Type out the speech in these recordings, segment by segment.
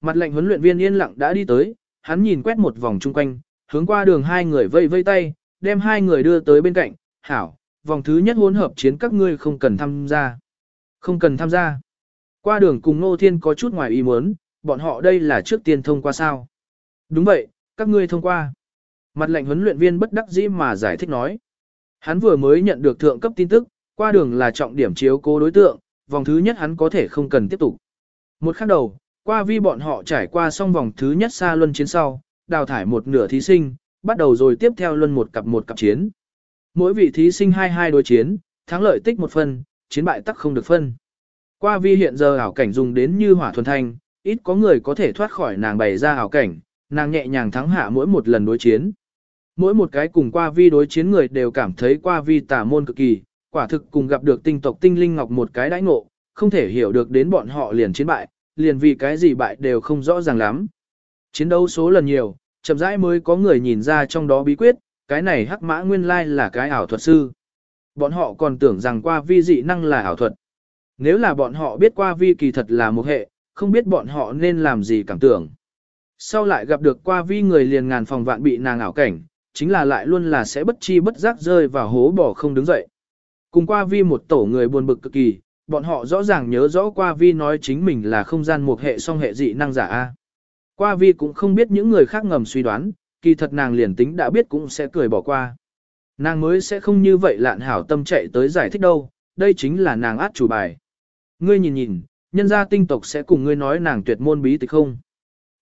Mặt lệnh huấn luyện viên yên lặng đã đi tới, hắn nhìn quét một vòng chung quanh, hướng qua đường hai người vây vây tay, đem hai người đưa tới bên cạnh, hảo, vòng thứ nhất hỗn hợp chiến các ngươi không cần tham gia. Không cần tham gia. Qua đường cùng Nô Thiên có chút ngoài ý muốn, bọn họ đây là trước tiên thông qua sao. Đúng vậy, các ngươi thông qua. Mặt lệnh huấn luyện viên bất đắc dĩ mà giải thích nói. Hắn vừa mới nhận được thượng cấp tin tức, qua đường là trọng điểm chiếu cố đối tượng, vòng thứ nhất hắn có thể không cần tiếp tục. Một khắc đầu, qua vi bọn họ trải qua xong vòng thứ nhất xa luân chiến sau, đào thải một nửa thí sinh, bắt đầu rồi tiếp theo luân một cặp một cặp chiến. Mỗi vị thí sinh hai hai đối chiến, thắng lợi tích một phân, chiến bại tắc không được phân. Qua vi hiện giờ ảo cảnh dùng đến như hỏa thuần thanh, ít có người có thể thoát khỏi nàng bày ra ảo cảnh, nàng nhẹ nhàng thắng hạ mỗi một lần đối chiến. Mỗi một cái cùng qua vi đối chiến người đều cảm thấy qua vi tà môn cực kỳ, quả thực cùng gặp được tinh tộc tinh linh ngọc một cái đãi ngộ, không thể hiểu được đến bọn họ liền chiến bại, liền vì cái gì bại đều không rõ ràng lắm. Chiến đấu số lần nhiều, chậm rãi mới có người nhìn ra trong đó bí quyết, cái này hắc mã nguyên lai là cái ảo thuật sư. Bọn họ còn tưởng rằng qua vi dị năng là ảo thuật. Nếu là bọn họ biết qua vi kỳ thật là một hệ, không biết bọn họ nên làm gì cảm tưởng. Sau lại gặp được qua vi người liền ngàn phòng vạn bị nàng ảo cảnh, chính là lại luôn là sẽ bất chi bất giác rơi vào hố bỏ không đứng dậy. Cùng qua vi một tổ người buồn bực cực kỳ, bọn họ rõ ràng nhớ rõ qua vi nói chính mình là không gian một hệ song hệ dị năng giả A. Qua vi cũng không biết những người khác ngầm suy đoán, kỳ thật nàng liền tính đã biết cũng sẽ cười bỏ qua. Nàng mới sẽ không như vậy lạn hảo tâm chạy tới giải thích đâu, đây chính là nàng át chủ bài. Ngươi nhìn nhìn, nhân gia tinh tộc sẽ cùng ngươi nói nàng tuyệt môn bí tịch không.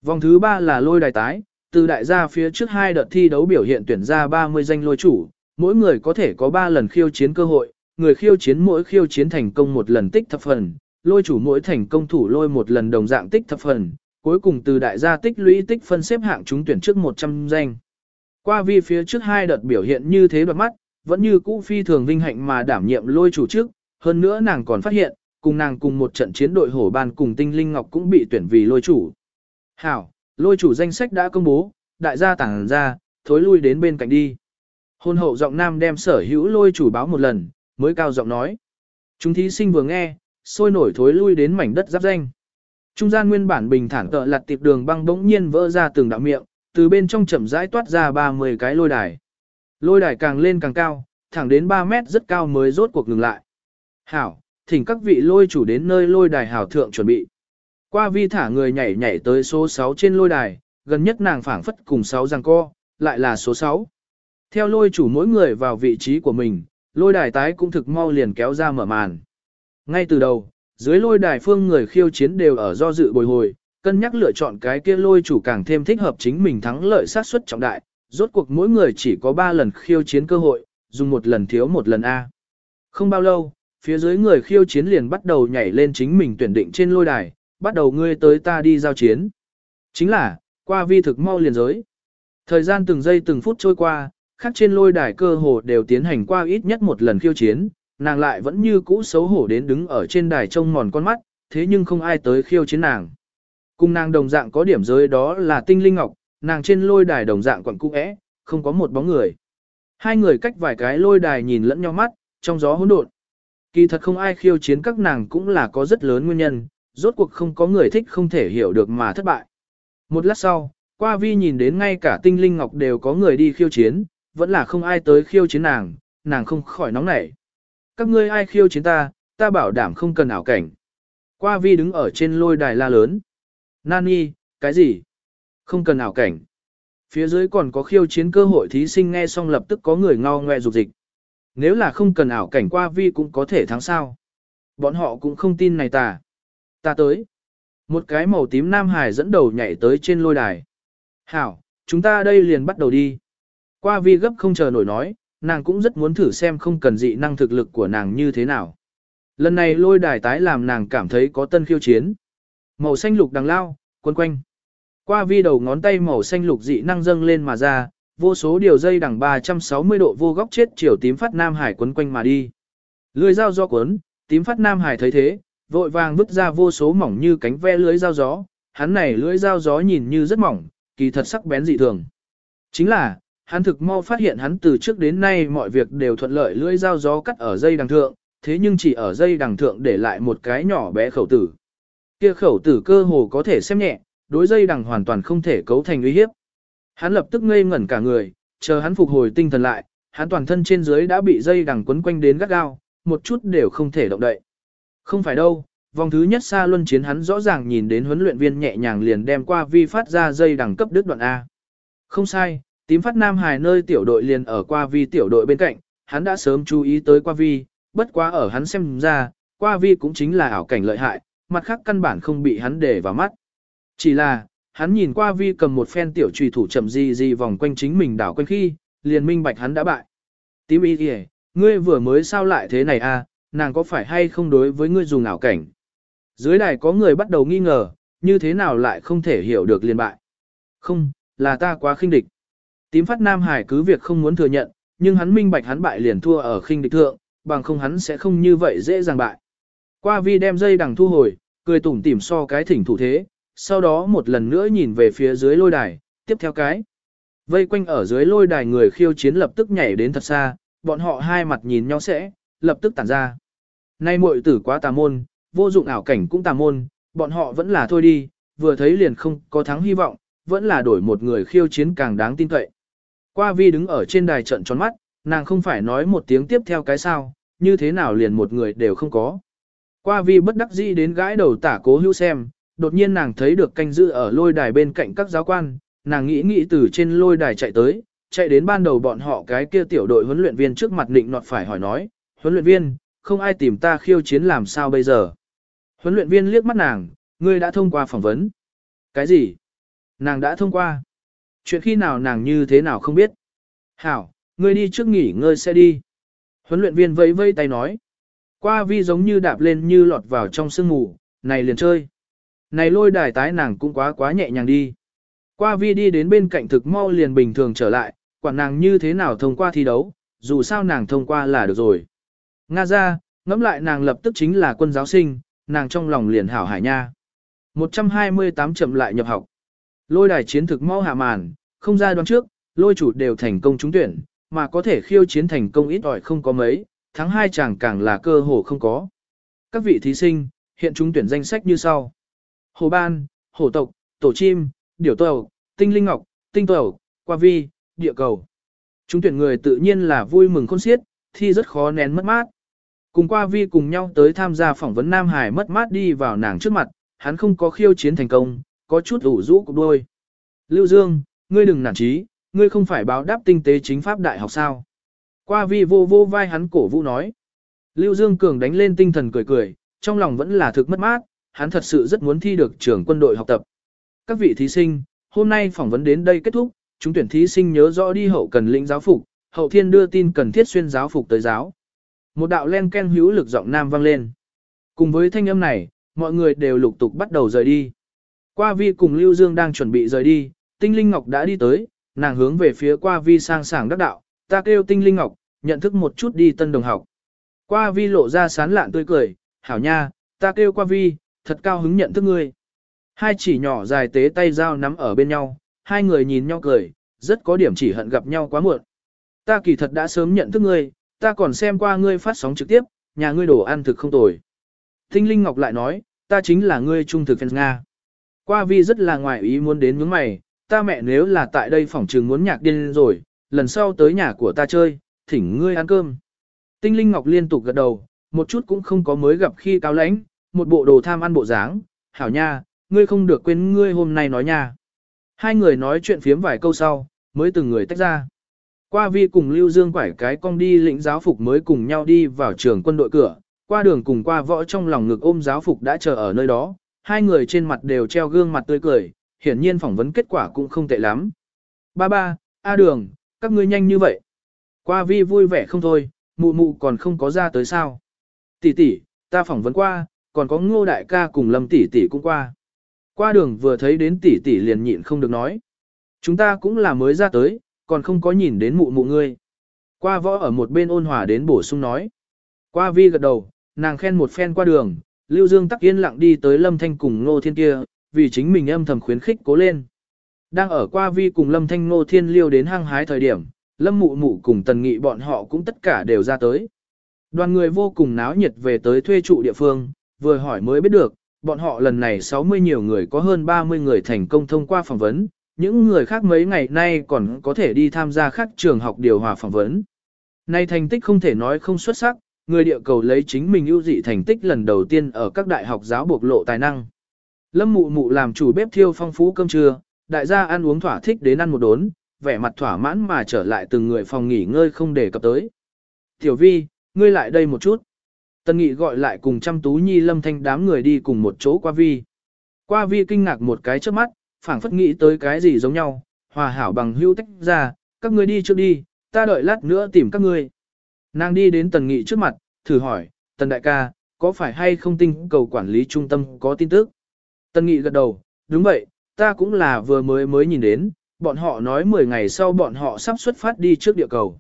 Vòng thứ ba là lôi đài tái, từ đại gia phía trước hai đợt thi đấu biểu hiện tuyển ra 30 danh lôi chủ, mỗi người có thể có 3 lần khiêu chiến cơ hội, người khiêu chiến mỗi khiêu chiến thành công một lần tích thập phần, lôi chủ mỗi thành công thủ lôi một lần đồng dạng tích thập phần, cuối cùng từ đại gia tích lũy tích phân xếp hạng chúng tuyển trước 100 danh. Qua vi phía trước hai đợt biểu hiện như thế đoạt mắt, vẫn như cũ phi thường vinh hạnh mà đảm nhiệm lôi chủ trước, hơn nữa nàng còn phát hiện, cùng nàng cùng một trận chiến đội hổ ban cùng tinh linh ngọc cũng bị tuyển vì lôi chủ. Hảo, lôi chủ danh sách đã công bố, đại gia tảng ra, thối lui đến bên cạnh đi. Hôn hậu giọng nam đem sở hữu lôi chủ báo một lần, mới cao giọng nói. Chúng thí sinh vừa nghe, sôi nổi thối lui đến mảnh đất giáp danh. Trung gian nguyên bản bình thản tợ lặt tiệp đường băng bỗng nhiên vỡ ra từng đạo miệng, từ bên trong chậm rãi toát ra 30 cái lôi đài. Lôi đài càng lên càng cao, thẳng đến 3 mét rất cao mới rốt cuộc ngừng lại. Hảo, thỉnh các vị lôi chủ đến nơi lôi đài hảo thượng chuẩn bị. Qua vi thả người nhảy nhảy tới số 6 trên lôi đài, gần nhất nàng phảng phất cùng 6 răng co, lại là số 6. Theo lôi chủ mỗi người vào vị trí của mình, lôi đài tái cũng thực mau liền kéo ra mở màn. Ngay từ đầu, dưới lôi đài phương người khiêu chiến đều ở do dự bồi hồi, cân nhắc lựa chọn cái kia lôi chủ càng thêm thích hợp chính mình thắng lợi sát suất trọng đại, rốt cuộc mỗi người chỉ có 3 lần khiêu chiến cơ hội, dùng một lần thiếu một lần A. Không bao lâu, phía dưới người khiêu chiến liền bắt đầu nhảy lên chính mình tuyển định trên lôi đài, bắt đầu ngươi tới ta đi giao chiến. Chính là, qua vi thực mau liền giới. Thời gian từng giây từng phút trôi qua, khác trên lôi đài cơ hồ đều tiến hành qua ít nhất một lần khiêu chiến, nàng lại vẫn như cũ xấu hổ đến đứng ở trên đài trông mòn con mắt, thế nhưng không ai tới khiêu chiến nàng. Cùng nàng đồng dạng có điểm giới đó là tinh linh ngọc, nàng trên lôi đài đồng dạng quặng cũ é, không có một bóng người. Hai người cách vài cái lôi đài nhìn lẫn nhau mắt, trong gió hỗn độn. Kỳ thật không ai khiêu chiến các nàng cũng là có rất lớn nguyên nhân, rốt cuộc không có người thích không thể hiểu được mà thất bại. Một lát sau, qua vi nhìn đến ngay cả tinh linh ngọc đều có người đi khiêu chiến, vẫn là không ai tới khiêu chiến nàng, nàng không khỏi nóng nảy. Các ngươi ai khiêu chiến ta, ta bảo đảm không cần ảo cảnh. Qua vi đứng ở trên lôi đài la lớn. Nani, cái gì? Không cần ảo cảnh. Phía dưới còn có khiêu chiến cơ hội thí sinh nghe xong lập tức có người ngao ngoe rục dịch. Nếu là không cần ảo cảnh qua vi cũng có thể thắng sao. Bọn họ cũng không tin này ta. Ta tới. Một cái màu tím nam hải dẫn đầu nhảy tới trên lôi đài. Hảo, chúng ta đây liền bắt đầu đi. Qua vi gấp không chờ nổi nói, nàng cũng rất muốn thử xem không cần dị năng thực lực của nàng như thế nào. Lần này lôi đài tái làm nàng cảm thấy có tân khiêu chiến. Màu xanh lục đằng lao, quấn quanh. Qua vi đầu ngón tay màu xanh lục dị năng dâng lên mà ra, vô số điều dây đằng 360 độ vô góc chết chiều tím phát Nam Hải quấn quanh mà đi. Lưới dao do cuốn, tím phát Nam Hải thấy thế, vội vàng vứt ra vô số mỏng như cánh ve lưới dao gió, hắn này lưỡi dao gió nhìn như rất mỏng, kỳ thật sắc bén dị thường. Chính là, hắn thực mau phát hiện hắn từ trước đến nay mọi việc đều thuận lợi lưỡi dao gió cắt ở dây đằng thượng, thế nhưng chỉ ở dây đằng thượng để lại một cái nhỏ bé khẩu tử. Kia khẩu tử cơ hồ có thể xem nhẹ, đối dây đằng hoàn toàn không thể cấu thành uy hiếp. Hắn lập tức ngây ngẩn cả người, chờ hắn phục hồi tinh thần lại, hắn toàn thân trên dưới đã bị dây đằng quấn quanh đến gắt gao, một chút đều không thể động đậy. Không phải đâu, vòng thứ nhất xa luân chiến hắn rõ ràng nhìn đến huấn luyện viên nhẹ nhàng liền đem qua vi phát ra dây đằng cấp đứt đoạn A. Không sai, tím phát Nam Hải nơi tiểu đội liền ở qua vi tiểu đội bên cạnh, hắn đã sớm chú ý tới qua vi, bất quá ở hắn xem ra, qua vi cũng chính là ảo cảnh lợi hại, mặt khác căn bản không bị hắn để vào mắt. Chỉ là, hắn nhìn qua vi cầm một phen tiểu trùy thủ chậm gì gì vòng quanh chính mình đảo quanh khi, liền minh bạch hắn đã bại. Tím y kìa, ngươi vừa mới sao lại thế này à, nàng có phải hay không đối với ngươi dùng ảo cảnh? Dưới đài có người bắt đầu nghi ngờ, như thế nào lại không thể hiểu được liền bại. Không, là ta quá khinh địch. Tím phát Nam Hải cứ việc không muốn thừa nhận, nhưng hắn minh bạch hắn bại liền thua ở khinh địch thượng, bằng không hắn sẽ không như vậy dễ dàng bại. Qua vi đem dây đằng thu hồi, cười tủm tỉm so cái thỉnh thủ thế, sau đó một lần nữa nhìn về phía dưới lôi đài, tiếp theo cái. Vây quanh ở dưới lôi đài người khiêu chiến lập tức nhảy đến thật xa, bọn họ hai mặt nhìn nhau sẽ, lập tức tản ra. Nay muội tử quá tà môn, vô dụng ảo cảnh cũng tà môn, bọn họ vẫn là thôi đi, vừa thấy liền không có thắng hy vọng, vẫn là đổi một người khiêu chiến càng đáng tin cậy. Qua vi đứng ở trên đài trận tròn mắt, nàng không phải nói một tiếng tiếp theo cái sao, như thế nào liền một người đều không có. Qua vi bất đắc dĩ đến gãi đầu tả cố hữu xem, đột nhiên nàng thấy được canh giữ ở lôi đài bên cạnh các giáo quan, nàng nghĩ nghĩ từ trên lôi đài chạy tới, chạy đến ban đầu bọn họ cái kia tiểu đội huấn luyện viên trước mặt định nọt phải hỏi nói, huấn luyện viên, không ai tìm ta khiêu chiến làm sao bây giờ. Huấn luyện viên liếc mắt nàng, ngươi đã thông qua phỏng vấn. Cái gì? Nàng đã thông qua. Chuyện khi nào nàng như thế nào không biết. Hảo, ngươi đi trước nghỉ ngơi sẽ đi. Huấn luyện viên vẫy vẫy tay nói. Qua vi giống như đạp lên như lọt vào trong sương mù, này liền chơi. Này lôi đài tái nàng cũng quá quá nhẹ nhàng đi. Qua vi đi đến bên cạnh thực mau liền bình thường trở lại, quản nàng như thế nào thông qua thi đấu, dù sao nàng thông qua là được rồi. Nga ra, ngẫm lại nàng lập tức chính là quân giáo sinh, nàng trong lòng liền hảo hải nha. 128 chậm lại nhập học. Lôi đài chiến thực mau hạ màn, không ra đoán trước, lôi chủ đều thành công trúng tuyển, mà có thể khiêu chiến thành công ít ỏi không có mấy, tháng hai chàng càng là cơ hồ không có. Các vị thí sinh, hiện trúng tuyển danh sách như sau. Hồ Ban, Hồ Tộc, Tổ Chim, Điểu Tàu, Tinh Linh Ngọc, Tinh Tàu, Qua Vi, Địa Cầu. Trúng tuyển người tự nhiên là vui mừng khôn xiết, thi rất khó nén mất mát. Cùng Qua Vi cùng nhau tới tham gia phỏng vấn Nam Hải mất mát đi vào nàng trước mặt, hắn không có khiêu chiến thành công, có chút ủ rũ cục đôi. Lưu Dương, ngươi đừng nản trí, ngươi không phải báo đáp tinh tế chính pháp đại học sao. Qua Vi vô vô vai hắn cổ vũ nói. Lưu Dương Cường đánh lên tinh thần cười cười, trong lòng vẫn là thực mất mát, hắn thật sự rất muốn thi được trưởng quân đội học tập. Các vị thí sinh, hôm nay phỏng vấn đến đây kết thúc, chúng tuyển thí sinh nhớ rõ đi hậu cần lĩnh giáo phục, hậu thiên đưa tin cần thiết xuyên giáo phục tới giáo. Một đạo len ken hữu lực giọng nam vang lên. Cùng với thanh âm này, mọi người đều lục tục bắt đầu rời đi. Qua vi cùng Lưu Dương đang chuẩn bị rời đi, Tinh Linh Ngọc đã đi tới, nàng hướng về phía qua vi sang sảng đắc đạo, ta kêu Tinh Linh Ngọc, nhận thức một chút đi tân đồng học. Qua vi lộ ra sán lạn tươi cười, hảo nha, ta kêu qua vi, thật cao hứng nhận thức ngươi. Hai chỉ nhỏ dài tế tay dao nắm ở bên nhau, hai người nhìn nhau cười, rất có điểm chỉ hận gặp nhau quá muộn. Ta kỳ thật đã sớm nhận thức ngươi, ta còn xem qua ngươi phát sóng trực tiếp, nhà ngươi đồ ăn thực không tồi. Tinh Linh Ngọc lại nói, ta chính là ngươi trung thực fans Nga. Qua vi rất là ngoài ý muốn đến những mày, ta mẹ nếu là tại đây phỏng trường muốn nhạc điên rồi, lần sau tới nhà của ta chơi, thỉnh ngươi ăn cơm. Tinh Linh Ngọc liên tục gật đầu, một chút cũng không có mới gặp khi cao lãnh, một bộ đồ tham ăn bộ dáng, hảo nha, ngươi không được quên ngươi hôm nay nói nha. Hai người nói chuyện phiếm vài câu sau, mới từng người tách ra. Qua vi cùng Lưu Dương quải cái cong đi lĩnh giáo phục mới cùng nhau đi vào trường quân đội cửa, qua đường cùng qua võ trong lòng ngực ôm giáo phục đã chờ ở nơi đó, hai người trên mặt đều treo gương mặt tươi cười, hiển nhiên phỏng vấn kết quả cũng không tệ lắm. Ba ba, A đường, các ngươi nhanh như vậy. Qua vi vui vẻ không thôi, mụ mụ còn không có ra tới sao. Tỷ tỷ, ta phỏng vấn qua, còn có ngô đại ca cùng lâm tỷ tỷ cũng qua. Qua đường vừa thấy đến tỷ tỷ liền nhịn không được nói. Chúng ta cũng là mới ra tới, còn không có nhìn đến mụ mụ ngươi. Qua võ ở một bên ôn hòa đến bổ sung nói. Qua vi gật đầu, nàng khen một phen qua đường, Lưu Dương tắc yên lặng đi tới Lâm Thanh cùng Ngô Thiên kia, vì chính mình âm thầm khuyến khích cố lên. Đang ở qua vi cùng Lâm Thanh Ngô Thiên liêu đến hang hái thời điểm, Lâm Mụ Mụ cùng Tần Nghị bọn họ cũng tất cả đều ra tới. Đoàn người vô cùng náo nhiệt về tới thuê trụ địa phương, vừa hỏi mới biết được, bọn họ lần này 60 nhiều người có hơn 30 người thành công thông qua phỏng vấn, những người khác mấy ngày nay còn có thể đi tham gia các trường học điều hòa phỏng vấn. Nay thành tích không thể nói không xuất sắc, người địa cầu lấy chính mình ưu dị thành tích lần đầu tiên ở các đại học giáo bộc lộ tài năng. Lâm mụ mụ làm chủ bếp thiêu phong phú cơm trưa, đại gia ăn uống thỏa thích đến ăn một đốn, vẻ mặt thỏa mãn mà trở lại từng người phòng nghỉ ngơi không để cập tới. Tiểu vi, ngươi lại đây một chút. Tân nghị gọi lại cùng chăm tú nhi lâm thanh đám người đi cùng một chỗ qua vi. Qua vi kinh ngạc một cái trước mắt, phảng phất nghĩ tới cái gì giống nhau, hòa hảo bằng hữu tách ra, các ngươi đi trước đi, ta đợi lát nữa tìm các ngươi. Nàng đi đến tần nghị trước mặt, thử hỏi, tần đại ca, có phải hay không tinh cầu quản lý trung tâm có tin tức? Tân nghị gật đầu, đúng vậy, ta cũng là vừa mới mới nhìn đến, bọn họ nói 10 ngày sau bọn họ sắp xuất phát đi trước địa cầu.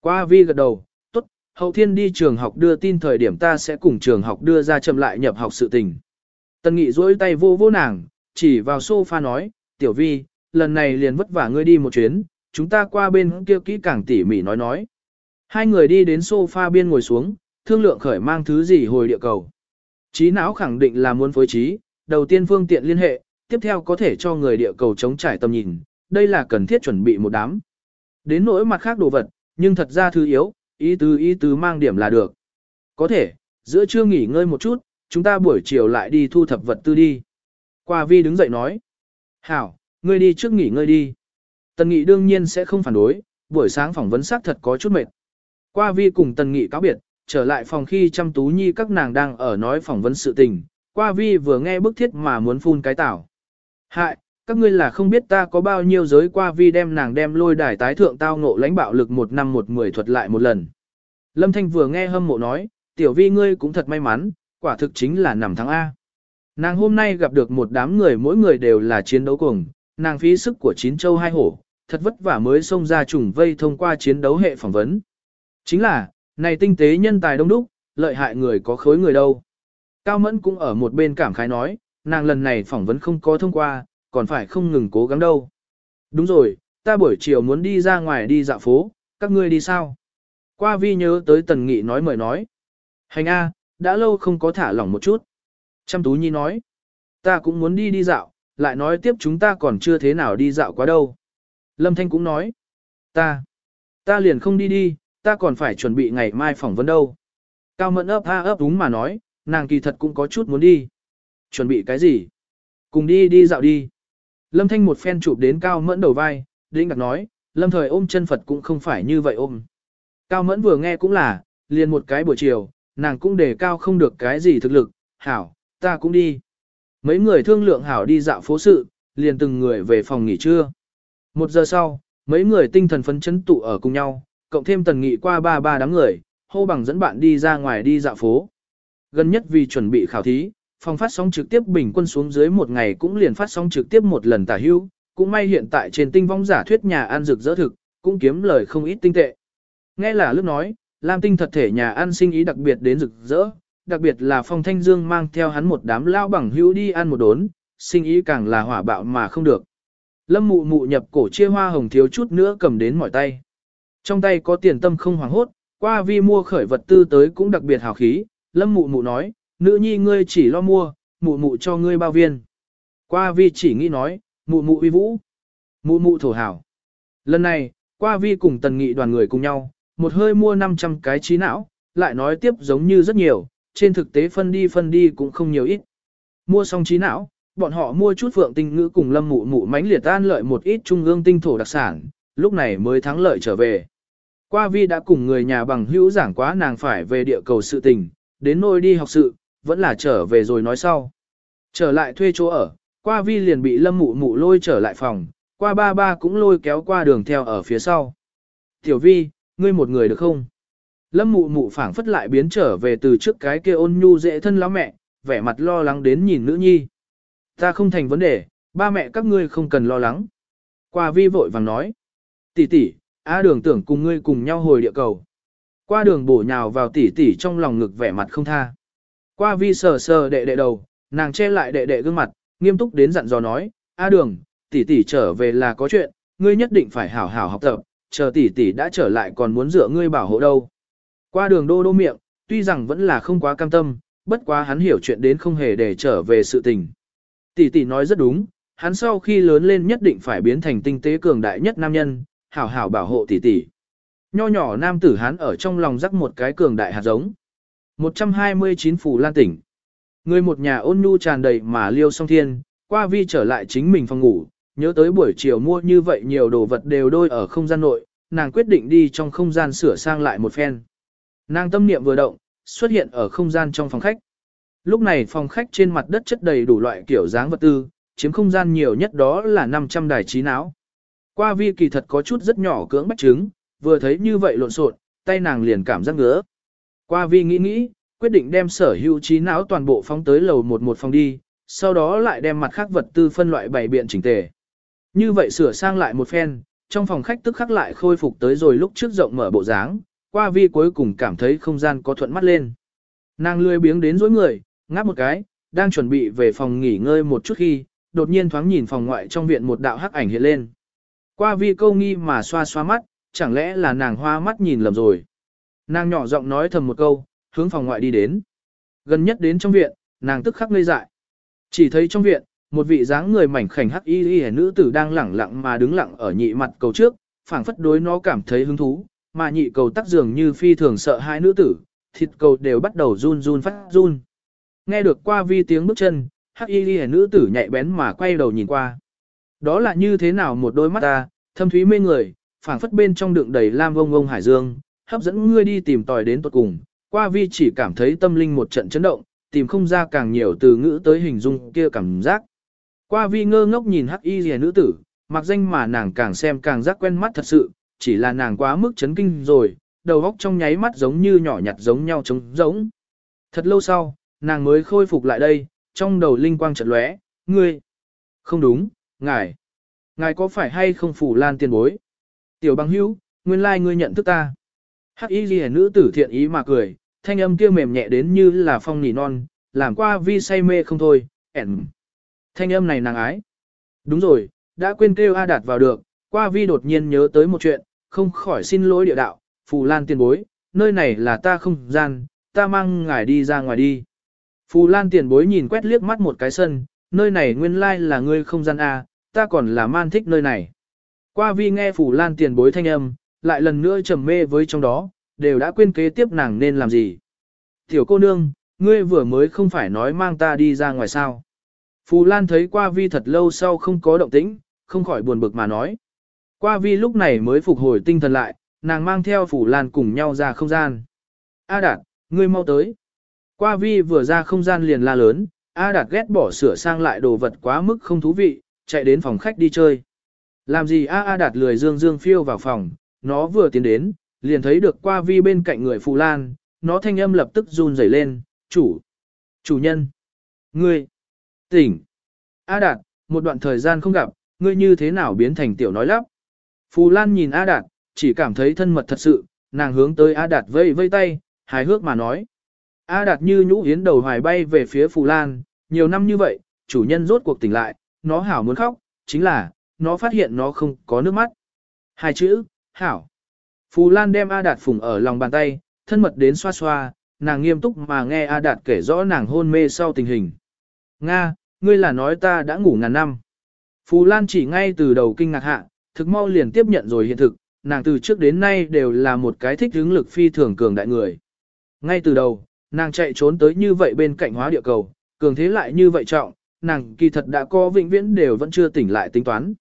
Qua vi gật đầu, tốt, hậu thiên đi trường học đưa tin thời điểm ta sẽ cùng trường học đưa ra chậm lại nhập học sự tình. Tân nghị duỗi tay vô vô nàng, chỉ vào sofa nói, tiểu vi, lần này liền vất vả ngươi đi một chuyến, chúng ta qua bên kia kỹ càng tỉ mỉ nói nói. Hai người đi đến sofa biên ngồi xuống, thương lượng khởi mang thứ gì hồi địa cầu. Trí não khẳng định là muốn phối trí, đầu tiên phương tiện liên hệ, tiếp theo có thể cho người địa cầu chống trải tầm nhìn, đây là cần thiết chuẩn bị một đám. Đến nỗi mặt khác đồ vật, nhưng thật ra thứ yếu, ý tứ ý tứ mang điểm là được. Có thể, giữa trưa nghỉ ngơi một chút, chúng ta buổi chiều lại đi thu thập vật tư đi. Qua vi đứng dậy nói. Hảo, ngươi đi trước nghỉ ngơi đi. Tần Nghị đương nhiên sẽ không phản đối, buổi sáng phỏng vấn xác thật có chút mệt. Qua vi cùng Tần Nghị cáo biệt, trở lại phòng khi chăm tú nhi các nàng đang ở nói phỏng vấn sự tình. Qua vi vừa nghe bức thiết mà muốn phun cái tảo. Hại, các ngươi là không biết ta có bao nhiêu giới qua vi đem nàng đem lôi đài tái thượng tao ngộ lãnh bạo lực một năm một mười thuật lại một lần. Lâm Thanh vừa nghe hâm mộ nói, tiểu vi ngươi cũng thật may mắn, quả thực chính là nằm thắng A. Nàng hôm nay gặp được một đám người mỗi người đều là chiến đấu cùng, nàng phí sức của chín châu hai hổ, thật vất vả mới xông ra trùng vây thông qua chiến đấu hệ phỏng vấn. Chính là, này tinh tế nhân tài đông đúc, lợi hại người có khối người đâu. Cao Mẫn cũng ở một bên cảm khái nói, nàng lần này phỏng vấn không có thông qua, còn phải không ngừng cố gắng đâu. Đúng rồi, ta buổi chiều muốn đi ra ngoài đi dạo phố, các ngươi đi sao? Qua vi nhớ tới Tần Nghị nói mời nói. Hành A, đã lâu không có thả lỏng một chút. Trăm Tú Nhi nói, ta cũng muốn đi đi dạo, lại nói tiếp chúng ta còn chưa thế nào đi dạo quá đâu. Lâm Thanh cũng nói, ta, ta liền không đi đi, ta còn phải chuẩn bị ngày mai phỏng vấn đâu. Cao Mẫn ấp ha ấp đúng mà nói, nàng kỳ thật cũng có chút muốn đi. Chuẩn bị cái gì? Cùng đi đi dạo đi. Lâm Thanh một phen chụp đến Cao Mẫn đầu vai, đĩnh đặc nói, Lâm thời ôm chân Phật cũng không phải như vậy ôm. Cao Mẫn vừa nghe cũng là, liền một cái buổi chiều, nàng cũng đề cao không được cái gì thực lực, hảo, ta cũng đi. Mấy người thương lượng hảo đi dạo phố sự, liền từng người về phòng nghỉ trưa. Một giờ sau, mấy người tinh thần phấn chấn tụ ở cùng nhau, cộng thêm tần nghị qua ba ba đám người, hô bằng dẫn bạn đi ra ngoài đi dạo phố. Gần nhất vì chuẩn bị khảo thí, phòng phát sóng trực tiếp bình quân xuống dưới một ngày cũng liền phát sóng trực tiếp một lần tả hưu, cũng may hiện tại trên tinh vong giả thuyết nhà ăn rực rỡ thực, cũng kiếm lời không ít tinh tệ. Nghe là lúc nói, Lam tinh thật thể nhà ăn sinh ý đặc biệt đến rực rỡ, đặc biệt là Phong Thanh Dương mang theo hắn một đám lao bằng hữu đi ăn một đốn, sinh ý càng là hỏa bạo mà không được. Lâm mụ mụ nhập cổ chia hoa hồng thiếu chút nữa cầm đến mỏi tay. Trong tay có tiền tâm không hoảng hốt, qua vi mua khởi vật tư tới cũng đặc biệt hào khí, lâm mụ mụ nói, nữ nhi ngươi chỉ lo mua, mụ mụ cho ngươi bao viên. Qua vi chỉ nghĩ nói, mụ mụ uy vũ, mụ mụ thổ hảo. Lần này, qua vi cùng tần nghị đoàn người cùng nhau, một hơi mua 500 cái trí não, lại nói tiếp giống như rất nhiều, trên thực tế phân đi phân đi cũng không nhiều ít. Mua xong trí não, bọn họ mua chút phượng tinh ngữ cùng lâm mụ mụ mánh liệt tan lợi một ít trung ương tinh thổ đặc sản, lúc này mới thắng lợi trở về. Qua vi đã cùng người nhà bằng hữu giảng quá nàng phải về địa cầu sự tình, đến nơi đi học sự, vẫn là trở về rồi nói sau. Trở lại thuê chỗ ở, qua vi liền bị lâm mụ mụ lôi trở lại phòng, qua ba ba cũng lôi kéo qua đường theo ở phía sau. Tiểu vi, ngươi một người được không? Lâm mụ mụ phảng phất lại biến trở về từ trước cái kia ôn nhu dễ thân lắm mẹ, vẻ mặt lo lắng đến nhìn nữ nhi. Ta không thành vấn đề, ba mẹ các ngươi không cần lo lắng. Qua vi vội vàng nói. Tỷ tỷ, á đường tưởng cùng ngươi cùng nhau hồi địa cầu. Qua đường bổ nhào vào tỷ tỷ trong lòng ngực vẻ mặt không tha. Qua vi sờ sờ đệ đệ đầu, nàng che lại đệ đệ gương mặt, nghiêm túc đến dặn dò nói, A đường, tỷ tỷ trở về là có chuyện, ngươi nhất định phải hảo hảo học tập, chờ tỷ tỷ đã trở lại còn muốn dựa ngươi bảo hộ đâu. Qua đường đô đô miệng, tuy rằng vẫn là không quá cam tâm, bất quá hắn hiểu chuyện đến không hề để trở về sự tình. Tỷ tỷ nói rất đúng, hắn sau khi lớn lên nhất định phải biến thành tinh tế cường đại nhất nam nhân, hảo hảo bảo hộ tỷ tỷ. Nho nhỏ nam tử hán ở trong lòng rắc một cái cường đại hạt giống. 129 phủ lan tỉnh. Người một nhà ôn nhu tràn đầy mà liêu song thiên, qua vi trở lại chính mình phòng ngủ, nhớ tới buổi chiều mua như vậy nhiều đồ vật đều đôi ở không gian nội, nàng quyết định đi trong không gian sửa sang lại một phen. Nàng tâm niệm vừa động, xuất hiện ở không gian trong phòng khách. Lúc này phòng khách trên mặt đất chất đầy đủ loại kiểu dáng vật tư, chiếm không gian nhiều nhất đó là 500 đài trí não. Qua vi kỳ thật có chút rất nhỏ cưỡng bách trứng, vừa thấy như vậy lộn xộn, tay nàng liền cảm giác ngứa. Qua vi nghĩ nghĩ, quyết định đem sở hữu trí não toàn bộ phóng tới lầu một một phòng đi, sau đó lại đem mặt khác vật tư phân loại bày biện chỉnh tề. Như vậy sửa sang lại một phen, trong phòng khách tức khắc lại khôi phục tới rồi lúc trước rộng mở bộ dáng, qua vi cuối cùng cảm thấy không gian có thuận mắt lên. Nàng lười biếng đến dối người, ngáp một cái, đang chuẩn bị về phòng nghỉ ngơi một chút khi, đột nhiên thoáng nhìn phòng ngoại trong viện một đạo hắc ảnh hiện lên. Qua vi câu nghi mà xoa xoa mắt, chẳng lẽ là nàng hoa mắt nhìn lầm rồi. Nàng nhỏ giọng nói thầm một câu, hướng phòng ngoại đi đến. Gần nhất đến trong viện, nàng tức khắc ngây dại. Chỉ thấy trong viện, một vị dáng người mảnh khảnh hắc y y nữ tử đang lẳng lặng mà đứng lặng ở nhị mặt cầu trước, phảng phất đối nó cảm thấy hứng thú, mà nhị cầu tắc dường như phi thường sợ hai nữ tử, thịt cầu đều bắt đầu run run phát run. Nghe được qua vi tiếng bước chân, hắc y y nữ tử nhạy bén mà quay đầu nhìn qua. Đó là như thế nào một đôi mắt ta, thâm thúy mê người, phảng phất bên trong đựng đầy lam vông vông hải dương, hấp dẫn ngươi đi tìm tòi đến tuột cùng. Qua vi chỉ cảm thấy tâm linh một trận chấn động, tìm không ra càng nhiều từ ngữ tới hình dung kia cảm giác. Qua vi ngơ ngốc nhìn hắc y rìa nữ tử, mặc danh mà nàng càng xem càng giác quen mắt thật sự, chỉ là nàng quá mức chấn kinh rồi, đầu óc trong nháy mắt giống như nhỏ nhặt giống nhau trống giống. Thật lâu sau, nàng mới khôi phục lại đây, trong đầu linh quang chợt lóe, ngươi, không đúng, ngài, ngài có phải hay không phủ lan tiền bối? Tiểu băng hữu, nguyên lai ngươi nhận thức ta. Hắc y ghi nữ tử thiện ý mà cười, thanh âm kia mềm nhẹ đến như là phong nỉ non, làm qua vi say mê không thôi, ẻn. Thanh âm này nàng ái. Đúng rồi, đã quên kêu A Đạt vào được, qua vi đột nhiên nhớ tới một chuyện, không khỏi xin lỗi địa đạo, Phù Lan tiền bối, nơi này là ta không gian, ta mang ngài đi ra ngoài đi. Phù Lan tiền bối nhìn quét liếc mắt một cái sân, nơi này nguyên lai là ngươi không gian A, ta còn là man thích nơi này. Qua vi nghe Phù Lan tiền bối thanh âm, lại lần nữa trầm mê với trong đó, đều đã quên kế tiếp nàng nên làm gì. Tiểu cô nương, ngươi vừa mới không phải nói mang ta đi ra ngoài sao. Phù Lan thấy qua vi thật lâu sau không có động tĩnh, không khỏi buồn bực mà nói. Qua vi lúc này mới phục hồi tinh thần lại, nàng mang theo Phù Lan cùng nhau ra không gian. A Đạt, ngươi mau tới. Qua vi vừa ra không gian liền la lớn, A Đạt ghét bỏ sửa sang lại đồ vật quá mức không thú vị, chạy đến phòng khách đi chơi. Làm gì A A Đạt lười dương dương phiêu vào phòng, nó vừa tiến đến, liền thấy được qua vi bên cạnh người Phù Lan, nó thanh âm lập tức run rẩy lên, chủ, chủ nhân, ngươi, tỉnh, A Đạt, một đoạn thời gian không gặp, ngươi như thế nào biến thành tiểu nói lắp. Phù Lan nhìn A Đạt, chỉ cảm thấy thân mật thật sự, nàng hướng tới A Đạt vây vây tay, hài hước mà nói. A Đạt như nhũ hiến đầu hoài bay về phía Phù Lan, nhiều năm như vậy, chủ nhân rốt cuộc tỉnh lại, nó hảo muốn khóc, chính là, nó phát hiện nó không có nước mắt. Hai chữ, hảo. Phù Lan đem A Đạt phùng ở lòng bàn tay, thân mật đến xoa xoa, nàng nghiêm túc mà nghe A Đạt kể rõ nàng hôn mê sau tình hình. Nga, ngươi là nói ta đã ngủ ngàn năm. Phù Lan chỉ ngay từ đầu kinh ngạc hạ, thực mau liền tiếp nhận rồi hiện thực, nàng từ trước đến nay đều là một cái thích hứng lực phi thường cường đại người. Ngay từ đầu, nàng chạy trốn tới như vậy bên cạnh hóa địa cầu, cường thế lại như vậy trọng, nàng kỳ thật đã có vĩnh viễn đều vẫn chưa tỉnh lại tính toán.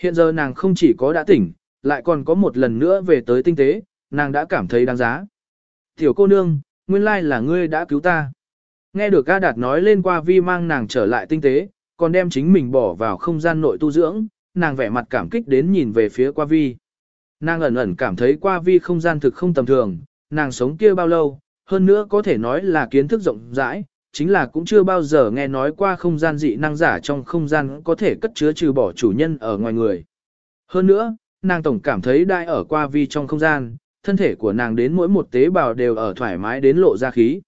Hiện giờ nàng không chỉ có đã tỉnh, lại còn có một lần nữa về tới tinh tế, nàng đã cảm thấy đáng giá. Tiểu cô nương, nguyên lai là ngươi đã cứu ta. Nghe được A Đạt nói lên qua vi mang nàng trở lại tinh tế, còn đem chính mình bỏ vào không gian nội tu dưỡng, nàng vẻ mặt cảm kích đến nhìn về phía qua vi. Nàng ẩn ẩn cảm thấy qua vi không gian thực không tầm thường, nàng sống kia bao lâu, hơn nữa có thể nói là kiến thức rộng rãi, chính là cũng chưa bao giờ nghe nói qua không gian dị năng giả trong không gian có thể cất chứa trừ bỏ chủ nhân ở ngoài người. Hơn nữa, nàng tổng cảm thấy đại ở qua vi trong không gian, thân thể của nàng đến mỗi một tế bào đều ở thoải mái đến lộ ra khí.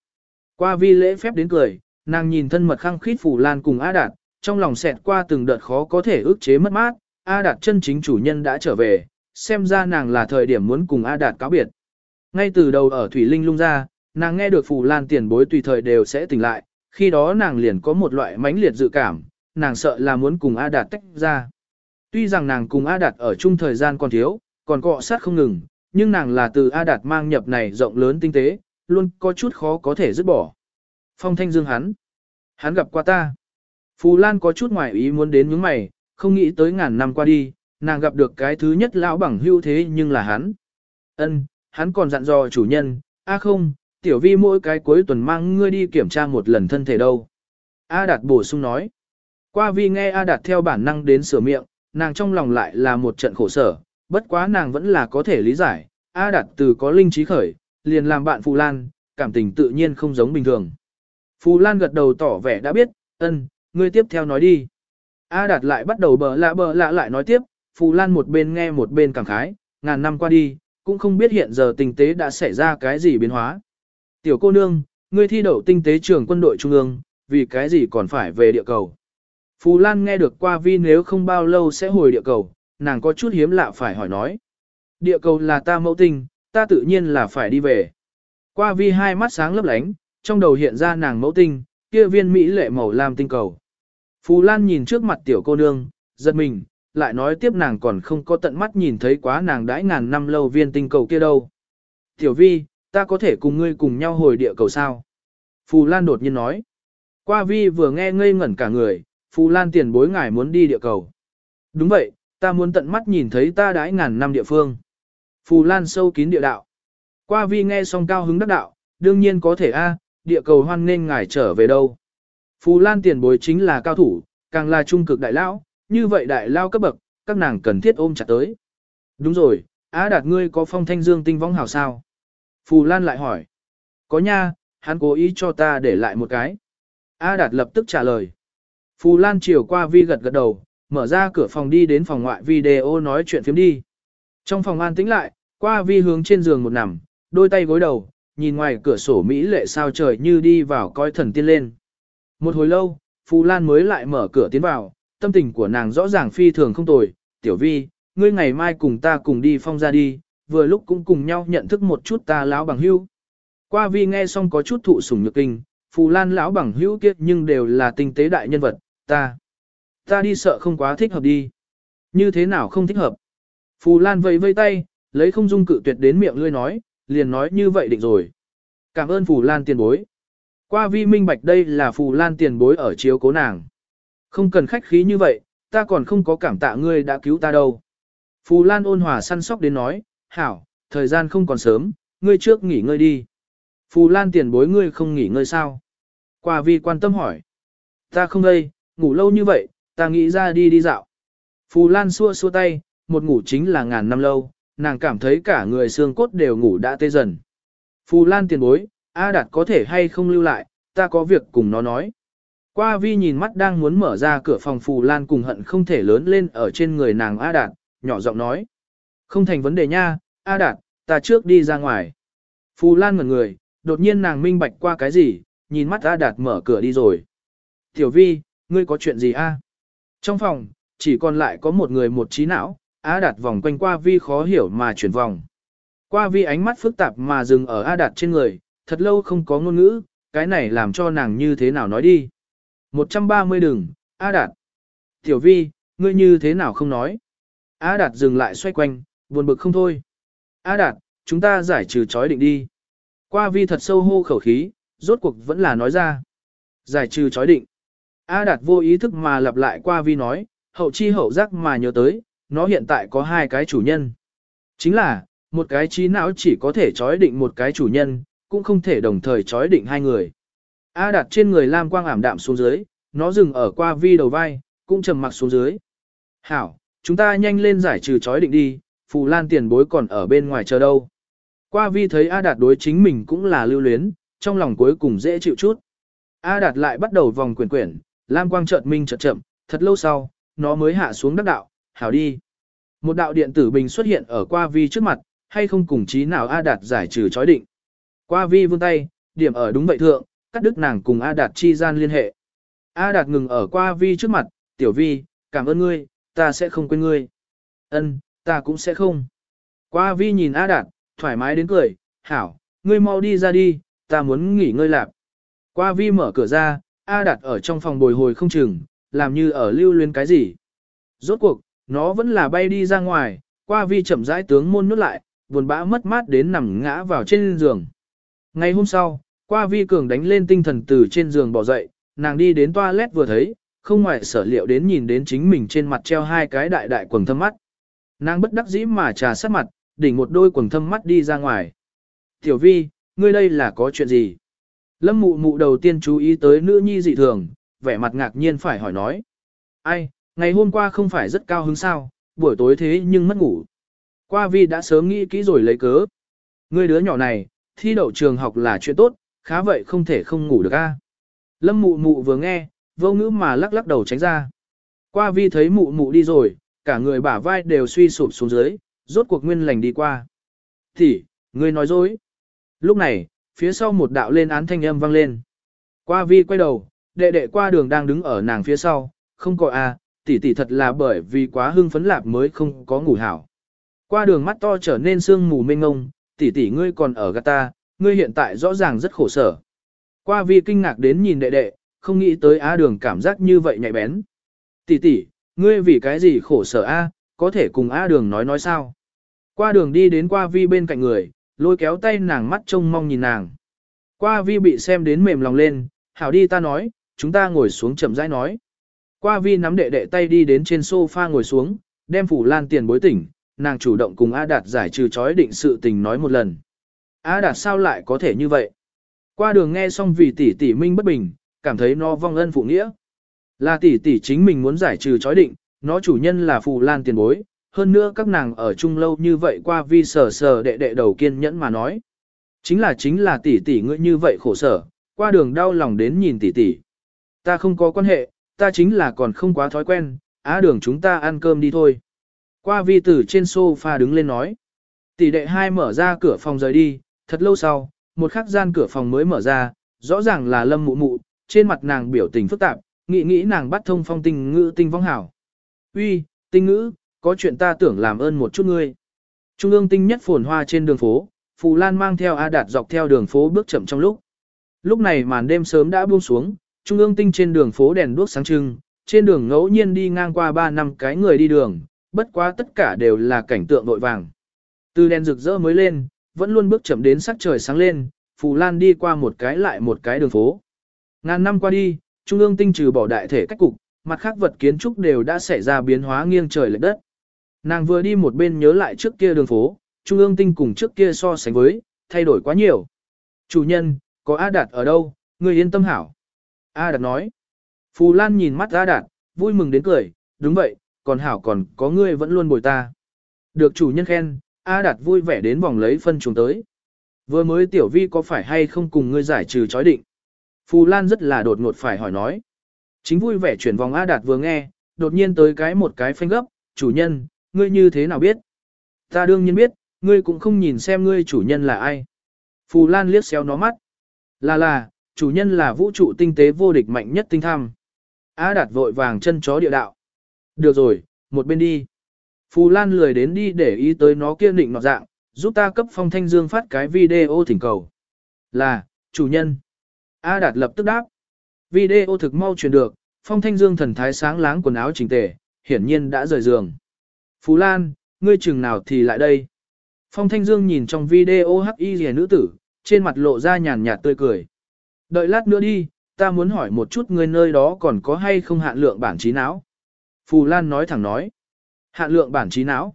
Qua vi lễ phép đến cười, nàng nhìn thân mật khăng khít Phù Lan cùng A Đạt, trong lòng xẹt qua từng đợt khó có thể ức chế mất mát, A Đạt chân chính chủ nhân đã trở về, xem ra nàng là thời điểm muốn cùng A Đạt cáo biệt. Ngay từ đầu ở Thủy Linh lung ra, Nàng nghe được Phù Lan tiền bối tùy thời đều sẽ tỉnh lại, khi đó nàng liền có một loại mãnh liệt dự cảm, nàng sợ là muốn cùng A Đạt tách ra. Tuy rằng nàng cùng A Đạt ở chung thời gian còn thiếu, còn cọ sát không ngừng, nhưng nàng là từ A Đạt mang nhập này rộng lớn tinh tế, luôn có chút khó có thể dứt bỏ. Phong Thanh Dương hắn, hắn gặp qua ta. Phù Lan có chút ngoài ý muốn đến những mày, không nghĩ tới ngàn năm qua đi, nàng gặp được cái thứ nhất lão bằng hưu thế nhưng là hắn. Ân, hắn còn dặn dò chủ nhân, a không, tiểu vi mỗi cái cuối tuần mang ngươi đi kiểm tra một lần thân thể đâu. A Đạt bổ sung nói. Qua vi nghe A Đạt theo bản năng đến sửa miệng, nàng trong lòng lại là một trận khổ sở, bất quá nàng vẫn là có thể lý giải. A Đạt từ có linh trí khởi, liền làm bạn Phù Lan, cảm tình tự nhiên không giống bình thường. Phù Lan gật đầu tỏ vẻ đã biết, ân, ngươi tiếp theo nói đi. A Đạt lại bắt đầu bờ lạ bờ lạ lại nói tiếp, Phù Lan một bên nghe một bên cảm khái, ngàn năm qua đi, cũng không biết hiện giờ tình tế đã xảy ra cái gì biến hóa. Tiểu cô nương, ngươi thi đậu tinh tế trường quân đội trung ương, vì cái gì còn phải về địa cầu. Phù Lan nghe được qua vi nếu không bao lâu sẽ hồi địa cầu, nàng có chút hiếm lạ phải hỏi nói. Địa cầu là ta mẫu tinh, ta tự nhiên là phải đi về. Qua vi hai mắt sáng lấp lánh, trong đầu hiện ra nàng mẫu tinh, kia viên Mỹ lệ màu lam tinh cầu. Phù Lan nhìn trước mặt tiểu cô nương, giật mình, lại nói tiếp nàng còn không có tận mắt nhìn thấy quá nàng đãi ngàn năm lâu viên tinh cầu kia đâu. Tiểu vi, ta có thể cùng ngươi cùng nhau hồi địa cầu sao? Phù Lan đột nhiên nói. Qua vi vừa nghe ngây ngẩn cả người, Phù Lan tiền bối ngài muốn đi địa cầu. Đúng vậy, ta muốn tận mắt nhìn thấy ta đãi ngàn năm địa phương. Phù Lan sâu kín địa đạo. Qua vi nghe xong cao hứng đắc đạo, đương nhiên có thể a, địa cầu hoan nên ngài trở về đâu. Phù Lan tiền bối chính là cao thủ, càng là trung cực đại lão, như vậy đại lao cấp bậc, các nàng cần thiết ôm chặt tới. Đúng rồi, Á Đạt ngươi có phong thanh dương tinh vong hảo sao? Phù Lan lại hỏi. Có nha, hắn cố ý cho ta để lại một cái. A Đạt lập tức trả lời. Phù Lan chiều qua vi gật gật đầu, mở ra cửa phòng đi đến phòng ngoại video nói chuyện phiếm đi. Trong phòng an tĩnh lại, qua vi hướng trên giường một nằm, đôi tay gối đầu, nhìn ngoài cửa sổ Mỹ lệ sao trời như đi vào coi thần tiên lên. Một hồi lâu, Phù Lan mới lại mở cửa tiến vào, tâm tình của nàng rõ ràng phi thường không tồi. Tiểu vi, ngươi ngày mai cùng ta cùng đi phong ra đi, vừa lúc cũng cùng nhau nhận thức một chút ta lão bằng hữu. Qua vi nghe xong có chút thụ sủng nhược kinh, Phù Lan lão bằng hữu kiếp nhưng đều là tinh tế đại nhân vật, ta. Ta đi sợ không quá thích hợp đi. Như thế nào không thích hợp? Phù Lan vẫy vây tay, lấy không dung cự tuyệt đến miệng lươi nói, liền nói như vậy định rồi. Cảm ơn Phù Lan tiền bối. Qua vi minh bạch đây là Phù Lan tiền bối ở chiếu cố nàng. Không cần khách khí như vậy, ta còn không có cảm tạ ngươi đã cứu ta đâu. Phù Lan ôn hòa săn sóc đến nói, hảo, thời gian không còn sớm, ngươi trước nghỉ ngơi đi. Phù Lan tiền bối ngươi không nghỉ ngơi sao? Qua vi quan tâm hỏi. Ta không đây, ngủ lâu như vậy, ta nghĩ ra đi đi dạo. Phù Lan xua xua tay, một ngủ chính là ngàn năm lâu, nàng cảm thấy cả người xương cốt đều ngủ đã tê dần. Phù Lan tiền bối, A Đạt có thể hay không lưu lại, ta có việc cùng nó nói. Qua vi nhìn mắt đang muốn mở ra cửa phòng Phù Lan cùng hận không thể lớn lên ở trên người nàng A Đạt, nhỏ giọng nói. Không thành vấn đề nha, A Đạt, ta trước đi ra ngoài. Phù Lan ngẩn người, đột nhiên nàng minh bạch qua cái gì, nhìn mắt A Đạt mở cửa đi rồi. Tiểu vi, ngươi có chuyện gì a? Trong phòng, chỉ còn lại có một người một trí não, A Đạt vòng quanh qua vi khó hiểu mà chuyển vòng. Qua vi ánh mắt phức tạp mà dừng ở A Đạt trên người, thật lâu không có ngôn ngữ, cái này làm cho nàng như thế nào nói đi. 130 đường, A Đạt. Tiểu vi, ngươi như thế nào không nói. A Đạt dừng lại xoay quanh, buồn bực không thôi. A Đạt, chúng ta giải trừ chói định đi. Qua vi thật sâu hô khẩu khí, rốt cuộc vẫn là nói ra. Giải trừ chói định. A Đạt vô ý thức mà lặp lại qua vi nói, hậu chi hậu giác mà nhớ tới, nó hiện tại có hai cái chủ nhân. Chính là, một cái trí não chỉ có thể chói định một cái chủ nhân, cũng không thể đồng thời chói định hai người. A Đạt trên người lam quang ảm đạm xuống dưới, nó dừng ở qua vi đầu vai, cũng trầm mặc xuống dưới. Hảo, chúng ta nhanh lên giải trừ chói định đi, Phù Lan tiền bối còn ở bên ngoài chờ đâu. Qua vi thấy A Đạt đối chính mình cũng là lưu luyến, trong lòng cuối cùng dễ chịu chút. A Đạt lại bắt đầu vòng quyển quyển, lam quang chợt minh chợt chậm, thật lâu sau, nó mới hạ xuống đắc đạo, hảo đi. Một đạo điện tử bình xuất hiện ở qua vi trước mặt, hay không cùng chí nào A Đạt giải trừ chói định. Qua vi vươn tay, điểm ở đúng vậy thượng, cắt đứt nàng cùng A Đạt chi gian liên hệ. A Đạt ngừng ở qua vi trước mặt, tiểu vi, cảm ơn ngươi, ta sẽ không quên ngươi. Ân, ta cũng sẽ không. Qua vi nhìn A Đạt, thoải mái đến cười, hảo, ngươi mau đi ra đi, ta muốn nghỉ ngơi lạp. Qua vi mở cửa ra, A Đạt ở trong phòng bồi hồi không chừng, làm như ở lưu luyến cái gì. Rốt cuộc, nó vẫn là bay đi ra ngoài, qua vi chậm rãi tướng môn nút lại, buồn bã mất mát đến nằm ngã vào trên giường. Ngày hôm sau, qua vi cường đánh lên tinh thần từ trên giường bỏ dậy, nàng đi đến toilet vừa thấy, không ngoại sở liệu đến nhìn đến chính mình trên mặt treo hai cái đại đại quần thâm mắt. Nàng bất đắc dĩ mà trà sát mặt, đỉnh một đôi quần thâm mắt đi ra ngoài. Tiểu vi, ngươi đây là có chuyện gì? Lâm mụ mụ đầu tiên chú ý tới nữ nhi dị thường, vẻ mặt ngạc nhiên phải hỏi nói. Ai, ngày hôm qua không phải rất cao hứng sao, buổi tối thế nhưng mất ngủ. Qua vi đã sớm nghĩ kỹ rồi lấy cớ. Ngươi đứa nhỏ này, thi đậu trường học là chuyện tốt, khá vậy không thể không ngủ được a. Lâm mụ mụ vừa nghe, vô ngữ mà lắc lắc đầu tránh ra. Qua vi thấy mụ mụ đi rồi, cả người bả vai đều suy sụp xuống dưới, rốt cuộc nguyên lành đi qua. Thì, ngươi nói dối. Lúc này, phía sau một đạo lên án thanh âm vang lên. Qua vi quay đầu, đệ đệ qua đường đang đứng ở nàng phía sau, không có a, à, tỷ tỷ thật là bởi vì quá hưng phấn lạp mới không có ngủ hảo. Qua đường mắt to trở nên sương mù mênh ngông, tỷ tỷ ngươi còn ở gạt ta, ngươi hiện tại rõ ràng rất khổ sở. Qua vi kinh ngạc đến nhìn đệ đệ, không nghĩ tới á đường cảm giác như vậy nhạy bén. Tỷ tỷ, ngươi vì cái gì khổ sở a, có thể cùng a đường nói nói sao? Qua đường đi đến qua vi bên cạnh người, lôi kéo tay nàng mắt trông mong nhìn nàng. Qua vi bị xem đến mềm lòng lên, hảo đi ta nói, chúng ta ngồi xuống chậm rãi nói. Qua vi nắm đệ đệ tay đi đến trên sofa ngồi xuống, đem phủ lan tiền bối tỉnh, nàng chủ động cùng A Đạt giải trừ chói định sự tình nói một lần. A Đạt sao lại có thể như vậy? Qua đường nghe xong vì tỷ tỷ minh bất bình, cảm thấy nó vong ân phụ nghĩa. Là tỷ tỷ chính mình muốn giải trừ chói định, nó chủ nhân là phù lan tiền bối, hơn nữa các nàng ở chung lâu như vậy qua vi sờ sờ đệ đệ đầu kiên nhẫn mà nói. Chính là chính là tỷ tỷ ngươi như vậy khổ sở, qua đường đau lòng đến nhìn tỷ tỷ. Ta không có quan hệ, ta chính là còn không quá thói quen, á đường chúng ta ăn cơm đi thôi. Qua vi tử trên sofa đứng lên nói. Tỷ đệ hai mở ra cửa phòng rời đi, thật lâu sau, một khắc gian cửa phòng mới mở ra, rõ ràng là lâm mụ mụ, trên mặt nàng biểu tình phức tạp, nghĩ nghĩ nàng bắt thông phong tinh ngữ tinh vong hảo. Uy, tinh ngữ, có chuyện ta tưởng làm ơn một chút ngươi. Trung ương tinh nhất phồn hoa trên đường phố, Phù Lan mang theo A Đạt dọc theo đường phố bước chậm trong lúc. Lúc này màn đêm sớm đã buông xuống, trung ương tinh trên đường phố đèn đuốc sáng trưng, trên đường ngẫu nhiên đi ngang qua ba năm cái người đi đường, bất quá tất cả đều là cảnh tượng nội vàng. Từ đèn rực rỡ mới lên, vẫn luôn bước chậm đến sắc trời sáng lên, Phù Lan đi qua một cái lại một cái đường phố. Ngàn năm qua đi, trung ương tinh trừ bỏ đại thể cách cục, mặt khác vật kiến trúc đều đã xảy ra biến hóa nghiêng trời lệch đất. Nàng vừa đi một bên nhớ lại trước kia đường phố, trung ương tinh cùng trước kia so sánh với, thay đổi quá nhiều. Chủ nhân, có A Đạt ở đâu, người yên tâm hảo. A Đạt nói. Phù Lan nhìn mắt A Đạt, vui mừng đến cười, đúng vậy, còn hảo còn có ngươi vẫn luôn bồi ta. Được chủ nhân khen, A Đạt vui vẻ đến vòng lấy phân trùng tới. Vừa mới tiểu vi có phải hay không cùng ngươi giải trừ chói định? Phù Lan rất là đột ngột phải hỏi nói. Chính vui vẻ chuyển vòng A Đạt vừa nghe, đột nhiên tới cái một cái phanh gấp, chủ nhân, ngươi như thế nào biết? Ta đương nhiên biết, ngươi cũng không nhìn xem ngươi chủ nhân là ai. Phù Lan liếc xéo nó mắt. Là là, chủ nhân là vũ trụ tinh tế vô địch mạnh nhất tinh tham. A Đạt vội vàng chân chó địa đạo. Được rồi, một bên đi. Phù Lan lười đến đi để ý tới nó kiên định nọ dạng, giúp ta cấp phong thanh dương phát cái video thỉnh cầu. Là, chủ nhân. A Đạt lập tức đáp. Video thực mau truyền được, phong thanh dương thần thái sáng láng quần áo chỉnh tề, hiển nhiên đã rời giường. Phú Lan, ngươi chừng nào thì lại đây. Phong thanh dương nhìn trong video hắc y rìa nữ tử, trên mặt lộ ra nhàn nhạt tươi cười. Đợi lát nữa đi, ta muốn hỏi một chút ngươi nơi đó còn có hay không hạn lượng bản trí não. Phù Lan nói thẳng nói. Hạn lượng bản trí não.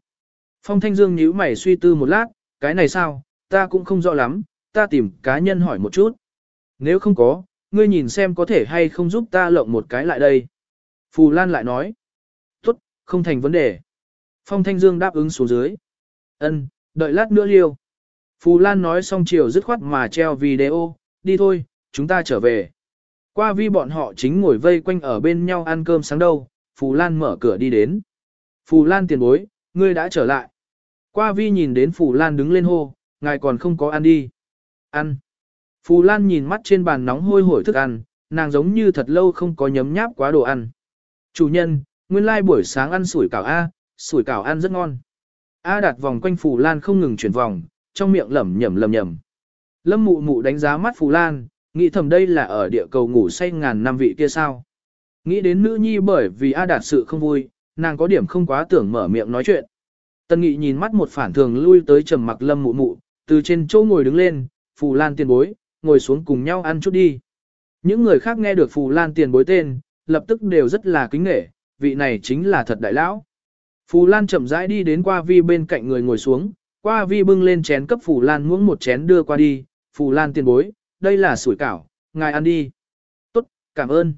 Phong Thanh Dương nhíu mày suy tư một lát, cái này sao, ta cũng không rõ lắm, ta tìm cá nhân hỏi một chút. Nếu không có, ngươi nhìn xem có thể hay không giúp ta lộng một cái lại đây. Phù Lan lại nói. Tốt, không thành vấn đề. Phong Thanh Dương đáp ứng xuống dưới. Ân, đợi lát nữa liêu. Phù Lan nói xong chiều dứt khoát mà treo video, đi thôi, chúng ta trở về. Qua vi bọn họ chính ngồi vây quanh ở bên nhau ăn cơm sáng đâu, Phù Lan mở cửa đi đến. Phù Lan tiền bối, ngươi đã trở lại. Qua vi nhìn đến Phù Lan đứng lên hô, ngài còn không có ăn đi. Ăn. Phù Lan nhìn mắt trên bàn nóng hôi hổi thức ăn, nàng giống như thật lâu không có nhấm nháp quá đồ ăn. Chủ nhân, nguyên lai like buổi sáng ăn sủi cảo A, sủi cảo ăn rất ngon. A đặt vòng quanh Phù Lan không ngừng chuyển vòng, trong miệng lẩm nhẩm lẩm nhẩm. Lâm mụ mụ đánh giá mắt Phù Lan, nghĩ thầm đây là ở địa cầu ngủ say ngàn năm vị kia sao. Nghĩ đến nữ nhi bởi vì A đạt sự không vui, nàng có điểm không quá tưởng mở miệng nói chuyện. Tân nghị nhìn mắt một phản thường lui tới trầm mặc lâm mụ mụ, từ trên chỗ ngồi đứng lên, Phù Lan tiền bối, ngồi xuống cùng nhau ăn chút đi. Những người khác nghe được Phù Lan tiền bối tên, lập tức đều rất là kính nghệ, vị này chính là thật đại lão. Phù Lan chậm rãi đi đến qua vi bên cạnh người ngồi xuống, qua vi bưng lên chén cấp Phù Lan muỗng một chén đưa qua đi, Phù Lan tiền bối, đây là sủi cảo, ngài ăn đi. Tốt, cảm ơn.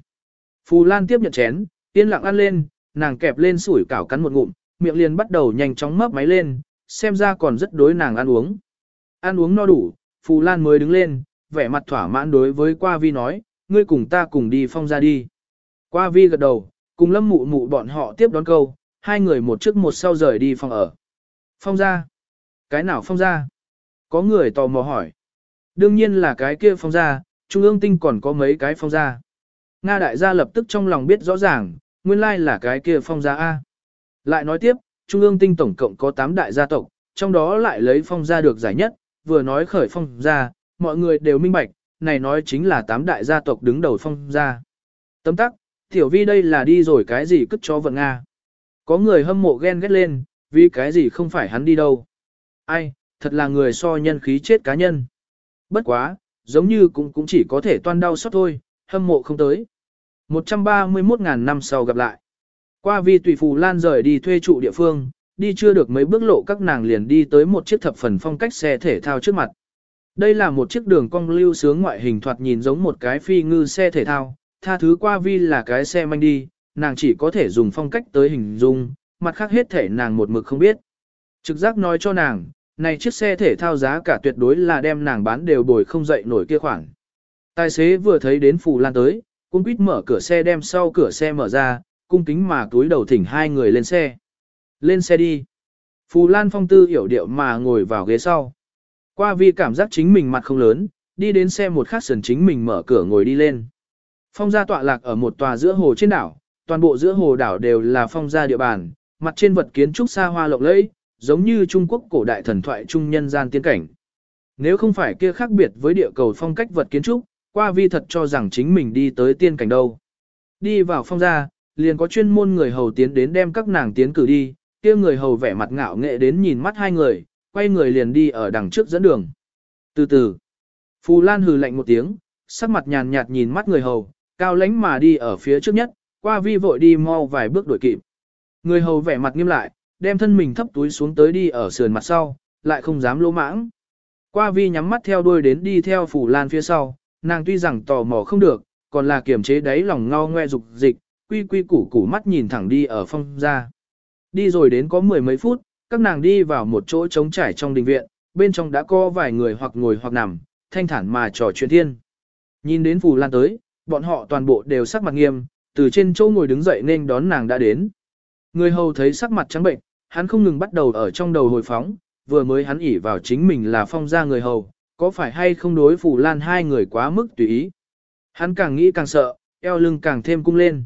Phù Lan tiếp nhận chén, yên lặng ăn lên, nàng kẹp lên sủi cảo cắn một ngụm, miệng liền bắt đầu nhanh chóng mấp máy lên, xem ra còn rất đối nàng ăn uống. Ăn uống no đủ, Phù Lan mới đứng lên, vẻ mặt thỏa mãn đối với Qua Vi nói, ngươi cùng ta cùng đi phong ra đi. Qua Vi gật đầu, cùng lâm mụ mụ bọn họ tiếp đón câu, hai người một trước một sau rời đi phòng ở. Phong ra? Cái nào phong ra? Có người tò mò hỏi. Đương nhiên là cái kia phong ra, trung ương tinh còn có mấy cái phong ra. Nga đại gia lập tức trong lòng biết rõ ràng, nguyên lai là cái kia phong gia A. Lại nói tiếp, trung ương tinh tổng cộng có 8 đại gia tộc, trong đó lại lấy phong gia được giải nhất, vừa nói khởi phong gia, mọi người đều minh bạch, này nói chính là tám đại gia tộc đứng đầu phong gia. Tấm tắc, tiểu vi đây là đi rồi cái gì cất cho vận Nga. Có người hâm mộ ghen ghét lên, vì cái gì không phải hắn đi đâu. Ai, thật là người so nhân khí chết cá nhân. Bất quá, giống như cũng cũng chỉ có thể toan đau xót thôi, hâm mộ không tới. 131.000 năm sau gặp lại. Qua vi tùy phù lan rời đi thuê trụ địa phương, đi chưa được mấy bước lộ các nàng liền đi tới một chiếc thập phần phong cách xe thể thao trước mặt. Đây là một chiếc đường cong lưu sướng ngoại hình thoạt nhìn giống một cái phi ngư xe thể thao, tha thứ qua vi là cái xe manh đi, nàng chỉ có thể dùng phong cách tới hình dung, mặt khác hết thể nàng một mực không biết. Trực giác nói cho nàng, này chiếc xe thể thao giá cả tuyệt đối là đem nàng bán đều bồi không dậy nổi kia khoảng. Tài xế vừa thấy đến Phù Lan tới, cũng quýt mở cửa xe đem sau cửa xe mở ra, cung kính mà túi đầu thỉnh hai người lên xe. Lên xe đi. Phù Lan phong tư hiểu điệu mà ngồi vào ghế sau. Qua Vi cảm giác chính mình mặt không lớn, đi đến xe một khắc sườn chính mình mở cửa ngồi đi lên. Phong gia tọa lạc ở một tòa giữa hồ trên đảo, toàn bộ giữa hồ đảo đều là phong gia địa bàn, mặt trên vật kiến trúc xa hoa lộng lẫy, giống như Trung Quốc cổ đại thần thoại trung nhân gian tiên cảnh. Nếu không phải kia khác biệt với địa cầu phong cách vật kiến trúc, qua vi thật cho rằng chính mình đi tới tiên cảnh đâu. Đi vào phong gia, liền có chuyên môn người hầu tiến đến đem các nàng tiến cử đi, kia người hầu vẻ mặt ngạo nghệ đến nhìn mắt hai người, quay người liền đi ở đằng trước dẫn đường. Từ từ, Phù Lan hừ lạnh một tiếng, sắc mặt nhàn nhạt nhìn mắt người hầu, cao lãnh mà đi ở phía trước nhất, qua vi vội đi mau vài bước đuổi kịp. Người hầu vẻ mặt nghiêm lại, đem thân mình thấp túi xuống tới đi ở sườn mặt sau, lại không dám lỗ mãng. Qua vi nhắm mắt theo đuôi đến đi theo Phù Lan phía sau, nàng tuy rằng tò mò không được, còn là kiềm chế đáy lòng ngao ngoe dục dịch, quy quy củ củ mắt nhìn thẳng đi ở phong ra. Đi rồi đến có mười mấy phút, các nàng đi vào một chỗ trống trải trong đình viện, bên trong đã có vài người hoặc ngồi hoặc nằm, thanh thản mà trò chuyện thiên. Nhìn đến Phù Lan tới, bọn họ toàn bộ đều sắc mặt nghiêm, từ trên chỗ ngồi đứng dậy nên đón nàng đã đến. Người hầu thấy sắc mặt trắng bệnh, hắn không ngừng bắt đầu ở trong đầu hồi phóng, vừa mới hắn ỉ vào chính mình là phong gia người hầu, có phải hay không đối Phù Lan hai người quá mức tùy ý. Hắn càng nghĩ càng sợ, eo lưng càng thêm cung lên.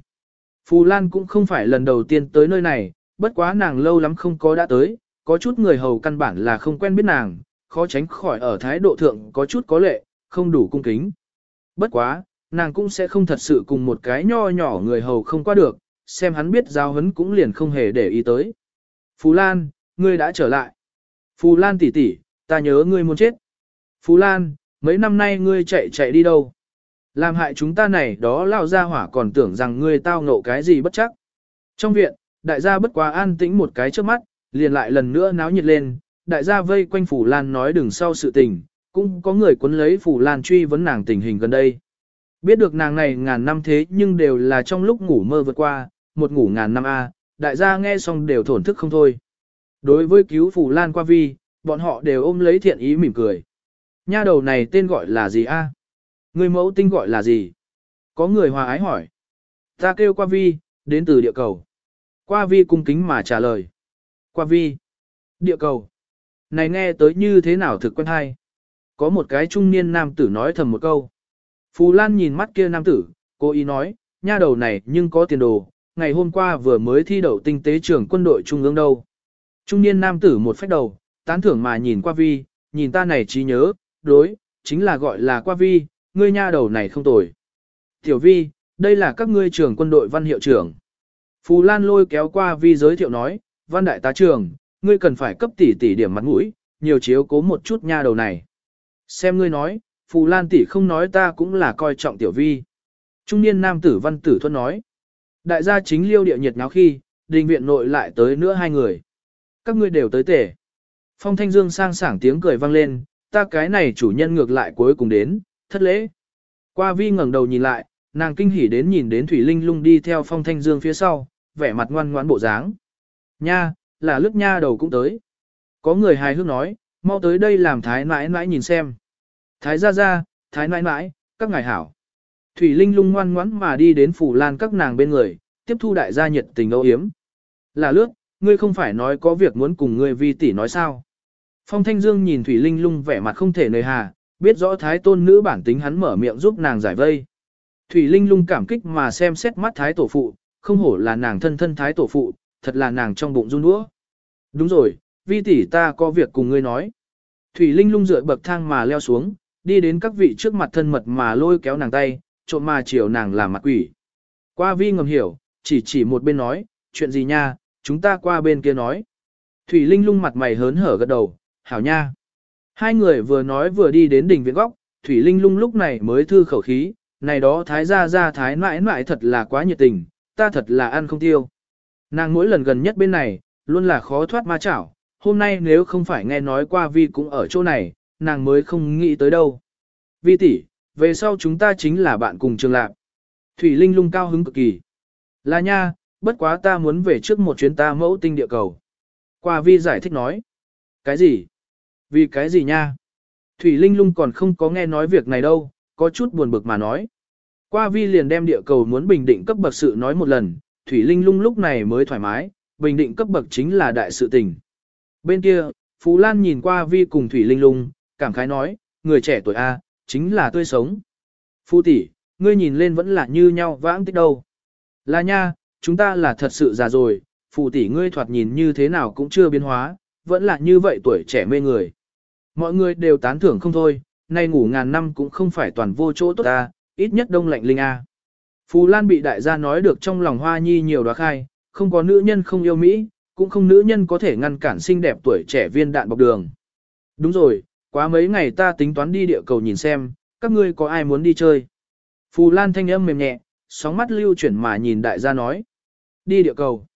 Phù Lan cũng không phải lần đầu tiên tới nơi này, bất quá nàng lâu lắm không có đã tới, có chút người hầu căn bản là không quen biết nàng, khó tránh khỏi ở thái độ thượng có chút có lệ, không đủ cung kính. Bất quá, nàng cũng sẽ không thật sự cùng một cái nho nhỏ người hầu không qua được, xem hắn biết giao hấn cũng liền không hề để ý tới. phú Lan, ngươi đã trở lại. phú Lan tỷ tỷ, ta nhớ ngươi muốn chết. Phú Lan, mấy năm nay ngươi chạy chạy đi đâu? Làm hại chúng ta này đó lao ra hỏa còn tưởng rằng ngươi tao ngộ cái gì bất chắc. Trong viện, đại gia bất quá an tĩnh một cái trước mắt, liền lại lần nữa náo nhiệt lên, đại gia vây quanh Phủ Lan nói đừng sau sự tình, cũng có người cuốn lấy Phủ Lan truy vấn nàng tình hình gần đây. Biết được nàng này ngàn năm thế nhưng đều là trong lúc ngủ mơ vượt qua, một ngủ ngàn năm A, đại gia nghe xong đều thổn thức không thôi. Đối với cứu Phủ Lan qua vi, bọn họ đều ôm lấy thiện ý mỉm cười. Nha đầu này tên gọi là gì a? Người mẫu tinh gọi là gì? Có người hòa ái hỏi. Ta kêu qua vi, đến từ địa cầu. Qua vi cung kính mà trả lời. Qua vi. Địa cầu. Này nghe tới như thế nào thực quen hay? Có một cái trung niên nam tử nói thầm một câu. Phù Lan nhìn mắt kia nam tử, cô ý nói, nha đầu này nhưng có tiền đồ, ngày hôm qua vừa mới thi đậu tinh tế trưởng quân đội trung ương đâu. Trung niên nam tử một phách đầu, tán thưởng mà nhìn qua vi, nhìn ta này trí nhớ, đối, chính là gọi là qua vi, ngươi nha đầu này không tồi. Tiểu vi, đây là các ngươi trưởng quân đội văn hiệu trưởng. Phù Lan lôi kéo qua vi giới thiệu nói, văn đại tá trường, ngươi cần phải cấp tỷ tỷ điểm mặt mũi, nhiều chiếu cố một chút nha đầu này. Xem ngươi nói, Phù Lan tỷ không nói ta cũng là coi trọng tiểu vi. Trung niên nam tử văn tử thuận nói. Đại gia chính liêu địa nhiệt ngáo khi, đình viện nội lại tới nữa hai người. Các ngươi đều tới tể. Phong Thanh Dương sang sảng tiếng cười vang lên, ta cái này chủ nhân ngược lại cuối cùng đến, thất lễ. Qua vi ngẩng đầu nhìn lại, nàng kinh hỉ đến nhìn đến Thủy Linh lung đi theo Phong Thanh Dương phía sau, vẻ mặt ngoan ngoãn bộ dáng. Nha, là lướt nha đầu cũng tới. Có người hài hước nói, mau tới đây làm thái nãi nãi nhìn xem. Thái gia gia, thái nãi nãi, các ngài hảo. Thủy Linh lung ngoan ngoãn mà đi đến phủ lan các nàng bên người, tiếp thu đại gia nhiệt tình âu yếm. Là lướt, ngươi không phải nói có việc muốn cùng ngươi vi tỷ nói sao. Phong Thanh Dương nhìn Thủy Linh lung vẻ mặt không thể nơi hà, biết rõ thái tôn nữ bản tính hắn mở miệng giúp nàng giải vây. Thủy Linh lung cảm kích mà xem xét mắt thái tổ phụ, không hổ là nàng thân thân thái tổ phụ, thật là nàng trong bụng run đũa. Đúng rồi, vi tỷ ta có việc cùng ngươi nói. Thủy Linh lung dựa bậc thang mà leo xuống, đi đến các vị trước mặt thân mật mà lôi kéo nàng tay, trộm mà chiều nàng làm mặt quỷ. Qua vi ngầm hiểu, chỉ chỉ một bên nói, chuyện gì nha, chúng ta qua bên kia nói. Thủy Linh lung mặt mày hớn hở gật đầu, hảo nha. Hai người vừa nói vừa đi đến đỉnh viện góc, Thủy Linh lung lúc này mới thư khẩu khí, này đó thái gia gia thái mãi mãi thật là quá nhiệt tình, ta thật là ăn không tiêu. Nàng mỗi lần gần nhất bên này, luôn là khó thoát ma chảo, hôm nay nếu không phải nghe nói qua vi cũng ở chỗ này, nàng mới không nghĩ tới đâu. Vi tỷ, về sau chúng ta chính là bạn cùng trường lạc. Thủy Linh lung cao hứng cực kỳ. Là nha, bất quá ta muốn về trước một chuyến ta mẫu tinh địa cầu. Qua vi giải thích nói. Cái gì? Vì cái gì nha? Thủy Linh lung còn không có nghe nói việc này đâu, có chút buồn bực mà nói. Qua vi liền đem địa cầu muốn bình định cấp bậc sự nói một lần, Thủy Linh lung lúc này mới thoải mái, bình định cấp bậc chính là đại sự tình. Bên kia, Phú Lan nhìn qua vi cùng Thủy Linh lung, cảm khái nói, người trẻ tuổi A, chính là tươi sống. Phu tỷ, ngươi nhìn lên vẫn là như nhau vãng tích đâu. Là nha, chúng ta là thật sự già rồi, phù tỷ ngươi thoạt nhìn như thế nào cũng chưa biến hóa, vẫn là như vậy tuổi trẻ mê người. Mọi người đều tán thưởng không thôi, nay ngủ ngàn năm cũng không phải toàn vô chỗ tốt ta, ít nhất đông lạnh linh A. Phù Lan bị đại gia nói được trong lòng hoa nhi nhiều đoá khai, không có nữ nhân không yêu Mỹ, cũng không nữ nhân có thể ngăn cản xinh đẹp tuổi trẻ viên đạn bọc đường. Đúng rồi, quá mấy ngày ta tính toán đi địa cầu nhìn xem, các ngươi có ai muốn đi chơi. Phù Lan thanh âm mềm nhẹ, sóng mắt lưu chuyển mà nhìn đại gia nói. Đi địa cầu.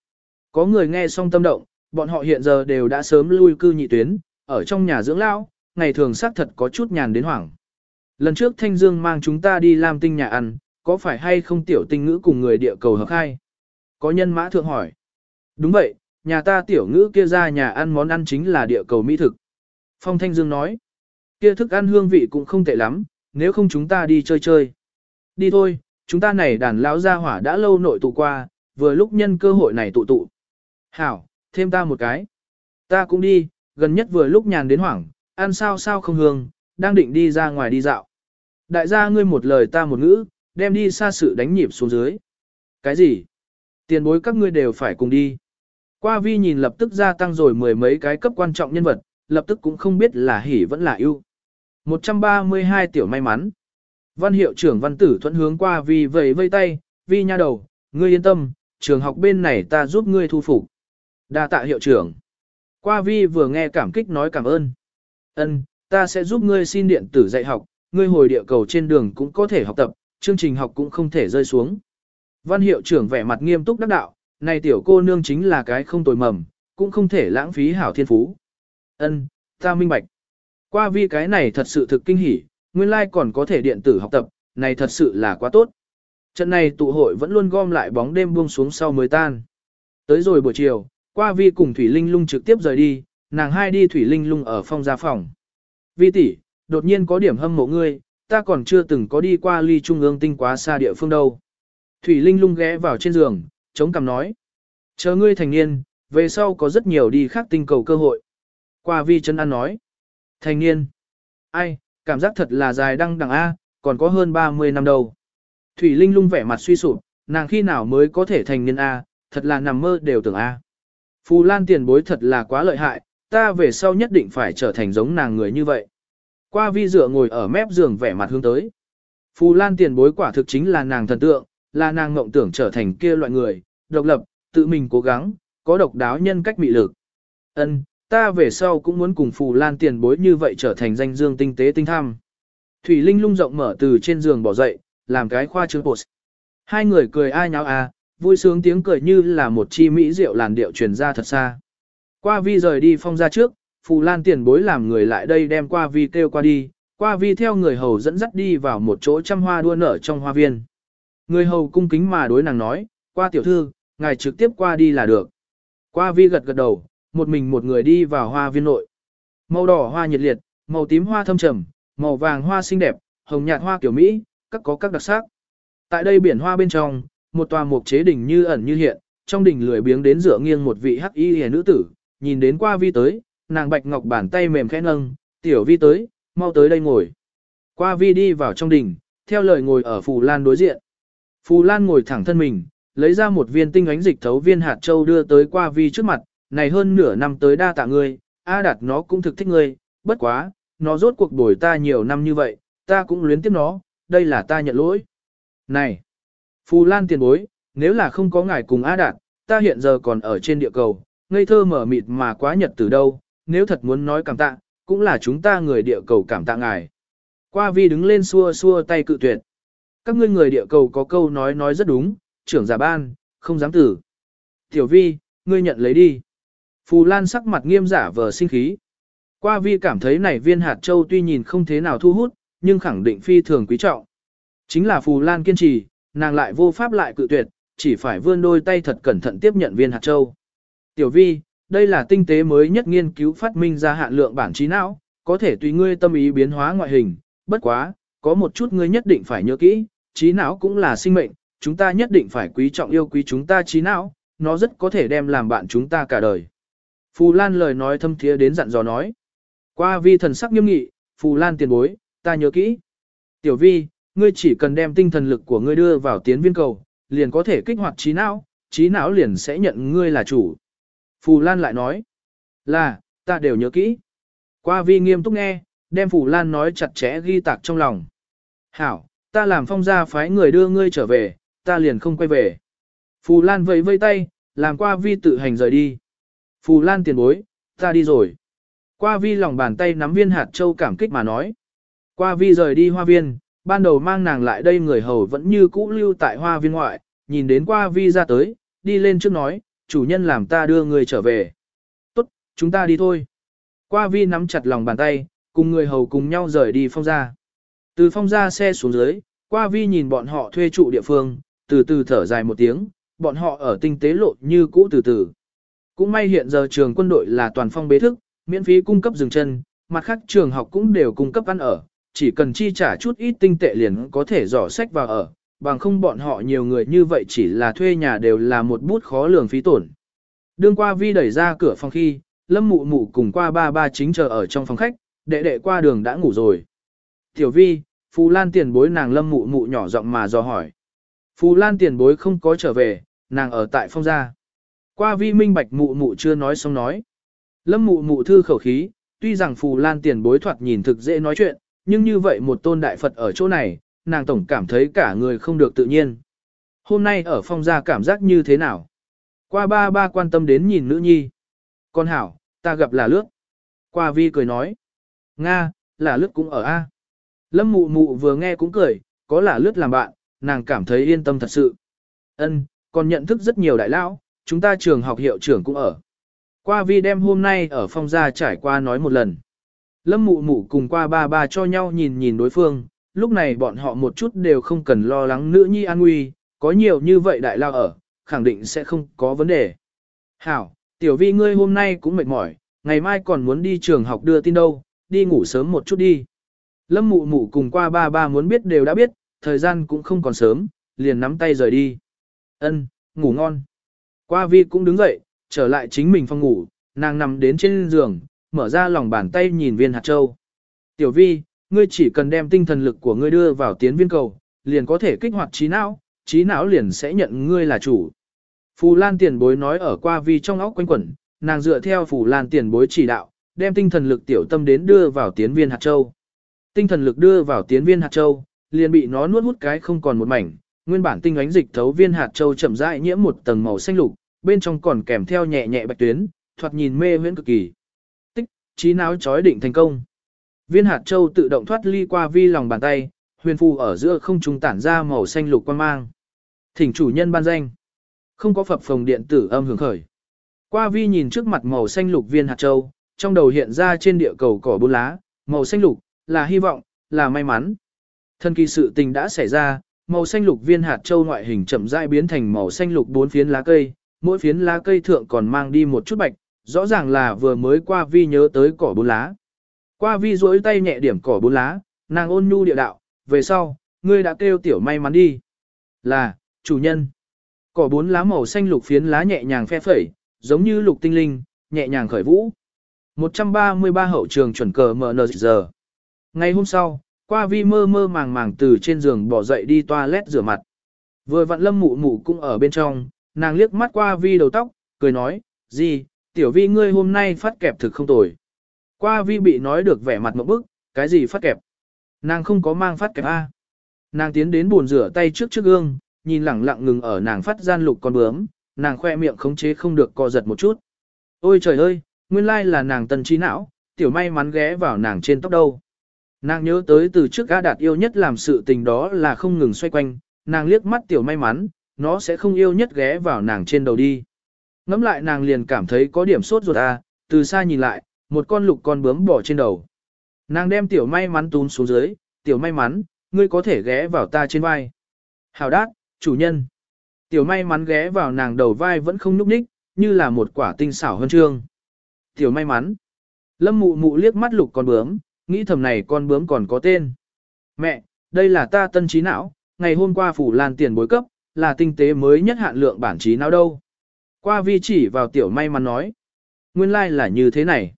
Có người nghe xong tâm động, bọn họ hiện giờ đều đã sớm lui cư nhị tuyến, ở trong nhà dưỡng lão, ngày thường xác thật có chút nhàn đến hoảng. Lần trước Thanh Dương mang chúng ta đi làm tinh nhà ăn, có phải hay không tiểu tinh ngữ cùng người địa cầu hợp khai? Có nhân mã thượng hỏi. Đúng vậy, nhà ta tiểu ngữ kia ra nhà ăn món ăn chính là địa cầu mỹ thực. Phong Thanh Dương nói. Kia thức ăn hương vị cũng không tệ lắm, nếu không chúng ta đi chơi chơi. Đi thôi, chúng ta này đàn lão gia hỏa đã lâu nội tụ qua, vừa lúc nhân cơ hội này tụ tụ. Hảo, thêm ta một cái. Ta cũng đi, gần nhất vừa lúc nhàn đến hoảng, ăn sao sao không hương, đang định đi ra ngoài đi dạo. Đại gia ngươi một lời ta một ngữ, đem đi xa sự đánh nhịp xuống dưới. Cái gì? Tiền bối các ngươi đều phải cùng đi. Qua vi nhìn lập tức gia tăng rồi mười mấy cái cấp quan trọng nhân vật, lập tức cũng không biết là hỉ vẫn là ưu. 132 tiểu may mắn. Văn hiệu trưởng văn tử thuận hướng qua vi vầy vây tay, vi nha đầu, ngươi yên tâm, trường học bên này ta giúp ngươi thu phục. Đa tạ hiệu trưởng. Qua vi vừa nghe cảm kích nói cảm ơn. Ân, ta sẽ giúp ngươi xin điện tử dạy học, ngươi hồi địa cầu trên đường cũng có thể học tập, chương trình học cũng không thể rơi xuống. Văn hiệu trưởng vẻ mặt nghiêm túc đắc đạo, này tiểu cô nương chính là cái không tồi mầm, cũng không thể lãng phí hảo thiên phú. Ân, ta minh bạch. Qua vi cái này thật sự thực kinh hỉ, nguyên lai like còn có thể điện tử học tập, này thật sự là quá tốt. Trận này tụ hội vẫn luôn gom lại bóng đêm buông xuống sau mới tan. Tới rồi buổi chiều, qua vi cùng Thủy Linh lung trực tiếp rời đi, nàng hai đi Thủy Linh lung ở phong gia phòng. Vi tỷ, đột nhiên có điểm hâm mộ ngươi, ta còn chưa từng có đi qua ly trung ương tinh quá xa địa phương đâu. Thủy Linh lung ghé vào trên giường, chống cằm nói. Chờ ngươi thành niên, về sau có rất nhiều đi khác tinh cầu cơ hội. Qua vi chân ăn nói. Thành niên. Ai, cảm giác thật là dài đăng đẳng A, còn có hơn 30 năm đâu. Thủy Linh lung vẻ mặt suy sụp, nàng khi nào mới có thể thành niên A, thật là nằm mơ đều tưởng A. Phù Lan tiền bối thật là quá lợi hại, ta về sau nhất định phải trở thành giống nàng người như vậy. Qua vi dựa ngồi ở mép giường vẻ mặt hướng tới. Phù Lan tiền bối quả thực chính là nàng thần tượng, là nàng ngộng tưởng trở thành kia loại người, độc lập, tự mình cố gắng, có độc đáo nhân cách mị lực. Ân, ta về sau cũng muốn cùng Phù Lan tiền bối như vậy trở thành danh dương tinh tế tinh tham. Thủy Linh lung rộng mở từ trên giường bỏ dậy, làm cái khoa trương bột. Hai người cười ai nháo à, vui sướng tiếng cười như là một chi mỹ rượu làn điệu truyền ra thật xa. Qua vi rời đi phong ra trước, Phù Lan tiền bối làm người lại đây đem qua vi kêu qua đi, qua vi theo người hầu dẫn dắt đi vào một chỗ trăm hoa đua nở trong hoa viên. Người hầu cung kính mà đối nàng nói, qua tiểu thư, ngài trực tiếp qua đi là được. Qua vi gật gật đầu, một mình một người đi vào hoa viên nội. Màu đỏ hoa nhiệt liệt, màu tím hoa thâm trầm, màu vàng hoa xinh đẹp, hồng nhạt hoa kiểu Mỹ, các có các đặc sắc. Tại đây biển hoa bên trong, một tòa mục chế đỉnh như ẩn như hiện, trong đỉnh lười biếng đến dựa nghiêng một vị hắc y hề nữ tử, nhìn đến qua vi tới, nàng bạch ngọc bàn tay mềm khẽ nâng, tiểu vi tới, mau tới đây ngồi. Qua vi đi vào trong đình theo lời ngồi ở Phù Lan đối diện. Phù Lan ngồi thẳng thân mình, lấy ra một viên tinh ánh dịch thấu viên hạt châu đưa tới qua vi trước mặt, này hơn nửa năm tới đa tạ ngươi, A đạt nó cũng thực thích ngươi, bất quá, nó rốt cuộc đổi ta nhiều năm như vậy, ta cũng luyến tiếc nó, đây là ta nhận lỗi. Này, Phù Lan tiền bối, nếu là không có ngài cùng A đạt, ta hiện giờ còn ở trên địa cầu, ngây thơ mở mịt mà quá nhật từ đâu, nếu thật muốn nói cảm tạ, cũng là chúng ta người địa cầu cảm tạ ngài. Qua vi đứng lên xua xua tay cự tuyệt. Các ngươi người địa cầu có câu nói nói rất đúng, trưởng giả ban, không dám tử. Tiểu vi, ngươi nhận lấy đi. Phù Lan sắc mặt nghiêm giả vờ sinh khí. Qua vi cảm thấy này viên hạt châu tuy nhìn không thế nào thu hút, nhưng khẳng định phi thường quý trọng. Chính là Phù Lan kiên trì, nàng lại vô pháp lại cự tuyệt, chỉ phải vươn đôi tay thật cẩn thận tiếp nhận viên hạt châu. Tiểu vi, đây là tinh tế mới nhất nghiên cứu phát minh ra hạn lượng bản trí não, có thể tùy ngươi tâm ý biến hóa ngoại hình, bất quá, có một chút ngươi nhất định phải nhớ kỹ, trí não cũng là sinh mệnh, chúng ta nhất định phải quý trọng yêu quý chúng ta trí não, nó rất có thể đem làm bạn chúng ta cả đời. Phù Lan lời nói thâm thiế đến dặn dò nói. Qua vi thần sắc nghiêm nghị, Phù Lan tiền bối, ta nhớ kỹ. Tiểu vi, ngươi chỉ cần đem tinh thần lực của ngươi đưa vào tiến viên cầu, liền có thể kích hoạt trí não, trí não liền sẽ nhận ngươi là chủ. Phù Lan lại nói, là, ta đều nhớ kỹ. Qua vi nghiêm túc nghe, đem Phù Lan nói chặt chẽ ghi tạc trong lòng. Hảo, ta làm phong gia phái người đưa ngươi trở về, ta liền không quay về. Phù Lan vẫy vây tay, làm qua vi tự hành rời đi. Phù Lan tiền bối, ta đi rồi. Qua vi lòng bàn tay nắm viên hạt châu cảm kích mà nói. Qua vi rời đi hoa viên, ban đầu mang nàng lại đây người hầu vẫn như cũ lưu tại hoa viên ngoại, nhìn đến qua vi ra tới, đi lên trước nói, chủ nhân làm ta đưa người trở về. Tốt, chúng ta đi thôi. Qua vi nắm chặt lòng bàn tay, cùng người hầu cùng nhau rời đi phong ra. Từ phong ra xe xuống dưới, qua vi nhìn bọn họ thuê trụ địa phương, từ từ thở dài một tiếng, bọn họ ở tinh tế lộ như cũ từ từ. Cũng may hiện giờ trường quân đội là toàn phong bế thức, miễn phí cung cấp dừng chân, mặt khác trường học cũng đều cung cấp ăn ở, chỉ cần chi trả chút ít tinh tệ liền có thể dò sách vào ở, bằng không bọn họ nhiều người như vậy chỉ là thuê nhà đều là một bút khó lường phí tổn. Đương qua vi đẩy ra cửa phòng khi, lâm mụ mụ cùng qua ba ba chính chờ ở trong phòng khách, đệ đệ qua đường đã ngủ rồi. Tiểu vi, Phù Lan tiền bối nàng lâm mụ mụ nhỏ giọng mà dò hỏi. Phù Lan tiền bối không có trở về, nàng ở tại phong gia. Qua vi minh bạch mụ mụ chưa nói xong nói. Lâm mụ mụ thư khẩu khí, tuy rằng Phù Lan tiền bối thoạt nhìn thực dễ nói chuyện, nhưng như vậy một tôn đại Phật ở chỗ này, nàng tổng cảm thấy cả người không được tự nhiên. Hôm nay ở phong gia cảm giác như thế nào? Qua ba ba quan tâm đến nhìn nữ nhi. Con hảo, ta gặp là lướt. Qua vi cười nói. Nga, là lướt cũng ở A. Lâm mụ mụ vừa nghe cũng cười, có là lướt làm bạn, nàng cảm thấy yên tâm thật sự. Ân, còn nhận thức rất nhiều đại lão, chúng ta trường học hiệu trưởng cũng ở. Qua vi đem hôm nay ở phong gia trải qua nói một lần. Lâm mụ mụ cùng qua ba ba cho nhau nhìn nhìn đối phương, lúc này bọn họ một chút đều không cần lo lắng nữ nhi an nguy, có nhiều như vậy đại lao ở, khẳng định sẽ không có vấn đề. Hảo, tiểu vi ngươi hôm nay cũng mệt mỏi, ngày mai còn muốn đi trường học đưa tin đâu, đi ngủ sớm một chút đi. Lâm mụ mụ cùng qua ba ba muốn biết đều đã biết, thời gian cũng không còn sớm, liền nắm tay rời đi. Ân, ngủ ngon. Qua vi cũng đứng dậy, trở lại chính mình phòng ngủ, nàng nằm đến trên giường, mở ra lòng bàn tay nhìn viên hạt châu. Tiểu vi, ngươi chỉ cần đem tinh thần lực của ngươi đưa vào tiến viên cầu, liền có thể kích hoạt trí não, trí não liền sẽ nhận ngươi là chủ. Phù Lan tiền bối nói ở qua vi trong óc quanh quẩn, nàng dựa theo Phù Lan tiền bối chỉ đạo, đem tinh thần lực tiểu tâm đến đưa vào tiến viên hạt châu. Tinh thần lực đưa vào tiến viên hạt châu, liền bị nó nuốt hút cái không còn một mảnh, nguyên bản tinh ánh dịch thấu viên hạt châu chậm rãi nhiễm một tầng màu xanh lục, bên trong còn kèm theo nhẹ nhẹ bạch tuyến, thoạt nhìn mê huyễn cực kỳ. Tích, trí não chói định thành công. Viên hạt châu tự động thoát ly qua vi lòng bàn tay, huyền phù ở giữa không trung tản ra màu xanh lục quan mang. Thỉnh chủ nhân ban danh. Không có phập phồng điện tử âm hưởng khởi. Qua vi nhìn trước mặt màu xanh lục viên hạt châu, trong đầu hiện ra trên địa cầu cỏ bốn lá, màu xanh lục, là hy vọng, là may mắn. Thân kỳ sự tình đã xảy ra, màu xanh lục viên hạt châu ngoại hình chậm rãi biến thành màu xanh lục bốn phiến lá cây, mỗi phiến lá cây thượng còn mang đi một chút bạch, rõ ràng là vừa mới qua vi nhớ tới cỏ bốn lá. Qua vi duỗi tay nhẹ điểm cỏ bốn lá, nàng ôn nhu địa đạo, về sau, ngươi đã kêu tiểu may mắn đi. Là, chủ nhân. Cỏ bốn lá màu xanh lục phiến lá nhẹ nhàng phe phẩy, giống như lục tinh linh, nhẹ nhàng khởi vũ. 133 hậu trường chuẩn cờ MN giờ. Ngày hôm sau, qua vi mơ mơ màng màng từ trên giường bỏ dậy đi toilet rửa mặt. Vừa vặn lâm mụ mụ cũng ở bên trong, nàng liếc mắt qua vi đầu tóc, cười nói, gì, tiểu vi ngươi hôm nay phát kẹp thực không tồi. Qua vi bị nói được vẻ mặt một bức, cái gì phát kẹp. Nàng không có mang phát kẹp A. Nàng tiến đến buồn rửa tay trước trước gương, nhìn lẳng lặng ngừng ở nàng phát gian lục con bướm, nàng khoe miệng khống chế không được co giật một chút. Ôi trời ơi, nguyên lai là nàng tân trí não, tiểu may mắn ghé vào nàng trên tóc đâu. Nàng nhớ tới từ trước A đạt yêu nhất làm sự tình đó là không ngừng xoay quanh, nàng liếc mắt tiểu may mắn, nó sẽ không yêu nhất ghé vào nàng trên đầu đi. Ngắm lại nàng liền cảm thấy có điểm sốt ruột à, từ xa nhìn lại, một con lục con bướm bỏ trên đầu. Nàng đem tiểu may mắn túm xuống dưới, tiểu may mắn, ngươi có thể ghé vào ta trên vai. Hào đát, chủ nhân. Tiểu may mắn ghé vào nàng đầu vai vẫn không nhúc nhích, như là một quả tinh xảo hơn trương. Tiểu may mắn. Lâm mụ mụ liếc mắt lục con bướm, nghĩ thầm này con bướm còn có tên. Mẹ, đây là ta tân trí não, ngày hôm qua phủ lan tiền bối cấp, là tinh tế mới nhất hạn lượng bản trí não đâu. Qua vi chỉ vào tiểu may mắn nói. Nguyên lai like là như thế này.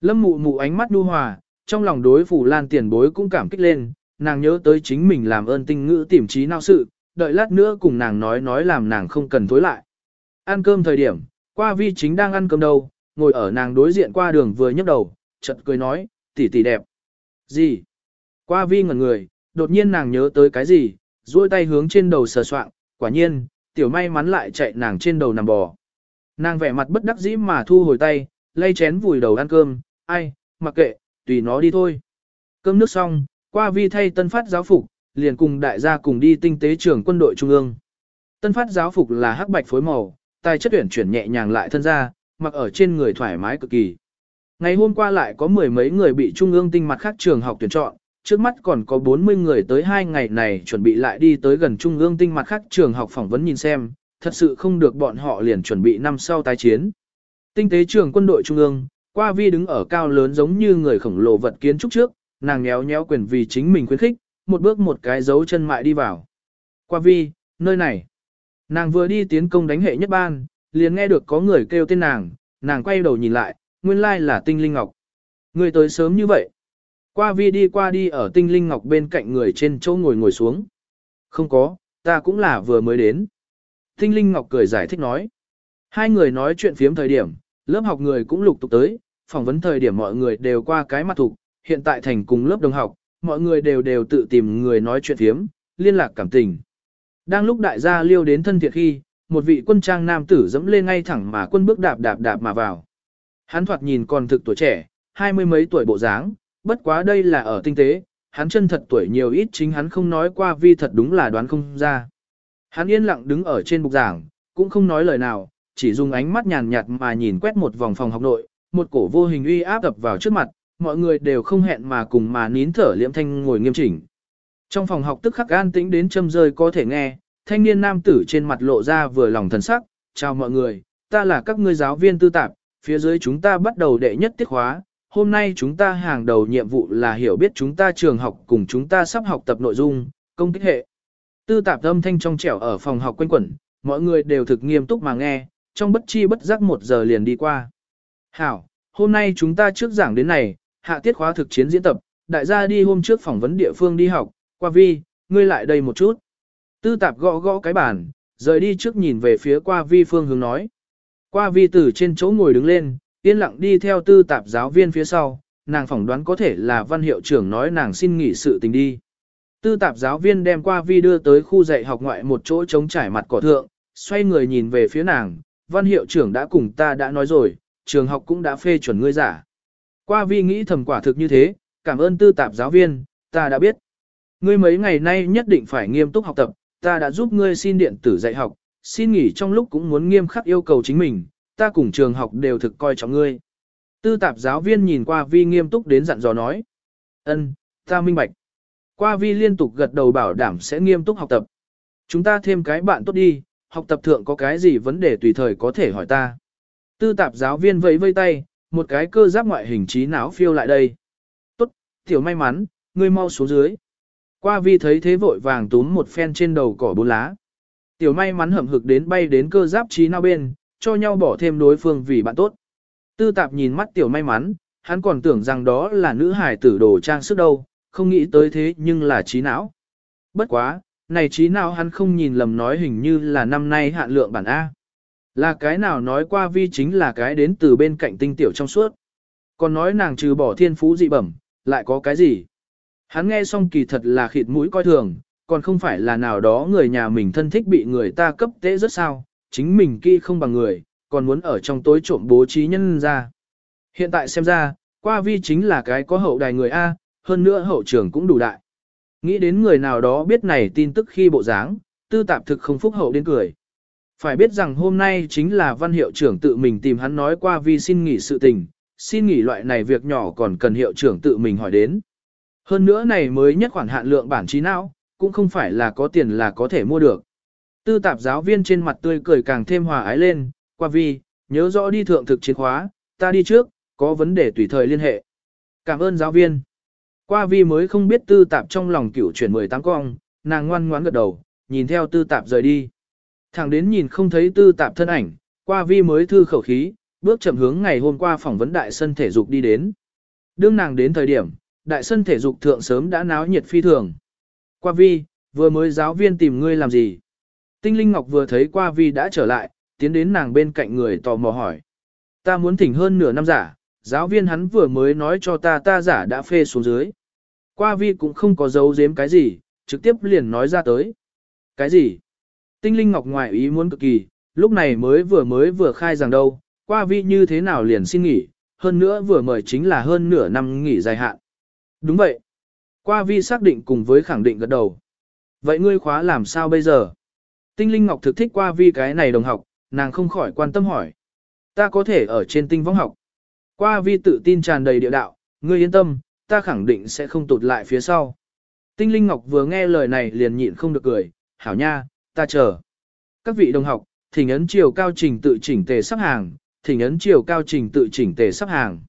Lâm mụ mụ ánh mắt đu hòa, trong lòng đối phủ lan tiền bối cũng cảm kích lên, nàng nhớ tới chính mình làm ơn tinh ngữ tìm trí nào sự, đợi lát nữa cùng nàng nói nói làm nàng không cần thối lại. Ăn cơm thời điểm, qua vi chính đang ăn cơm đâu, ngồi ở nàng đối diện qua đường vừa nhấc đầu, chợt cười nói, tỷ tỷ đẹp. Gì? Qua vi ngẩn người, đột nhiên nàng nhớ tới cái gì, duỗi tay hướng trên đầu sờ soạng, quả nhiên, tiểu may mắn lại chạy nàng trên đầu nằm bò. Nàng vẻ mặt bất đắc dĩ mà thu hồi tay, lay chén vùi đầu ăn cơm, ai, mặc kệ, tùy nó đi thôi. Cơm nước xong, qua vi thay tân phát giáo phục, liền cùng đại gia cùng đi tinh tế trưởng quân đội trung ương. Tân phát giáo phục là hắc bạch phối màu, tài chất tuyển chuyển nhẹ nhàng lại thân ra, mặc ở trên người thoải mái cực kỳ. Ngày hôm qua lại có mười mấy người bị trung ương tinh mặt khác trường học tuyển chọn, trước mắt còn có 40 người tới hai ngày này chuẩn bị lại đi tới gần trung ương tinh mặt khác trường học phỏng vấn nhìn xem, thật sự không được bọn họ liền chuẩn bị năm sau tái chiến. Tinh tế trường quân đội trung ương, qua vi đứng ở cao lớn giống như người khổng lồ vật kiến trúc trước, nàng nhéo nhéo quyền vì chính mình khuyến khích, một bước một cái dấu chân mại đi vào. Qua vi, nơi này. Nàng vừa đi tiến công đánh hệ nhất ban, liền nghe được có người kêu tên nàng, nàng quay đầu nhìn lại, nguyên lai là tinh linh ngọc. Người tới sớm như vậy. Qua vi đi qua đi ở tinh linh ngọc bên cạnh người trên chỗ ngồi ngồi xuống. Không có, ta cũng là vừa mới đến. Tinh linh ngọc cười giải thích nói. Hai người nói chuyện phiếm thời điểm, lớp học người cũng lục tục tới, phỏng vấn thời điểm mọi người đều qua cái mặt thục, hiện tại thành cùng lớp đồng học, mọi người đều đều tự tìm người nói chuyện thiếm, liên lạc cảm tình. Đang lúc đại gia liêu đến thân thiệt khi, một vị quân trang nam tử dẫm lên ngay thẳng mà quân bước đạp đạp đạp mà vào. Hắn thoạt nhìn còn thực tuổi trẻ, hai mươi mấy tuổi bộ dáng, bất quá đây là ở tinh tế, hắn chân thật tuổi nhiều ít chính hắn không nói qua vi thật đúng là đoán không ra. Hắn yên lặng đứng ở trên bục giảng, cũng không nói lời nào, chỉ dùng ánh mắt nhàn nhạt mà nhìn quét một vòng phòng học nội, một cổ vô hình uy áp ập vào trước mặt, mọi người đều không hẹn mà cùng mà nín thở liễm thanh ngồi nghiêm chỉnh. Trong phòng học tức khắc an tĩnh đến châm rơi có thể nghe, thanh niên nam tử trên mặt lộ ra vừa lòng thần sắc, chào mọi người, ta là các ngươi giáo viên tư tạp, phía dưới chúng ta bắt đầu đệ nhất tiết khóa, hôm nay chúng ta hàng đầu nhiệm vụ là hiểu biết chúng ta trường học cùng chúng ta sắp học tập nội dung, công kích hệ. Tư tạp âm thanh trong trẻo ở phòng học quanh quẩn, mọi người đều thực nghiêm túc mà nghe, trong bất chi bất giác một giờ liền đi qua. Hảo, hôm nay chúng ta trước giảng đến này, hạ tiết khóa thực chiến diễn tập, đại gia đi hôm trước phỏng vấn địa phương đi học, qua vi, ngươi lại đây một chút. Tư tạp gõ gõ cái bàn, rời đi trước nhìn về phía qua vi phương hướng nói. Qua vi từ trên chỗ ngồi đứng lên, yên lặng đi theo tư tạp giáo viên phía sau, nàng phỏng đoán có thể là văn hiệu trưởng nói nàng xin nghỉ sự tình đi. Tư tạp giáo viên đem qua vi đưa tới khu dạy học ngoại một chỗ trống trải mặt cỏ thượng, xoay người nhìn về phía nàng, văn hiệu trưởng đã cùng ta đã nói rồi, trường học cũng đã phê chuẩn ngươi giả. Qua vi nghĩ thầm quả thực như thế, cảm ơn tư tạp giáo viên, ta đã biết. Ngươi mấy ngày nay nhất định phải nghiêm túc học tập, ta đã giúp ngươi xin điện tử dạy học, xin nghỉ trong lúc cũng muốn nghiêm khắc yêu cầu chính mình, ta cùng trường học đều thực coi trọng ngươi. Tư tạp giáo viên nhìn qua vi nghiêm túc đến dặn dò nói. ân, ta minh bạch. Qua vi liên tục gật đầu bảo đảm sẽ nghiêm túc học tập. Chúng ta thêm cái bạn tốt đi, học tập thượng có cái gì vấn đề tùy thời có thể hỏi ta. Tư tạp giáo viên vẫy vây tay, một cái cơ giáp ngoại hình trí não phiêu lại đây. Tốt, tiểu may mắn, ngươi mau xuống dưới. Qua vi thấy thế vội vàng túm một phen trên đầu cỏ bốn lá. Tiểu may mắn hậm hực đến bay đến cơ giáp trí não bên, cho nhau bỏ thêm đối phương vì bạn tốt. Tư tạp nhìn mắt tiểu may mắn, hắn còn tưởng rằng đó là nữ hải tử đồ trang sức đâu, không nghĩ tới thế nhưng là trí não. Bất quá, này trí nào hắn không nhìn lầm nói hình như là năm nay hạn lượng bản A. Là cái nào nói qua vi chính là cái đến từ bên cạnh tinh tiểu trong suốt. Còn nói nàng trừ bỏ thiên phú dị bẩm, lại có cái gì? Hắn nghe xong kỳ thật là khịt mũi coi thường, còn không phải là nào đó người nhà mình thân thích bị người ta cấp tế rất sao, chính mình kỳ không bằng người, còn muốn ở trong tối trộm bố trí nhân ra. Hiện tại xem ra, qua vi chính là cái có hậu đài người A, hơn nữa hậu trường cũng đủ đại. Nghĩ đến người nào đó biết này tin tức khi bộ dáng, tư tạp thực không phúc hậu đến cười. Phải biết rằng hôm nay chính là văn hiệu trưởng tự mình tìm hắn nói qua vì xin nghỉ sự tình, xin nghỉ loại này việc nhỏ còn cần hiệu trưởng tự mình hỏi đến. Hơn nữa này mới nhất khoản hạn lượng bản trí não, cũng không phải là có tiền là có thể mua được. Tư tạp giáo viên trên mặt tươi cười càng thêm hòa ái lên, qua vi, nhớ rõ đi thượng thực chiến khóa, ta đi trước, có vấn đề tùy thời liên hệ. Cảm ơn giáo viên. Qua vi mới không biết tư tạp trong lòng cửu chuyển 18 cong, nàng ngoan ngoãn gật đầu, nhìn theo tư tạp rời đi. Thẳng đến nhìn không thấy tư tạp thân ảnh, qua vi mới thư khẩu khí, bước chậm hướng ngày hôm qua phỏng vấn đại sân thể dục đi đến. Đương nàng đến thời điểm, đại sân thể dục thượng sớm đã náo nhiệt phi thường. Qua vi, vừa mới giáo viên tìm ngươi làm gì? Tinh Linh Ngọc vừa thấy qua vi đã trở lại, tiến đến nàng bên cạnh người tò mò hỏi. Ta muốn thỉnh hơn nửa năm giả, giáo viên hắn vừa mới nói cho ta ta giả đã phê xuống dưới. Qua vi cũng không có giấu giếm cái gì, trực tiếp liền nói ra tới. Cái gì? Tinh Linh Ngọc ngoại ý muốn cực kỳ, lúc này mới vừa mới vừa khai rằng đâu, qua vi như thế nào liền xin nghỉ, hơn nữa vừa mời chính là hơn nửa năm nghỉ dài hạn. Đúng vậy. Qua vi xác định cùng với khẳng định gật đầu. Vậy ngươi khóa làm sao bây giờ? Tinh Linh Ngọc thực thích qua vi cái này đồng học, nàng không khỏi quan tâm hỏi. Ta có thể ở trên tinh võng học. Qua vi tự tin tràn đầy địa đạo, ngươi yên tâm, ta khẳng định sẽ không tụt lại phía sau. Tinh Linh Ngọc vừa nghe lời này liền nhịn không được cười, hảo nha, ta chờ. Các vị đồng học, thỉnh ấn chiều cao trình tự chỉnh tề sắp hàng, thỉnh ấn chiều cao trình tự chỉnh tề sắp hàng.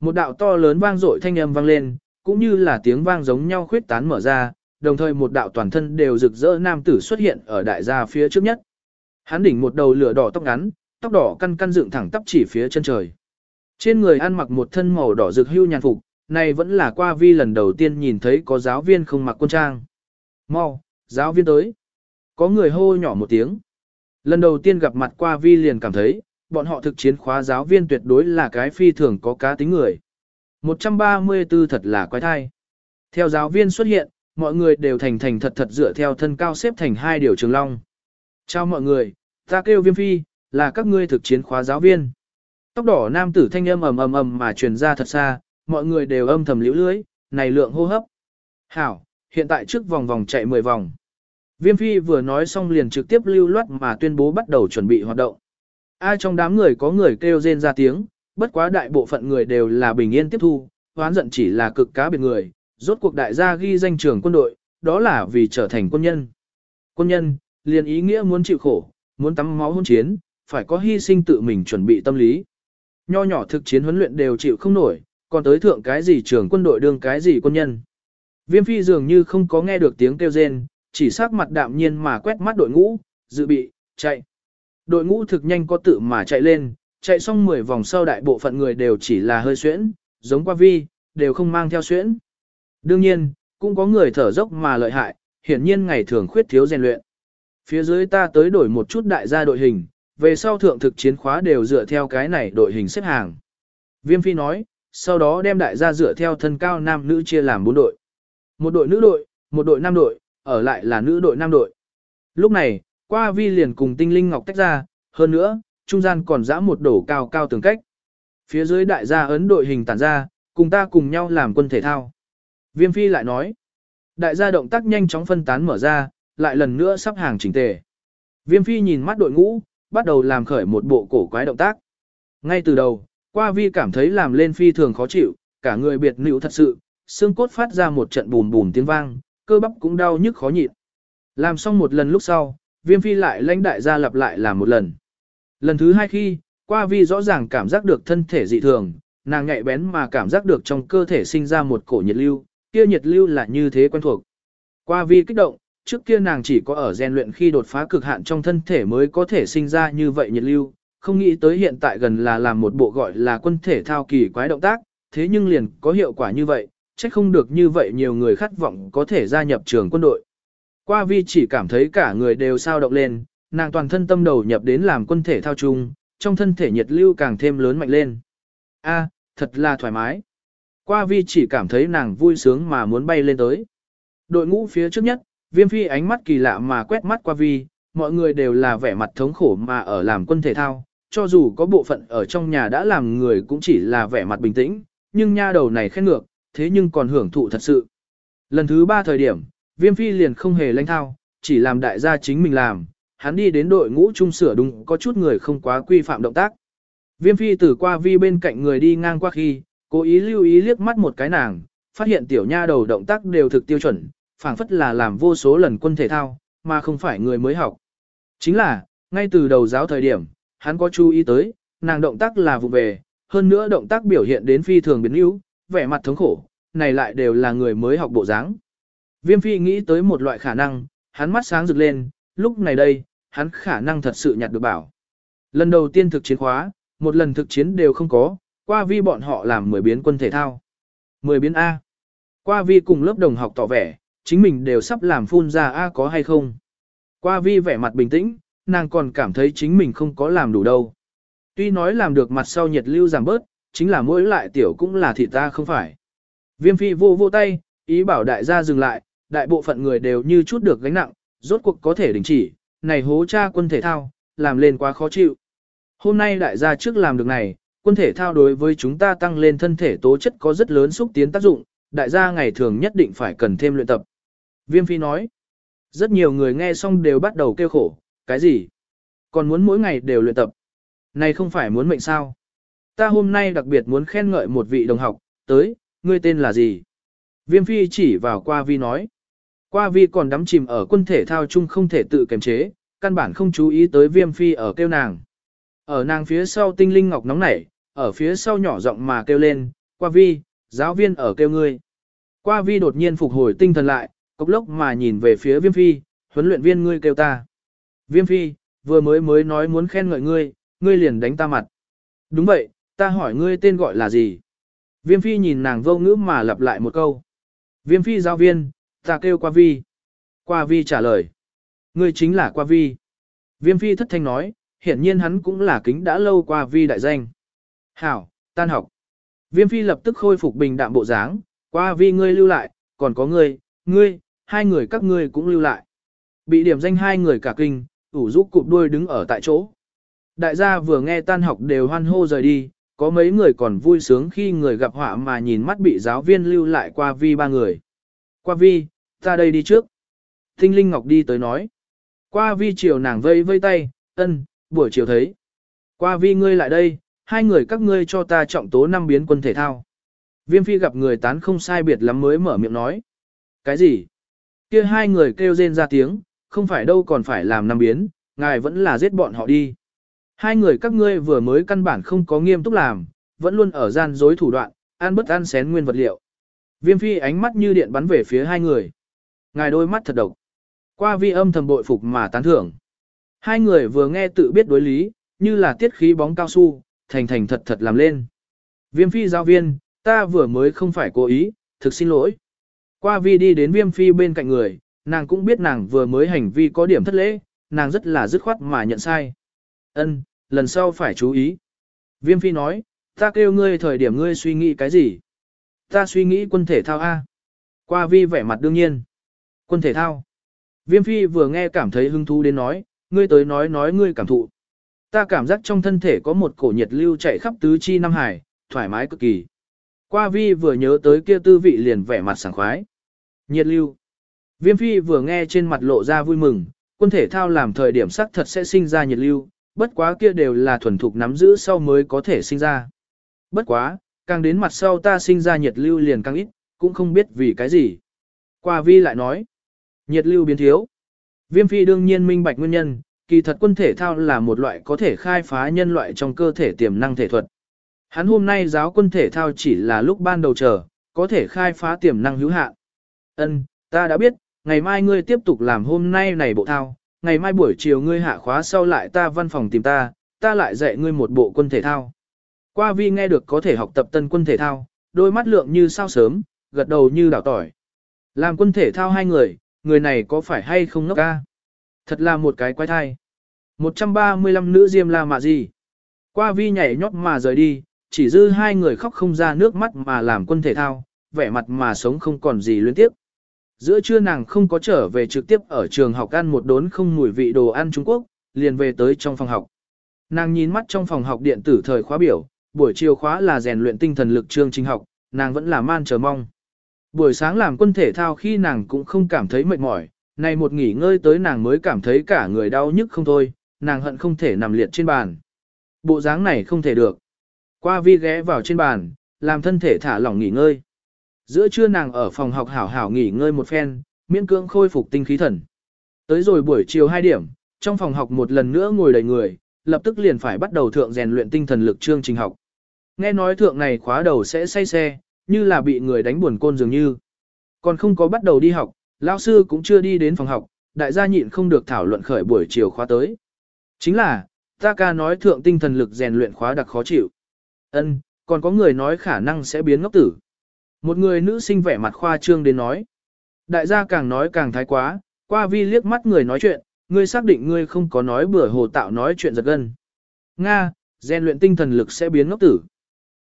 Một đạo to lớn vang dội thanh âm vang lên, cũng như là tiếng vang giống nhau khuyết tán mở ra, đồng thời một đạo toàn thân đều rực rỡ nam tử xuất hiện ở đại gia phía trước nhất. Hắn đỉnh một đầu lửa đỏ tóc ngắn, tóc đỏ căn căn dựng thẳng tắp chỉ phía chân trời. Trên người ăn mặc một thân màu đỏ rực hưu nhàn phục, này vẫn là qua vi lần đầu tiên nhìn thấy có giáo viên không mặc quân trang. Mau, giáo viên tới. Có người hô nhỏ một tiếng. Lần đầu tiên gặp mặt qua vi liền cảm thấy, bọn họ thực chiến khóa giáo viên tuyệt đối là cái phi thường có cá tính người. 134 thật là quái thai. Theo giáo viên xuất hiện, mọi người đều thành thành thật thật dựa theo thân cao xếp thành hai điều trường long. Chào mọi người, ta kêu viêm phi, là các ngươi thực chiến khóa giáo viên. Tóc đỏ nam tử thanh âm ầm ầm ầm mà truyền ra thật xa, mọi người đều âm thầm liễu lưới, này lượng hô hấp. Hảo, hiện tại trước vòng vòng chạy 10 vòng. Viêm phi vừa nói xong liền trực tiếp lưu loát mà tuyên bố bắt đầu chuẩn bị hoạt động. Ai trong đám người có người kêu rên ra tiếng, bất quá đại bộ phận người đều là bình yên tiếp thu, hoán giận chỉ là cực cá biệt người, rốt cuộc đại gia ghi danh trường quân đội, đó là vì trở thành quân nhân. Quân nhân, liền ý nghĩa muốn chịu khổ, muốn tắm máu hôn chiến, phải có hy sinh tự mình chuẩn bị tâm lý. Nho nhỏ thực chiến huấn luyện đều chịu không nổi, còn tới thượng cái gì trường quân đội đương cái gì quân nhân. Viêm phi dường như không có nghe được tiếng kêu rên, chỉ sắc mặt đạm nhiên mà quét mắt đội ngũ, dự bị, chạy. Đội ngũ thực nhanh có tự mà chạy lên, chạy xong 10 vòng sau đại bộ phận người đều chỉ là hơi xuyễn, giống qua vi, đều không mang theo xuyễn. Đương nhiên, cũng có người thở dốc mà lợi hại, hiển nhiên ngày thường khuyết thiếu rèn luyện. Phía dưới ta tới đổi một chút đại gia đội hình, về sau thượng thực chiến khóa đều dựa theo cái này đội hình xếp hàng. Viêm phi nói, sau đó đem đại gia dựa theo thân cao nam nữ chia làm bốn đội. Một đội nữ đội, một đội nam đội, ở lại là nữ đội nam đội. Lúc này, qua vi liền cùng tinh linh ngọc tách ra, hơn nữa, trung gian còn dã một đổ cao cao tường cách. Phía dưới đại gia ấn đội hình tản ra, cùng ta cùng nhau làm quân thể thao. Viêm phi lại nói, đại gia động tác nhanh chóng phân tán mở ra, lại lần nữa sắp hàng chỉnh tề. Viêm phi nhìn mắt đội ngũ, bắt đầu làm khởi một bộ cổ quái động tác. Ngay từ đầu, qua vi cảm thấy làm lên phi thường khó chịu, cả người biệt nữ thật sự, xương cốt phát ra một trận bùm bùm tiếng vang, cơ bắp cũng đau nhức khó nhịn. Làm xong một lần lúc sau, viêm phi lại lãnh đại gia lặp lại làm một lần. Lần thứ hai khi, qua vi rõ ràng cảm giác được thân thể dị thường, nàng nhạy bén mà cảm giác được trong cơ thể sinh ra một cổ nhiệt lưu, kia nhiệt lưu là như thế quen thuộc. Qua vi kích động, trước kia nàng chỉ có ở rèn luyện khi đột phá cực hạn trong thân thể mới có thể sinh ra như vậy nhiệt lưu, không nghĩ tới hiện tại gần là làm một bộ gọi là quân thể thao kỳ quái động tác, thế nhưng liền có hiệu quả như vậy, chắc không được như vậy nhiều người khát vọng có thể gia nhập trường quân đội. Qua vi chỉ cảm thấy cả người đều sao động lên, nàng toàn thân tâm đầu nhập đến làm quân thể thao chung, trong thân thể nhiệt lưu càng thêm lớn mạnh lên. A, thật là thoải mái. Qua vi chỉ cảm thấy nàng vui sướng mà muốn bay lên tới. Đội ngũ phía trước nhất, viêm phi ánh mắt kỳ lạ mà quét mắt qua vi, mọi người đều là vẻ mặt thống khổ mà ở làm quân thể thao, cho dù có bộ phận ở trong nhà đã làm người cũng chỉ là vẻ mặt bình tĩnh, nhưng nha đầu này khen ngược, thế nhưng còn hưởng thụ thật sự. Lần thứ ba thời điểm, viêm phi liền không hề lãnh thao, chỉ làm đại gia chính mình làm, hắn đi đến đội ngũ trung sửa đúng có chút người không quá quy phạm động tác. Viêm phi từ qua vi bên cạnh người đi ngang qua khi, cố ý lưu ý liếc mắt một cái nàng, phát hiện tiểu nha đầu động tác đều thực tiêu chuẩn, phảng phất là làm vô số lần quân thể thao, mà không phải người mới học. Chính là, ngay từ đầu giáo thời điểm, hắn có chú ý tới, nàng động tác là vụ về, hơn nữa động tác biểu hiện đến phi thường biến yếu, vẻ mặt thống khổ, này lại đều là người mới học bộ dáng. Viêm phi nghĩ tới một loại khả năng, hắn mắt sáng rực lên, lúc này đây, hắn khả năng thật sự nhặt được bảo. Lần đầu tiên thực chiến khóa, một lần thực chiến đều không có, qua vi bọn họ làm 10 biến quân thể thao. 10 biến A. Qua vi cùng lớp đồng học tỏ vẻ, chính mình đều sắp làm phun ra A có hay không. Qua vi vẻ mặt bình tĩnh, nàng còn cảm thấy chính mình không có làm đủ đâu. Tuy nói làm được mặt sau nhiệt lưu giảm bớt, chính là mỗi lại tiểu cũng là thịt ta không phải. Viêm phi vô vô tay, ý bảo đại gia dừng lại, đại bộ phận người đều như chút được gánh nặng, rốt cuộc có thể đình chỉ, này hố cha quân thể thao, làm lên quá khó chịu. Hôm nay đại gia trước làm được này, quân thể thao đối với chúng ta tăng lên thân thể tố chất có rất lớn xúc tiến tác dụng, đại gia ngày thường nhất định phải cần thêm luyện tập. Viêm phi nói, rất nhiều người nghe xong đều bắt đầu kêu khổ, cái gì? Còn muốn mỗi ngày đều luyện tập. Này không phải muốn mệnh sao? Ta hôm nay đặc biệt muốn khen ngợi một vị đồng học, tới, ngươi tên là gì? Viêm phi chỉ vào qua vi nói. Qua vi còn đắm chìm ở quân thể thao chung không thể tự kiềm chế, căn bản không chú ý tới viêm phi ở kêu nàng. Ở nàng phía sau tinh linh ngọc nóng nảy, ở phía sau nhỏ giọng mà kêu lên, qua vi, giáo viên ở kêu ngươi. Qua vi đột nhiên phục hồi tinh thần lại, cốc lốc mà nhìn về phía viêm phi, huấn luyện viên ngươi kêu ta. Viêm phi, vừa mới mới nói muốn khen ngợi ngươi, ngươi liền đánh ta mặt. Đúng vậy, ta hỏi ngươi tên gọi là gì? Viêm phi nhìn nàng vô ngữ mà lặp lại một câu. Viêm phi giáo viên, ta kêu qua vi. Qua vi trả lời. Ngươi chính là qua vi. Viêm phi thất thanh nói, hiển nhiên hắn cũng là kính đã lâu qua vi đại danh. Hảo, tan học. Viêm phi lập tức khôi phục bình đạm bộ dáng, qua vi ngươi lưu lại, còn có ngươi, ngươi, hai người các ngươi cũng lưu lại. Bị điểm danh hai người cả kinh, ủ rũ cụp đuôi đứng ở tại chỗ. Đại gia vừa nghe tan học đều hoan hô rời đi, có mấy người còn vui sướng khi người gặp họa mà nhìn mắt bị giáo viên lưu lại qua vi ba người. Qua vi, ta đây đi trước. Tinh Linh Ngọc đi tới nói. Qua vi chiều nàng vây vây tay, ân, buổi chiều thấy. Qua vi ngươi lại đây, hai người các ngươi cho ta trọng tố năm biến quân thể thao. Viêm phi gặp người tán không sai biệt lắm mới mở miệng nói. Cái gì? Kia hai người kêu rên ra tiếng, không phải đâu còn phải làm năm biến, ngài vẫn là giết bọn họ đi. Hai người các ngươi vừa mới căn bản không có nghiêm túc làm, vẫn luôn ở gian dối thủ đoạn, ăn bất ăn xén nguyên vật liệu. Viêm phi ánh mắt như điện bắn về phía hai người. Ngài đôi mắt thật độc. Qua vi âm thầm bội phục mà tán thưởng. Hai người vừa nghe tự biết đối lý, như là tiết khí bóng cao su, thành thành thật thật làm lên. Viêm phi giáo viên, ta vừa mới không phải cố ý, thực xin lỗi. Qua vi đi đến viêm phi bên cạnh người, nàng cũng biết nàng vừa mới hành vi có điểm thất lễ, nàng rất là dứt khoát mà nhận sai. Ân, lần sau phải chú ý. Viêm phi nói, Ta kêu ngươi thời điểm ngươi suy nghĩ cái gì? Ta suy nghĩ quân thể thao A. Qua vi vẻ mặt đương nhiên. Quân thể thao. Viêm phi vừa nghe cảm thấy hứng thú đến nói, ngươi tới nói nói ngươi cảm thụ. Ta cảm giác trong thân thể có một cổ nhiệt lưu chạy khắp tứ chi năm hải, thoải mái cực kỳ. Qua vi vừa nhớ tới kia tư vị liền vẻ mặt sảng khoái. Nhiệt lưu. Viêm phi vừa nghe trên mặt lộ ra vui mừng, quân thể thao làm thời điểm sắc thật sẽ sinh ra nhiệt lưu, bất quá kia đều là thuần thục nắm giữ sau mới có thể sinh ra. Bất quá, càng đến mặt sau ta sinh ra nhiệt lưu liền càng ít, cũng không biết vì cái gì. Qua vi lại nói, nhiệt lưu biến thiếu. Viêm phi đương nhiên minh bạch nguyên nhân, kỳ thật quân thể thao là một loại có thể khai phá nhân loại trong cơ thể tiềm năng thể thuật. Hắn hôm nay giáo quân thể thao chỉ là lúc ban đầu chờ, có thể khai phá tiềm năng hữu hạn. Ân, ta đã biết, ngày mai ngươi tiếp tục làm hôm nay này bộ thao, ngày mai buổi chiều ngươi hạ khóa sau lại ta văn phòng tìm ta, ta lại dạy ngươi một bộ quân thể thao. Qua vi nghe được có thể học tập tân quân thể thao, đôi mắt lượng như sao sớm, gật đầu như đảo tỏi. Làm quân thể thao hai người, người này có phải hay không ngốc ca? Thật là một cái quái thai. 135 nữ diêm la mà gì? Qua vi nhảy nhót mà rời đi, chỉ dư hai người khóc không ra nước mắt mà làm quân thể thao, vẻ mặt mà sống không còn gì luyến tiếc. Giữa trưa nàng không có trở về trực tiếp ở trường học ăn một đốn không mùi vị đồ ăn Trung Quốc, liền về tới trong phòng học. Nàng nhìn mắt trong phòng học điện tử thời khóa biểu, buổi chiều khóa là rèn luyện tinh thần lực chương trình học, nàng vẫn là man chờ mong. Buổi sáng làm quân thể thao khi nàng cũng không cảm thấy mệt mỏi, Nay một nghỉ ngơi tới nàng mới cảm thấy cả người đau nhức không thôi, nàng hận không thể nằm liệt trên bàn. Bộ dáng này không thể được. Qua vi ghé vào trên bàn, làm thân thể thả lỏng nghỉ ngơi. Giữa trưa nàng ở phòng học hảo hảo nghỉ ngơi một phen, miễn cưỡng khôi phục tinh khí thần. Tới rồi buổi chiều 2 điểm, trong phòng học một lần nữa ngồi đầy người, lập tức liền phải bắt đầu thượng rèn luyện tinh thần lực chương trình học. Nghe nói thượng này khóa đầu sẽ say xe, như là bị người đánh buồn côn dường như. Còn không có bắt đầu đi học, lão sư cũng chưa đi đến phòng học, đại gia nhịn không được thảo luận khởi buổi chiều khóa tới. Chính là, ta ca nói thượng tinh thần lực rèn luyện khóa đặc khó chịu. Ân, còn có người nói khả năng sẽ biến ngốc tử. Một người nữ sinh vẻ mặt khoa trương đến nói. Đại gia càng nói càng thái quá, qua vi liếc mắt người nói chuyện, ngươi xác định ngươi không có nói bừa hồ tạo nói chuyện giật gân. Nga, gen luyện tinh thần lực sẽ biến ngốc tử.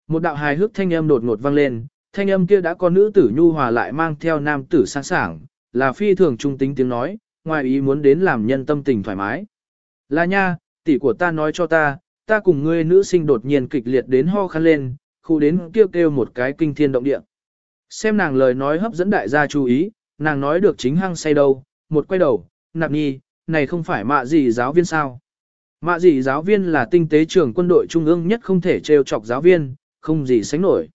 Một đạo hài hước thanh âm đột ngột vang lên, thanh âm kia đã có nữ tử nhu hòa lại mang theo nam tử sáng sảng, là phi thường trung tính tiếng nói, ngoài ý muốn đến làm nhân tâm tình thoải mái. Là nha, tỷ của ta nói cho ta, ta cùng ngươi nữ sinh đột nhiên kịch liệt đến ho khăn lên, khu đến kêu kêu một cái kinh thiên động địa. Xem nàng lời nói hấp dẫn đại gia chú ý, nàng nói được chính hăng say đâu, một quay đầu, nạp nhi, này không phải mạ gì giáo viên sao. Mạ gì giáo viên là tinh tế trưởng quân đội trung ương nhất không thể trêu chọc giáo viên, không gì sánh nổi.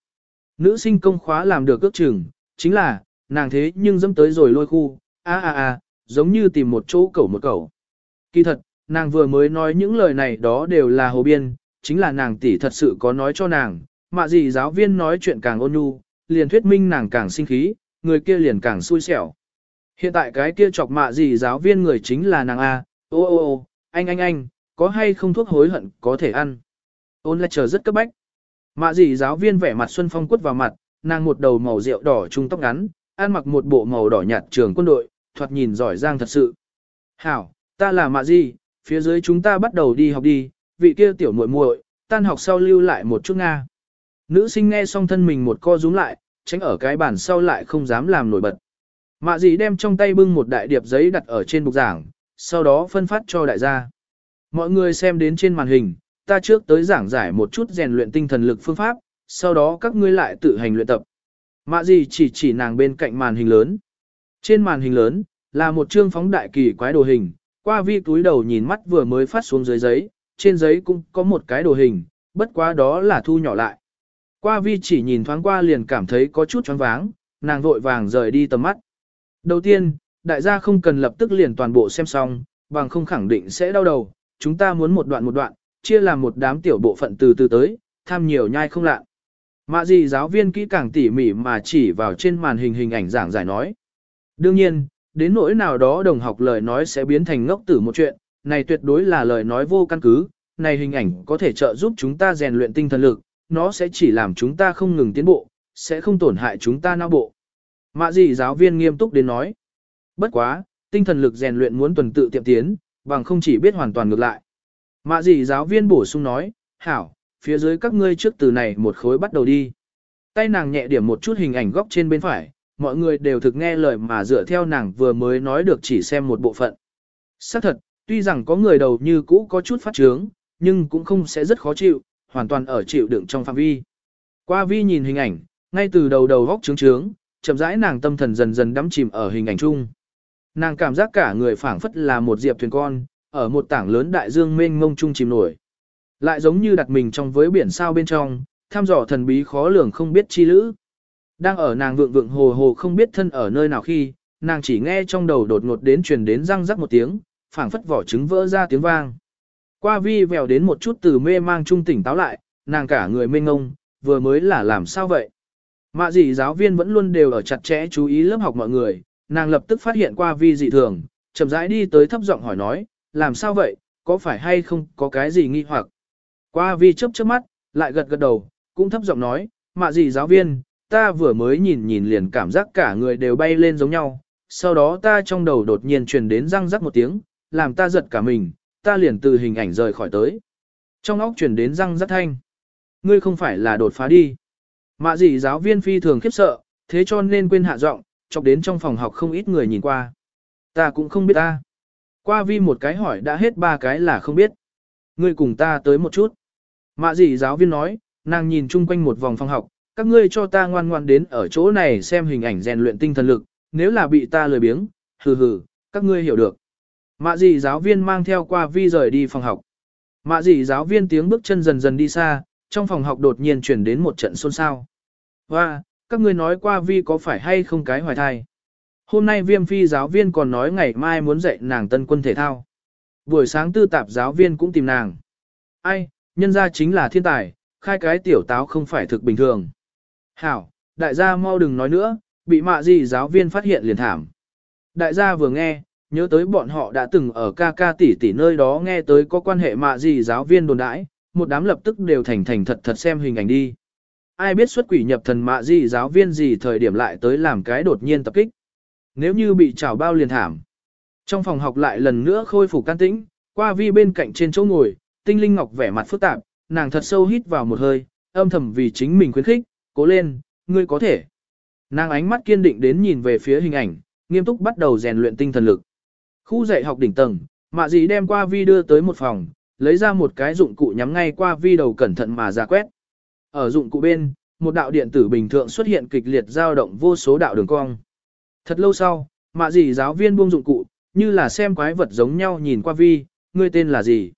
Nữ sinh công khóa làm được ước chừng, chính là, nàng thế nhưng dẫm tới rồi lôi khu, a a a, giống như tìm một chỗ cẩu một cẩu. Kỳ thật, nàng vừa mới nói những lời này đó đều là hồ biên, chính là nàng tỷ thật sự có nói cho nàng, mạ gì giáo viên nói chuyện càng ôn nhu, liền thuyết minh nàng càng sinh khí, người kia liền càng xui xẻo. Hiện tại cái kia chọc mạ gì giáo viên người chính là nàng A, ô ô ô, anh anh anh, có hay không thuốc hối hận có thể ăn. Ôn lại chờ rất cấp bách. Mạ gì giáo viên vẻ mặt xuân phong quất vào mặt, nàng một đầu màu rượu đỏ trung tóc ngắn, ăn mặc một bộ màu đỏ nhạt trường quân đội, thoạt nhìn giỏi giang thật sự. Hảo, ta là mạ gì, phía dưới chúng ta bắt đầu đi học đi, vị kia tiểu muội muội, tan học sau lưu lại một chút Nga. Nữ sinh nghe xong thân mình một co rúm lại, tránh ở cái bàn sau lại không dám làm nổi bật. Mạ dì đem trong tay bưng một đại điệp giấy đặt ở trên bục giảng, sau đó phân phát cho đại gia. Mọi người xem đến trên màn hình, ta trước tới giảng giải một chút rèn luyện tinh thần lực phương pháp, sau đó các ngươi lại tự hành luyện tập. Mạ dì chỉ chỉ nàng bên cạnh màn hình lớn. Trên màn hình lớn, là một chương phóng đại kỳ quái đồ hình, qua vi túi đầu nhìn mắt vừa mới phát xuống dưới giấy, trên giấy cũng có một cái đồ hình, bất quá đó là thu nhỏ lại. Qua vi chỉ nhìn thoáng qua liền cảm thấy có chút choáng váng, nàng vội vàng rời đi tầm mắt. Đầu tiên, đại gia không cần lập tức liền toàn bộ xem xong, bằng không khẳng định sẽ đau đầu, chúng ta muốn một đoạn một đoạn, chia làm một đám tiểu bộ phận từ từ tới, tham nhiều nhai không lạ. Mạ gì giáo viên kỹ càng tỉ mỉ mà chỉ vào trên màn hình hình ảnh giảng giải nói. Đương nhiên, đến nỗi nào đó đồng học lời nói sẽ biến thành ngốc tử một chuyện, này tuyệt đối là lời nói vô căn cứ, này hình ảnh có thể trợ giúp chúng ta rèn luyện tinh thần lực, nó sẽ chỉ làm chúng ta không ngừng tiến bộ, sẽ không tổn hại chúng ta não bộ. Mạ gì giáo viên nghiêm túc đến nói. Bất quá, tinh thần lực rèn luyện muốn tuần tự tiệm tiến, bằng không chỉ biết hoàn toàn ngược lại. Mạ gì giáo viên bổ sung nói, hảo, phía dưới các ngươi trước từ này một khối bắt đầu đi. Tay nàng nhẹ điểm một chút hình ảnh góc trên bên phải, mọi người đều thực nghe lời mà dựa theo nàng vừa mới nói được chỉ xem một bộ phận. Xác thật, tuy rằng có người đầu như cũ có chút phát trướng, nhưng cũng không sẽ rất khó chịu, hoàn toàn ở chịu đựng trong phạm vi. Qua vi nhìn hình ảnh, ngay từ đầu đầu góc trướng trướng, chậm rãi nàng tâm thần dần dần đắm chìm ở hình ảnh chung. Nàng cảm giác cả người phảng phất là một diệp thuyền con, ở một tảng lớn đại dương mênh mông chung chìm nổi. Lại giống như đặt mình trong với biển sao bên trong, tham dò thần bí khó lường không biết chi lữ. Đang ở nàng vượng vượng hồ hồ không biết thân ở nơi nào khi, nàng chỉ nghe trong đầu đột ngột đến truyền đến răng rắc một tiếng, phảng phất vỏ trứng vỡ ra tiếng vang. Qua vi vèo đến một chút từ mê mang trung tỉnh táo lại, nàng cả người mê ngông, vừa mới là làm sao vậy? Mạ dị giáo viên vẫn luôn đều ở chặt chẽ chú ý lớp học mọi người, nàng lập tức phát hiện qua vi dị thường, chậm rãi đi tới thấp giọng hỏi nói, làm sao vậy, có phải hay không có cái gì nghi hoặc? Qua vi chớp chớp mắt, lại gật gật đầu, cũng thấp giọng nói, mạ dị giáo viên, ta vừa mới nhìn nhìn liền cảm giác cả người đều bay lên giống nhau, sau đó ta trong đầu đột nhiên truyền đến răng rắc một tiếng, làm ta giật cả mình, ta liền từ hình ảnh rời khỏi tới. Trong óc truyền đến răng rắc thanh. Ngươi không phải là đột phá đi. Mạ dị giáo viên phi thường khiếp sợ, thế cho nên quên hạ giọng, chọc đến trong phòng học không ít người nhìn qua. Ta cũng không biết ta. Qua vi một cái hỏi đã hết ba cái là không biết. Ngươi cùng ta tới một chút. Mạ dị giáo viên nói, nàng nhìn chung quanh một vòng phòng học, các ngươi cho ta ngoan ngoan đến ở chỗ này xem hình ảnh rèn luyện tinh thần lực, nếu là bị ta lười biếng, hừ hừ, các ngươi hiểu được. Mạ dị giáo viên mang theo qua vi rời đi phòng học. Mạ dị giáo viên tiếng bước chân dần dần đi xa, trong phòng học đột nhiên chuyển đến một trận xôn xao. Và, các ngươi nói qua vi có phải hay không cái hoài thai. Hôm nay viêm phi giáo viên còn nói ngày mai muốn dạy nàng tân quân thể thao. Buổi sáng tư tạp giáo viên cũng tìm nàng. Ai, nhân ra chính là thiên tài, khai cái tiểu táo không phải thực bình thường. Hảo, đại gia mau đừng nói nữa, bị mạ gì giáo viên phát hiện liền thảm. Đại gia vừa nghe, nhớ tới bọn họ đã từng ở ca ca tỷ tỷ nơi đó nghe tới có quan hệ mạ gì giáo viên đồn đãi, một đám lập tức đều thành thành thật thật xem hình ảnh đi. Ai biết xuất quỷ nhập thần mạ gì giáo viên gì thời điểm lại tới làm cái đột nhiên tập kích. Nếu như bị trào bao liền thảm. Trong phòng học lại lần nữa khôi phục can tĩnh, qua vi bên cạnh trên chỗ ngồi, tinh linh ngọc vẻ mặt phức tạp, nàng thật sâu hít vào một hơi, âm thầm vì chính mình khuyến khích, cố lên, ngươi có thể. Nàng ánh mắt kiên định đến nhìn về phía hình ảnh, nghiêm túc bắt đầu rèn luyện tinh thần lực. Khu dạy học đỉnh tầng, mạ dì đem qua vi đưa tới một phòng, lấy ra một cái dụng cụ nhắm ngay qua vi đầu cẩn thận mà ra quét. Ở dụng cụ bên, một đạo điện tử bình thường xuất hiện kịch liệt dao động vô số đạo đường cong. Thật lâu sau, mạ dì giáo viên buông dụng cụ, như là xem quái vật giống nhau nhìn qua vi, ngươi tên là gì?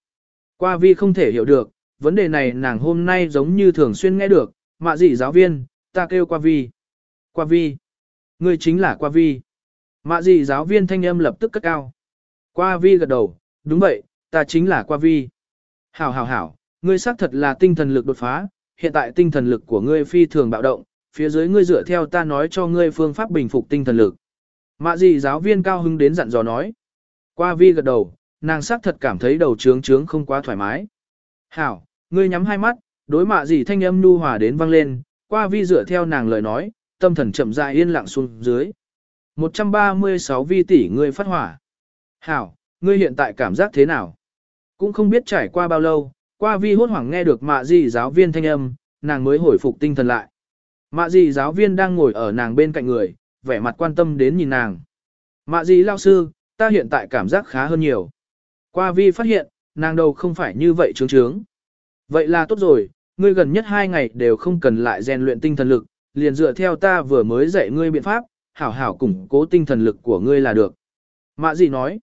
Qua vi không thể hiểu được, vấn đề này nàng hôm nay giống như thường xuyên nghe được, mạ dì giáo viên, ta kêu qua vi. Qua vi. Ngươi chính là qua vi. Mạ dì giáo viên thanh âm lập tức cất cao. Qua vi gật đầu, đúng vậy, ta chính là qua vi. Hảo hảo hảo, ngươi xác thật là tinh thần lực đột phá, hiện tại tinh thần lực của ngươi phi thường bạo động, phía dưới ngươi dựa theo ta nói cho ngươi phương pháp bình phục tinh thần lực. Mạ gì giáo viên cao hứng đến dặn dò nói. Qua vi gật đầu, nàng xác thật cảm thấy đầu trướng trướng không quá thoải mái. Hảo, ngươi nhắm hai mắt, đối mạ gì thanh âm nu hòa đến vang lên, qua vi dựa theo nàng lời nói, tâm thần chậm rãi yên lặng xuống dưới. 136 vi tỷ ngươi phát hỏa. Hảo, ngươi hiện tại cảm giác thế nào? Cũng không biết trải qua bao lâu, qua vi hốt hoảng nghe được mạ gì giáo viên thanh âm, nàng mới hồi phục tinh thần lại. Mạ gì giáo viên đang ngồi ở nàng bên cạnh người, vẻ mặt quan tâm đến nhìn nàng. Mạ gì lao sư, ta hiện tại cảm giác khá hơn nhiều. Qua vi phát hiện, nàng đầu không phải như vậy trướng trướng. Vậy là tốt rồi, ngươi gần nhất hai ngày đều không cần lại rèn luyện tinh thần lực, liền dựa theo ta vừa mới dạy ngươi biện pháp, hảo hảo củng cố tinh thần lực của ngươi là được. Mạ gì nói?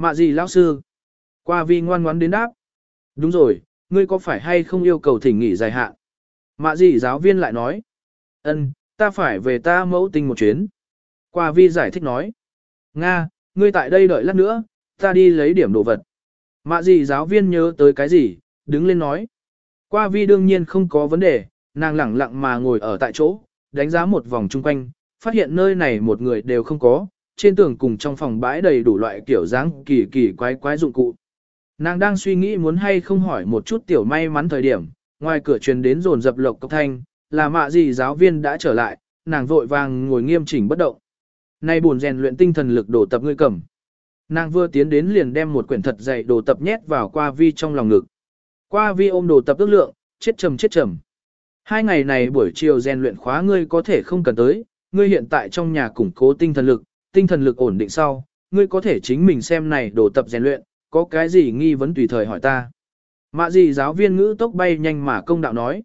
Mạ gì lão sư? Qua vi ngoan ngoãn đến đáp. Đúng rồi, ngươi có phải hay không yêu cầu thỉnh nghỉ dài hạn? Mạ gì giáo viên lại nói. Ân, ta phải về ta mẫu tinh một chuyến. Qua vi giải thích nói. Nga, ngươi tại đây đợi lát nữa, ta đi lấy điểm đồ vật. Mạ gì giáo viên nhớ tới cái gì, đứng lên nói. Qua vi đương nhiên không có vấn đề, nàng lẳng lặng mà ngồi ở tại chỗ, đánh giá một vòng chung quanh, phát hiện nơi này một người đều không có, trên tường cùng trong phòng bãi đầy đủ loại kiểu dáng kỳ kỳ quái quái dụng cụ. Nàng đang suy nghĩ muốn hay không hỏi một chút tiểu may mắn thời điểm, ngoài cửa truyền đến rồn dập lộc cốc thanh, là mạ gì giáo viên đã trở lại, nàng vội vàng ngồi nghiêm chỉnh bất động. Nay buồn rèn luyện tinh thần lực đổ tập ngươi cầm. Nàng vừa tiến đến liền đem một quyển thật dày đồ tập nhét vào qua vi trong lòng ngực. Qua vi ôm đồ tập ước lượng, chết trầm chết trầm. Hai ngày này buổi chiều rèn luyện khóa ngươi có thể không cần tới, ngươi hiện tại trong nhà củng cố tinh thần lực, tinh thần lực ổn định sau, ngươi có thể chính mình xem này đồ tập rèn luyện, có cái gì nghi vấn tùy thời hỏi ta. Mạ gì giáo viên ngữ tốc bay nhanh mà công đạo nói.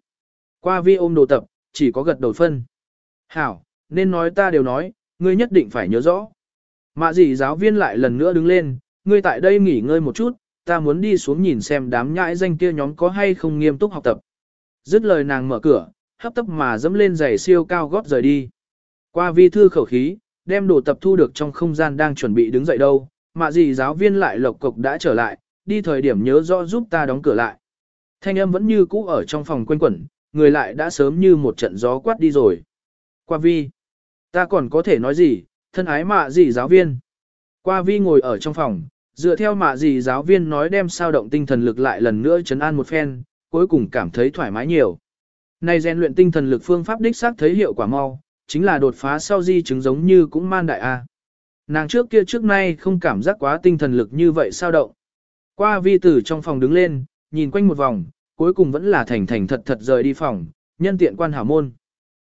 Qua vi ôm đồ tập, chỉ có gật đầu phân. Hảo, nên nói ta đều nói, ngươi nhất định phải nhớ rõ. Mạ gì giáo viên lại lần nữa đứng lên, ngươi tại đây nghỉ ngơi một chút, ta muốn đi xuống nhìn xem đám nhãi danh kia nhóm có hay không nghiêm túc học tập. Dứt lời nàng mở cửa, hấp tấp mà dẫm lên giày siêu cao gót rời đi. Qua vi thư khẩu khí, đem đồ tập thu được trong không gian đang chuẩn bị đứng dậy đâu, mà gì giáo viên lại lộc cục đã trở lại, đi thời điểm nhớ rõ giúp ta đóng cửa lại. Thanh âm vẫn như cũ ở trong phòng quanh quẩn, người lại đã sớm như một trận gió quát đi rồi. Qua vi, ta còn có thể nói gì, thân ái mạ gì giáo viên. Qua vi ngồi ở trong phòng, dựa theo mạ gì giáo viên nói đem sao động tinh thần lực lại lần nữa chấn an một phen, cuối cùng cảm thấy thoải mái nhiều. Này rèn luyện tinh thần lực phương pháp đích xác thấy hiệu quả mau, chính là đột phá sau di chứng giống như cũng man đại a. Nàng trước kia trước nay không cảm giác quá tinh thần lực như vậy sao động. Qua vi tử trong phòng đứng lên, nhìn quanh một vòng, cuối cùng vẫn là thành thành thật thật rời đi phòng, nhân tiện quan hảo môn.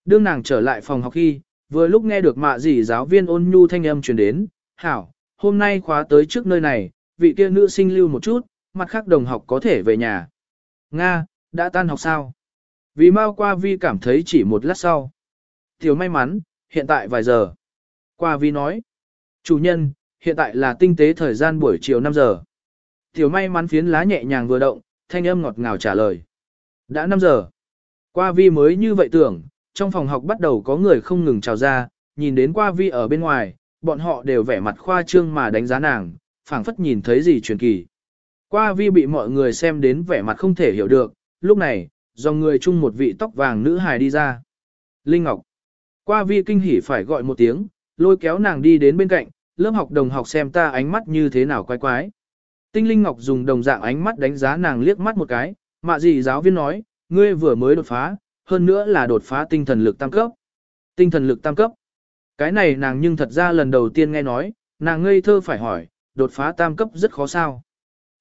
Đương nàng trở lại phòng học khi, vừa lúc nghe được mạ dì giáo viên ôn nhu thanh âm truyền đến, hảo, hôm nay khóa tới trước nơi này, vị kia nữ sinh lưu một chút, mặt khác đồng học có thể về nhà. Nga, đã tan học sao? Vì mau qua vi cảm thấy chỉ một lát sau. Tiểu may mắn, hiện tại vài giờ. Qua vi nói. Chủ nhân, hiện tại là tinh tế thời gian buổi chiều 5 giờ. Tiểu may mắn phiến lá nhẹ nhàng vừa động, thanh âm ngọt ngào trả lời. Đã 5 giờ. Qua vi mới như vậy tưởng, trong phòng học bắt đầu có người không ngừng chào ra, nhìn đến qua vi ở bên ngoài, bọn họ đều vẻ mặt khoa trương mà đánh giá nàng, phảng phất nhìn thấy gì truyền kỳ. Qua vi bị mọi người xem đến vẻ mặt không thể hiểu được, lúc này, do người chung một vị tóc vàng nữ hài đi ra. Linh Ngọc. Qua vi kinh hỉ phải gọi một tiếng, lôi kéo nàng đi đến bên cạnh, lớp học đồng học xem ta ánh mắt như thế nào quái quái. Tinh Linh Ngọc dùng đồng dạng ánh mắt đánh giá nàng liếc mắt một cái, mạ gì giáo viên nói, ngươi vừa mới đột phá, hơn nữa là đột phá tinh thần lực tam cấp. Tinh thần lực tam cấp. Cái này nàng nhưng thật ra lần đầu tiên nghe nói, nàng ngây thơ phải hỏi, đột phá tam cấp rất khó sao.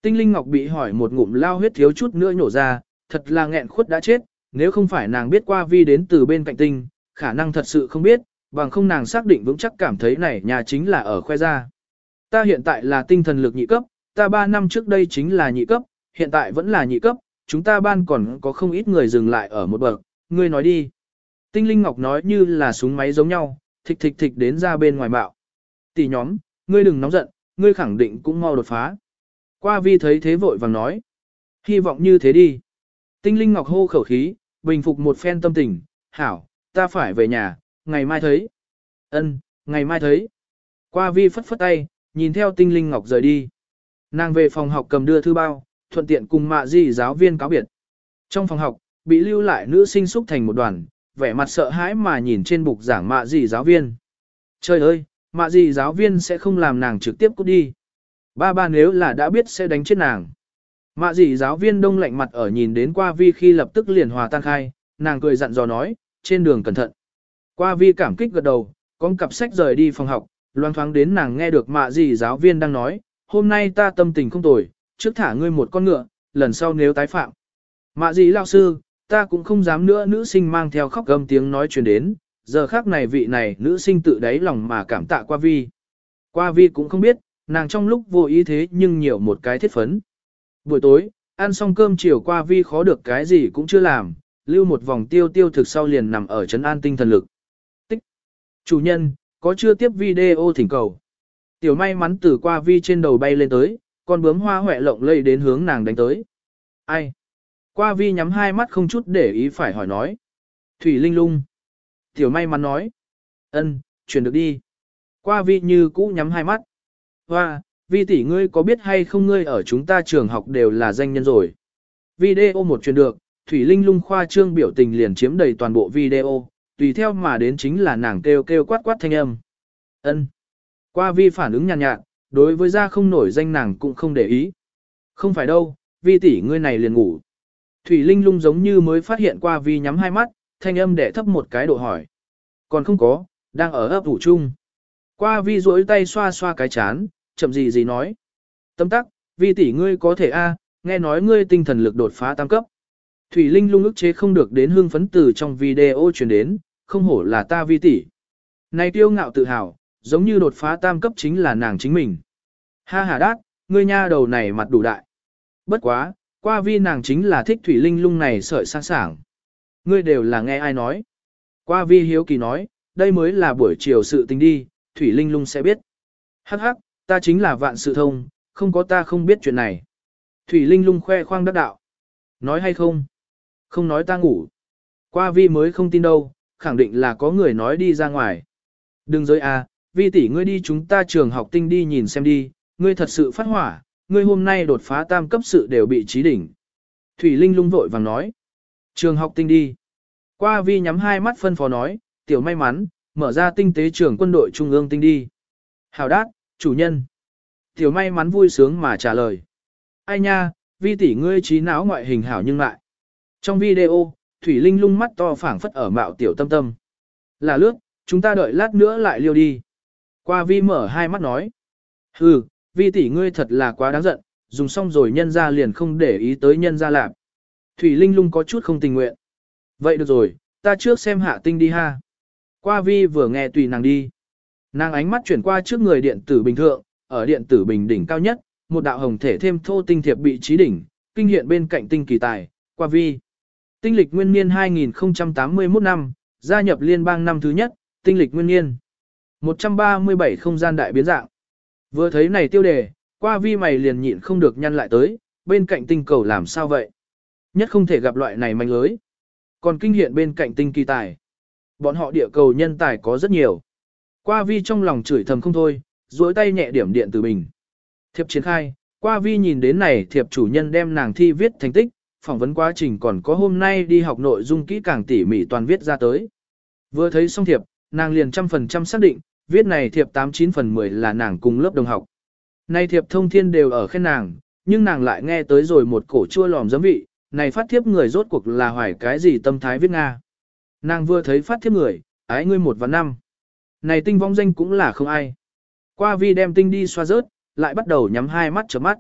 Tinh Linh Ngọc bị hỏi một ngụm lao huyết thiếu chút nữa nhổ ra, thật là nghẹn khuất đã chết, nếu không phải nàng biết qua vi đến từ bên cạnh tinh, khả năng thật sự không biết, bằng không nàng xác định vững chắc cảm thấy này nhà chính là ở khoe ra. Ta hiện tại là tinh thần lực nhị cấp, ta 3 năm trước đây chính là nhị cấp, hiện tại vẫn là nhị cấp, chúng ta ban còn có không ít người dừng lại ở một bậc, ngươi nói đi. Tinh Linh Ngọc nói như là súng máy giống nhau, thịch thịch thịch đến ra bên ngoài bạo. Tỷ nhóm, ngươi đừng nóng giận, ngươi khẳng định cũng mau đột phá. Qua vi thấy thế vội vàng nói. Hy vọng như thế đi. Tinh Linh Ngọc hô khẩu khí, bình phục một phen tâm tình, hảo, ta phải về nhà, ngày mai thấy. Ân, ngày mai thấy. Qua vi phất phất tay, nhìn theo Tinh Linh Ngọc rời đi. Nàng về phòng học cầm đưa thư bao, thuận tiện cùng mạ di giáo viên cáo biệt. Trong phòng học, bị lưu lại nữ sinh xúc thành một đoàn, vẻ mặt sợ hãi mà nhìn trên bục giảng mạ di giáo viên. Trời ơi, mạ di giáo viên sẽ không làm nàng trực tiếp cút đi. Ba ba nếu là đã biết sẽ đánh chết nàng. Mạ dị giáo viên đông lạnh mặt ở nhìn đến qua vi khi lập tức liền hòa tan khai, nàng cười dặn dò nói, trên đường cẩn thận. Qua vi cảm kích gật đầu, con cặp sách rời đi phòng học, loang thoáng đến nàng nghe được mạ dị giáo viên đang nói, hôm nay ta tâm tình không tồi, trước thả ngươi một con ngựa, lần sau nếu tái phạm. Mạ dị lao sư, ta cũng không dám nữa nữ sinh mang theo khóc gầm tiếng nói truyền đến, giờ khác này vị này nữ sinh tự đáy lòng mà cảm tạ qua vi. Qua vi cũng không biết, nàng trong lúc vô ý thế nhưng nhiều một cái thiết phấn. Buổi tối, ăn xong cơm chiều qua vi khó được cái gì cũng chưa làm, lưu một vòng tiêu tiêu thực sau liền nằm ở trấn an tinh thần lực. Tích. Chủ nhân, có chưa tiếp video thỉnh cầu. Tiểu may mắn từ qua vi trên đầu bay lên tới, con bướm hoa huệ lộng lây đến hướng nàng đánh tới. Ai? Qua vi nhắm hai mắt không chút để ý phải hỏi nói. Thủy Linh lung. Tiểu may mắn nói. ân, chuyển được đi. Qua vi như cũ nhắm hai mắt. Hoa, vi tỷ ngươi có biết hay không ngươi ở chúng ta trường học đều là danh nhân rồi. Video một truyền được, Thủy Linh lung khoa trương biểu tình liền chiếm đầy toàn bộ video, tùy theo mà đến chính là nàng kêu kêu quát quát thanh âm. Ân. Qua vi phản ứng nhàn nhạt, nhạt, đối với ra không nổi danh nàng cũng không để ý. Không phải đâu, vi tỷ ngươi này liền ngủ. Thủy Linh lung giống như mới phát hiện qua vi nhắm hai mắt, thanh âm để thấp một cái độ hỏi. Còn không có, đang ở ấp ủ chung. Qua vi duỗi tay xoa xoa cái chán, chậm gì gì nói. Tâm tắc, vi tỷ ngươi có thể a, nghe nói ngươi tinh thần lực đột phá tam cấp. Thủy Linh lung ức chế không được đến hương phấn từ trong video truyền đến, không hổ là ta vi tỷ. Này tiêu ngạo tự hào, giống như đột phá tam cấp chính là nàng chính mình. Ha ha đát, ngươi nha đầu này mặt đủ đại. Bất quá, qua vi nàng chính là thích Thủy Linh lung này sợi sang sảng. Ngươi đều là nghe ai nói. Qua vi hiếu kỳ nói, đây mới là buổi chiều sự tình đi, Thủy Linh lung sẽ biết. Hắc hắc, ta chính là vạn sự thông, không có ta không biết chuyện này. Thủy Linh lung khoe khoang đắc đạo. Nói hay không? Không nói ta ngủ. Qua vi mới không tin đâu, khẳng định là có người nói đi ra ngoài. Đừng giới à, vi tỷ ngươi đi chúng ta trường học tinh đi nhìn xem đi, ngươi thật sự phát hỏa, ngươi hôm nay đột phá tam cấp sự đều bị trí đỉnh. Thủy Linh lung vội vàng nói. Trường học tinh đi. Qua vi nhắm hai mắt phân phó nói, tiểu may mắn, mở ra tinh tế trường quân đội trung ương tinh đi. Hào đát, chủ nhân. Tiểu may mắn vui sướng mà trả lời. Ai nha, vi tỷ ngươi trí não ngoại hình hảo nhưng lại. Trong video, Thủy Linh lung mắt to phảng phất ở mạo tiểu tâm tâm. Là lướt, chúng ta đợi lát nữa lại liêu đi. Qua vi mở hai mắt nói. Hừ, vi tỷ ngươi thật là quá đáng giận, dùng xong rồi nhân ra liền không để ý tới nhân ra làm. Thủy Linh lung có chút không tình nguyện. Vậy được rồi, ta trước xem hạ tinh đi ha. Qua vi vừa nghe tùy nàng đi. Nàng ánh mắt chuyển qua trước người điện tử bình thượng, ở điện tử bình đỉnh cao nhất, một đạo hồng thể thêm thô tinh thiệp bị trí đỉnh, kinh hiện bên cạnh tinh kỳ tài, qua vi. Tinh lịch nguyên niên 2081 năm, gia nhập liên bang năm thứ nhất, tinh lịch nguyên niên. 137 không gian đại biến dạng. Vừa thấy này tiêu đề, qua vi mày liền nhịn không được nhăn lại tới, bên cạnh tinh cầu làm sao vậy? Nhất không thể gặp loại này manh lưới. Còn kinh hiện bên cạnh tinh kỳ tài. Bọn họ địa cầu nhân tài có rất nhiều. Qua vi trong lòng chửi thầm không thôi, duỗi tay nhẹ điểm điện từ mình. Thiệp triển khai, qua vi nhìn đến này thiệp chủ nhân đem nàng thi viết thành tích, phỏng vấn quá trình còn có hôm nay đi học nội dung kỹ càng tỉ mỉ toàn viết ra tới. Vừa thấy xong thiệp, nàng liền trăm phần trăm xác định, viết này thiệp 89 phần 10 là nàng cùng lớp đồng học. Này thiệp thông thiên đều ở khen nàng, nhưng nàng lại nghe tới rồi một cổ chua lòm giấm vị, này phát thiếp người rốt cuộc là hoài cái gì tâm thái viết Nga. Nàng vừa thấy phát thiếp người, ái ngươi một và năm. Này tinh vong danh cũng là không ai. Qua vi đem tinh đi xoa rớt, lại bắt đầu nhắm hai mắt chớp mắt.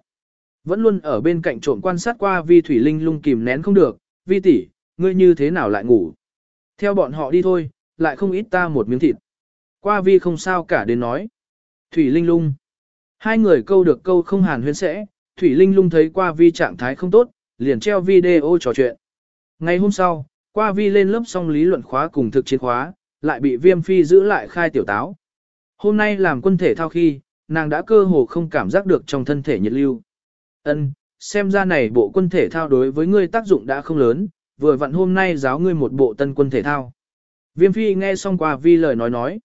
Vẫn luôn ở bên cạnh trộm quan sát qua vi thủy linh lung kìm nén không được, vi tỷ, ngươi như thế nào lại ngủ. Theo bọn họ đi thôi, lại không ít ta một miếng thịt. Qua vi không sao cả đến nói. Thủy linh lung. Hai người câu được câu không hàn huyên sẽ, Thủy linh lung thấy qua vi trạng thái không tốt, liền treo video trò chuyện. Ngày hôm sau, qua vi lên lớp xong lý luận khóa cùng thực chiến khóa, lại bị viêm phi giữ lại khai tiểu táo. Hôm nay làm quân thể thao khi, nàng đã cơ hồ không cảm giác được trong thân thể nhiệt lưu. Ân, xem ra này bộ quân thể thao đối với ngươi tác dụng đã không lớn, vừa vặn hôm nay giáo ngươi một bộ tân quân thể thao. Viêm phi nghe xong qua vi lời nói nói.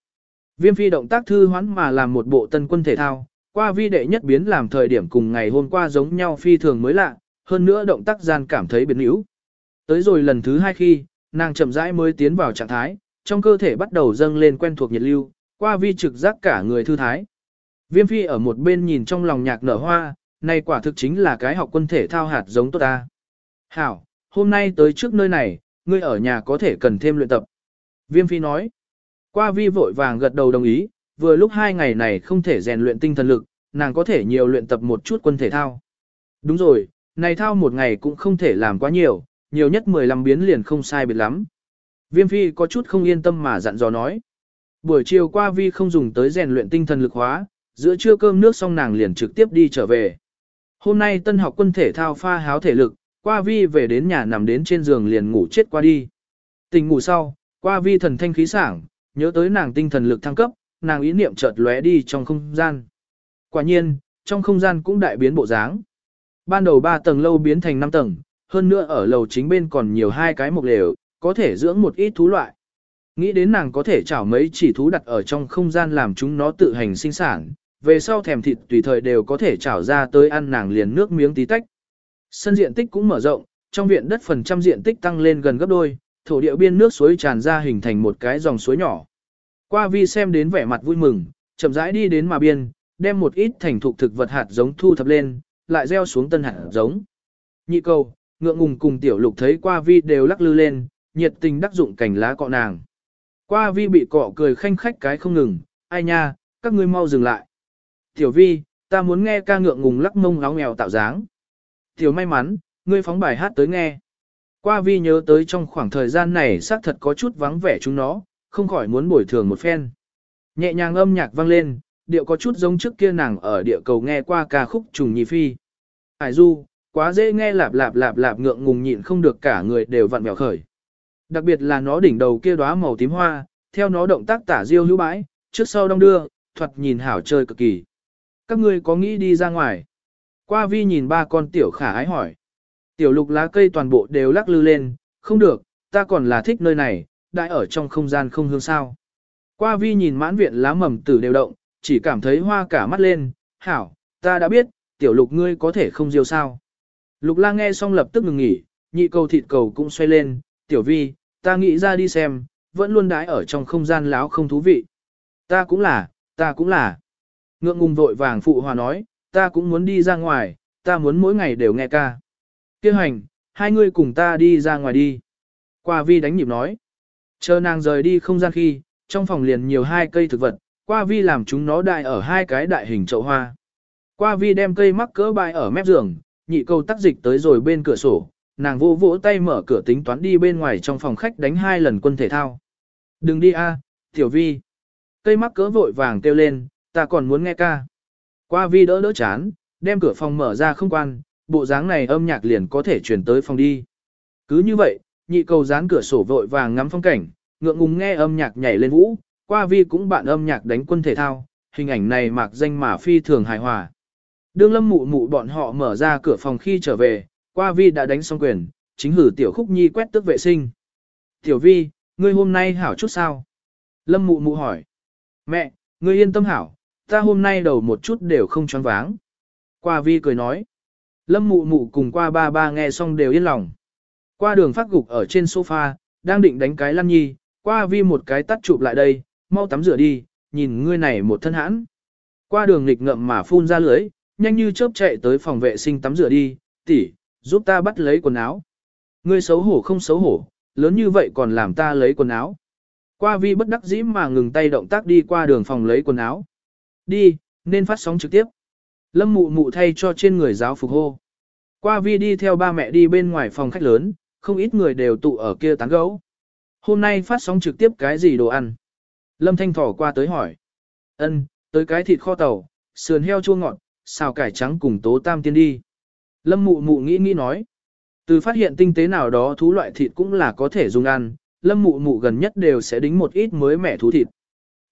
Viêm phi động tác thư hoãn mà làm một bộ tân quân thể thao, qua vi đệ nhất biến làm thời điểm cùng ngày hôm qua giống nhau phi thường mới lạ, hơn nữa động tác gian cảm thấy biến yếu. Tới rồi lần thứ hai khi, nàng chậm rãi mới tiến vào trạng thái, trong cơ thể bắt đầu dâng lên quen thuộc nhiệt lưu, qua vi trực giác cả người thư thái. Viêm phi ở một bên nhìn trong lòng nhạc nở hoa, này quả thực chính là cái học quân thể thao hạt giống tốt ta. Hảo, hôm nay tới trước nơi này, ngươi ở nhà có thể cần thêm luyện tập. Viêm phi nói. Qua vi vội vàng gật đầu đồng ý, vừa lúc hai ngày này không thể rèn luyện tinh thần lực, nàng có thể nhiều luyện tập một chút quân thể thao. Đúng rồi, này thao một ngày cũng không thể làm quá nhiều, nhiều nhất 15 biến liền không sai biệt lắm. Viêm phi có chút không yên tâm mà dặn dò nói. Buổi chiều qua vi không dùng tới rèn luyện tinh thần lực hóa, giữa trưa cơm nước xong nàng liền trực tiếp đi trở về. Hôm nay tân học quân thể thao pha háo thể lực, qua vi về đến nhà nằm đến trên giường liền ngủ chết qua đi. Tình ngủ sau, qua vi thần thanh khí sảng, nhớ tới nàng tinh thần lực thăng cấp, nàng ý niệm chợt lóe đi trong không gian. Quả nhiên, trong không gian cũng đại biến bộ dáng. Ban đầu 3 tầng lâu biến thành 5 tầng, hơn nữa ở lầu chính bên còn nhiều hai cái mục lều, có thể dưỡng một ít thú loại. Nghĩ đến nàng có thể chảo mấy chỉ thú đặt ở trong không gian làm chúng nó tự hành sinh sản, về sau thèm thịt tùy thời đều có thể trảo ra tới ăn nàng liền nước miếng tí tách. Sân diện tích cũng mở rộng, trong viện đất phần trăm diện tích tăng lên gần gấp đôi, thổ địa biên nước suối tràn ra hình thành một cái dòng suối nhỏ. Qua vi xem đến vẻ mặt vui mừng, chậm rãi đi đến mà biên, đem một ít thành thục thực vật hạt giống thu thập lên, lại gieo xuống tân hạt giống. Nhị cầu ngượng ngùng cùng tiểu lục thấy qua vi đều lắc lư lên, nhiệt tình đắc dụng cành lá cọ nàng. Qua vi bị cọ cười khanh khách cái không ngừng, ai nha, các ngươi mau dừng lại. Tiểu vi, ta muốn nghe ca ngượng ngùng lắc mông láo nghèo tạo dáng. Tiểu may mắn, ngươi phóng bài hát tới nghe. Qua vi nhớ tới trong khoảng thời gian này xác thật có chút vắng vẻ chúng nó, không khỏi muốn bồi thường một phen. Nhẹ nhàng âm nhạc vang lên, điệu có chút giống trước kia nàng ở địa cầu nghe qua ca khúc trùng nhị phi. Hải du, quá dễ nghe lạp lạp lạp lạp ngượng ngùng nhịn không được cả người đều vặn vẹo khởi. Đặc biệt là nó đỉnh đầu kia đóa màu tím hoa, theo nó động tác tả diêu hữu bãi, trước sau đông đưa, thuật nhìn hảo chơi cực kỳ. Các ngươi có nghĩ đi ra ngoài? Qua vi nhìn ba con tiểu khả ái hỏi. Tiểu lục lá cây toàn bộ đều lắc lư lên, không được, ta còn là thích nơi này, đại ở trong không gian không hương sao. Qua vi nhìn mãn viện lá mầm tử đều động, chỉ cảm thấy hoa cả mắt lên, hảo, ta đã biết, tiểu lục ngươi có thể không diêu sao. Lục la nghe xong lập tức ngừng nghỉ, nhị cầu thịt cầu cũng xoay lên, tiểu vi, ta nghĩ ra đi xem, vẫn luôn đái ở trong không gian láo không thú vị. Ta cũng là, ta cũng là. Ngượng ngùng vội vàng phụ hòa nói, ta cũng muốn đi ra ngoài, ta muốn mỗi ngày đều nghe ca. Kêu hành, hai người cùng ta đi ra ngoài đi. Qua vi đánh nhịp nói. Chờ nàng rời đi không gian khi, trong phòng liền nhiều hai cây thực vật, qua vi làm chúng nó đại ở hai cái đại hình chậu hoa. Qua vi đem cây mắc cỡ bài ở mép giường, nhị câu tắc dịch tới rồi bên cửa sổ, nàng vô vỗ tay mở cửa tính toán đi bên ngoài trong phòng khách đánh hai lần quân thể thao. Đừng đi a, tiểu vi. Cây mắc cỡ vội vàng kêu lên, ta còn muốn nghe ca. Qua vi đỡ đỡ chán, đem cửa phòng mở ra không quan, bộ dáng này âm nhạc liền có thể chuyển tới phòng đi. Cứ như vậy, nhị cầu dán cửa sổ vội vàng ngắm phong cảnh, ngượng ngùng nghe âm nhạc nhảy lên vũ, qua vi cũng bạn âm nhạc đánh quân thể thao, hình ảnh này mạc danh mà phi thường hài hòa. Đương lâm mụ mụ bọn họ mở ra cửa phòng khi trở về, qua vi đã đánh xong quyền, chính hử tiểu khúc nhi quét tước vệ sinh. Tiểu vi, ngươi hôm nay hảo chút sao? Lâm mụ mụ hỏi. Mẹ, ngươi yên tâm hảo, ta hôm nay đầu một chút đều không choáng váng. Qua vi cười nói. Lâm mụ mụ cùng qua ba ba nghe xong đều yên lòng. Qua đường phát gục ở trên sofa, đang định đánh cái lăn nhi, qua vi một cái tắt chụp lại đây, mau tắm rửa đi, nhìn ngươi này một thân hãn. Qua đường nghịch ngậm mà phun ra lưới, nhanh như chớp chạy tới phòng vệ sinh tắm rửa đi, tỷ, giúp ta bắt lấy quần áo. Ngươi xấu hổ không xấu hổ, lớn như vậy còn làm ta lấy quần áo. Qua vi bất đắc dĩ mà ngừng tay động tác đi qua đường phòng lấy quần áo. Đi, nên phát sóng trực tiếp. Lâm mụ mụ thay cho trên người giáo phục hô. Qua vi đi theo ba mẹ đi bên ngoài phòng khách lớn, không ít người đều tụ ở kia tán gấu. Hôm nay phát sóng trực tiếp cái gì đồ ăn? Lâm Thanh thỏ qua tới hỏi. Ân, tới cái thịt kho tàu, sườn heo chua ngọt, xào cải trắng cùng tố tam tiên đi. Lâm mụ mụ nghĩ nghĩ nói. Từ phát hiện tinh tế nào đó thú loại thịt cũng là có thể dùng ăn, lâm mụ mụ gần nhất đều sẽ đính một ít mới mẻ thú thịt.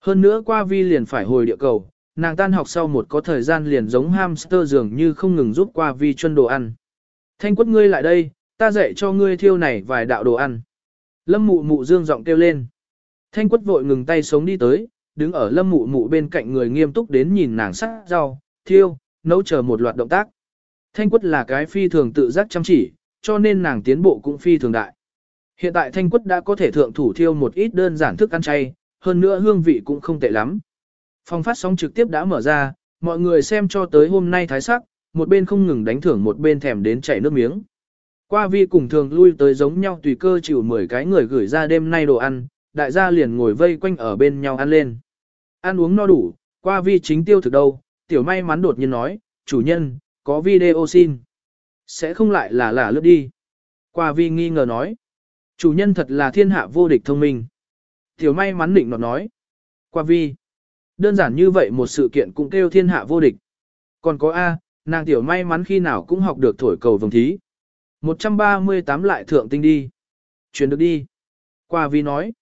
Hơn nữa qua vi liền phải hồi địa cầu, nàng tan học sau một có thời gian liền giống hamster dường như không ngừng rút qua vi chân đồ ăn. Thanh quất ngươi lại đây, ta dạy cho ngươi thiêu này vài đạo đồ ăn. Lâm mụ mụ dương giọng kêu lên. Thanh quất vội ngừng tay sống đi tới, đứng ở lâm mụ mụ bên cạnh người nghiêm túc đến nhìn nàng sắc rau, thiêu, nấu chờ một loạt động tác. Thanh quất là cái phi thường tự giác chăm chỉ, cho nên nàng tiến bộ cũng phi thường đại. Hiện tại thanh quất đã có thể thượng thủ thiêu một ít đơn giản thức ăn chay, hơn nữa hương vị cũng không tệ lắm. Phòng phát sóng trực tiếp đã mở ra, mọi người xem cho tới hôm nay thái sắc, một bên không ngừng đánh thưởng một bên thèm đến chảy nước miếng. Qua vi cùng thường lui tới giống nhau tùy cơ chịu 10 cái người gửi ra đêm nay đồ ăn, đại gia liền ngồi vây quanh ở bên nhau ăn lên. Ăn uống no đủ, qua vi chính tiêu thực đâu, tiểu may mắn đột nhiên nói, chủ nhân, có video xin. Sẽ không lại là lả lướt đi. Qua vi nghi ngờ nói, chủ nhân thật là thiên hạ vô địch thông minh. Tiểu may mắn định nọt nói, qua vi. Đơn giản như vậy một sự kiện cũng kêu thiên hạ vô địch. Còn có A, nàng tiểu may mắn khi nào cũng học được thổi cầu vồng thí. 138 lại thượng tinh đi. Chuyển được đi. Qua vi nói.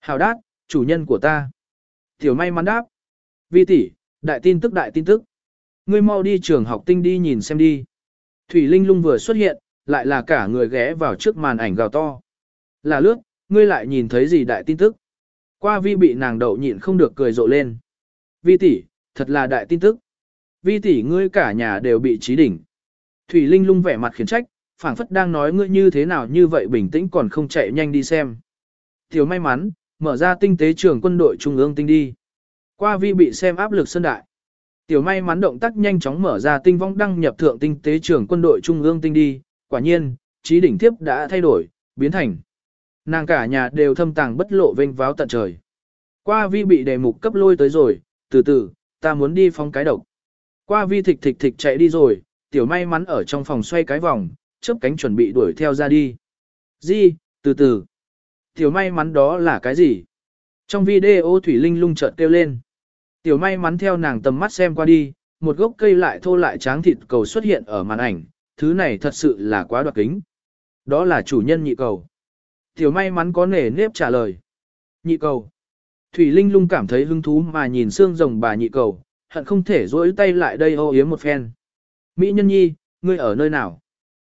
Hào đát, chủ nhân của ta. Tiểu may mắn đáp. Vi tỷ, đại tin tức đại tin tức. Ngươi mau đi trường học tinh đi nhìn xem đi. Thủy Linh lung vừa xuất hiện, lại là cả người ghé vào trước màn ảnh gào to. Là lướt, ngươi lại nhìn thấy gì đại tin tức. Qua vi bị nàng đậu nhịn không được cười rộ lên. Vi tỷ, thật là đại tin tức. Vi tỷ ngươi cả nhà đều bị trí đỉnh. Thủy Linh lung vẻ mặt khiển trách, phảng phất đang nói ngươi như thế nào như vậy bình tĩnh còn không chạy nhanh đi xem. Tiểu may mắn, mở ra tinh tế trường quân đội trung ương tinh đi. Qua vi bị xem áp lực sân đại. Tiểu may mắn động tác nhanh chóng mở ra tinh vong đăng nhập thượng tinh tế trường quân đội trung ương tinh đi. Quả nhiên, trí đỉnh tiếp đã thay đổi, biến thành. Nàng cả nhà đều thâm tàng bất lộ vênh váo tận trời. Qua vi bị đề mục cấp lôi tới rồi, từ từ, ta muốn đi phong cái độc. Qua vi thịch thịch thịch chạy đi rồi, tiểu may mắn ở trong phòng xoay cái vòng, chớp cánh chuẩn bị đuổi theo ra đi. Di, từ từ. Tiểu may mắn đó là cái gì? Trong video Thủy Linh lung chợt kêu lên. Tiểu may mắn theo nàng tầm mắt xem qua đi, một gốc cây lại thô lại tráng thịt cầu xuất hiện ở màn ảnh, thứ này thật sự là quá đoạt kính. Đó là chủ nhân nhị cầu. Tiểu may mắn có nể nếp trả lời. Nhị cầu. Thủy Linh lung cảm thấy hứng thú mà nhìn xương rồng bà nhị cầu, hận không thể rỗi tay lại đây ô yếm một phen. Mỹ nhân nhi, ngươi ở nơi nào?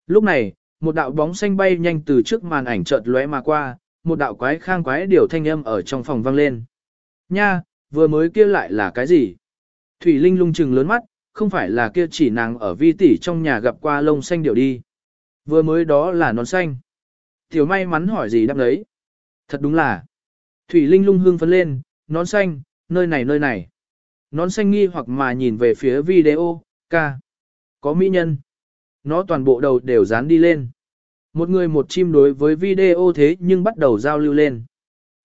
Lúc này, một đạo bóng xanh bay nhanh từ trước màn ảnh chợt lóe mà qua, một đạo quái khang quái điều thanh âm ở trong phòng vang lên. Nha, vừa mới kia lại là cái gì? Thủy Linh lung chừng lớn mắt, không phải là kia chỉ nàng ở vi tỷ trong nhà gặp qua lông xanh điều đi. Vừa mới đó là nón xanh. Tiểu may mắn hỏi gì đáp đấy. Thật đúng là. Thủy Linh lung hương phấn lên, nón xanh, nơi này nơi này. Nón xanh nghi hoặc mà nhìn về phía video, ca. Có mỹ nhân. Nó toàn bộ đầu đều dán đi lên. Một người một chim đối với video thế nhưng bắt đầu giao lưu lên.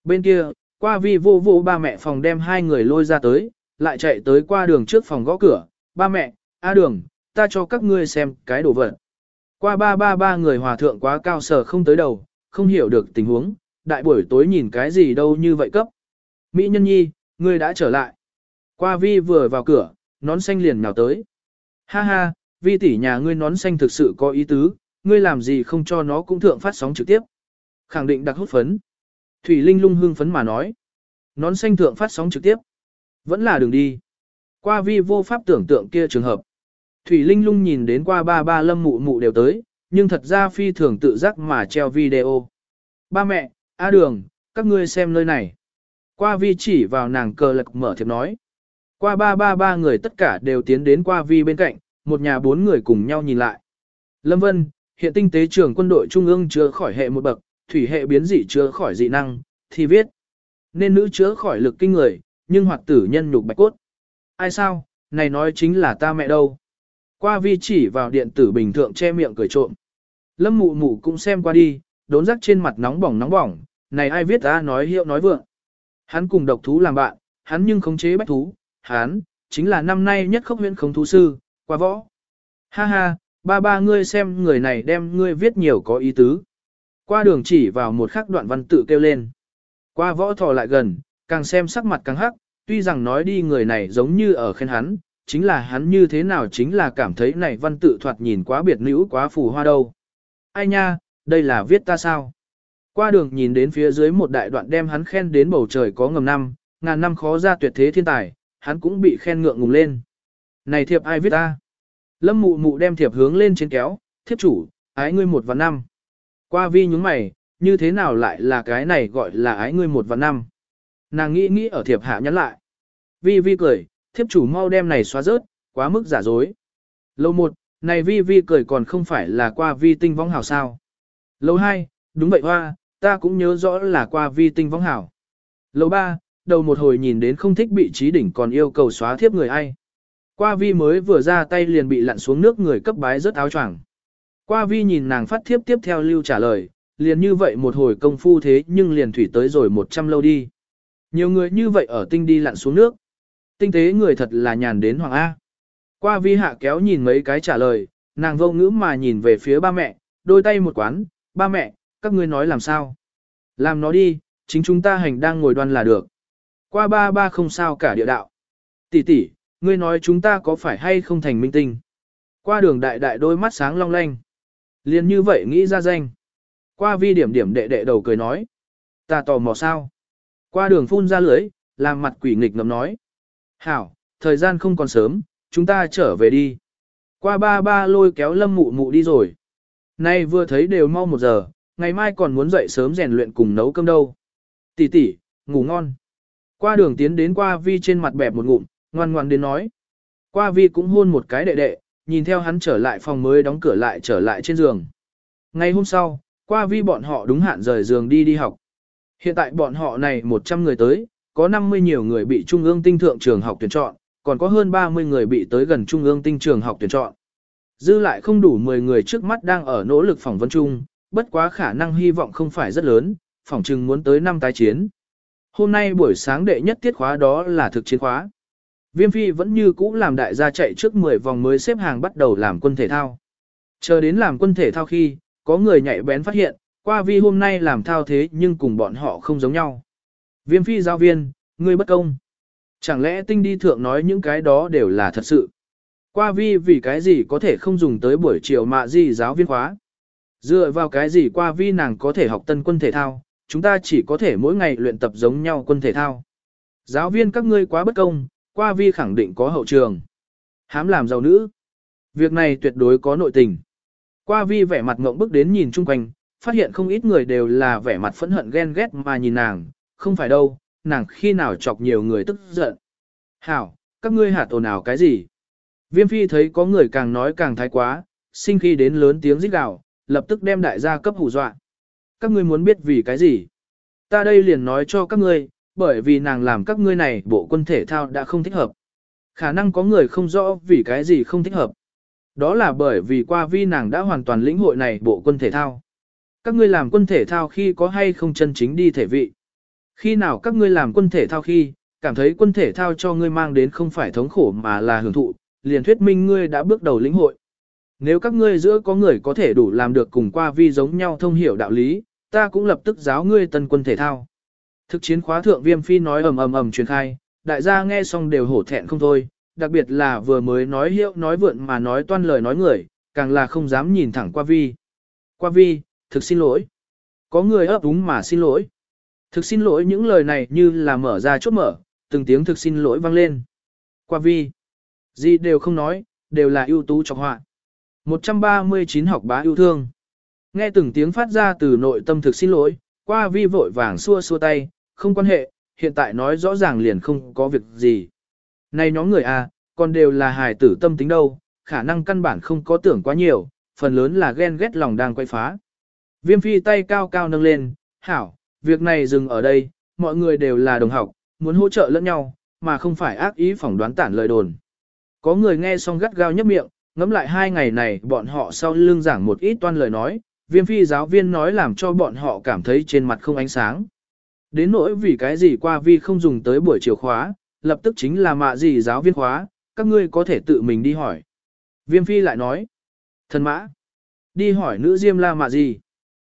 Bên kia, qua vi vô vô ba mẹ phòng đem hai người lôi ra tới, lại chạy tới qua đường trước phòng gõ cửa. Ba mẹ, a đường, ta cho các ngươi xem cái đồ vật. Qua ba ba ba người hòa thượng quá cao sở không tới đầu, không hiểu được tình huống, đại buổi tối nhìn cái gì đâu như vậy cấp. Mỹ nhân nhi, ngươi đã trở lại. Qua vi vừa vào cửa, nón xanh liền nhào tới. Ha ha, vi tỷ nhà ngươi nón xanh thực sự có ý tứ, ngươi làm gì không cho nó cũng thượng phát sóng trực tiếp. Khẳng định đặc hút phấn. Thủy Linh lung hưng phấn mà nói. Nón xanh thượng phát sóng trực tiếp. Vẫn là đường đi. Qua vi vô pháp tưởng tượng kia trường hợp. Thủy Linh lung nhìn đến qua ba ba lâm mụ mụ đều tới, nhưng thật ra phi thường tự giác mà treo video. Ba mẹ, A đường, các ngươi xem nơi này. Qua vi chỉ vào nàng cờ lạc mở thiệp nói. Qua ba ba ba người tất cả đều tiến đến qua vi bên cạnh, một nhà bốn người cùng nhau nhìn lại. Lâm Vân, hiện tinh tế trưởng quân đội trung ương chưa khỏi hệ một bậc, thủy hệ biến dị chưa khỏi dị năng, thì viết. Nên nữ chứa khỏi lực kinh người, nhưng hoạt tử nhân nhục bạch cốt. Ai sao, này nói chính là ta mẹ đâu. Qua vi chỉ vào điện tử bình thượng che miệng cười trộm. Lâm mụ mụ cũng xem qua đi, đốn rắc trên mặt nóng bỏng nóng bỏng, này ai viết ta nói hiệu nói vượng. Hắn cùng độc thú làm bạn, hắn nhưng khống chế bách thú, hắn, chính là năm nay nhất khốc huyện khống thú sư, qua võ. Ha ha, ba ba ngươi xem người này đem ngươi viết nhiều có ý tứ. Qua đường chỉ vào một khắc đoạn văn tự kêu lên. Qua võ thò lại gần, càng xem sắc mặt càng hắc, tuy rằng nói đi người này giống như ở khen hắn, chính là hắn như thế nào chính là cảm thấy này văn tự thoạt nhìn quá biệt nữ quá phù hoa đâu. Ai nha, đây là viết ta sao? Qua đường nhìn đến phía dưới một đại đoạn đem hắn khen đến bầu trời có ngầm năm, ngàn năm khó ra tuyệt thế thiên tài, hắn cũng bị khen ngượng ngùng lên. Này thiệp ai viết ta? Lâm mụ mụ đem thiệp hướng lên trên kéo, thiếp chủ, ái ngươi một và năm. Qua vi nhúng mày, như thế nào lại là cái này gọi là ái ngươi một và năm. Nàng nghĩ nghĩ ở thiệp hạ nhắn lại. Vi vi cười, thiếp chủ mau đem này xóa rớt, quá mức giả dối. Lâu một, này vi vi cười còn không phải là qua vi tinh vong hảo sao. Lâu hai, đúng vậy hoa, ta cũng nhớ rõ là qua vi tinh vong hảo. lầu ba, đầu một hồi nhìn đến không thích bị trí đỉnh còn yêu cầu xóa thiếp người ai. Qua vi mới vừa ra tay liền bị lặn xuống nước người cấp bái rớt áo choàng. Qua vi nhìn nàng phát thiếp tiếp theo lưu trả lời, liền như vậy một hồi công phu thế nhưng liền thủy tới rồi một trăm lâu đi. Nhiều người như vậy ở tinh đi lặn xuống nước. Tinh tế người thật là nhàn đến Hoàng A. Qua vi hạ kéo nhìn mấy cái trả lời, nàng vô ngữ mà nhìn về phía ba mẹ, đôi tay một quán, ba mẹ, các ngươi nói làm sao? Làm nó đi, chính chúng ta hành đang ngồi đoan là được. Qua ba ba không sao cả địa đạo. Tỷ tỷ, ngươi nói chúng ta có phải hay không thành minh tinh? Qua đường đại đại đôi mắt sáng long lanh. Liền như vậy nghĩ ra danh. Qua vi điểm điểm đệ đệ đầu cười nói. Ta tò mò sao? Qua đường phun ra lưới, làm mặt quỷ nghịch ngầm nói. Hảo, thời gian không còn sớm, chúng ta trở về đi. Qua ba ba lôi kéo lâm mụ mụ đi rồi. Nay vừa thấy đều mau một giờ, ngày mai còn muốn dậy sớm rèn luyện cùng nấu cơm đâu. Tỷ tỷ, ngủ ngon. Qua đường tiến đến qua vi trên mặt bẹp một ngụm, ngoan ngoan đến nói. Qua vi cũng hôn một cái đệ đệ, nhìn theo hắn trở lại phòng mới đóng cửa lại trở lại trên giường. Ngày hôm sau, qua vi bọn họ đúng hạn rời giường đi đi học. Hiện tại bọn họ này 100 người tới, có 50 nhiều người bị Trung ương tinh thượng trường học tuyển chọn, còn có hơn 30 người bị tới gần Trung ương tinh trường học tuyển chọn. Dư lại không đủ 10 người trước mắt đang ở nỗ lực phỏng vấn chung, bất quá khả năng hy vọng không phải rất lớn, phỏng chừng muốn tới năm tái chiến. Hôm nay buổi sáng đệ nhất tiết khóa đó là thực chiến khóa. Viêm phi vẫn như cũ làm đại gia chạy trước 10 vòng mới xếp hàng bắt đầu làm quân thể thao. Chờ đến làm quân thể thao khi, có người nhạy bén phát hiện, qua vi hôm nay làm thao thế nhưng cùng bọn họ không giống nhau. Viêm phi giáo viên, ngươi bất công. Chẳng lẽ tinh đi thượng nói những cái đó đều là thật sự. Qua vi vì cái gì có thể không dùng tới buổi chiều mạ gì giáo viên khóa. Dựa vào cái gì qua vi nàng có thể học tân quân thể thao, chúng ta chỉ có thể mỗi ngày luyện tập giống nhau quân thể thao. Giáo viên các ngươi quá bất công, qua vi khẳng định có hậu trường. Hám làm giàu nữ. Việc này tuyệt đối có nội tình. Qua vi vẻ mặt ngộng bức đến nhìn chung quanh, phát hiện không ít người đều là vẻ mặt phẫn hận ghen ghét mà nhìn nàng, không phải đâu, nàng khi nào chọc nhiều người tức giận. Hảo, các ngươi hạt ồn ào cái gì? Viêm phi thấy có người càng nói càng thái quá, sinh khi đến lớn tiếng rít gào, lập tức đem đại gia cấp hù dọa. Các ngươi muốn biết vì cái gì? Ta đây liền nói cho các ngươi, bởi vì nàng làm các ngươi này bộ quân thể thao đã không thích hợp. Khả năng có người không rõ vì cái gì không thích hợp. Đó là bởi vì qua vi nàng đã hoàn toàn lĩnh hội này bộ quân thể thao. Các ngươi làm quân thể thao khi có hay không chân chính đi thể vị. Khi nào các ngươi làm quân thể thao khi, cảm thấy quân thể thao cho ngươi mang đến không phải thống khổ mà là hưởng thụ, liền thuyết minh ngươi đã bước đầu lĩnh hội. Nếu các ngươi giữa có người có thể đủ làm được cùng qua vi giống nhau thông hiểu đạo lý, ta cũng lập tức giáo ngươi tân quân thể thao. Thực chiến khóa thượng viêm phi nói ầm ầm ầm truyền khai, đại gia nghe xong đều hổ thẹn không thôi, đặc biệt là vừa mới nói hiệu nói vượn mà nói toan lời nói người, càng là không dám nhìn thẳng qua vi. Qua vi, thực xin lỗi. Có người ấp úng mà xin lỗi. Thực xin lỗi những lời này như là mở ra chốt mở, từng tiếng thực xin lỗi vang lên. Qua vi. Gì đều không nói, đều là ưu tú trọng họa. 139 học bá yêu thương. Nghe từng tiếng phát ra từ nội tâm thực xin lỗi, qua vi vội vàng xua xua tay, không quan hệ, hiện tại nói rõ ràng liền không có việc gì. Này nhóm người à, còn đều là hài tử tâm tính đâu, khả năng căn bản không có tưởng quá nhiều, phần lớn là ghen ghét lòng đang quay phá. Viêm phi tay cao cao nâng lên, hảo, việc này dừng ở đây, mọi người đều là đồng học, muốn hỗ trợ lẫn nhau, mà không phải ác ý phỏng đoán tản lời đồn. Có người nghe xong gắt gao nhấp miệng, ngắm lại hai ngày này bọn họ sau lưng giảng một ít toan lời nói, viêm phi giáo viên nói làm cho bọn họ cảm thấy trên mặt không ánh sáng. Đến nỗi vì cái gì qua vi không dùng tới buổi chiều khóa, lập tức chính là mạ gì giáo viên khóa, các ngươi có thể tự mình đi hỏi. Viêm phi lại nói, thần mã, đi hỏi nữ diêm la mạ gì,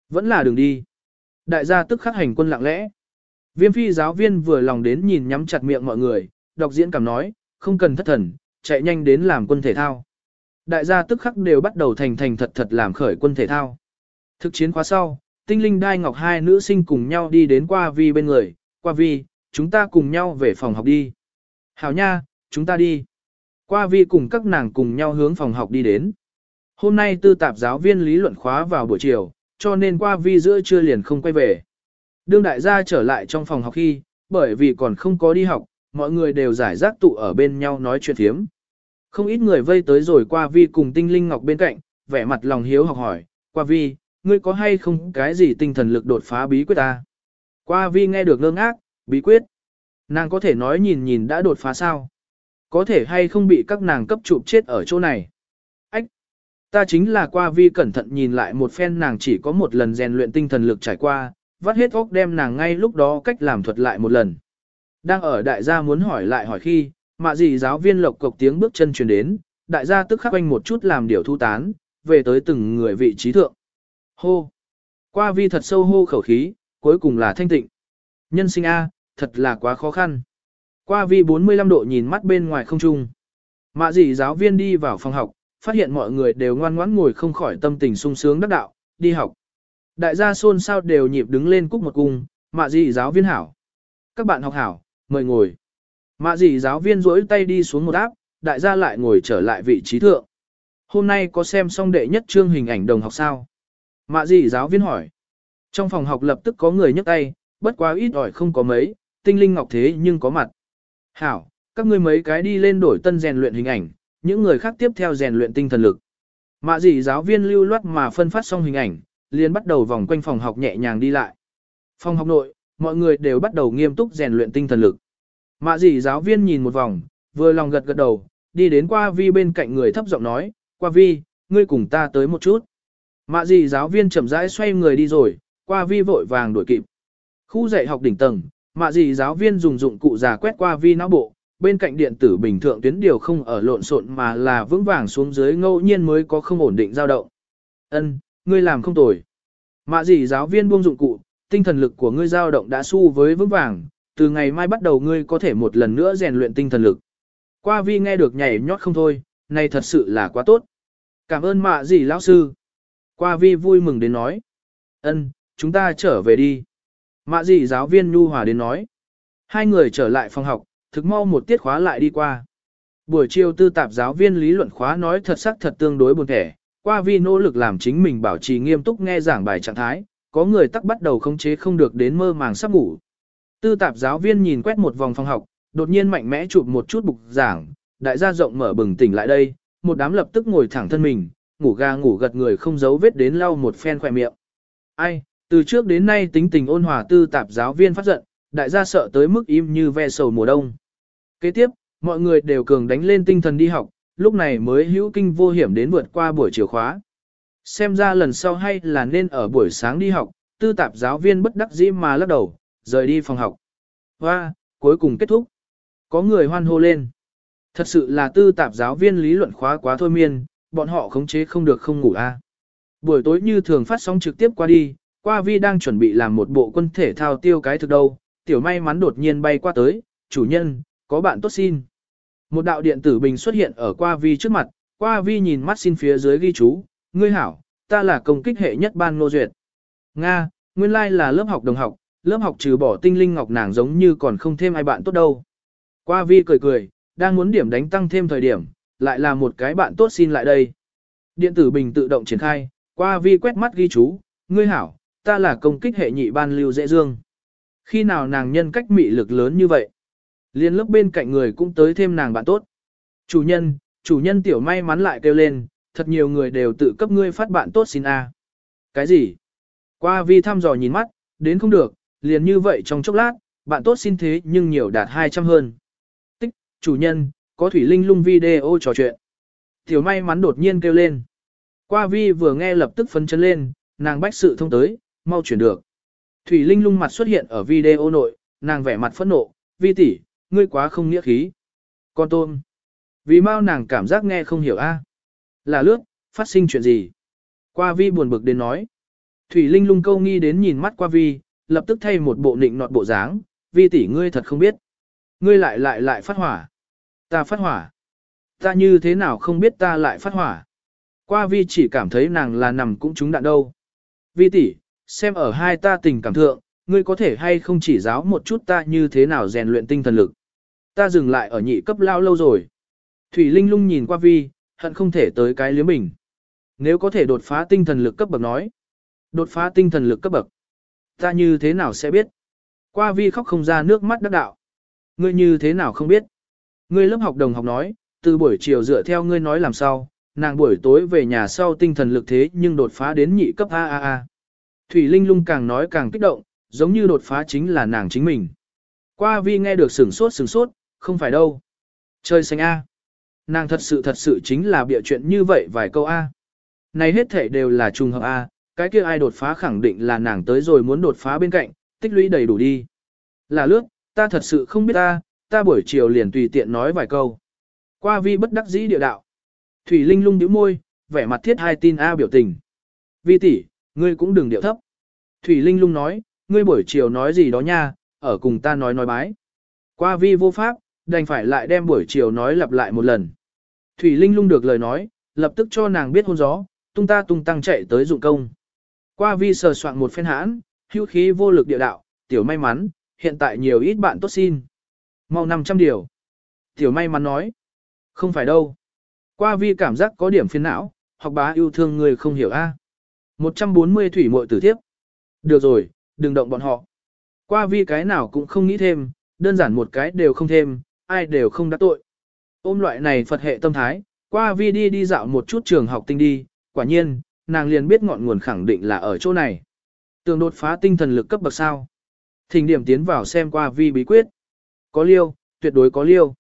vẫn là đường đi. Đại gia tức khắc hành quân lặng lẽ. Viêm phi giáo viên vừa lòng đến nhìn nhắm chặt miệng mọi người, đọc diễn cảm nói, không cần thất thần, chạy nhanh đến làm quân thể thao. Đại gia tức khắc đều bắt đầu thành thành thật thật làm khởi quân thể thao. Thực chiến khóa sau, tinh linh đai ngọc hai nữ sinh cùng nhau đi đến qua vi bên người, qua vi, chúng ta cùng nhau về phòng học đi. Hảo nha, chúng ta đi. Qua vi cùng các nàng cùng nhau hướng phòng học đi đến. Hôm nay tư tạp giáo viên lý luận khóa vào buổi chiều, cho nên qua vi giữa trưa liền không quay về. Đương đại gia trở lại trong phòng học khi, bởi vì còn không có đi học, mọi người đều giải rác tụ ở bên nhau nói chuyện thiếm. Không ít người vây tới rồi qua vi cùng tinh linh ngọc bên cạnh, vẻ mặt lòng hiếu học hỏi, qua vi, ngươi có hay không cái gì tinh thần lực đột phá bí quyết ta? Qua vi nghe được ngơ ngác, bí quyết. Nàng có thể nói nhìn nhìn đã đột phá sao? Có thể hay không bị các nàng cấp chụp chết ở chỗ này? Ách! Ta chính là qua vi cẩn thận nhìn lại một phen nàng chỉ có một lần rèn luyện tinh thần lực trải qua, vắt hết óc đem nàng ngay lúc đó cách làm thuật lại một lần. Đang ở đại gia muốn hỏi lại hỏi khi, mạ gì giáo viên lộc cộc tiếng bước chân truyền đến, đại gia tức khắc quanh một chút làm điều thu tán, về tới từng người vị trí thượng. Hô! Qua vi thật sâu hô khẩu khí, cuối cùng là thanh tịnh. Nhân sinh A, thật là quá khó khăn. Qua vi 45 độ nhìn mắt bên ngoài không trung. Mạ dị giáo viên đi vào phòng học, phát hiện mọi người đều ngoan ngoãn ngồi không khỏi tâm tình sung sướng đắc đạo, đi học. Đại gia xôn xao đều nhịp đứng lên cúc một cung, mạ dị giáo viên hảo. Các bạn học hảo, mời ngồi. Mạ dì giáo viên rỗi tay đi xuống một áp, đại gia lại ngồi trở lại vị trí thượng. Hôm nay có xem xong đệ nhất chương hình ảnh đồng học sao? Mạ dì giáo viên hỏi. Trong phòng học lập tức có người nhấc tay, bất quá ít ỏi không có mấy, tinh linh ngọc thế nhưng có mặt. Hảo, các ngươi mấy cái đi lên đổi tân rèn luyện hình ảnh, những người khác tiếp theo rèn luyện tinh thần lực. Mạ dì giáo viên lưu loát mà phân phát xong hình ảnh, liền bắt đầu vòng quanh phòng học nhẹ nhàng đi lại. Phòng học nội, mọi người đều bắt đầu nghiêm túc rèn luyện tinh thần lực. Mạ dì giáo viên nhìn một vòng, vừa lòng gật gật đầu, đi đến qua vi bên cạnh người thấp giọng nói, qua vi, ngươi cùng ta tới một chút. Mạ dì giáo viên chậm rãi xoay người đi rồi, qua vi vội vàng đuổi kịp. Khu dạy học đỉnh tầng, mạ dì giáo viên dùng dụng cụ giả quét qua vi não bộ, bên cạnh điện tử bình thường tuyến điều không ở lộn xộn mà là vững vàng xuống dưới ngẫu nhiên mới có không ổn định dao động. Ân, ngươi làm không tồi. Mạ dì giáo viên buông dụng cụ, tinh thần lực của ngươi dao động đã su với vững vàng, từ ngày mai bắt đầu ngươi có thể một lần nữa rèn luyện tinh thần lực. Qua vi nghe được nhảy nhót không thôi, này thật sự là quá tốt. Cảm ơn mạ gì lão sư. Qua vi vui mừng đến nói. Ân, chúng ta trở về đi. Mạ gì giáo viên nhu hòa đến nói. Hai người trở lại phòng học, thực mau một tiết khóa lại đi qua. Buổi chiều tư tạp giáo viên lý luận khóa nói thật sắc thật tương đối buồn thẻ, qua vi nỗ lực làm chính mình bảo trì nghiêm túc nghe giảng bài trạng thái, có người tắc bắt đầu khống chế không được đến mơ màng sắp ngủ. Tư tạp giáo viên nhìn quét một vòng phòng học, đột nhiên mạnh mẽ chụp một chút bục giảng, đại gia rộng mở bừng tỉnh lại đây, một đám lập tức ngồi thẳng thân mình, ngủ ga ngủ gật người không giấu vết đến lau một phen khỏe miệng. Ai, từ trước đến nay tính tình ôn hòa tư tạp giáo viên phát giận, đại gia sợ tới mức im như ve sầu mùa đông. Kế tiếp, mọi người đều cường đánh lên tinh thần đi học, lúc này mới hữu kinh vô hiểm đến vượt qua buổi chiều khóa. Xem ra lần sau hay là nên ở buổi sáng đi học, tư tạp giáo viên bất đắc dĩ mà lắc đầu, rời đi phòng học. Và, cuối cùng kết thúc. Có người hoan hô lên. Thật sự là tư tạp giáo viên lý luận khóa quá thôi miên, bọn họ khống chế không được không ngủ a. Buổi tối như thường phát sóng trực tiếp qua đi, qua vi đang chuẩn bị làm một bộ quân thể thao tiêu cái thực đâu, tiểu may mắn đột nhiên bay qua tới, chủ nhân, có bạn tốt xin. Một đạo điện tử bình xuất hiện ở qua vi trước mặt, qua vi nhìn mắt xin phía dưới ghi chú, ngươi hảo, ta là công kích hệ nhất ban nô duyệt. Nga, nguyên lai like là lớp học đồng học, lớp học trừ bỏ tinh linh ngọc nàng giống như còn không thêm ai bạn tốt đâu. Qua vi cười cười, đang muốn điểm đánh tăng thêm thời điểm, lại là một cái bạn tốt xin lại đây. Điện tử bình tự động triển khai, qua vi quét mắt ghi chú, ngươi hảo, ta là công kích hệ nhị ban lưu dễ dương. Khi nào nàng nhân cách mị lực lớn như vậy? Liên lớp bên cạnh người cũng tới thêm nàng bạn tốt. Chủ nhân, chủ nhân tiểu may mắn lại kêu lên, thật nhiều người đều tự cấp ngươi phát bạn tốt xin a. Cái gì? Qua vi thăm dò nhìn mắt, đến không được, liền như vậy trong chốc lát, bạn tốt xin thế nhưng nhiều đạt 200 hơn. Tích, chủ nhân, có thủy linh lung video trò chuyện. Tiểu may mắn đột nhiên kêu lên. Qua vi vừa nghe lập tức phấn chấn lên, nàng bách sự thông tới, mau chuyển được. Thủy linh lung mặt xuất hiện ở video nội, nàng vẻ mặt phẫn nộ, vi tỷ, ngươi quá không nghĩa khí. Con tôm. Vì mau nàng cảm giác nghe không hiểu a. Là lướt, phát sinh chuyện gì? Qua vi buồn bực đến nói. Thủy Linh lung câu nghi đến nhìn mắt qua vi, lập tức thay một bộ nịnh nọt bộ dáng, vi tỷ ngươi thật không biết. Ngươi lại lại lại phát hỏa. Ta phát hỏa. Ta như thế nào không biết ta lại phát hỏa. Qua vi chỉ cảm thấy nàng là nằm cũng trúng đạn đâu. Vi tỷ, xem ở hai ta tình cảm thượng, ngươi có thể hay không chỉ giáo một chút ta như thế nào rèn luyện tinh thần lực. Ta dừng lại ở nhị cấp lao lâu rồi. Thủy Linh lung nhìn qua vi, hận không thể tới cái liếm mình. Nếu có thể đột phá tinh thần lực cấp bậc nói. Đột phá tinh thần lực cấp bậc. Ta như thế nào sẽ biết? Qua vi khóc không ra nước mắt đắc đạo. Ngươi như thế nào không biết? Ngươi lớp học đồng học nói, từ buổi chiều dựa theo ngươi nói làm sao, nàng buổi tối về nhà sau tinh thần lực thế nhưng đột phá đến nhị cấp AAA. Thủy Linh lung càng nói càng kích động, giống như đột phá chính là nàng chính mình. Qua vi nghe được sửng sốt sửng sốt, không phải đâu. Chơi xanh A. Nàng thật sự thật sự chính là bịa chuyện như vậy vài câu A. Này hết thể đều là trùng hợp A, cái kia ai đột phá khẳng định là nàng tới rồi muốn đột phá bên cạnh, tích lũy đầy đủ đi. Là lướt, ta thật sự không biết ta, ta buổi chiều liền tùy tiện nói vài câu. Qua vi bất đắc dĩ địa đạo. Thủy Linh lung nhíu môi, vẻ mặt thiết hai tin A biểu tình. Vi tỷ, ngươi cũng đừng điệu thấp. Thủy Linh lung nói, ngươi buổi chiều nói gì đó nha, ở cùng ta nói nói bái. Qua vi vô pháp, đành phải lại đem buổi chiều nói lặp lại một lần. Thủy Linh lung được lời nói, lập tức cho nàng biết hôn gió, tung ta tung tăng chạy tới dụng công. Qua vi sờ soạn một phen hãn, hữu khí vô lực địa đạo, tiểu may mắn, hiện tại nhiều ít bạn tốt xin. Mau 500 điều. Tiểu may mắn nói. Không phải đâu. Qua vi cảm giác có điểm phiền não, học bá yêu thương người không hiểu a. 140 thủy muội tử tiếp. Được rồi, đừng động bọn họ. Qua vi cái nào cũng không nghĩ thêm, đơn giản một cái đều không thêm, ai đều không đắc tội. Ôm loại này Phật hệ tâm thái, qua vi đi đi dạo một chút trường học tinh đi, quả nhiên, nàng liền biết ngọn nguồn khẳng định là ở chỗ này. Tường đột phá tinh thần lực cấp bậc sao. Thỉnh điểm tiến vào xem qua vi bí quyết. Có liêu, tuyệt đối có liêu.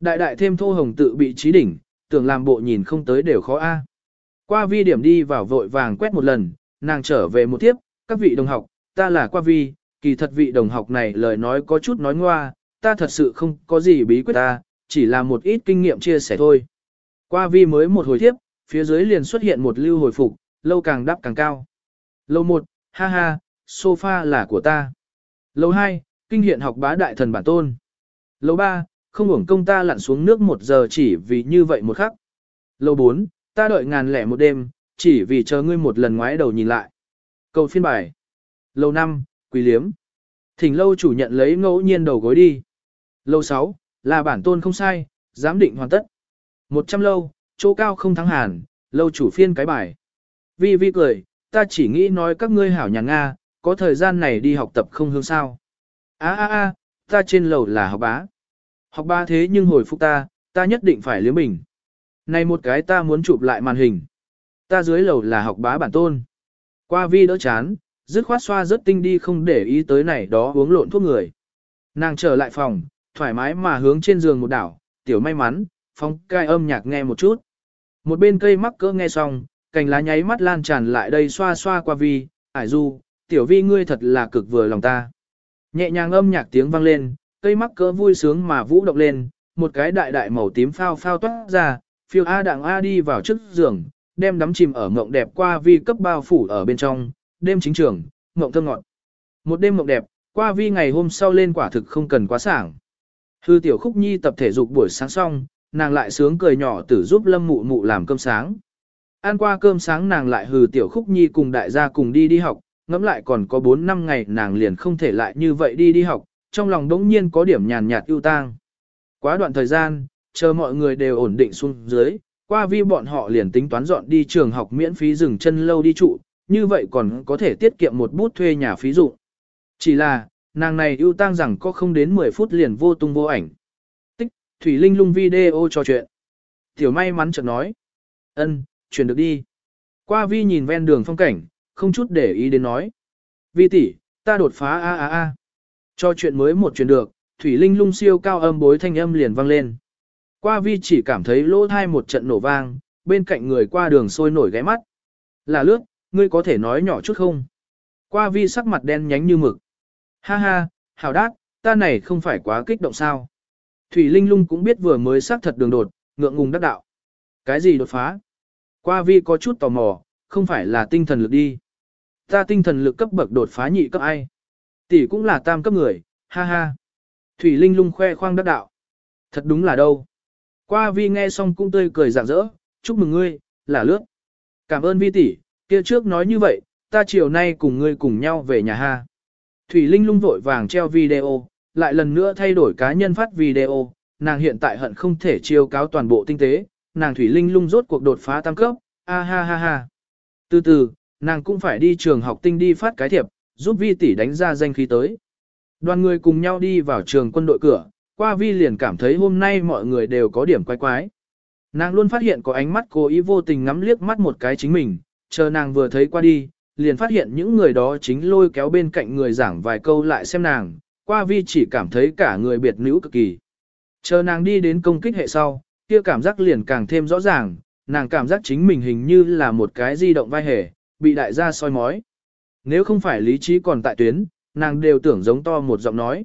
Đại đại thêm thô hồng tự bị trí đỉnh, tưởng làm bộ nhìn không tới đều khó a. Qua vi điểm đi vào vội vàng quét một lần, nàng trở về một tiếp, các vị đồng học, ta là qua vi, kỳ thật vị đồng học này lời nói có chút nói ngoa, ta thật sự không có gì bí quyết ta, chỉ là một ít kinh nghiệm chia sẻ thôi. Qua vi mới một hồi tiếp, phía dưới liền xuất hiện một lưu hồi phục, lâu càng đắp càng cao. Lâu một, ha ha, sofa là của ta. Lâu hai, kinh hiện học bá đại thần bản tôn. Lâu ba, không hưởng công ta lặn xuống nước một giờ chỉ vì như vậy một khắc. Lâu bốn, ta đợi ngàn lẻ một đêm, chỉ vì chờ ngươi một lần ngoái đầu nhìn lại. câu phiên bài. Lâu năm, quỳ liếm. Thỉnh lâu chủ nhận lấy ngẫu nhiên đầu gối đi. Lâu sáu, là bản tôn không sai, giám định hoàn tất. Một trăm lâu, chỗ cao không thắng hàn, lâu chủ phiên cái bài. Vi vi cười, ta chỉ nghĩ nói các ngươi hảo nhà Nga, có thời gian này đi học tập không hương sao. Á á á, ta trên lầu là học bá. Học bá thế nhưng hồi phục ta, ta nhất định phải liếm bình. Này một cái ta muốn chụp lại màn hình. Ta dưới lầu là học bá bản tôn. Qua vi đỡ chán, dứt khoát xoa rất tinh đi không để ý tới này đó uống lộn thuốc người. Nàng trở lại phòng, thoải mái mà hướng trên giường một đảo, tiểu may mắn, phong cai âm nhạc nghe một chút. Một bên cây mắc cỡ nghe xong, cành lá nháy mắt lan tràn lại đây xoa xoa qua vi, ải du, tiểu vi ngươi thật là cực vừa lòng ta. Nhẹ nhàng âm nhạc tiếng vang lên, cây mắc cỡ vui sướng mà vũ động lên, một cái đại đại màu tím phao phao toát ra, phiêu A đặng A đi vào trước giường, đem đắm chìm ở mộng đẹp qua vi cấp bao phủ ở bên trong, đêm chính trường, mộng thơm ngọt. Một đêm mộng đẹp, qua vi ngày hôm sau lên quả thực không cần quá sảng. Hư tiểu khúc nhi tập thể dục buổi sáng xong, nàng lại sướng cười nhỏ tử giúp lâm mụ mụ làm cơm sáng. Ăn qua cơm sáng nàng lại hừ tiểu khúc nhi cùng đại gia cùng đi đi học, ngẫm lại còn có 4 năm ngày nàng liền không thể lại như vậy đi đi học, trong lòng đống nhiên có điểm nhàn nhạt ưu tang. Quá đoạn thời gian, chờ mọi người đều ổn định xuống dưới, qua vi bọn họ liền tính toán dọn đi trường học miễn phí dừng chân lâu đi trụ, như vậy còn có thể tiết kiệm một bút thuê nhà phí dụ. Chỉ là, nàng này ưu tang rằng có không đến 10 phút liền vô tung vô ảnh. Tích, Thủy Linh lung video trò chuyện. Tiểu may mắn chợt nói. ân, chuyển được đi. Qua vi nhìn ven đường phong cảnh, không chút để ý đến nói. Vi tỷ, ta đột phá a a a. Cho chuyện mới một chuyện được, Thủy Linh lung siêu cao âm bối thanh âm liền vang lên. Qua vi chỉ cảm thấy lỗ thai một trận nổ vang, bên cạnh người qua đường sôi nổi ghé mắt. Là lướt, ngươi có thể nói nhỏ chút không? Qua vi sắc mặt đen nhánh như mực. Ha ha, hào đát, ta này không phải quá kích động sao. Thủy Linh lung cũng biết vừa mới xác thật đường đột, ngượng ngùng đắc đạo. Cái gì đột phá? Qua vi có chút tò mò, không phải là tinh thần lực đi. Ta tinh thần lực cấp bậc đột phá nhị cấp ai? Tỷ cũng là tam cấp người, ha ha. Thủy Linh lung khoe khoang đắc đạo. Thật đúng là đâu. Qua vi nghe xong cũng tươi cười rạng rỡ, chúc mừng ngươi, là lướt. Cảm ơn vi tỷ, kia trước nói như vậy, ta chiều nay cùng ngươi cùng nhau về nhà ha. Thủy Linh lung vội vàng treo video, lại lần nữa thay đổi cá nhân phát video, nàng hiện tại hận không thể chiêu cáo toàn bộ tinh tế, nàng Thủy Linh lung rốt cuộc đột phá tam cấp, a ha ha ha. Từ từ, nàng cũng phải đi trường học tinh đi phát cái thiệp, giúp vi tỷ đánh ra danh khí tới. Đoàn người cùng nhau đi vào trường quân đội cửa, qua vi liền cảm thấy hôm nay mọi người đều có điểm quái quái. Nàng luôn phát hiện có ánh mắt cố ý vô tình ngắm liếc mắt một cái chính mình, chờ nàng vừa thấy qua đi, liền phát hiện những người đó chính lôi kéo bên cạnh người giảng vài câu lại xem nàng, qua vi chỉ cảm thấy cả người biệt nữ cực kỳ. Chờ nàng đi đến công kích hệ sau, kia cảm giác liền càng thêm rõ ràng, nàng cảm giác chính mình hình như là một cái di động vai hề, bị đại gia soi mói. Nếu không phải lý trí còn tại tuyến, nàng đều tưởng giống to một giọng nói.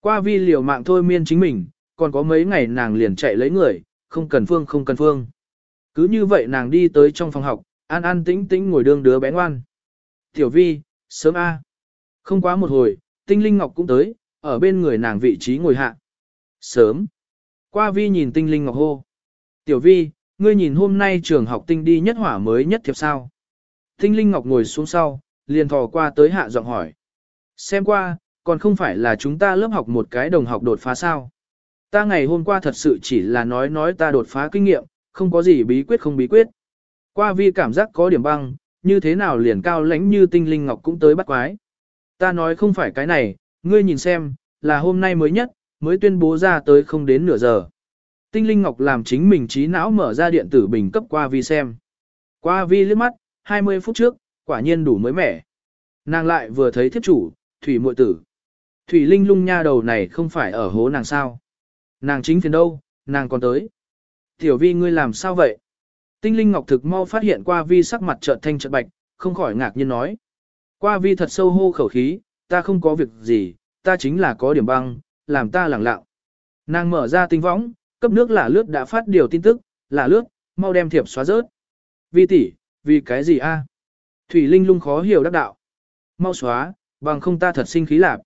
Qua vi liều mạng thôi miên chính mình, còn có mấy ngày nàng liền chạy lấy người, không cần phương không cần phương. Cứ như vậy nàng đi tới trong phòng học, an an tĩnh tĩnh ngồi đương đứa bé ngoan. Tiểu vi, sớm A. Không quá một hồi, tinh linh ngọc cũng tới, ở bên người nàng vị trí ngồi hạ. Sớm. Qua vi nhìn tinh linh ngọc hô. Tiểu vi, ngươi nhìn hôm nay trường học tinh đi nhất hỏa mới nhất thiệp sao. Tinh linh ngọc ngồi xuống sau, liền thò qua tới hạ giọng hỏi. Xem qua, còn không phải là chúng ta lớp học một cái đồng học đột phá sao. Ta ngày hôm qua thật sự chỉ là nói nói ta đột phá kinh nghiệm, không có gì bí quyết không bí quyết. Qua vi cảm giác có điểm băng, như thế nào liền cao lãnh như tinh linh ngọc cũng tới bắt quái. Ta nói không phải cái này, ngươi nhìn xem, là hôm nay mới nhất, mới tuyên bố ra tới không đến nửa giờ. Tinh linh ngọc làm chính mình trí não mở ra điện tử bình cấp qua vi xem. Qua vi liếc mắt, 20 phút trước, quả nhiên đủ mới mẻ. Nàng lại vừa thấy thiếp chủ, thủy muội tử. Thủy linh lung nha đầu này không phải ở hố nàng sao. Nàng chính phiền đâu, nàng còn tới. Tiểu vi ngươi làm sao vậy? Tinh linh ngọc thực mau phát hiện qua vi sắc mặt trợn thanh trợn bạch, không khỏi ngạc nhiên nói. Qua vi thật sâu hô khẩu khí, ta không có việc gì, ta chính là có điểm băng, làm ta lẳng lặng. Nàng mở ra tinh võng, cấp nước là lướt đã phát điều tin tức, là lướt, mau đem thiệp xóa rớt. Vi tỷ, vì cái gì a? Thủy Linh lung khó hiểu đắc đạo. Mau xóa, bằng không ta thật sinh khí lạp.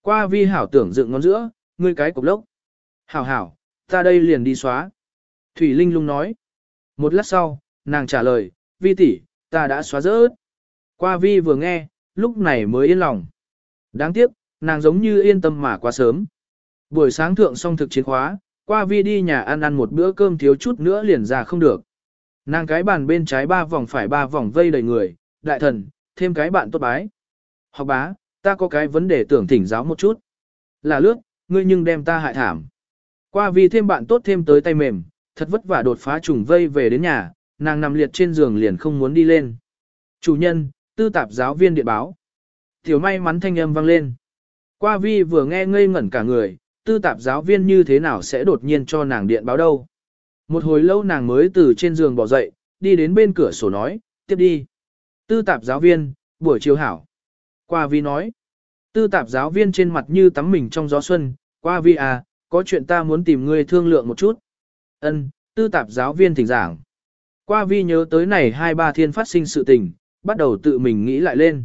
Qua vi hảo tưởng dựng ngón giữa, ngươi cái cục lốc. Hảo hảo, ta đây liền đi xóa. Thủy Linh lung nói. Một lát sau, nàng trả lời, vi tỷ, ta đã xóa rớt. Qua vi vừa nghe, lúc này mới yên lòng. Đáng tiếc, nàng giống như yên tâm mà quá sớm. Buổi sáng thượng xong thực chiến khóa, qua vi đi nhà ăn ăn một bữa cơm thiếu chút nữa liền ra không được. Nàng cái bàn bên trái ba vòng phải ba vòng vây đầy người, đại thần, thêm cái bạn tốt bái. Học bá, ta có cái vấn đề tưởng thỉnh giáo một chút. Là lướt, ngươi nhưng đem ta hại thảm. Qua vì thêm bạn tốt thêm tới tay mềm, thật vất vả đột phá trùng vây về đến nhà, nàng nằm liệt trên giường liền không muốn đi lên. Chủ nhân, tư tạp giáo viên điện báo. Tiểu may mắn thanh âm vang lên. Qua vi vừa nghe ngây ngẩn cả người, tư tạp giáo viên như thế nào sẽ đột nhiên cho nàng điện báo đâu. Một hồi lâu nàng mới từ trên giường bỏ dậy, đi đến bên cửa sổ nói, tiếp đi. Tư tạp giáo viên, buổi chiều hảo. Qua vi nói, tư tạp giáo viên trên mặt như tắm mình trong gió xuân, qua vi à, có chuyện ta muốn tìm ngươi thương lượng một chút. Ân, tư tạp giáo viên thỉnh giảng. Qua vi nhớ tới này hai ba thiên phát sinh sự tình, bắt đầu tự mình nghĩ lại lên.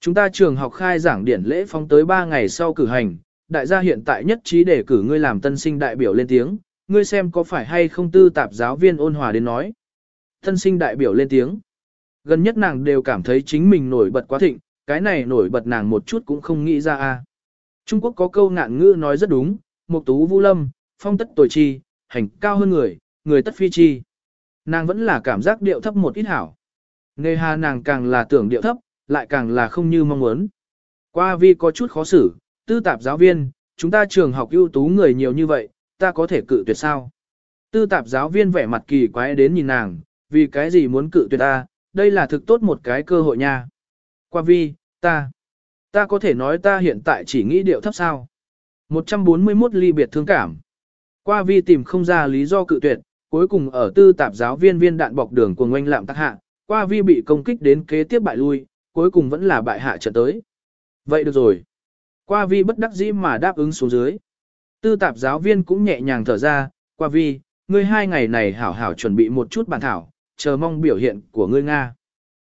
Chúng ta trường học khai giảng điển lễ phóng tới 3 ngày sau cử hành, đại gia hiện tại nhất trí để cử ngươi làm tân sinh đại biểu lên tiếng, ngươi xem có phải hay không tư tạp giáo viên ôn hòa đến nói. Tân sinh đại biểu lên tiếng. Gần nhất nàng đều cảm thấy chính mình nổi bật quá thịnh, cái này nổi bật nàng một chút cũng không nghĩ ra a. Trung Quốc có câu ngạn ngữ nói rất đúng, một tú vũ lâm, phong tất tuổi chi, hành cao hơn người, người tất phi chi. Nàng vẫn là cảm giác điệu thấp một ít hảo. Nghe hà nàng càng là tưởng điệu thấp, lại càng là không như mong muốn. Qua vi có chút khó xử, tư tạp giáo viên, chúng ta trường học ưu tú người nhiều như vậy, ta có thể cự tuyệt sao? Tư tạp giáo viên vẻ mặt kỳ quái đến nhìn nàng, vì cái gì muốn cự tuyệt ta, đây là thực tốt một cái cơ hội nha. Qua vi, ta, ta có thể nói ta hiện tại chỉ nghĩ điệu thấp sao. 141 ly biệt thương cảm. Qua vi tìm không ra lý do cự tuyệt, cuối cùng ở tư tạp giáo viên viên đạn bọc đường của ngoanh lạm tác hạ, qua vi bị công kích đến kế tiếp bại lui, cuối cùng vẫn là bại hạ trận tới. Vậy được rồi. Qua vi bất đắc dĩ mà đáp ứng xuống dưới. Tư tạp giáo viên cũng nhẹ nhàng thở ra, qua vi, ngươi hai ngày này hảo hảo chuẩn bị một chút bản thảo, chờ mong biểu hiện của ngươi Nga.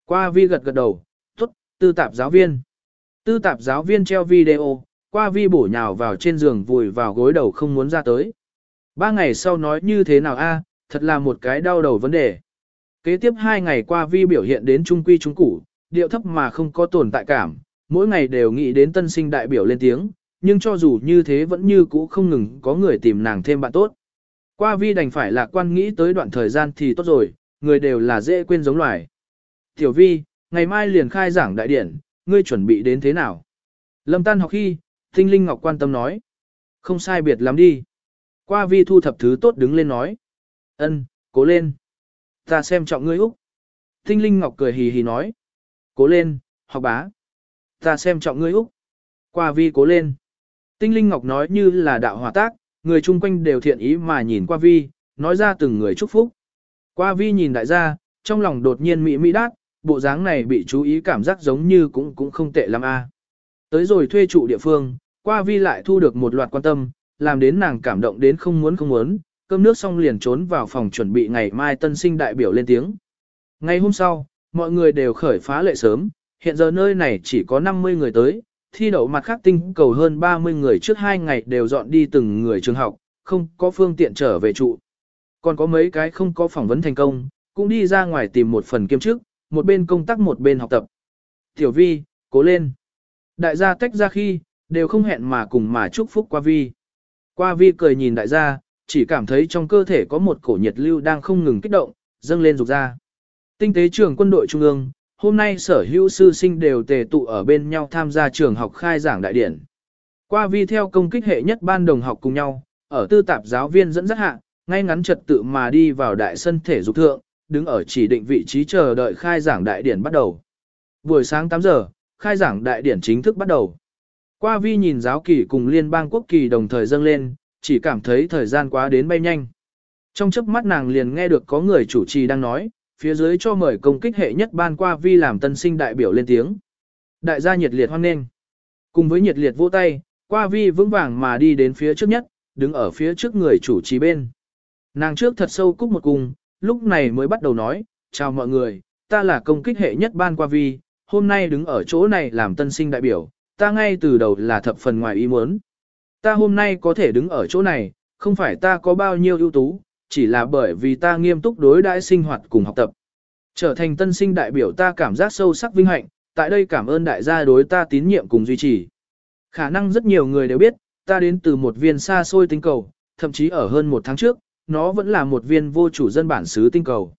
Qua vi gật gật đầu, tốt, tư tạp giáo viên. Tư tạp giáo viên treo video, qua vi bổ nhào vào trên giường vùi vào gối đầu không muốn ra tới. Ba ngày sau nói như thế nào a? thật là một cái đau đầu vấn đề. Kế tiếp hai ngày qua vi biểu hiện đến trung quy trung củ, điệu thấp mà không có tồn tại cảm, mỗi ngày đều nghĩ đến tân sinh đại biểu lên tiếng, nhưng cho dù như thế vẫn như cũ không ngừng có người tìm nàng thêm bạn tốt. Qua vi đành phải lạc quan nghĩ tới đoạn thời gian thì tốt rồi, người đều là dễ quên giống loài. Tiểu vi, ngày mai liền khai giảng đại điển, ngươi chuẩn bị đến thế nào? Lâm tan học khi, Tinh Linh Ngọc quan tâm nói. Không sai biệt lắm đi. Qua vi thu thập thứ tốt đứng lên nói. ân, cố lên. Ta xem trọng ngươi Úc. Tinh Linh Ngọc cười hì hì nói. Cố lên, học bá. Ta xem trọng ngươi Úc. Qua vi cố lên. Tinh Linh Ngọc nói như là đạo hòa tác, người chung quanh đều thiện ý mà nhìn qua vi, nói ra từng người chúc phúc. Qua vi nhìn đại gia, trong lòng đột nhiên mỹ mỹ đát, bộ dáng này bị chú ý cảm giác giống như cũng cũng không tệ lắm a. Tới rồi thuê trụ địa phương, qua vi lại thu được một loạt quan tâm, làm đến nàng cảm động đến không muốn không muốn, cơm nước xong liền trốn vào phòng chuẩn bị ngày mai tân sinh đại biểu lên tiếng. Ngày hôm sau, mọi người đều khởi phá lệ sớm, hiện giờ nơi này chỉ có 50 người tới, thi đậu mặt khác tinh cầu hơn 30 người trước hai ngày đều dọn đi từng người trường học, không có phương tiện trở về trụ. Còn có mấy cái không có phỏng vấn thành công, cũng đi ra ngoài tìm một phần kiêm chức, một bên công tác một bên học tập. Tiểu vi, cố lên. Đại gia tách ra khi, đều không hẹn mà cùng mà chúc phúc qua vi. Qua vi cười nhìn đại gia, chỉ cảm thấy trong cơ thể có một cổ nhiệt lưu đang không ngừng kích động, dâng lên rục ra. Tinh tế trường quân đội trung ương, hôm nay sở hữu sư sinh đều tề tụ ở bên nhau tham gia trường học khai giảng đại điển. Qua vi theo công kích hệ nhất ban đồng học cùng nhau, ở tư tạp giáo viên dẫn dắt hạ, ngay ngắn trật tự mà đi vào đại sân thể dục thượng, đứng ở chỉ định vị trí chờ đợi khai giảng đại điển bắt đầu. Buổi sáng 8 giờ, khai giảng đại điển chính thức bắt đầu. Qua vi nhìn giáo kỳ cùng liên bang quốc kỳ đồng thời dâng lên, chỉ cảm thấy thời gian quá đến bay nhanh. Trong chớp mắt nàng liền nghe được có người chủ trì đang nói, phía dưới cho mời công kích hệ nhất ban qua vi làm tân sinh đại biểu lên tiếng. Đại gia nhiệt liệt hoan nghênh. Cùng với nhiệt liệt vỗ tay, Qua vi vững vàng mà đi đến phía trước nhất, đứng ở phía trước người chủ trì bên. Nàng trước thật sâu cúc một cung, lúc này mới bắt đầu nói, chào mọi người, ta là công kích hệ nhất ban qua vi, hôm nay đứng ở chỗ này làm tân sinh đại biểu, ta ngay từ đầu là thập phần ngoài ý muốn. Ta hôm nay có thể đứng ở chỗ này, không phải ta có bao nhiêu ưu tú, chỉ là bởi vì ta nghiêm túc đối đãi sinh hoạt cùng học tập. Trở thành tân sinh đại biểu ta cảm giác sâu sắc vinh hạnh, tại đây cảm ơn đại gia đối ta tín nhiệm cùng duy trì. Khả năng rất nhiều người đều biết, ta đến từ một viên xa xôi tinh cầu, thậm chí ở hơn một tháng trước, nó vẫn là một viên vô chủ dân bản xứ tinh cầu.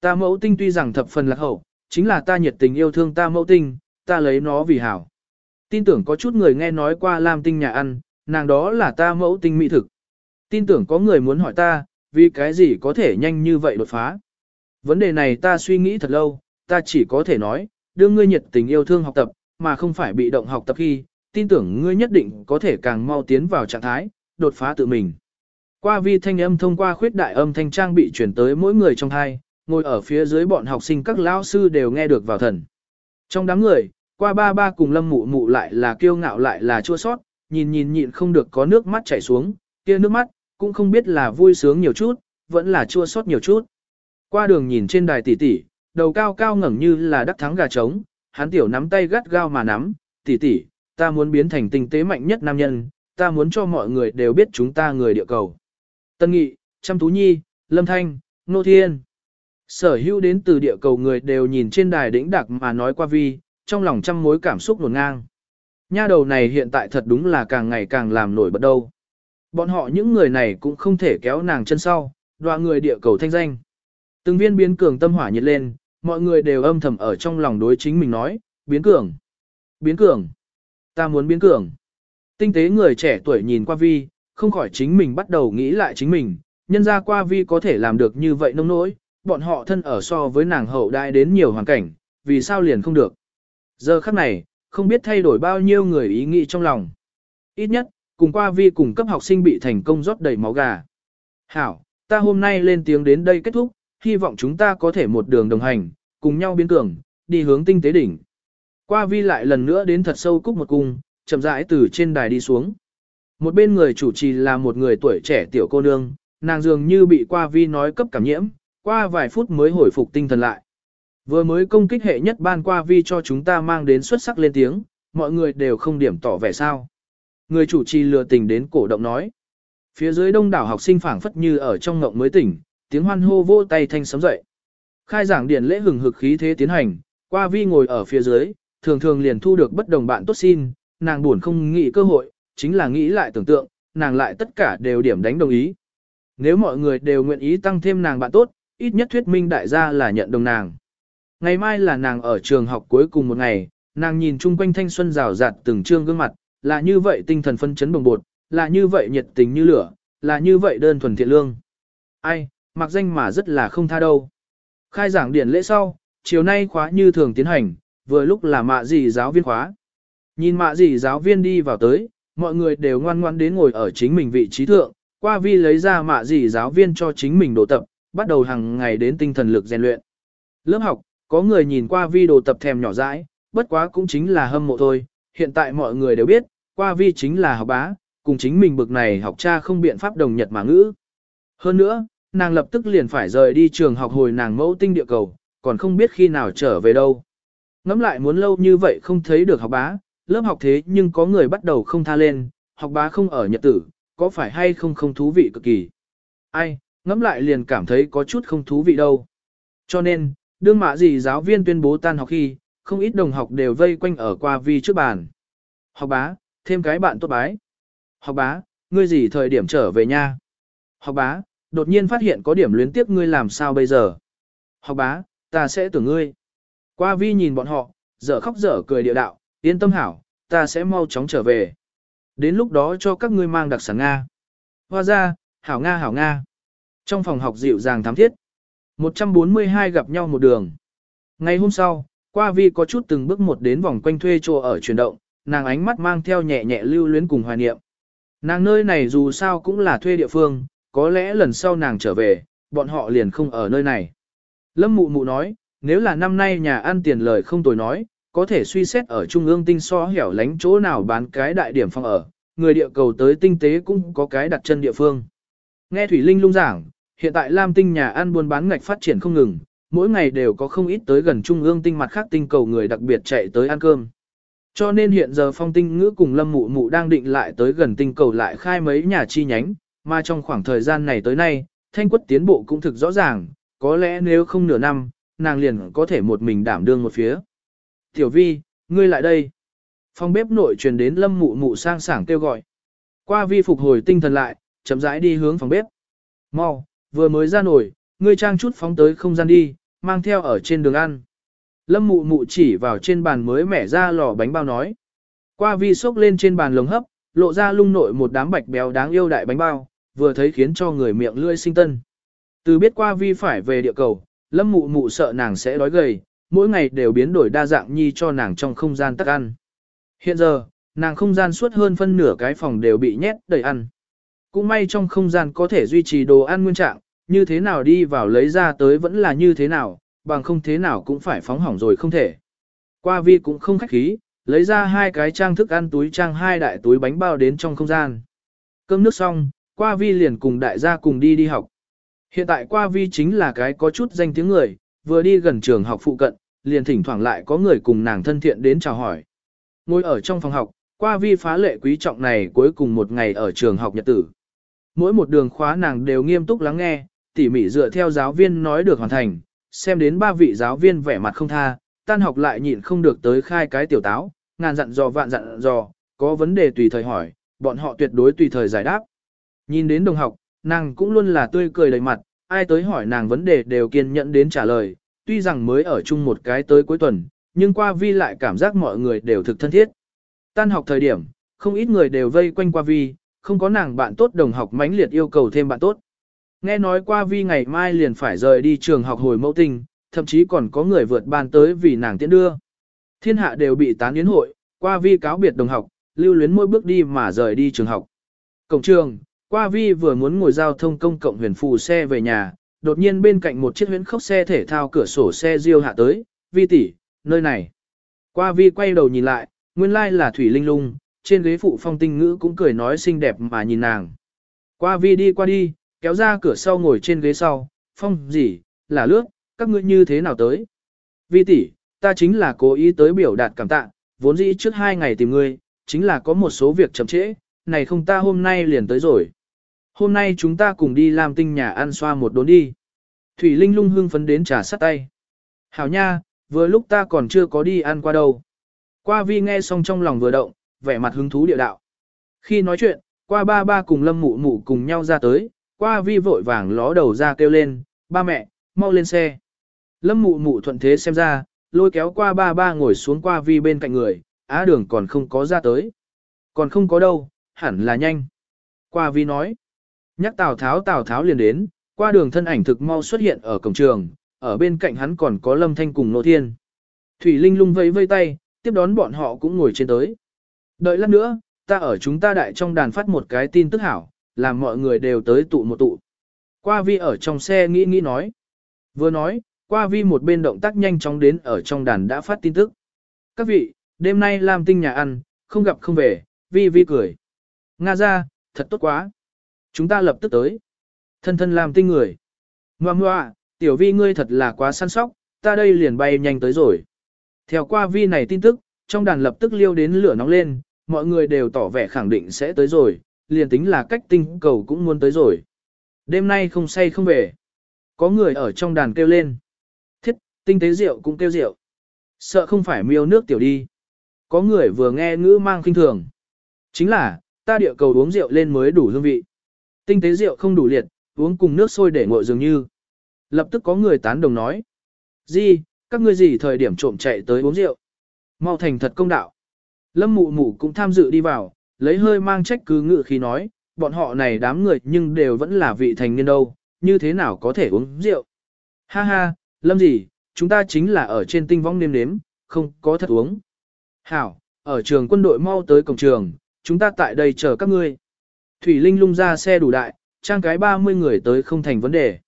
Ta mẫu tinh tuy rằng thập phần lạc hậu, chính là ta nhiệt tình yêu thương ta mẫu tinh, ta lấy nó vì hảo. Tin tưởng có chút người nghe nói qua Lam tinh nhà ăn, nàng đó là ta mẫu tinh mỹ thực. Tin tưởng có người muốn hỏi ta, vì cái gì có thể nhanh như vậy đột phá. Vấn đề này ta suy nghĩ thật lâu, ta chỉ có thể nói, đưa ngươi nhiệt tình yêu thương học tập, mà không phải bị động học tập khi, tin tưởng ngươi nhất định có thể càng mau tiến vào trạng thái, đột phá tự mình. Qua vi thanh âm thông qua khuyết đại âm thanh trang bị chuyển tới mỗi người trong hai, ngồi ở phía dưới bọn học sinh các lão sư đều nghe được vào thần. Trong đám người, qua ba ba cùng lâm mụ mụ lại là kiêu ngạo lại là chua sót, nhìn nhìn nhịn không được có nước mắt chảy xuống, kia nước mắt, cũng không biết là vui sướng nhiều chút, vẫn là chua xót nhiều chút. Qua đường nhìn trên đài tỷ tỷ, đầu cao cao ngẩng như là đắc thắng gà trống, hắn tiểu nắm tay gắt gao mà nắm, tỷ tỷ, ta muốn biến thành tinh tế mạnh nhất nam nhân, ta muốn cho mọi người đều biết chúng ta người địa cầu. Tân Nghị, Trăm Tú Nhi, Lâm Thanh, Nô Thiên. Sở hữu đến từ địa cầu người đều nhìn trên đài đỉnh đặc mà nói qua vi, trong lòng trăm mối cảm xúc nổn ngang. Nha đầu này hiện tại thật đúng là càng ngày càng làm nổi bật đâu. Bọn họ những người này cũng không thể kéo nàng chân sau, đoạ người địa cầu thanh danh. Từng viên biến cường tâm hỏa nhiệt lên, mọi người đều âm thầm ở trong lòng đối chính mình nói, biến cường, biến cường, ta muốn biến cường. Tinh tế người trẻ tuổi nhìn qua vi, không khỏi chính mình bắt đầu nghĩ lại chính mình, nhân ra qua vi có thể làm được như vậy nông nỗi, bọn họ thân ở so với nàng hậu đại đến nhiều hoàn cảnh, vì sao liền không được. Giờ khắc này, không biết thay đổi bao nhiêu người ý nghĩ trong lòng. Ít nhất, cùng qua vi cùng cấp học sinh bị thành công rót đầy máu gà. Hảo, ta hôm nay lên tiếng đến đây kết thúc, hy vọng chúng ta có thể một đường đồng hành, cùng nhau biến cường, đi hướng tinh tế đỉnh. Qua vi lại lần nữa đến thật sâu cúc một cung, chậm rãi từ trên đài đi xuống. Một bên người chủ trì là một người tuổi trẻ tiểu cô nương, nàng dường như bị qua vi nói cấp cảm nhiễm, qua vài phút mới hồi phục tinh thần lại. Vừa mới công kích hệ nhất ban qua vi cho chúng ta mang đến xuất sắc lên tiếng, mọi người đều không điểm tỏ vẻ sao. Người chủ trì lừa tình đến cổ động nói. Phía dưới đông đảo học sinh phảng phất như ở trong ngộng mới tỉnh, tiếng hoan hô vỗ tay thanh sấm dậy. Khai giảng điện lễ hừng hực khí thế tiến hành, qua vi ngồi ở phía dưới, thường thường liền thu được bất đồng bạn tốt xin, nàng buồn không nghĩ cơ hội, chính là nghĩ lại tưởng tượng, nàng lại tất cả đều điểm đánh đồng ý. Nếu mọi người đều nguyện ý tăng thêm nàng bạn tốt, ít nhất thuyết minh đại gia là nhận đồng nàng. Ngày mai là nàng ở trường học cuối cùng một ngày, nàng nhìn chung quanh thanh xuân rào rạt từng trương gương mặt, là như vậy tinh thần phân chấn bồng bột, là như vậy nhiệt tình như lửa, là như vậy đơn thuần thiện lương. Ai, mặc danh mà rất là không tha đâu. Khai giảng điển lễ sau, chiều nay khóa như thường tiến hành, vừa lúc là mạ gì giáo viên khóa. Nhìn mạ gì giáo viên đi vào tới, mọi người đều ngoan ngoan đến ngồi ở chính mình vị trí thượng, qua vi lấy ra mạ gì giáo viên cho chính mình đồ tập, bắt đầu hàng ngày đến tinh thần lực rèn luyện. Lớp học, có người nhìn qua vi đồ tập thèm nhỏ dãi, bất quá cũng chính là hâm mộ thôi, hiện tại mọi người đều biết, qua vi chính là học bá, cùng chính mình bực này học cha không biện pháp đồng nhật mà ngữ. Hơn nữa, nàng lập tức liền phải rời đi trường học hồi nàng mẫu tinh địa cầu, còn không biết khi nào trở về đâu. Ngắm lại muốn lâu như vậy không thấy được học bá, lớp học thế nhưng có người bắt đầu không tha lên, học bá không ở nhật tử, có phải hay không không thú vị cực kỳ. Ai, ngắm lại liền cảm thấy có chút không thú vị đâu. Cho nên, đương mạ gì giáo viên tuyên bố tan học khi, không ít đồng học đều vây quanh ở qua vi trước bàn. Học bá, thêm cái bạn tốt bái. Học bá, ngươi gì thời điểm trở về nha? Học bá, đột nhiên phát hiện có điểm luyến tiếp ngươi làm sao bây giờ? Học bá, ta sẽ tưởng ngươi. Qua vi nhìn bọn họ, dở khóc dở cười địa đạo, yên tâm hảo, ta sẽ mau chóng trở về. Đến lúc đó cho các ngươi mang đặc sản Nga. Hoa ra, hảo Nga hảo Nga. Trong phòng học dịu dàng thám thiết. 142 gặp nhau một đường. Ngày hôm sau, qua vi có chút từng bước một đến vòng quanh thuê chỗ ở chuyển động, nàng ánh mắt mang theo nhẹ nhẹ lưu luyến cùng hoài niệm. Nàng nơi này dù sao cũng là thuê địa phương, có lẽ lần sau nàng trở về, bọn họ liền không ở nơi này. Lâm mụ mụ nói, nếu là năm nay nhà ăn tiền lời không tồi nói, có thể suy xét ở trung ương tinh so hẻo lánh chỗ nào bán cái đại điểm phòng ở, người địa cầu tới tinh tế cũng có cái đặt chân địa phương. Nghe Thủy Linh lung giảng, hiện tại Lam tinh nhà ăn buôn bán ngạch phát triển không ngừng, mỗi ngày đều có không ít tới gần trung ương tinh mặt khác tinh cầu người đặc biệt chạy tới ăn cơm. Cho nên hiện giờ phong tinh ngữ cùng lâm mụ mụ đang định lại tới gần tinh cầu lại khai mấy nhà chi nhánh, mà trong khoảng thời gian này tới nay, thanh quất tiến bộ cũng thực rõ ràng, có lẽ nếu không nửa năm, nàng liền có thể một mình đảm đương một phía. Tiểu vi, ngươi lại đây. Phòng bếp nội truyền đến lâm mụ mụ sang sảng kêu gọi. Qua vi phục hồi tinh thần lại, chậm rãi đi hướng phòng bếp. Mau, vừa mới ra nổi, ngươi trang chút phóng tới không gian đi, mang theo ở trên đường ăn. Lâm mụ mụ chỉ vào trên bàn mới mẻ ra lò bánh bao nói. Qua vi sốc lên trên bàn lồng hấp, lộ ra lung nội một đám bạch béo đáng yêu đại bánh bao, vừa thấy khiến cho người miệng lưỡi sinh tân. Từ biết qua vi phải về địa cầu, lâm mụ mụ sợ nàng sẽ đói gầy, mỗi ngày đều biến đổi đa dạng nhi cho nàng trong không gian tắc ăn. Hiện giờ, nàng không gian suốt hơn phân nửa cái phòng đều bị nhét đầy ăn. Cũng may trong không gian có thể duy trì đồ ăn nguyên trạng, như thế nào đi vào lấy ra tới vẫn là như thế nào, bằng không thế nào cũng phải phóng hỏng rồi không thể. Qua vi cũng không khách khí, lấy ra hai cái trang thức ăn túi trang hai đại túi bánh bao đến trong không gian. Cơm nước xong, qua vi liền cùng đại gia cùng đi đi học. Hiện tại qua vi chính là cái có chút danh tiếng người, vừa đi gần trường học phụ cận, liền thỉnh thoảng lại có người cùng nàng thân thiện đến chào hỏi. Ngồi ở trong phòng học, qua vi phá lệ quý trọng này cuối cùng một ngày ở trường học nhật tử. Mỗi một đường khóa nàng đều nghiêm túc lắng nghe, tỉ mỉ dựa theo giáo viên nói được hoàn thành, xem đến ba vị giáo viên vẻ mặt không tha, tan học lại nhịn không được tới khai cái tiểu táo, ngàn dặn dò vạn dặn dò, có vấn đề tùy thời hỏi, bọn họ tuyệt đối tùy thời giải đáp. Nhìn đến đồng học, nàng cũng luôn là tươi cười đầy mặt, ai tới hỏi nàng vấn đề đều kiên nhẫn đến trả lời, tuy rằng mới ở chung một cái tới cuối tuần, nhưng qua vi lại cảm giác mọi người đều thực thân thiết. Tan học thời điểm, không ít người đều vây quanh qua vi, không có nàng bạn tốt đồng học mãnh liệt yêu cầu thêm bạn tốt. Nghe nói qua vi ngày mai liền phải rời đi trường học hồi mẫu tình, thậm chí còn có người vượt ban tới vì nàng tiễn đưa. Thiên hạ đều bị tán yến hội, qua vi cáo biệt đồng học, lưu luyến mỗi bước đi mà rời đi trường học. Cổng trường, qua vi vừa muốn ngồi giao thông công cộng huyền phù xe về nhà, đột nhiên bên cạnh một chiếc huyễn khốc xe thể thao cửa sổ xe riêu hạ tới, vi tỷ, nơi này. Qua vi quay đầu nhìn lại, nguyên lai là Thủy Linh Lung, trên ghế phụ phong tinh ngữ cũng cười nói xinh đẹp mà nhìn nàng. Qua vi đi qua đi, kéo ra cửa sau ngồi trên ghế sau, phong gì, là lướt, các ngươi như thế nào tới. Vi tỷ, ta chính là cố ý tới biểu đạt cảm tạ, vốn dĩ trước hai ngày tìm ngươi, chính là có một số việc chậm trễ, này không ta hôm nay liền tới rồi. Hôm nay chúng ta cùng đi làm tinh nhà ăn xoa một đốn đi. Thủy Linh lung hưng phấn đến trà sắt tay. Hảo nha, vừa lúc ta còn chưa có đi ăn qua đâu. Qua vi nghe xong trong lòng vừa động, vẻ mặt hứng thú địa đạo. Khi nói chuyện, qua ba ba cùng lâm mụ mụ cùng nhau ra tới, qua vi vội vàng ló đầu ra kêu lên, ba mẹ, mau lên xe. Lâm mụ mụ thuận thế xem ra, lôi kéo qua ba ba ngồi xuống qua vi bên cạnh người, á đường còn không có ra tới. Còn không có đâu, hẳn là nhanh. Qua vi nói, nhắc Tào Tháo Tào Tháo liền đến, qua đường thân ảnh thực mau xuất hiện ở cổng trường, ở bên cạnh hắn còn có Lâm Thanh cùng Nô Thiên. Thủy Linh lung vẫy vây tay, tiếp đón bọn họ cũng ngồi trên tới. Đợi lát nữa, ta ở chúng ta đại trong đàn phát một cái tin tức hảo, làm mọi người đều tới tụ một tụ. Qua vi ở trong xe nghĩ nghĩ nói. Vừa nói, qua vi một bên động tác nhanh chóng đến ở trong đàn đã phát tin tức. Các vị, đêm nay làm tinh nhà ăn, không gặp không về, vi vi cười. Nga ra, thật tốt quá. Chúng ta lập tức tới. Thân thân làm tinh người. Ngoà ngoà, tiểu vi ngươi thật là quá săn sóc, ta đây liền bay nhanh tới rồi. Theo qua vi này tin tức, trong đàn lập tức liêu đến lửa nóng lên, mọi người đều tỏ vẻ khẳng định sẽ tới rồi, liền tính là cách tinh cầu cũng muốn tới rồi. Đêm nay không say không về. Có người ở trong đàn kêu lên. Thiết, tinh tế rượu cũng kêu rượu. Sợ không phải miêu nước tiểu đi. Có người vừa nghe ngữ mang kinh thường. Chính là, ta địa cầu uống rượu lên mới đủ hương vị. Tinh tế rượu không đủ liệt, uống cùng nước sôi để nguội dường như. Lập tức có người tán đồng nói. Gì, các ngươi gì thời điểm trộm chạy tới uống rượu. Mau thành thật công đạo. Lâm mụ mụ cũng tham dự đi vào, lấy hơi mang trách cứ ngự khi nói, bọn họ này đám người nhưng đều vẫn là vị thành niên đâu, như thế nào có thể uống rượu. Ha ha, lâm gì, chúng ta chính là ở trên tinh vong nêm nếm, không có thật uống. Hảo, ở trường quân đội mau tới cổng trường, chúng ta tại đây chờ các ngươi. Thủy Linh lung ra xe đủ đại, trang cái 30 người tới không thành vấn đề.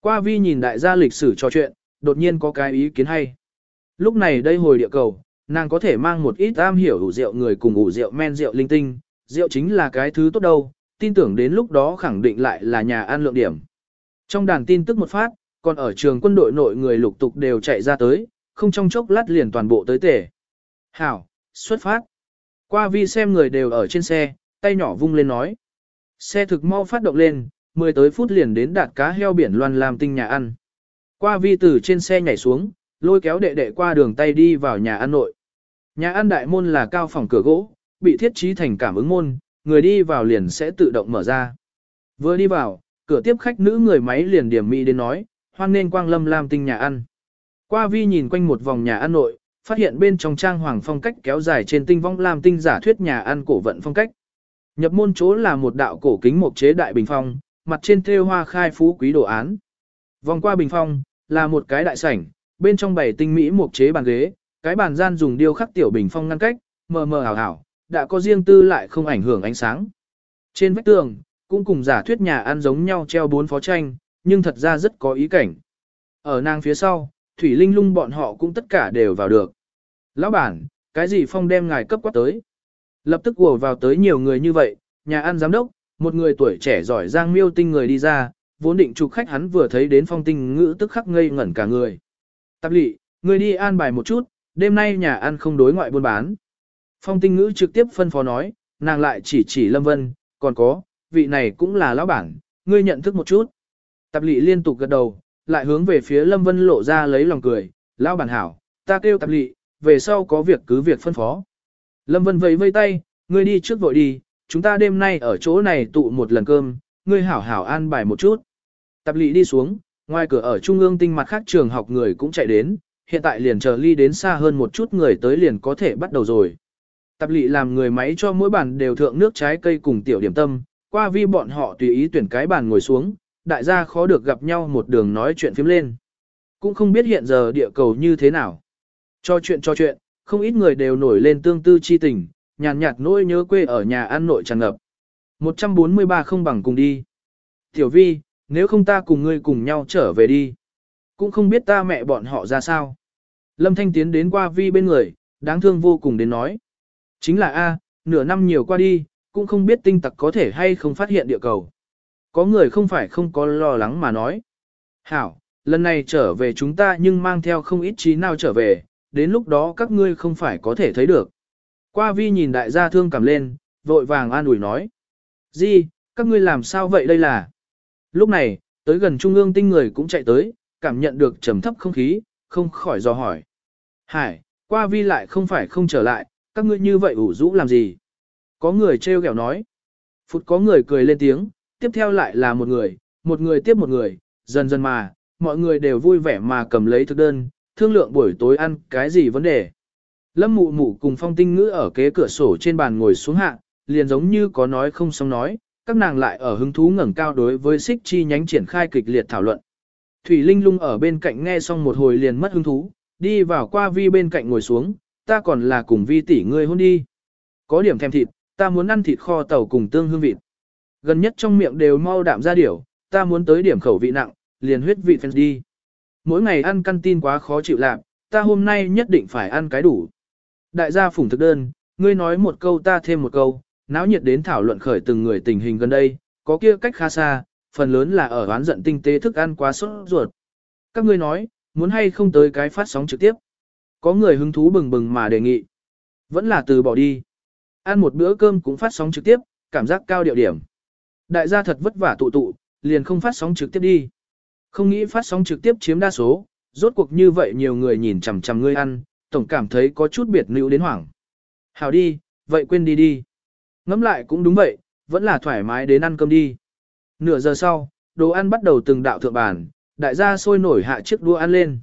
Qua vi nhìn đại gia lịch sử trò chuyện, đột nhiên có cái ý kiến hay. Lúc này đây hồi địa cầu, nàng có thể mang một ít am hiểu ủ rượu người cùng ủ rượu men rượu linh tinh, rượu chính là cái thứ tốt đâu, tin tưởng đến lúc đó khẳng định lại là nhà ăn lượng điểm. Trong đàn tin tức một phát, còn ở trường quân đội nội người lục tục đều chạy ra tới, không trong chốc lát liền toàn bộ tới tể. Hảo, xuất phát. Qua vi xem người đều ở trên xe, tay nhỏ vung lên nói. Xe thực mau phát động lên, 10 tới phút liền đến đạt cá heo biển loan làm tinh nhà ăn. Qua vi từ trên xe nhảy xuống, lôi kéo đệ đệ qua đường tay đi vào nhà ăn nội. Nhà ăn đại môn là cao phòng cửa gỗ, bị thiết trí thành cảm ứng môn, người đi vào liền sẽ tự động mở ra. Vừa đi vào, cửa tiếp khách nữ người máy liền điểm mỹ đến nói, hoan nên quang lâm lam tinh nhà ăn. Qua vi nhìn quanh một vòng nhà ăn nội, phát hiện bên trong trang hoàng phong cách kéo dài trên tinh vong lam tinh giả thuyết nhà ăn cổ vận phong cách. Nhập môn chỗ là một đạo cổ kính mộc chế đại bình phong, mặt trên thêu hoa khai phú quý đồ án. Vòng qua bình phong, là một cái đại sảnh, bên trong bảy tinh mỹ mộc chế bàn ghế, cái bàn gian dùng điêu khắc tiểu bình phong ngăn cách, mờ mờ ảo ảo, đã có riêng tư lại không ảnh hưởng ánh sáng. Trên vách tường, cũng cùng giả thuyết nhà ăn giống nhau treo bốn phó tranh, nhưng thật ra rất có ý cảnh. Ở nàng phía sau, Thủy Linh lung bọn họ cũng tất cả đều vào được. Lão bản, cái gì phong đem ngài cấp quát tới? Lập tức ùa vào tới nhiều người như vậy, nhà ăn giám đốc, một người tuổi trẻ giỏi giang miêu tinh người đi ra, vốn định chụp khách hắn vừa thấy đến phong tinh ngữ tức khắc ngây ngẩn cả người. Tạp lị, người đi an bài một chút, đêm nay nhà ăn không đối ngoại buôn bán. Phong tinh ngữ trực tiếp phân phó nói, nàng lại chỉ chỉ Lâm Vân, còn có, vị này cũng là lão bản, ngươi nhận thức một chút. Tạp lị liên tục gật đầu, lại hướng về phía Lâm Vân lộ ra lấy lòng cười, lão bản hảo, ta kêu tạp lị, về sau có việc cứ việc phân phó. Lâm Vân vẫy vây tay, ngươi đi trước vội đi, chúng ta đêm nay ở chỗ này tụ một lần cơm, ngươi hảo hảo an bài một chút. Tạp lị đi xuống, ngoài cửa ở trung ương tinh mặt khác trường học người cũng chạy đến, hiện tại liền chờ ly đến xa hơn một chút người tới liền có thể bắt đầu rồi. Tạp lị làm người máy cho mỗi bàn đều thượng nước trái cây cùng tiểu điểm tâm, qua vi bọn họ tùy ý tuyển cái bàn ngồi xuống, đại gia khó được gặp nhau một đường nói chuyện phím lên. Cũng không biết hiện giờ địa cầu như thế nào. Cho chuyện cho chuyện, không ít người đều nổi lên tương tư chi tình, nhàn nhạt nỗi nhớ quê ở nhà ăn nội tràn ngập. 143 không bằng cùng đi. Tiểu vi, nếu không ta cùng ngươi cùng nhau trở về đi. Cũng không biết ta mẹ bọn họ ra sao. Lâm Thanh tiến đến qua vi bên người, đáng thương vô cùng đến nói. Chính là A, nửa năm nhiều qua đi, cũng không biết tinh tặc có thể hay không phát hiện địa cầu. Có người không phải không có lo lắng mà nói. Hảo, lần này trở về chúng ta nhưng mang theo không ít trí nào trở về, đến lúc đó các ngươi không phải có thể thấy được. Qua vi nhìn đại gia thương cảm lên, vội vàng an ủi nói. Di, các ngươi làm sao vậy đây là? Lúc này, tới gần trung ương tinh người cũng chạy tới, cảm nhận được trầm thấp không khí, không khỏi dò hỏi. Hải, qua vi lại không phải không trở lại, các ngươi như vậy ủ rũ làm gì? Có người trêu ghẹo nói. Phút có người cười lên tiếng, tiếp theo lại là một người, một người tiếp một người, dần dần mà, mọi người đều vui vẻ mà cầm lấy thực đơn, thương lượng buổi tối ăn cái gì vấn đề. Lâm mụ mụ cùng phong tinh ngữ ở kế cửa sổ trên bàn ngồi xuống hạ, liền giống như có nói không xong nói, các nàng lại ở hứng thú ngẩng cao đối với xích chi nhánh triển khai kịch liệt thảo luận. Thủy Linh lung ở bên cạnh nghe xong một hồi liền mất hứng thú, đi vào qua vi bên cạnh ngồi xuống, ta còn là cùng vi tỷ ngươi hôn đi. Có điểm thèm thịt, ta muốn ăn thịt kho tàu cùng tương hương vịt. Gần nhất trong miệng đều mau đạm ra điểu, ta muốn tới điểm khẩu vị nặng, liền huyết vị phèn đi. Mỗi ngày ăn căn tin quá khó chịu lạc, ta hôm nay nhất định phải ăn cái đủ. Đại gia phủng thực đơn, ngươi nói một câu ta thêm một câu, náo nhiệt đến thảo luận khởi từng người tình hình gần đây, có kia cách khá xa, phần lớn là ở oán giận tinh tế thức ăn quá sốt ruột. Các ngươi nói, muốn hay không tới cái phát sóng trực tiếp. Có người hứng thú bừng bừng mà đề nghị. Vẫn là từ bỏ đi. Ăn một bữa cơm cũng phát sóng trực tiếp, cảm giác cao điệu điểm. Đại gia thật vất vả tụ tụ, liền không phát sóng trực tiếp đi. Không nghĩ phát sóng trực tiếp chiếm đa số, rốt cuộc như vậy nhiều người nhìn chằm chằm ngươi ăn, tổng cảm thấy có chút biệt nữ đến hoảng. Hào đi, vậy quên đi đi. Ngắm lại cũng đúng vậy, vẫn là thoải mái đến ăn cơm đi. Nửa giờ sau, đồ ăn bắt đầu từng đạo thượng bàn, đại gia sôi nổi hạ chiếc đua ăn lên.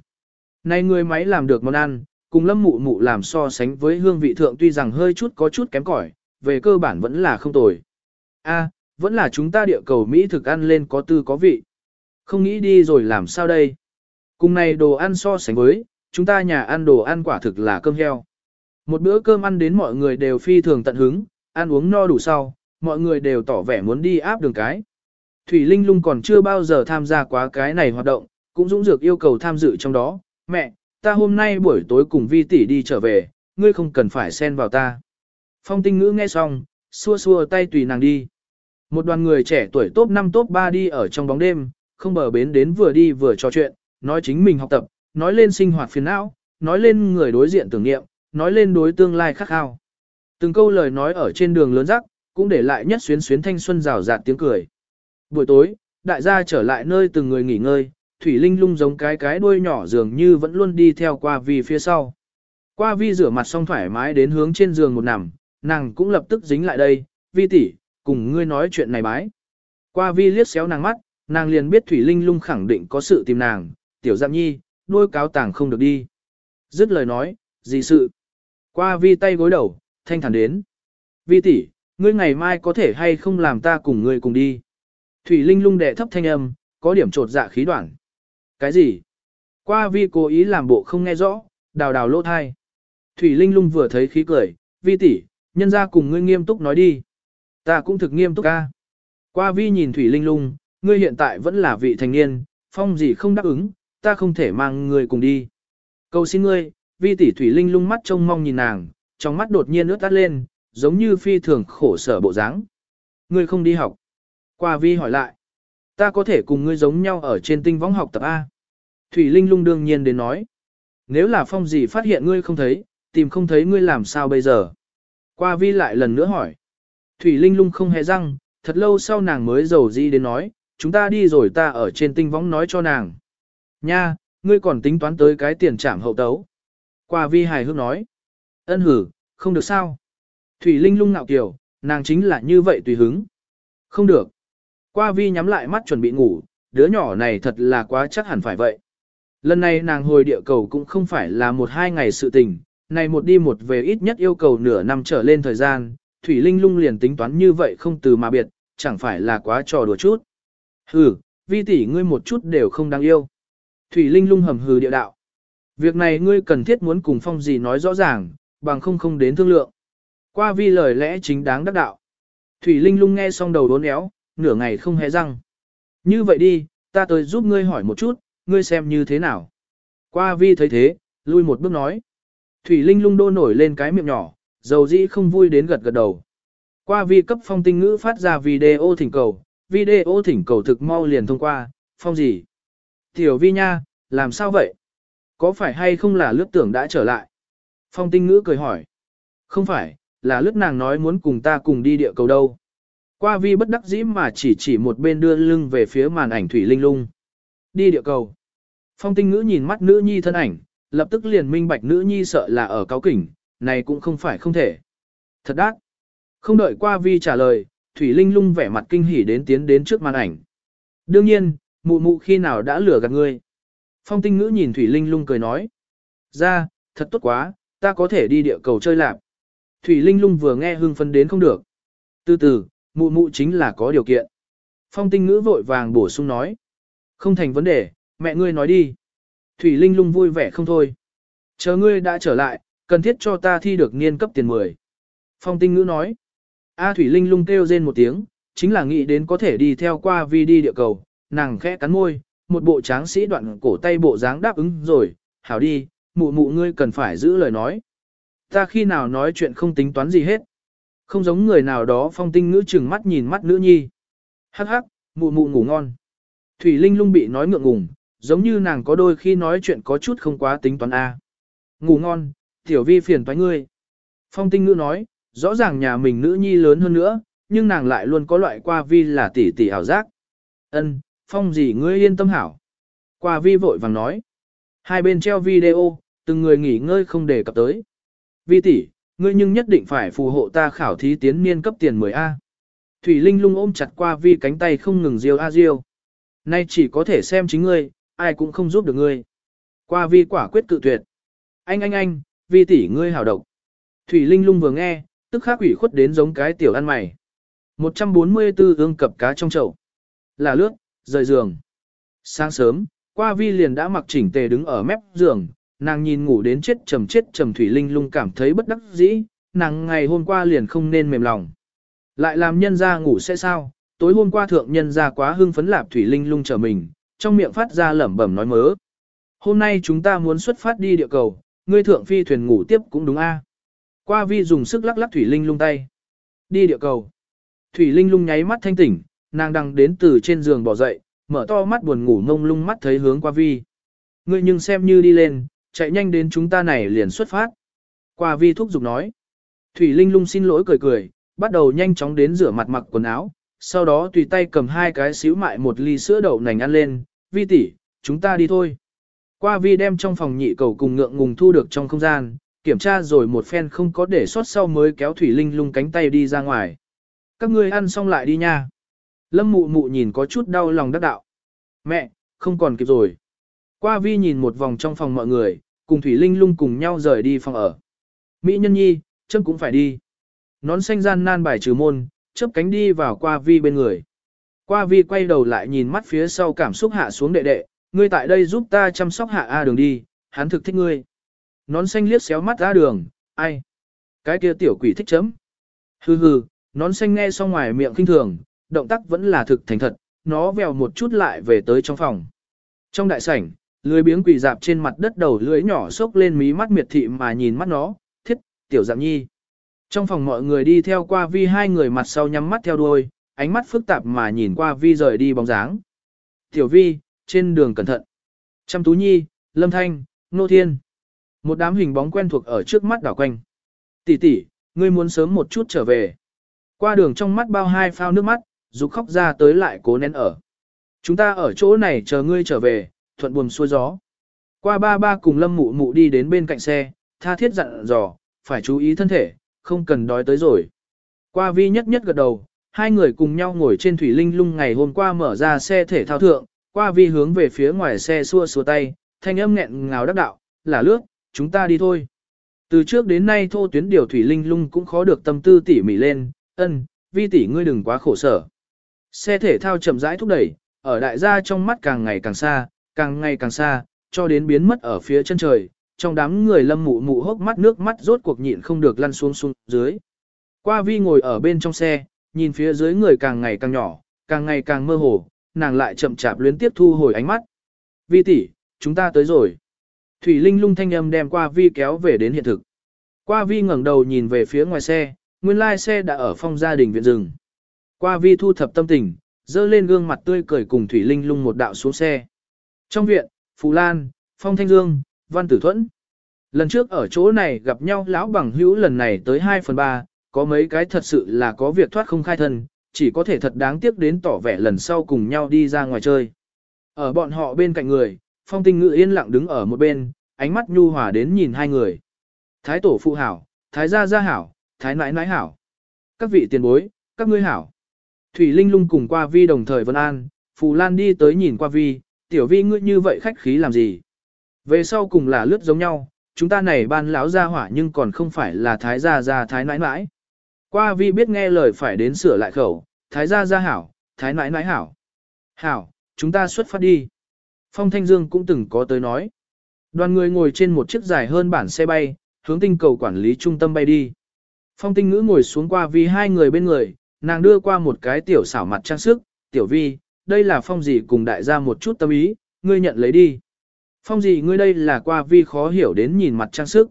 Này người máy làm được món ăn, cùng lâm mụ mụ làm so sánh với hương vị thượng tuy rằng hơi chút có chút kém cỏi, về cơ bản vẫn là không tồi. A, vẫn là chúng ta địa cầu Mỹ thực ăn lên có tư có vị. Không nghĩ đi rồi làm sao đây? Cùng này đồ ăn so sánh với, chúng ta nhà ăn đồ ăn quả thực là cơm heo. Một bữa cơm ăn đến mọi người đều phi thường tận hứng, ăn uống no đủ sau, mọi người đều tỏ vẻ muốn đi áp đường cái. Thủy Linh lung còn chưa bao giờ tham gia quá cái này hoạt động, cũng dũng dược yêu cầu tham dự trong đó. Mẹ, ta hôm nay buổi tối cùng vi tỷ đi trở về, ngươi không cần phải xen vào ta. Phong tinh ngữ nghe xong, xua xua tay tùy nàng đi. Một đoàn người trẻ tuổi top 5 top 3 đi ở trong bóng đêm, không bờ bến đến vừa đi vừa trò chuyện, nói chính mình học tập, nói lên sinh hoạt phiền não, nói lên người đối diện tưởng niệm, nói lên đối tương lai khắc khao. Từng câu lời nói ở trên đường lớn rắc, cũng để lại nhất xuyến xuyến thanh xuân rào rạt tiếng cười. Buổi tối, đại gia trở lại nơi từng người nghỉ ngơi, Thủy Linh lung giống cái cái đuôi nhỏ dường như vẫn luôn đi theo qua vi phía sau. Qua vi rửa mặt xong thoải mái đến hướng trên giường một nằm, nàng cũng lập tức dính lại đây, vi tỷ, cùng ngươi nói chuyện này bái. Qua vi liếc xéo nàng mắt, nàng liền biết Thủy Linh lung khẳng định có sự tìm nàng, tiểu giam nhi, nuôi cáo tàng không được đi. Dứt lời nói, gì sự? Qua vi tay gối đầu, thanh thản đến. Vi tỷ, ngươi ngày mai có thể hay không làm ta cùng ngươi cùng đi. Thủy Linh lung đệ thấp thanh âm, có điểm trột dạ khí đoạn. Cái gì? Qua vi cố ý làm bộ không nghe rõ, đào đào lỗ thai. Thủy Linh lung vừa thấy khí cười, vi tỷ, nhân ra cùng ngươi nghiêm túc nói đi. Ta cũng thực nghiêm túc ca. Qua vi nhìn Thủy Linh lung, ngươi hiện tại vẫn là vị thành niên, phong gì không đáp ứng, ta không thể mang ngươi cùng đi. Cầu xin ngươi, vi tỷ Thủy Linh lung mắt trông mong nhìn nàng, trong mắt đột nhiên ướt tắt lên, giống như phi thường khổ sở bộ dáng. Ngươi không đi học. Qua vi hỏi lại. Ta có thể cùng ngươi giống nhau ở trên tinh võng học tập A. Thủy Linh lung đương nhiên đến nói. Nếu là phong gì phát hiện ngươi không thấy, tìm không thấy ngươi làm sao bây giờ. Qua vi lại lần nữa hỏi. Thủy Linh lung không hề răng, thật lâu sau nàng mới giàu di đến nói, chúng ta đi rồi ta ở trên tinh võng nói cho nàng. Nha, ngươi còn tính toán tới cái tiền trảm hậu tấu. Qua vi hài hước nói. Ân hử, không được sao. Thủy Linh lung ngạo kiểu, nàng chính là như vậy tùy hứng. Không được. Qua vi nhắm lại mắt chuẩn bị ngủ, đứa nhỏ này thật là quá chắc hẳn phải vậy. Lần này nàng hồi địa cầu cũng không phải là một hai ngày sự tình, này một đi một về ít nhất yêu cầu nửa năm trở lên thời gian, Thủy Linh lung liền tính toán như vậy không từ mà biệt, chẳng phải là quá trò đùa chút. Hừ, vi tỷ ngươi một chút đều không đáng yêu. Thủy Linh lung hầm hừ địa đạo. Việc này ngươi cần thiết muốn cùng phong gì nói rõ ràng, bằng không không đến thương lượng. Qua vi lời lẽ chính đáng đắc đạo. Thủy Linh lung nghe xong đầu đốn éo, nửa ngày không hề răng. Như vậy đi, ta tới giúp ngươi hỏi một chút, ngươi xem như thế nào. Qua vi thấy thế, lui một bước nói. Thủy Linh lung đô nổi lên cái miệng nhỏ, dầu dĩ không vui đến gật gật đầu. Qua vi cấp phong tinh ngữ phát ra video thỉnh cầu, video thỉnh cầu thực mau liền thông qua, phong gì? Tiểu vi nha, làm sao vậy? Có phải hay không là lướt tưởng đã trở lại? Phong tinh ngữ cười hỏi. Không phải, là lướt nàng nói muốn cùng ta cùng đi địa cầu đâu. Qua vi bất đắc dĩ mà chỉ chỉ một bên đưa lưng về phía màn ảnh thủy linh lung. Đi địa cầu. Phong tinh ngữ nhìn mắt nữ nhi thân ảnh, lập tức liền minh bạch nữ nhi sợ là ở cáo kỉnh, này cũng không phải không thể. Thật đắt. Không đợi qua vi trả lời, Thủy Linh lung vẻ mặt kinh hỉ đến tiến đến trước màn ảnh. Đương nhiên, mụ mụ khi nào đã lừa gạt ngươi. Phong tinh ngữ nhìn Thủy Linh lung cười nói. Ra, thật tốt quá, ta có thể đi địa cầu chơi lạc. Thủy Linh lung vừa nghe hưng phấn đến không được. Từ từ, mụ mụ chính là có điều kiện. Phong tinh ngữ vội vàng bổ sung nói. Không thành vấn đề, mẹ ngươi nói đi. Thủy Linh lung vui vẻ không thôi. Chờ ngươi đã trở lại, cần thiết cho ta thi được niên cấp tiền 10. Phong tinh ngữ nói. A Thủy Linh lung kêu rên một tiếng, chính là nghĩ đến có thể đi theo qua vi đi địa cầu, nàng khẽ cắn môi, một bộ tráng sĩ đoạn cổ tay bộ dáng đáp ứng rồi, hảo đi, mụ mụ ngươi cần phải giữ lời nói. Ta khi nào nói chuyện không tính toán gì hết. Không giống người nào đó phong tinh ngữ chừng mắt nhìn mắt nữ nhi. Hắc hắc, mụ mụ ngủ ngon. Thủy Linh lung bị nói ngượng ngùng, giống như nàng có đôi khi nói chuyện có chút không quá tính toán A. Ngủ ngon, tiểu vi phiền toái ngươi. Phong tinh ngữ nói, rõ ràng nhà mình nữ nhi lớn hơn nữa, nhưng nàng lại luôn có loại qua vi là tỷ tỷ ảo giác. Ân, phong gì ngươi yên tâm hảo. Qua vi vội vàng nói. Hai bên treo video, từng người nghỉ ngơi không để cập tới. Vi tỷ, ngươi nhưng nhất định phải phù hộ ta khảo thí tiến niên cấp tiền 10A. Thủy Linh lung ôm chặt qua vi cánh tay không ngừng riêu a riêu. Nay chỉ có thể xem chính ngươi, ai cũng không giúp được ngươi. Qua vi quả quyết cự tuyệt. Anh anh anh, vi tỷ ngươi hảo độc. Thủy Linh lung vừa nghe, tức khắc ủy khuất đến giống cái tiểu ăn mày. 144 ương cập cá trong chậu. Là lướt, rời giường. Sáng sớm, qua vi liền đã mặc chỉnh tề đứng ở mép giường, nàng nhìn ngủ đến chết trầm chết trầm Thủy Linh lung cảm thấy bất đắc dĩ, nàng ngày hôm qua liền không nên mềm lòng. Lại làm nhân ra ngủ sẽ sao, tối hôm qua thượng nhân ra quá hưng phấn lạp Thủy Linh lung trở mình, trong miệng phát ra lẩm bẩm nói mớ. Hôm nay chúng ta muốn xuất phát đi địa cầu, ngươi thượng phi thuyền ngủ tiếp cũng đúng a. Qua vi dùng sức lắc lắc Thủy Linh lung tay. Đi địa cầu. Thủy Linh lung nháy mắt thanh tỉnh, nàng đang đến từ trên giường bỏ dậy, mở to mắt buồn ngủ ngông lung mắt thấy hướng qua vi. Ngươi nhưng xem như đi lên, chạy nhanh đến chúng ta này liền xuất phát. Qua vi thúc giục nói. Thủy Linh lung xin lỗi cười cười, bắt đầu nhanh chóng đến rửa mặt mặc quần áo, sau đó tùy tay cầm hai cái xíu mại một ly sữa đậu nành ăn lên, vi tỷ, chúng ta đi thôi. Qua vi đem trong phòng nhị cầu cùng ngượng ngùng thu được trong không gian, kiểm tra rồi một phen không có để sót sau mới kéo Thủy Linh lung cánh tay đi ra ngoài. Các ngươi ăn xong lại đi nha. Lâm mụ mụ nhìn có chút đau lòng đắc đạo. Mẹ, không còn kịp rồi. Qua vi nhìn một vòng trong phòng mọi người, cùng Thủy Linh lung cùng nhau rời đi phòng ở. Mỹ nhân nhi, chấm cũng phải đi. Nón xanh gian nan bài trừ môn, chớp cánh đi vào qua vi bên người. Qua vi quay đầu lại nhìn mắt phía sau cảm xúc hạ xuống đệ đệ, ngươi tại đây giúp ta chăm sóc hạ A đường đi, hắn thực thích ngươi. Nón xanh liếc xéo mắt A đường, ai? Cái kia tiểu quỷ thích chấm. Hừ hừ, nón xanh nghe xong ngoài miệng kinh thường, động tác vẫn là thực thành thật, nó vèo một chút lại về tới trong phòng. Trong đại sảnh, lưới biếng quỷ dạp trên mặt đất đầu lưới nhỏ sốc lên mí mắt miệt thị mà nhìn mắt nó, thiết, tiểu dạng nhi. Trong phòng mọi người đi theo qua vi hai người mặt sau nhắm mắt theo đuôi, ánh mắt phức tạp mà nhìn qua vi rời đi bóng dáng. Tiểu vi, trên đường cẩn thận. Trăm tú nhi, lâm thanh, nô thiên. Một đám hình bóng quen thuộc ở trước mắt đảo quanh. Tỷ tỷ, ngươi muốn sớm một chút trở về. Qua đường trong mắt bao hai phao nước mắt, rục khóc ra tới lại cố nén ở. Chúng ta ở chỗ này chờ ngươi trở về, thuận buồm xuôi gió. Qua ba ba cùng lâm mụ mụ đi đến bên cạnh xe, tha thiết dặn dò, phải chú ý thân thể, không cần đói tới rồi. Qua vi nhất nhất gật đầu, hai người cùng nhau ngồi trên thủy linh lung ngày hôm qua mở ra xe thể thao thượng, qua vi hướng về phía ngoài xe xua xua tay, thanh âm nghẹn ngào đắc đạo, là lướt, chúng ta đi thôi. Từ trước đến nay thô tuyến điều thủy linh lung cũng khó được tâm tư tỉ mỉ lên, ân, vi tỷ ngươi đừng quá khổ sở. Xe thể thao chậm rãi thúc đẩy, ở đại gia trong mắt càng ngày càng xa, càng ngày càng xa, cho đến biến mất ở phía chân trời, trong đám người lâm mụ mụ hốc mắt nước mắt rốt cuộc nhịn không được lăn xuống xuống dưới. Qua vi ngồi ở bên trong xe, nhìn phía dưới người càng ngày càng nhỏ, càng ngày càng mơ hồ, nàng lại chậm chạp luyến tiếp thu hồi ánh mắt. Vi tỷ, chúng ta tới rồi. Thủy Linh lung thanh âm đem qua vi kéo về đến hiện thực. Qua vi ngẩng đầu nhìn về phía ngoài xe, nguyên lai xe đã ở phong gia đình viện rừng. Qua vi thu thập tâm tình, dơ lên gương mặt tươi cười cùng Thủy Linh lung một đạo xuống xe. Trong viện, Phù Lan, Phong Thanh Dương, Văn Tử Thuẫn. Lần trước ở chỗ này gặp nhau lão bằng hữu lần này tới 2 phần 3, có mấy cái thật sự là có việc thoát không khai thân, chỉ có thể thật đáng tiếc đến tỏ vẻ lần sau cùng nhau đi ra ngoài chơi. Ở bọn họ bên cạnh người, Phong Tinh Ngự yên lặng đứng ở một bên, ánh mắt nhu hòa đến nhìn hai người. Thái tổ phụ hảo, thái gia gia hảo, thái nãi nãi hảo. Các vị tiền bối, các ngươi hảo. Thủy Linh lung cùng qua vi đồng thời vân an, Phù Lan đi tới nhìn qua vi, tiểu vi ngươi như vậy khách khí làm gì. Về sau cùng là lướt giống nhau, chúng ta này ban lão gia hỏa nhưng còn không phải là thái gia gia thái nãi nãi. Qua vi biết nghe lời phải đến sửa lại khẩu, thái gia gia hảo, thái nãi nãi hảo. Hảo, chúng ta xuất phát đi. Phong Thanh Dương cũng từng có tới nói. Đoàn người ngồi trên một chiếc dài hơn bản xe bay, hướng tinh cầu quản lý trung tâm bay đi. Phong Tinh Ngữ ngồi xuống qua vi hai người bên người, nàng đưa qua một cái tiểu xảo mặt trang sức, tiểu vi, đây là phong gì cùng đại gia một chút tâm ý, ngươi nhận lấy đi. Phong gì ngươi đây là qua vi khó hiểu đến nhìn mặt trang sức.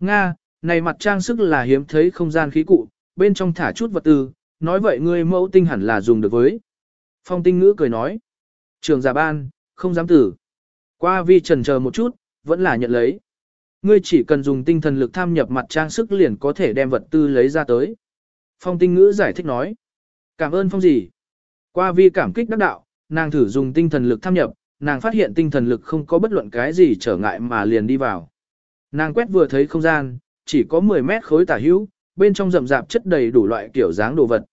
Nga, này mặt trang sức là hiếm thấy không gian khí cụ, bên trong thả chút vật tư, nói vậy ngươi mẫu tinh hẳn là dùng được với. Phong tinh ngữ cười nói. Trường giả ban, không dám tử. Qua vi trần chờ một chút, vẫn là nhận lấy. Ngươi chỉ cần dùng tinh thần lực tham nhập mặt trang sức liền có thể đem vật tư lấy ra tới. Phong tinh ngữ giải thích nói. Cảm ơn phong gì? Qua vi cảm kích đắc đạo, nàng thử dùng tinh thần lực tham nhập, nàng phát hiện tinh thần lực không có bất luận cái gì trở ngại mà liền đi vào. Nàng quét vừa thấy không gian, chỉ có 10 mét khối tả hữu, bên trong rậm rạp chất đầy đủ loại kiểu dáng đồ vật.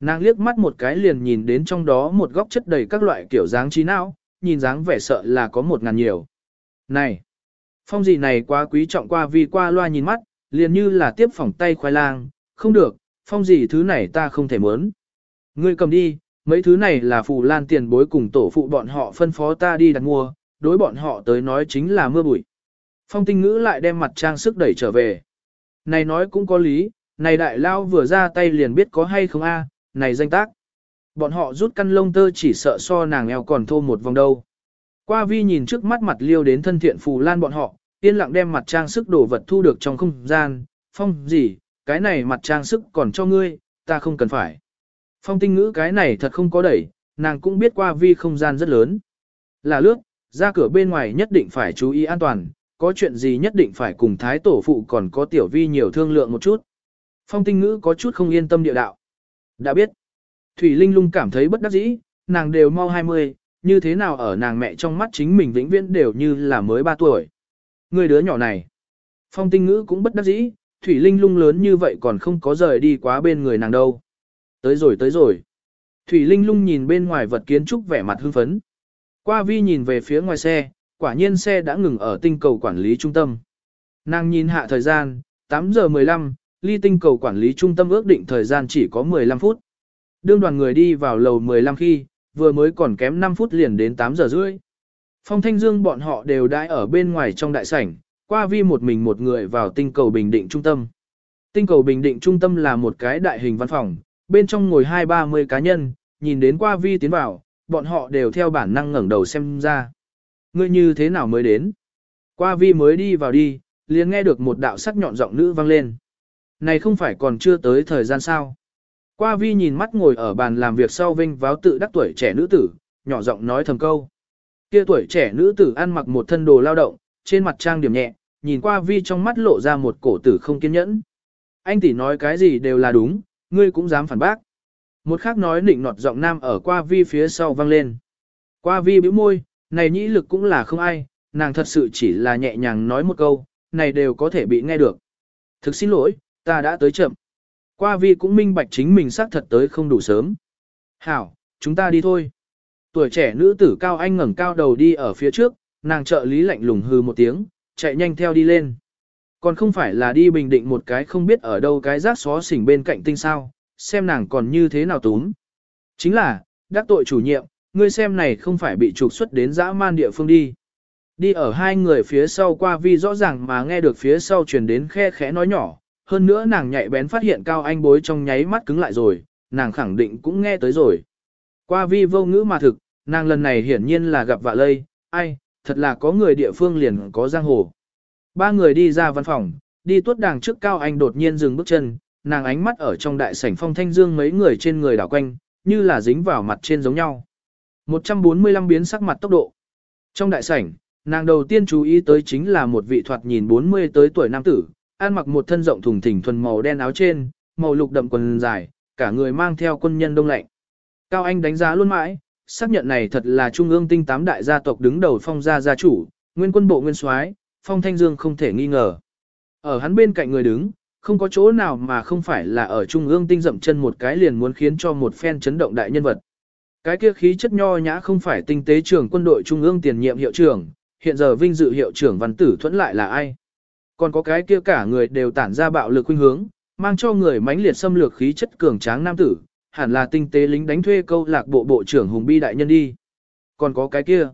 Nàng liếc mắt một cái liền nhìn đến trong đó một góc chất đầy các loại kiểu dáng trí não, nhìn dáng vẻ sợ là có một ngàn nhiều. Này, phong gì này quá quý trọng qua vì qua loa nhìn mắt, liền như là tiếp phỏng tay khoai lang, không được, phong gì thứ này ta không thể muốn. Ngươi cầm đi, mấy thứ này là phù lan tiền bối cùng tổ phụ bọn họ phân phó ta đi đặt mua, đối bọn họ tới nói chính là mưa bụi. Phong tinh ngữ lại đem mặt trang sức đẩy trở về. Này nói cũng có lý, này đại lao vừa ra tay liền biết có hay không a, này danh tác. Bọn họ rút căn lông tơ chỉ sợ so nàng eo còn thô một vòng đâu. Qua vi nhìn trước mắt mặt liêu đến thân thiện phù lan bọn họ, yên lặng đem mặt trang sức đồ vật thu được trong không gian, phong gì, cái này mặt trang sức còn cho ngươi, ta không cần phải. Phong tinh ngữ cái này thật không có đẩy, nàng cũng biết qua vi không gian rất lớn. Là lướt, ra cửa bên ngoài nhất định phải chú ý an toàn, có chuyện gì nhất định phải cùng thái tổ phụ còn có tiểu vi nhiều thương lượng một chút. Phong tinh ngữ có chút không yên tâm địa đạo. Đã biết, Thủy Linh lung cảm thấy bất đắc dĩ, nàng đều mau 20, như thế nào ở nàng mẹ trong mắt chính mình vĩnh viễn đều như là mới 3 tuổi. Người đứa nhỏ này. Phong tinh ngữ cũng bất đắc dĩ, Thủy Linh lung lớn như vậy còn không có rời đi quá bên người nàng đâu. Tới rồi tới rồi. Thủy Linh lung nhìn bên ngoài vật kiến trúc vẻ mặt hưng phấn. Qua vi nhìn về phía ngoài xe, quả nhiên xe đã ngừng ở tinh cầu quản lý trung tâm. Nàng nhìn hạ thời gian, 8 giờ 15, ly tinh cầu quản lý trung tâm ước định thời gian chỉ có 15 phút. Đương đoàn người đi vào lầu 15 khi, vừa mới còn kém 5 phút liền đến 8 giờ rưỡi. Phong Thanh Dương bọn họ đều đãi ở bên ngoài trong đại sảnh, qua vi một mình một người vào tinh cầu bình định trung tâm. Tinh cầu bình định trung tâm là một cái đại hình văn phòng, bên trong ngồi hai ba mươi cá nhân, nhìn đến qua vi tiến vào, bọn họ đều theo bản năng ngẩng đầu xem ra. Ngươi như thế nào mới đến? Qua vi mới đi vào đi, liền nghe được một đạo sắc nhọn giọng nữ vang lên. Này không phải còn chưa tới thời gian sao? Qua vi nhìn mắt ngồi ở bàn làm việc sau vinh váo tự đắc tuổi trẻ nữ tử, nhỏ giọng nói thầm câu. Kia tuổi trẻ nữ tử ăn mặc một thân đồ lao động, trên mặt trang điểm nhẹ, nhìn qua vi trong mắt lộ ra một cổ tử không kiên nhẫn. Anh tỷ nói cái gì đều là đúng, ngươi cũng dám phản bác. Một khác nói nịnh nọt giọng nam ở qua vi phía sau vang lên. Qua vi bĩu môi, này nhĩ lực cũng là không ai, nàng thật sự chỉ là nhẹ nhàng nói một câu, này đều có thể bị nghe được. Thực xin lỗi, ta đã tới chậm. Qua vi cũng minh bạch chính mình xác thật tới không đủ sớm. Hảo, chúng ta đi thôi. Tuổi trẻ nữ tử cao anh ngẩng cao đầu đi ở phía trước, nàng trợ lý lạnh lùng hư một tiếng, chạy nhanh theo đi lên. Còn không phải là đi bình định một cái không biết ở đâu cái rác xó xỉnh bên cạnh tinh sao, xem nàng còn như thế nào túm. Chính là, đắc tội chủ nhiệm, ngươi xem này không phải bị trục xuất đến dã man địa phương đi. Đi ở hai người phía sau qua vi rõ ràng mà nghe được phía sau truyền đến khe khẽ nói nhỏ, hơn nữa nàng nhạy bén phát hiện cao anh bối trong nháy mắt cứng lại rồi, nàng khẳng định cũng nghe tới rồi. Qua vi vô ngữ mà thực, nàng lần này hiển nhiên là gặp vạ lây, ai, thật là có người địa phương liền có giang hồ. Ba người đi ra văn phòng, đi tuốt đàng trước cao anh đột nhiên dừng bước chân, nàng ánh mắt ở trong đại sảnh phong thanh dương mấy người trên người đảo quanh, như là dính vào mặt trên giống nhau. 145 biến sắc mặt tốc độ. Trong đại sảnh, nàng đầu tiên chú ý tới chính là một vị thoạt nhìn 40 tới tuổi nam tử, ăn mặc một thân rộng thùng thình thuần màu đen áo trên, màu lục đậm quần dài, cả người mang theo quân nhân đông lạnh. Cao Anh đánh giá luôn mãi, xác nhận này thật là trung ương tinh tám đại gia tộc đứng đầu phong gia gia chủ, nguyên quân bộ nguyên soái, phong thanh dương không thể nghi ngờ. Ở hắn bên cạnh người đứng, không có chỗ nào mà không phải là ở trung ương tinh dậm chân một cái liền muốn khiến cho một phen chấn động đại nhân vật. Cái kia khí chất nho nhã không phải tinh tế trưởng quân đội trung ương tiền nhiệm hiệu trưởng, hiện giờ vinh dự hiệu trưởng văn tử thuẫn lại là ai? Còn có cái kia cả người đều tản ra bạo lực khuynh hướng, mang cho người mãnh liệt xâm lược khí chất cường tráng nam tử, hẳn là tinh tế lính đánh thuê câu lạc bộ bộ trưởng Hùng Bi đại nhân đi. Còn có cái kia.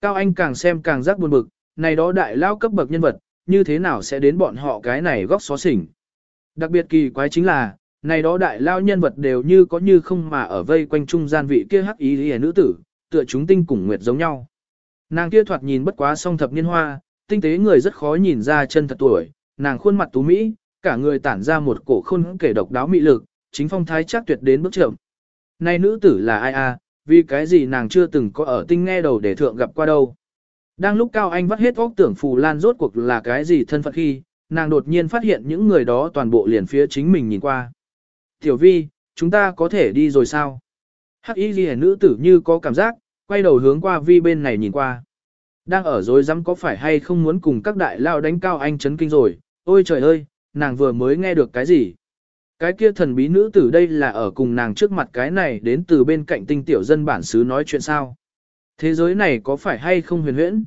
Cao Anh càng xem càng giác buồn bực, này đó đại lao cấp bậc nhân vật, như thế nào sẽ đến bọn họ cái này góc xó xỉnh. Đặc biệt kỳ quái chính là, này đó đại lao nhân vật đều như có như không mà ở vây quanh trung gian vị kia hắc ý hề nữ tử, tựa chúng tinh cùng nguyệt giống nhau. Nàng kia thoạt nhìn bất quá song thập niên hoa, tinh tế người rất khó nhìn ra chân thật tuổi, nàng khuôn mặt tú mỹ, cả người tản ra một cổ khôn kể độc đáo mị lực, chính phong thái chắc tuyệt đến bước chậm. Này nữ tử là ai a? vì cái gì nàng chưa từng có ở tinh nghe đầu để thượng gặp qua đâu. Đang lúc Cao Anh vắt hết óc tưởng Phù Lan rốt cuộc là cái gì thân phận khi, nàng đột nhiên phát hiện những người đó toàn bộ liền phía chính mình nhìn qua. Tiểu vi, chúng ta có thể đi rồi sao? Hắc y ghi nữ tử như có cảm giác, quay đầu hướng qua vi bên này nhìn qua. Đang ở rồi dám có phải hay không muốn cùng các đại lao đánh Cao Anh chấn kinh rồi, ôi trời ơi, nàng vừa mới nghe được cái gì? Cái kia thần bí nữ tử đây là ở cùng nàng trước mặt cái này đến từ bên cạnh tinh tiểu dân bản xứ nói chuyện sao? Thế giới này có phải hay không huyền huyễn?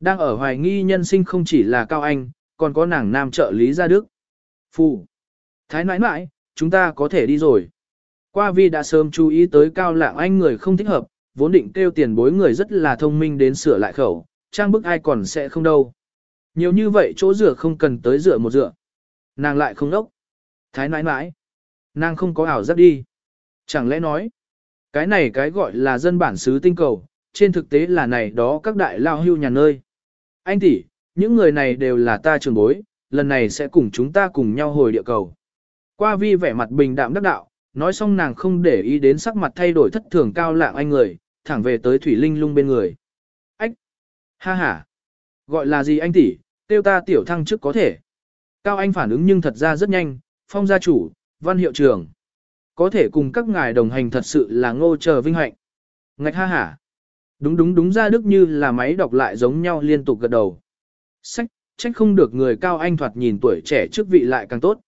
Đang ở hoài nghi nhân sinh không chỉ là Cao Anh, còn có nàng nam trợ lý gia đức. Phù. Thái nãi nãi, chúng ta có thể đi rồi. Qua vi đã sớm chú ý tới Cao Lạng Anh người không thích hợp, vốn định kêu tiền bối người rất là thông minh đến sửa lại khẩu, trang bức ai còn sẽ không đâu. Nhiều như vậy chỗ rửa không cần tới rửa một rửa. Nàng lại không đốc. Thái nãi nãi. Nàng không có ảo giác đi. Chẳng lẽ nói, cái này cái gọi là dân bản xứ tinh cầu, trên thực tế là này đó các đại lao hưu nhà nơi. Anh tỷ, những người này đều là ta trường bối, lần này sẽ cùng chúng ta cùng nhau hồi địa cầu. Qua vi vẻ mặt bình đạm đắc đạo, nói xong nàng không để ý đến sắc mặt thay đổi thất thường cao lạng anh người, thẳng về tới Thủy Linh lung bên người. Ách! Ha ha! Gọi là gì anh tỷ, tiêu ta tiểu thăng trước có thể. Cao Anh phản ứng nhưng thật ra rất nhanh, phong gia chủ, văn hiệu trưởng. Có thể cùng các ngài đồng hành thật sự là ngô chờ vinh hạnh. Ngạch ha hả. Đúng đúng đúng ra đức như là máy đọc lại giống nhau liên tục gật đầu. Sách, trách không được người Cao Anh thoạt nhìn tuổi trẻ trước vị lại càng tốt.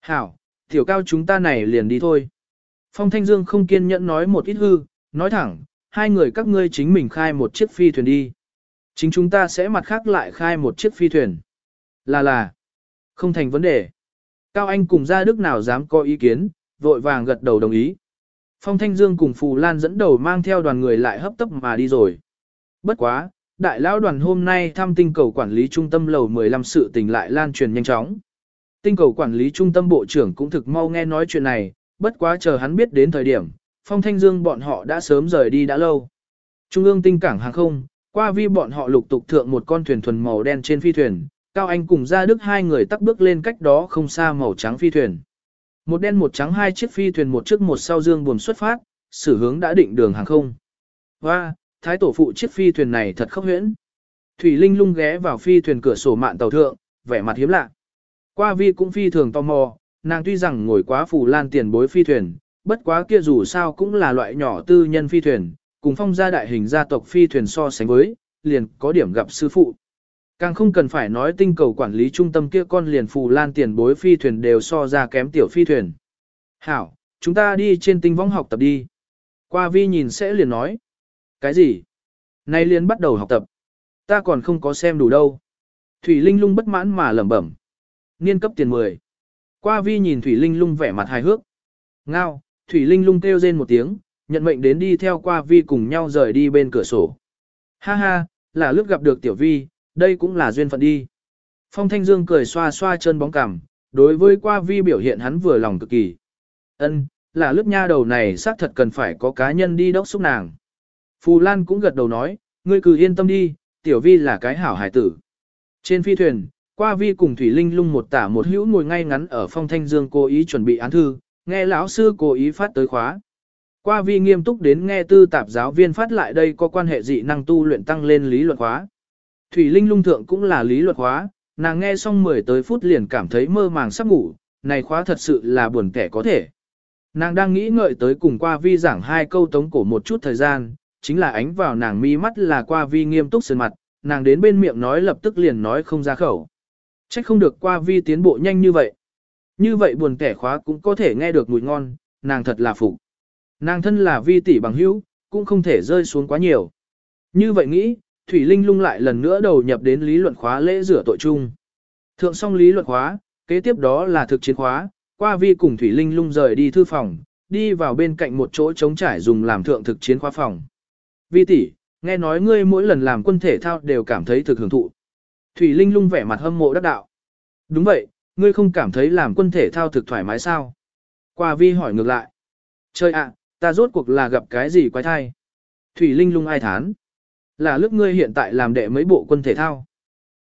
Hảo, tiểu cao chúng ta này liền đi thôi. Phong Thanh Dương không kiên nhẫn nói một ít hư, nói thẳng, hai người các ngươi chính mình khai một chiếc phi thuyền đi. Chính chúng ta sẽ mặt khác lại khai một chiếc phi thuyền. Là là, không thành vấn đề. Cao Anh cùng ra đức nào dám có ý kiến, vội vàng gật đầu đồng ý. Phong Thanh Dương cùng Phù Lan dẫn đầu mang theo đoàn người lại hấp tấp mà đi rồi. Bất quá, đại lão đoàn hôm nay thăm tinh cầu quản lý trung tâm lầu 15 sự tình lại lan truyền nhanh chóng. Tinh cầu quản lý trung tâm bộ trưởng cũng thực mau nghe nói chuyện này, bất quá chờ hắn biết đến thời điểm, Phong Thanh Dương bọn họ đã sớm rời đi đã lâu. Trung ương tinh cảng hàng không, qua vi bọn họ lục tục thượng một con thuyền thuần màu đen trên phi thuyền, Cao Anh cùng gia đức hai người tắt bước lên cách đó không xa màu trắng phi thuyền. Một đen một trắng hai chiếc phi thuyền một trước một sau dương buồm xuất phát, xử hướng đã định đường hàng không. Và, thái tổ phụ chiếc phi thuyền này thật khốc huyễn. Thủy Linh lung ghé vào phi thuyền cửa sổ mạn tàu thượng, vẻ mặt hiếm lạ. Qua vi cũng phi thường tò mò, nàng tuy rằng ngồi quá phủ lan tiền bối phi thuyền, bất quá kia dù sao cũng là loại nhỏ tư nhân phi thuyền, cùng phong gia đại hình gia tộc phi thuyền so sánh với, liền có điểm gặp sư phụ. Càng không cần phải nói tinh cầu quản lý trung tâm kia con liền phù lan tiền bối phi thuyền đều so ra kém tiểu phi thuyền. Hảo, chúng ta đi trên tinh võng học tập đi. Qua vi nhìn sẽ liền nói. Cái gì? Nay liền bắt đầu học tập. Ta còn không có xem đủ đâu. Thủy Linh lung bất mãn mà lẩm bẩm. Niên cấp tiền 10. Qua vi nhìn Thủy Linh lung vẻ mặt hài hước. Ngao, Thủy Linh lung kêu rên một tiếng, nhận mệnh đến đi theo qua vi cùng nhau rời đi bên cửa sổ. Ha ha, là lúc gặp được tiểu vi, đây cũng là duyên phận đi. Phong Thanh Dương cười xoa xoa chân bóng cằm, đối với qua vi biểu hiện hắn vừa lòng cực kỳ. Ân, là lớp nha đầu này xác thật cần phải có cá nhân đi đốc xúc nàng. Phù Lan cũng gật đầu nói, ngươi cứ yên tâm đi, tiểu vi là cái hảo hải tử. Trên phi thuyền, qua vi cùng Thủy Linh lung một tả một hữu ngồi ngay ngắn ở phong thanh dương cố ý chuẩn bị án thư, nghe lão sư cố ý phát tới khóa. Qua vi nghiêm túc đến nghe tư tạp giáo viên phát lại đây có quan hệ dị năng tu luyện tăng lên lý luận khóa. Thủy Linh lung thượng cũng là lý luận khóa, nàng nghe xong 10 tới phút liền cảm thấy mơ màng sắp ngủ, này khóa thật sự là buồn kẻ có thể. Nàng đang nghĩ ngợi tới cùng qua vi giảng hai câu tống cổ một chút thời gian, chính là ánh vào nàng mi mắt là qua vi nghiêm túc sơn mặt, nàng đến bên miệng nói lập tức liền nói không ra khẩu. Trách không được qua vi tiến bộ nhanh như vậy. Như vậy buồn kẻ khóa cũng có thể nghe được mùi ngon, nàng thật là phục. Nàng thân là vi tỷ bằng hữu, cũng không thể rơi xuống quá nhiều. Như vậy nghĩ, Thủy Linh lung lại lần nữa đầu nhập đến lý luận khóa lễ rửa tội chung. Thượng xong lý luận khóa, kế tiếp đó là thực chiến khóa, qua vi cùng Thủy Linh lung rời đi thư phòng, đi vào bên cạnh một chỗ trống trải dùng làm thượng thực chiến khóa phòng. Vi tỷ, nghe nói ngươi mỗi lần làm quân thể thao đều cảm thấy thực hưởng thụ. Thủy Linh lung vẻ mặt hâm mộ đắc đạo. Đúng vậy, ngươi không cảm thấy làm quân thể thao thực thoải mái sao? Qua vi hỏi ngược lại. Trời ạ, ta rốt cuộc là gặp cái gì quái thai? Thủy Linh lung ai thán. Là lúc ngươi hiện tại làm đệ mấy bộ quân thể thao.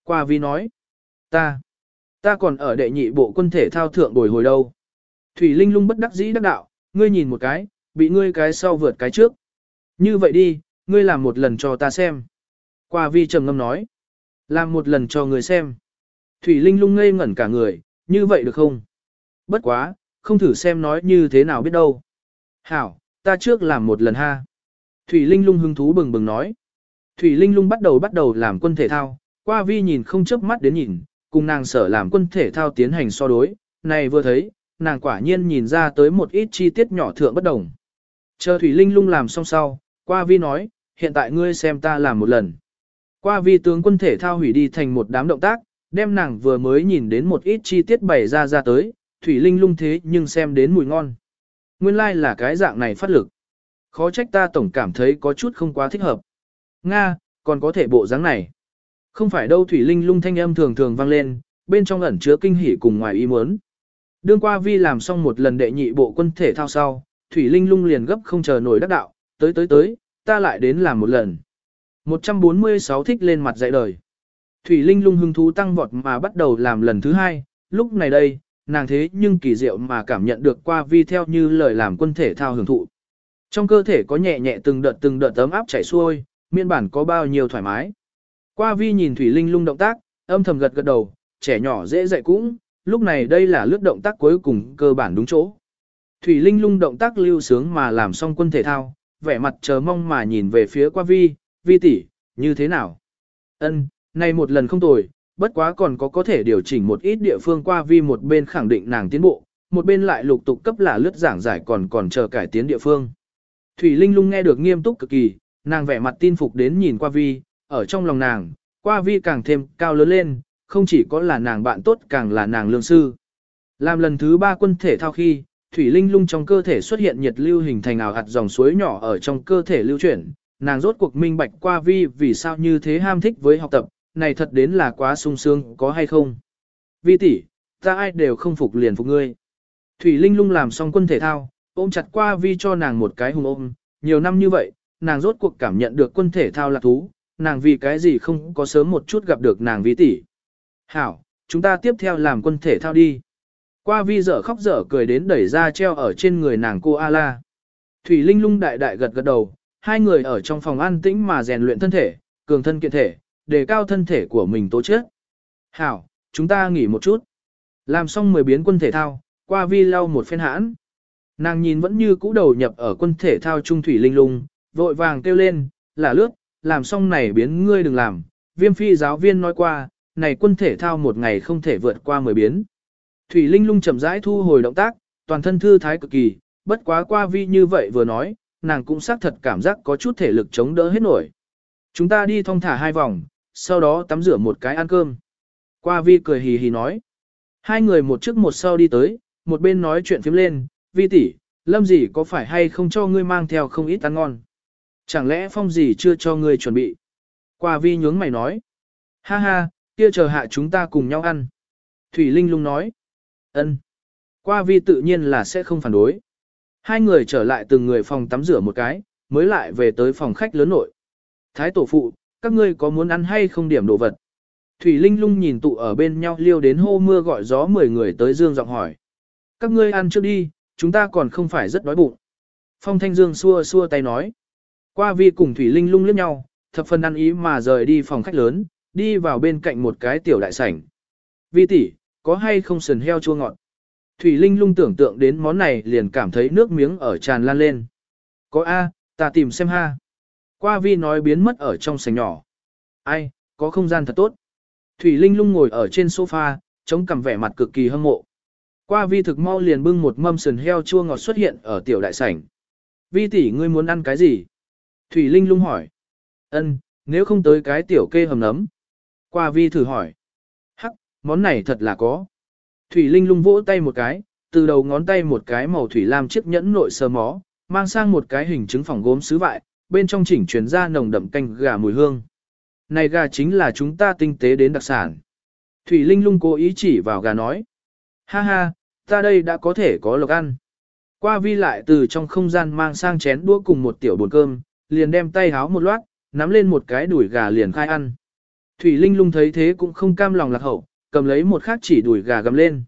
Qua vi nói. Ta. Ta còn ở đệ nhị bộ quân thể thao thượng bồi hồi đâu. Thủy Linh lung bất đắc dĩ đắc đạo, ngươi nhìn một cái, bị ngươi cái sau vượt cái trước. Như vậy đi, ngươi làm một lần cho ta xem. Qua vi trầm ngâm nói. Làm một lần cho người xem. Thủy Linh lung ngây ngẩn cả người, như vậy được không? Bất quá, không thử xem nói như thế nào biết đâu. Hảo, ta trước làm một lần ha. Thủy Linh lung hứng thú bừng bừng nói. Thủy Linh lung bắt đầu bắt đầu làm quân thể thao, qua vi nhìn không chớp mắt đến nhìn, cùng nàng sở làm quân thể thao tiến hành so đối, này vừa thấy, nàng quả nhiên nhìn ra tới một ít chi tiết nhỏ thượng bất đồng. Chờ Thủy Linh lung làm xong sau, qua vi nói, hiện tại ngươi xem ta làm một lần. Qua vi tướng quân thể thao hủy đi thành một đám động tác, đem nàng vừa mới nhìn đến một ít chi tiết bày ra ra tới, Thủy Linh lung thế nhưng xem đến mùi ngon. Nguyên lai like là cái dạng này phát lực. Khó trách ta tổng cảm thấy có chút không quá thích hợp. Nga, còn có thể bộ dáng này. Không phải đâu Thủy Linh lung thanh âm thường thường vang lên, bên trong ẩn chứa kinh hỉ cùng ngoài ý muốn. Đương qua vi làm xong một lần đệ nhị bộ quân thể thao sau, Thủy Linh lung liền gấp không chờ nổi đắc đạo, tới tới tới, ta lại đến làm một lần. 146 thích lên mặt dạy đời. Thủy Linh lung hứng thú tăng vọt mà bắt đầu làm lần thứ hai, lúc này đây, nàng thế nhưng kỳ diệu mà cảm nhận được qua vi theo như lời làm quân thể thao hưởng thụ. Trong cơ thể có nhẹ nhẹ từng đợt từng đợt ấm áp chảy xuôi, miên bản có bao nhiêu thoải mái. Qua vi nhìn Thủy Linh lung động tác, âm thầm gật gật đầu, trẻ nhỏ dễ dạy cũng, lúc này đây là lướt động tác cuối cùng cơ bản đúng chỗ. Thủy Linh lung động tác lưu sướng mà làm xong quân thể thao, vẻ mặt chờ mong mà nhìn về phía qua vi, vi tỷ, như thế nào? Ân, này một lần không tồi, bất quá còn có có thể điều chỉnh một ít địa phương qua vi một bên khẳng định nàng tiến bộ, một bên lại lục tục cấp là lướt giảng giải còn còn chờ cải tiến địa phương. Thủy Linh lung nghe được nghiêm túc cực kỳ, nàng vẻ mặt tin phục đến nhìn qua vi, ở trong lòng nàng, qua vi càng thêm cao lớn lên, không chỉ có là nàng bạn tốt càng là nàng lương sư. Làm lần thứ ba quân thể thao khi, thủy linh lung trong cơ thể xuất hiện nhiệt lưu hình thành ảo hạt dòng suối nhỏ ở trong cơ thể lưu chuyển, nàng rốt cuộc minh bạch qua vi vì sao như thế ham thích với học tập, này thật đến là quá sung sướng có hay không. Vi tỷ, ta ai đều không phục liền phục ngươi. Thủy linh lung làm xong quân thể thao, ôm chặt qua vi cho nàng một cái hùng ôm, nhiều năm như vậy, nàng rốt cuộc cảm nhận được quân thể thao là thú, nàng vì cái gì không có sớm một chút gặp được nàng vi tỷ. Hảo, chúng ta tiếp theo làm quân thể thao đi. Qua vi dở khóc dở cười đến đẩy ra treo ở trên người nàng cô A-la. Thủy Linh lung đại đại gật gật đầu, hai người ở trong phòng an tĩnh mà rèn luyện thân thể, cường thân kiện thể, đề cao thân thể của mình tố chất. Hảo, chúng ta nghỉ một chút. Làm xong 10 biến quân thể thao, qua vi lau một phen hãn. Nàng nhìn vẫn như cũ đầu nhập ở quân thể thao trung thủy linh lung, vội vàng kêu lên, là lướt, làm xong này biến ngươi đừng làm. Viêm phi giáo viên nói qua, này quân thể thao một ngày không thể vượt qua 10 biến. Thủy Linh lung chậm rãi thu hồi động tác, toàn thân thư thái cực kỳ, bất quá qua vi như vậy vừa nói, nàng cũng xác thật cảm giác có chút thể lực chống đỡ hết nổi. Chúng ta đi thong thả hai vòng, sau đó tắm rửa một cái ăn cơm. Qua vi cười hì hì nói. Hai người một trước một sau đi tới, một bên nói chuyện phím lên, vi tỷ, lâm gì có phải hay không cho ngươi mang theo không ít ăn ngon. Chẳng lẽ phong gì chưa cho ngươi chuẩn bị. Qua vi nhướng mày nói. Ha ha, kia chờ hạ chúng ta cùng nhau ăn. Thủy Linh lung nói. ân. Qua vi tự nhiên là sẽ không phản đối. Hai người trở lại từng người phòng tắm rửa một cái, mới lại về tới phòng khách lớn nội. Thái tổ phụ, các ngươi có muốn ăn hay không điểm đồ vật? Thủy Linh lung nhìn tụ ở bên nhau liêu đến hô mưa gọi gió 10 người tới dương giọng hỏi. Các ngươi ăn trước đi, chúng ta còn không phải rất đói bụng. Phong Thanh Dương xua xua tay nói. Qua vi cùng Thủy Linh lung liếc nhau, thập phần ăn ý mà rời đi phòng khách lớn, đi vào bên cạnh một cái tiểu đại sảnh. Vi tỷ, có hay không sườn heo chua ngọt? Thủy Linh lung tưởng tượng đến món này liền cảm thấy nước miếng ở tràn lan lên. Có A, ta tìm xem ha. Qua vi nói biến mất ở trong sảnh nhỏ. Ai, có không gian thật tốt. Thủy Linh lung ngồi ở trên sofa, chống cằm vẻ mặt cực kỳ hâm mộ. Qua vi thực mau liền bưng một mâm sườn heo chua ngọt xuất hiện ở tiểu đại sảnh. Vi tỷ ngươi muốn ăn cái gì? Thủy Linh lung hỏi. Ân, nếu không tới cái tiểu kê hầm nấm. Qua vi thử hỏi. Hắc, món này thật là có. Thủy Linh lung vỗ tay một cái, từ đầu ngón tay một cái màu thủy lam chiếc nhẫn nội sờ mó, mang sang một cái hình trứng phỏng gốm sứ vại, bên trong chỉnh truyền ra nồng đậm canh gà mùi hương. Này gà chính là chúng ta tinh tế đến đặc sản. Thủy Linh lung cố ý chỉ vào gà nói. Ha ha, ta đây đã có thể có lộc ăn. Qua vi lại từ trong không gian mang sang chén đũa cùng một tiểu buồn cơm, liền đem tay háo một loát, nắm lên một cái đùi gà liền khai ăn. Thủy Linh lung thấy thế cũng không cam lòng lạc hậu, cầm lấy một khác chỉ đùi gà gầm lên.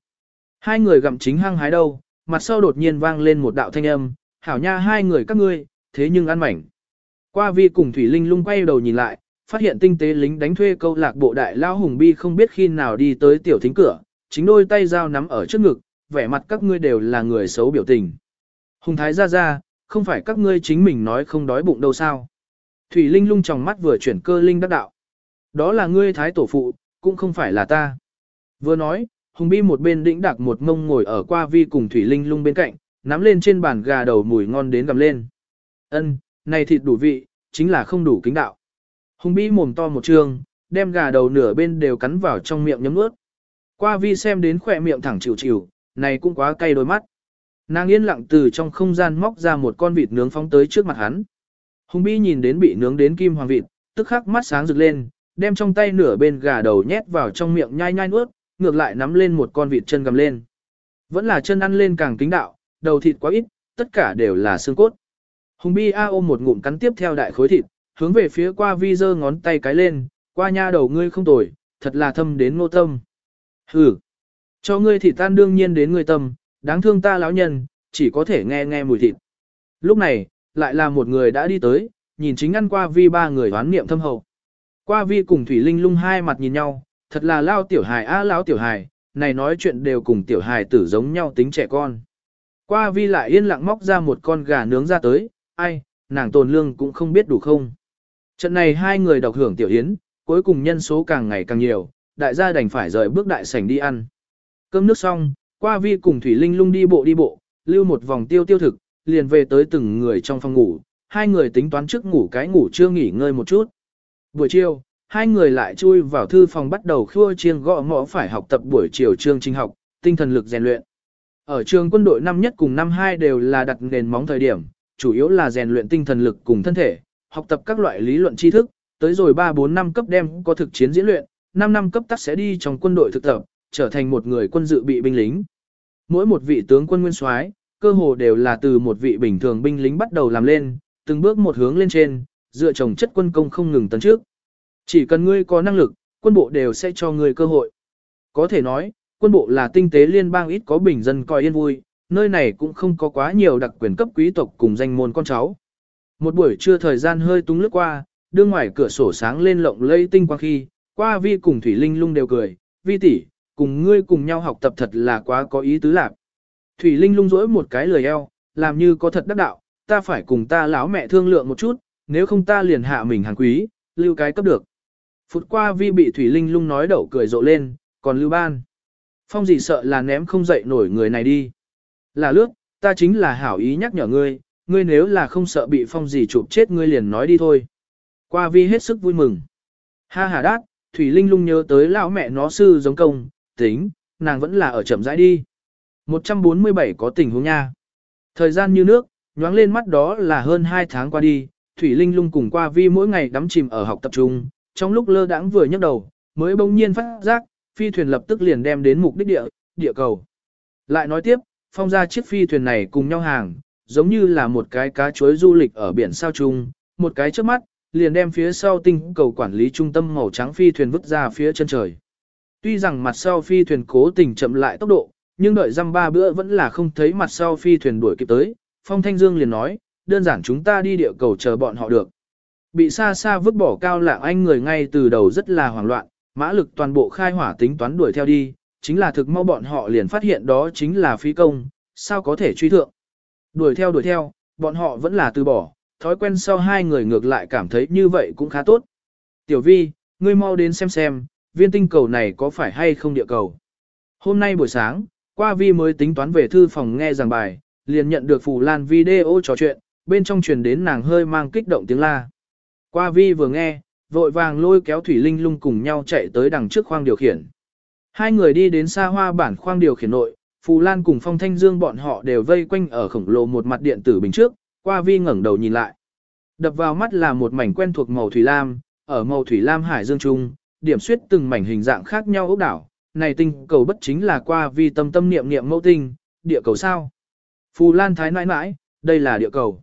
Hai người gặm chính hăng hái đâu, mặt sau đột nhiên vang lên một đạo thanh âm, hảo nha hai người các ngươi, thế nhưng ăn mảnh. Qua vi cùng Thủy Linh lung quay đầu nhìn lại, phát hiện tinh tế lính đánh thuê câu lạc bộ đại lao hùng bi không biết khi nào đi tới tiểu thính cửa, chính đôi tay dao nắm ở trước ngực, vẻ mặt các ngươi đều là người xấu biểu tình. Hùng thái ra ra, không phải các ngươi chính mình nói không đói bụng đâu sao. Thủy Linh lung trong mắt vừa chuyển cơ linh đắc đạo. Đó là ngươi thái tổ phụ, cũng không phải là ta. Vừa nói, Hùng Bi một bên đĩnh đạc một mông ngồi ở qua vi cùng Thủy Linh lung bên cạnh, nắm lên trên bàn gà đầu mùi ngon đến gầm lên. Ân, này thịt đủ vị, chính là không đủ kính đạo. Hùng Bi mồm to một trường, đem gà đầu nửa bên đều cắn vào trong miệng nhấm ướt. Qua vi xem đến khỏe miệng thẳng chịu chịu, này cũng quá cay đôi mắt. Nàng yên lặng từ trong không gian móc ra một con vịt nướng phóng tới trước mặt hắn. Hùng Bi nhìn đến bị nướng đến kim hoàng vịt, tức khắc mắt sáng rực lên, đem trong tay nửa bên gà đầu nhét vào trong miệng nhai nhai nuốt, ngược lại nắm lên một con vịt chân gầm lên. Vẫn là chân ăn lên càng kính đạo, đầu thịt quá ít, tất cả đều là xương cốt. Hùng Bi A ôm một ngụm cắn tiếp theo đại khối thịt, hướng về phía qua vi giơ ngón tay cái lên, qua nha đầu ngươi không tồi, thật là thâm đến ngô tâm. Hừ. Cho ngươi thịt tan đương nhiên đến ngươi tâm, đáng thương ta lão nhân, chỉ có thể nghe nghe mùi thịt. Lúc này, lại là một người đã đi tới, nhìn chính ăn qua vi ba người hoán niệm thâm hậu. Qua vi cùng Thủy Linh lung hai mặt nhìn nhau, thật là lao tiểu hài a lão tiểu hài, này nói chuyện đều cùng tiểu hài tử giống nhau tính trẻ con. Qua vi lại yên lặng móc ra một con gà nướng ra tới, ai, nàng tồn lương cũng không biết đủ không. Trận này hai người độc hưởng tiểu yến, cuối cùng nhân số càng ngày càng nhiều, đại gia đành phải rời bước đại sảnh đi ăn. Cơm nước xong, qua vi cùng Thủy Linh lung đi bộ đi bộ, lưu một vòng tiêu tiêu thực, liền về tới từng người trong phòng ngủ, hai người tính toán trước ngủ cái ngủ chưa nghỉ ngơi một chút. Buổi chiều, hai người lại chui vào thư phòng bắt đầu khua chiêng gõ ngõ phải học tập buổi chiều chương trình học, tinh thần lực rèn luyện. Ở trường quân đội năm nhất cùng năm hai đều là đặt nền móng thời điểm, chủ yếu là rèn luyện tinh thần lực cùng thân thể, học tập các loại lý luận tri thức, tới rồi 3-4 năm cấp đem có thực chiến diễn luyện, 5 năm cấp tắc sẽ đi trong quân đội thực tập, trở thành một người quân dự bị binh lính. Mỗi một vị tướng quân nguyên soái, cơ hồ đều là từ một vị bình thường binh lính bắt đầu làm lên, từng bước một hướng lên trên, dựa trồng chất quân công không ngừng tấn trước. Chỉ cần ngươi có năng lực, quân bộ đều sẽ cho ngươi cơ hội. Có thể nói, quân bộ là tinh tế liên bang ít có bình dân coi yên vui, nơi này cũng không có quá nhiều đặc quyền cấp quý tộc cùng danh môn con cháu. Một buổi trưa thời gian hơi túng lướt qua, đưa ngoài cửa sổ sáng lên lộng lây tinh quang khi, qua vi cùng Thủy Linh lung đều cười, vi tỷ, cùng ngươi cùng nhau học tập thật là quá có ý tứ lạc. Thủy Linh lung rỗi một cái lời eo, làm như có thật đắc đạo, ta phải cùng ta lão mẹ thương lượng một chút, nếu không ta liền hạ mình hàng quý, lưu cái cấp được. Phút qua vi bị Thủy Linh lung nói đậu cười rộ lên, còn lưu ban. Phong gì sợ là ném không dậy nổi người này đi. Là lước, ta chính là hảo ý nhắc nhở ngươi, ngươi nếu là không sợ bị phong gì chụp chết ngươi liền nói đi thôi. Qua vi hết sức vui mừng. Ha ha đát, Thủy Linh lung nhớ tới lão mẹ nó sư giống công, tính, nàng vẫn là ở chậm rãi đi. 147 có tình huống nha. Thời gian như nước, nhoáng lên mắt đó là hơn 2 tháng qua đi, Thủy Linh lung cùng qua vi mỗi ngày đắm chìm ở học tập trung, trong lúc lơ đãng vừa nhấc đầu, mới bỗng nhiên phát giác, phi thuyền lập tức liền đem đến mục đích địa, địa cầu. Lại nói tiếp, phong ra chiếc phi thuyền này cùng nhau hàng, giống như là một cái cá chuối du lịch ở biển sao trung, một cái trước mắt, liền đem phía sau tinh cầu quản lý trung tâm màu trắng phi thuyền vứt ra phía chân trời. Tuy rằng mặt sau phi thuyền cố tình chậm lại tốc độ, nhưng đợi răm ba bữa vẫn là không thấy mặt sau phi thuyền đuổi kịp tới. Phong Thanh Dương liền nói, đơn giản chúng ta đi địa cầu chờ bọn họ được. Bị xa xa vứt bỏ cao lạng anh người ngay từ đầu rất là hoảng loạn, mã lực toàn bộ khai hỏa tính toán đuổi theo đi, chính là thực mau bọn họ liền phát hiện đó chính là phi công, sao có thể truy thượng. Đuổi theo đuổi theo, bọn họ vẫn là từ bỏ, thói quen sau hai người ngược lại cảm thấy như vậy cũng khá tốt. Tiểu vi, ngươi mau đến xem xem, viên tinh cầu này có phải hay không địa cầu. Hôm nay buổi sáng, qua vi mới tính toán về thư phòng nghe giảng bài, liền nhận được Phù Lan video trò chuyện, bên trong truyền đến nàng hơi mang kích động tiếng la. Qua vi vừa nghe, vội vàng lôi kéo Thủy Linh lung cùng nhau chạy tới đằng trước khoang điều khiển. Hai người đi đến xa hoa bản khoang điều khiển nội, Phù Lan cùng Phong Thanh Dương bọn họ đều vây quanh ở khổng lồ một mặt điện tử bình trước, qua vi ngẩng đầu nhìn lại. Đập vào mắt là một mảnh quen thuộc màu thủy lam, ở màu thủy lam hải dương trung, điểm suyết từng mảnh hình dạng khác nhau ốc đảo. Này tinh cầu bất chính là qua vi tâm tâm niệm niệm mẫu tinh, địa cầu sao? Phù Lan thái nãi nãi, đây là địa cầu.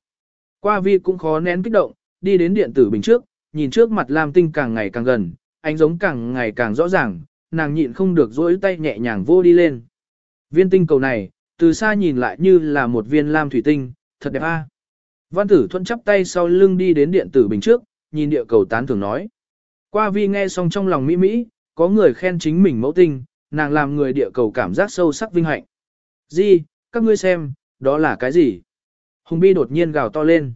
Qua vi cũng khó nén kích động, đi đến điện tử bình trước, nhìn trước mặt lam tinh càng ngày càng gần, ánh giống càng ngày càng rõ ràng, nàng nhịn không được dỗi tay nhẹ nhàng vô đi lên. Viên tinh cầu này, từ xa nhìn lại như là một viên lam thủy tinh, thật đẹp a. Văn tử thuận chắp tay sau lưng đi đến điện tử bình trước, nhìn địa cầu tán thường nói. Qua vi nghe xong trong lòng mỹ mỹ, có người khen chính mình mẫu tinh, nàng làm người địa cầu cảm giác sâu sắc vinh hạnh. Di, các ngươi xem, đó là cái gì? Hùng bi đột nhiên gào to lên.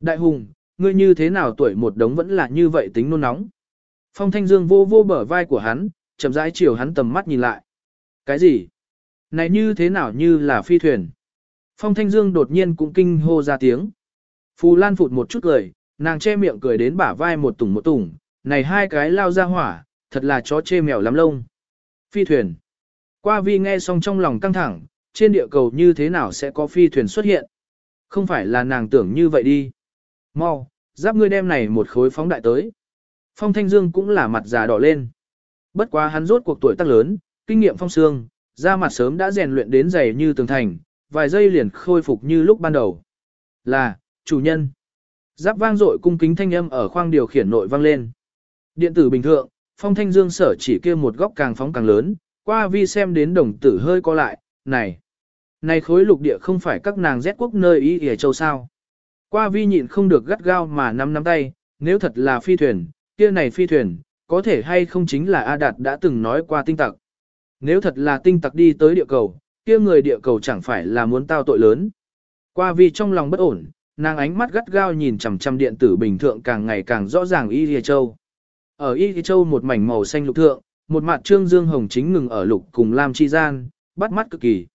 Đại hùng, ngươi như thế nào tuổi một đống vẫn là như vậy tính nôn nóng. Phong thanh dương vô vô bờ vai của hắn, chậm rãi chiều hắn tầm mắt nhìn lại. Cái gì? Này như thế nào như là phi thuyền? Phong thanh dương đột nhiên cũng kinh hô ra tiếng. Phù Lan phụt một chút cười, nàng che miệng cười đến bả vai một tủng một tủng, này hai cái lao ra hỏa, thật là chó chê mèo lắm lông. Phi thuyền. Qua vi nghe xong trong lòng căng thẳng, trên địa cầu như thế nào sẽ có phi thuyền xuất hiện? Không phải là nàng tưởng như vậy đi. Mau, giáp ngươi đem này một khối phóng đại tới. Phong Thanh Dương cũng là mặt già đỏ lên. Bất quá hắn rốt cuộc tuổi tác lớn, kinh nghiệm phong xương, da mặt sớm đã rèn luyện đến dày như tường thành, vài giây liền khôi phục như lúc ban đầu. Là, chủ nhân. Giáp vang dội cung kính thanh âm ở khoang điều khiển nội vang lên. Điện tử bình thường, phong thanh dương sở chỉ kia một góc càng phóng càng lớn, qua vi xem đến đồng tử hơi co lại, này, này khối lục địa không phải các nàng rét quốc nơi ý ỉa châu sao. Qua vi nhịn không được gắt gao mà nắm nắm tay, nếu thật là phi thuyền, kia này phi thuyền, có thể hay không chính là A Đạt đã từng nói qua tinh tặc. Nếu thật là tinh tặc đi tới địa cầu, kia người địa cầu chẳng phải là muốn tao tội lớn. Qua vi trong lòng bất ổn, nàng ánh mắt gắt gao nhìn chằm chằm điện tử bình thượng càng ngày càng rõ ràng Y Lìa Châu. Ở Y Châu một mảnh màu xanh lục thượng, một mặt trương dương hồng chính ngừng ở lục cùng lam chi gian, bắt mắt cực kỳ.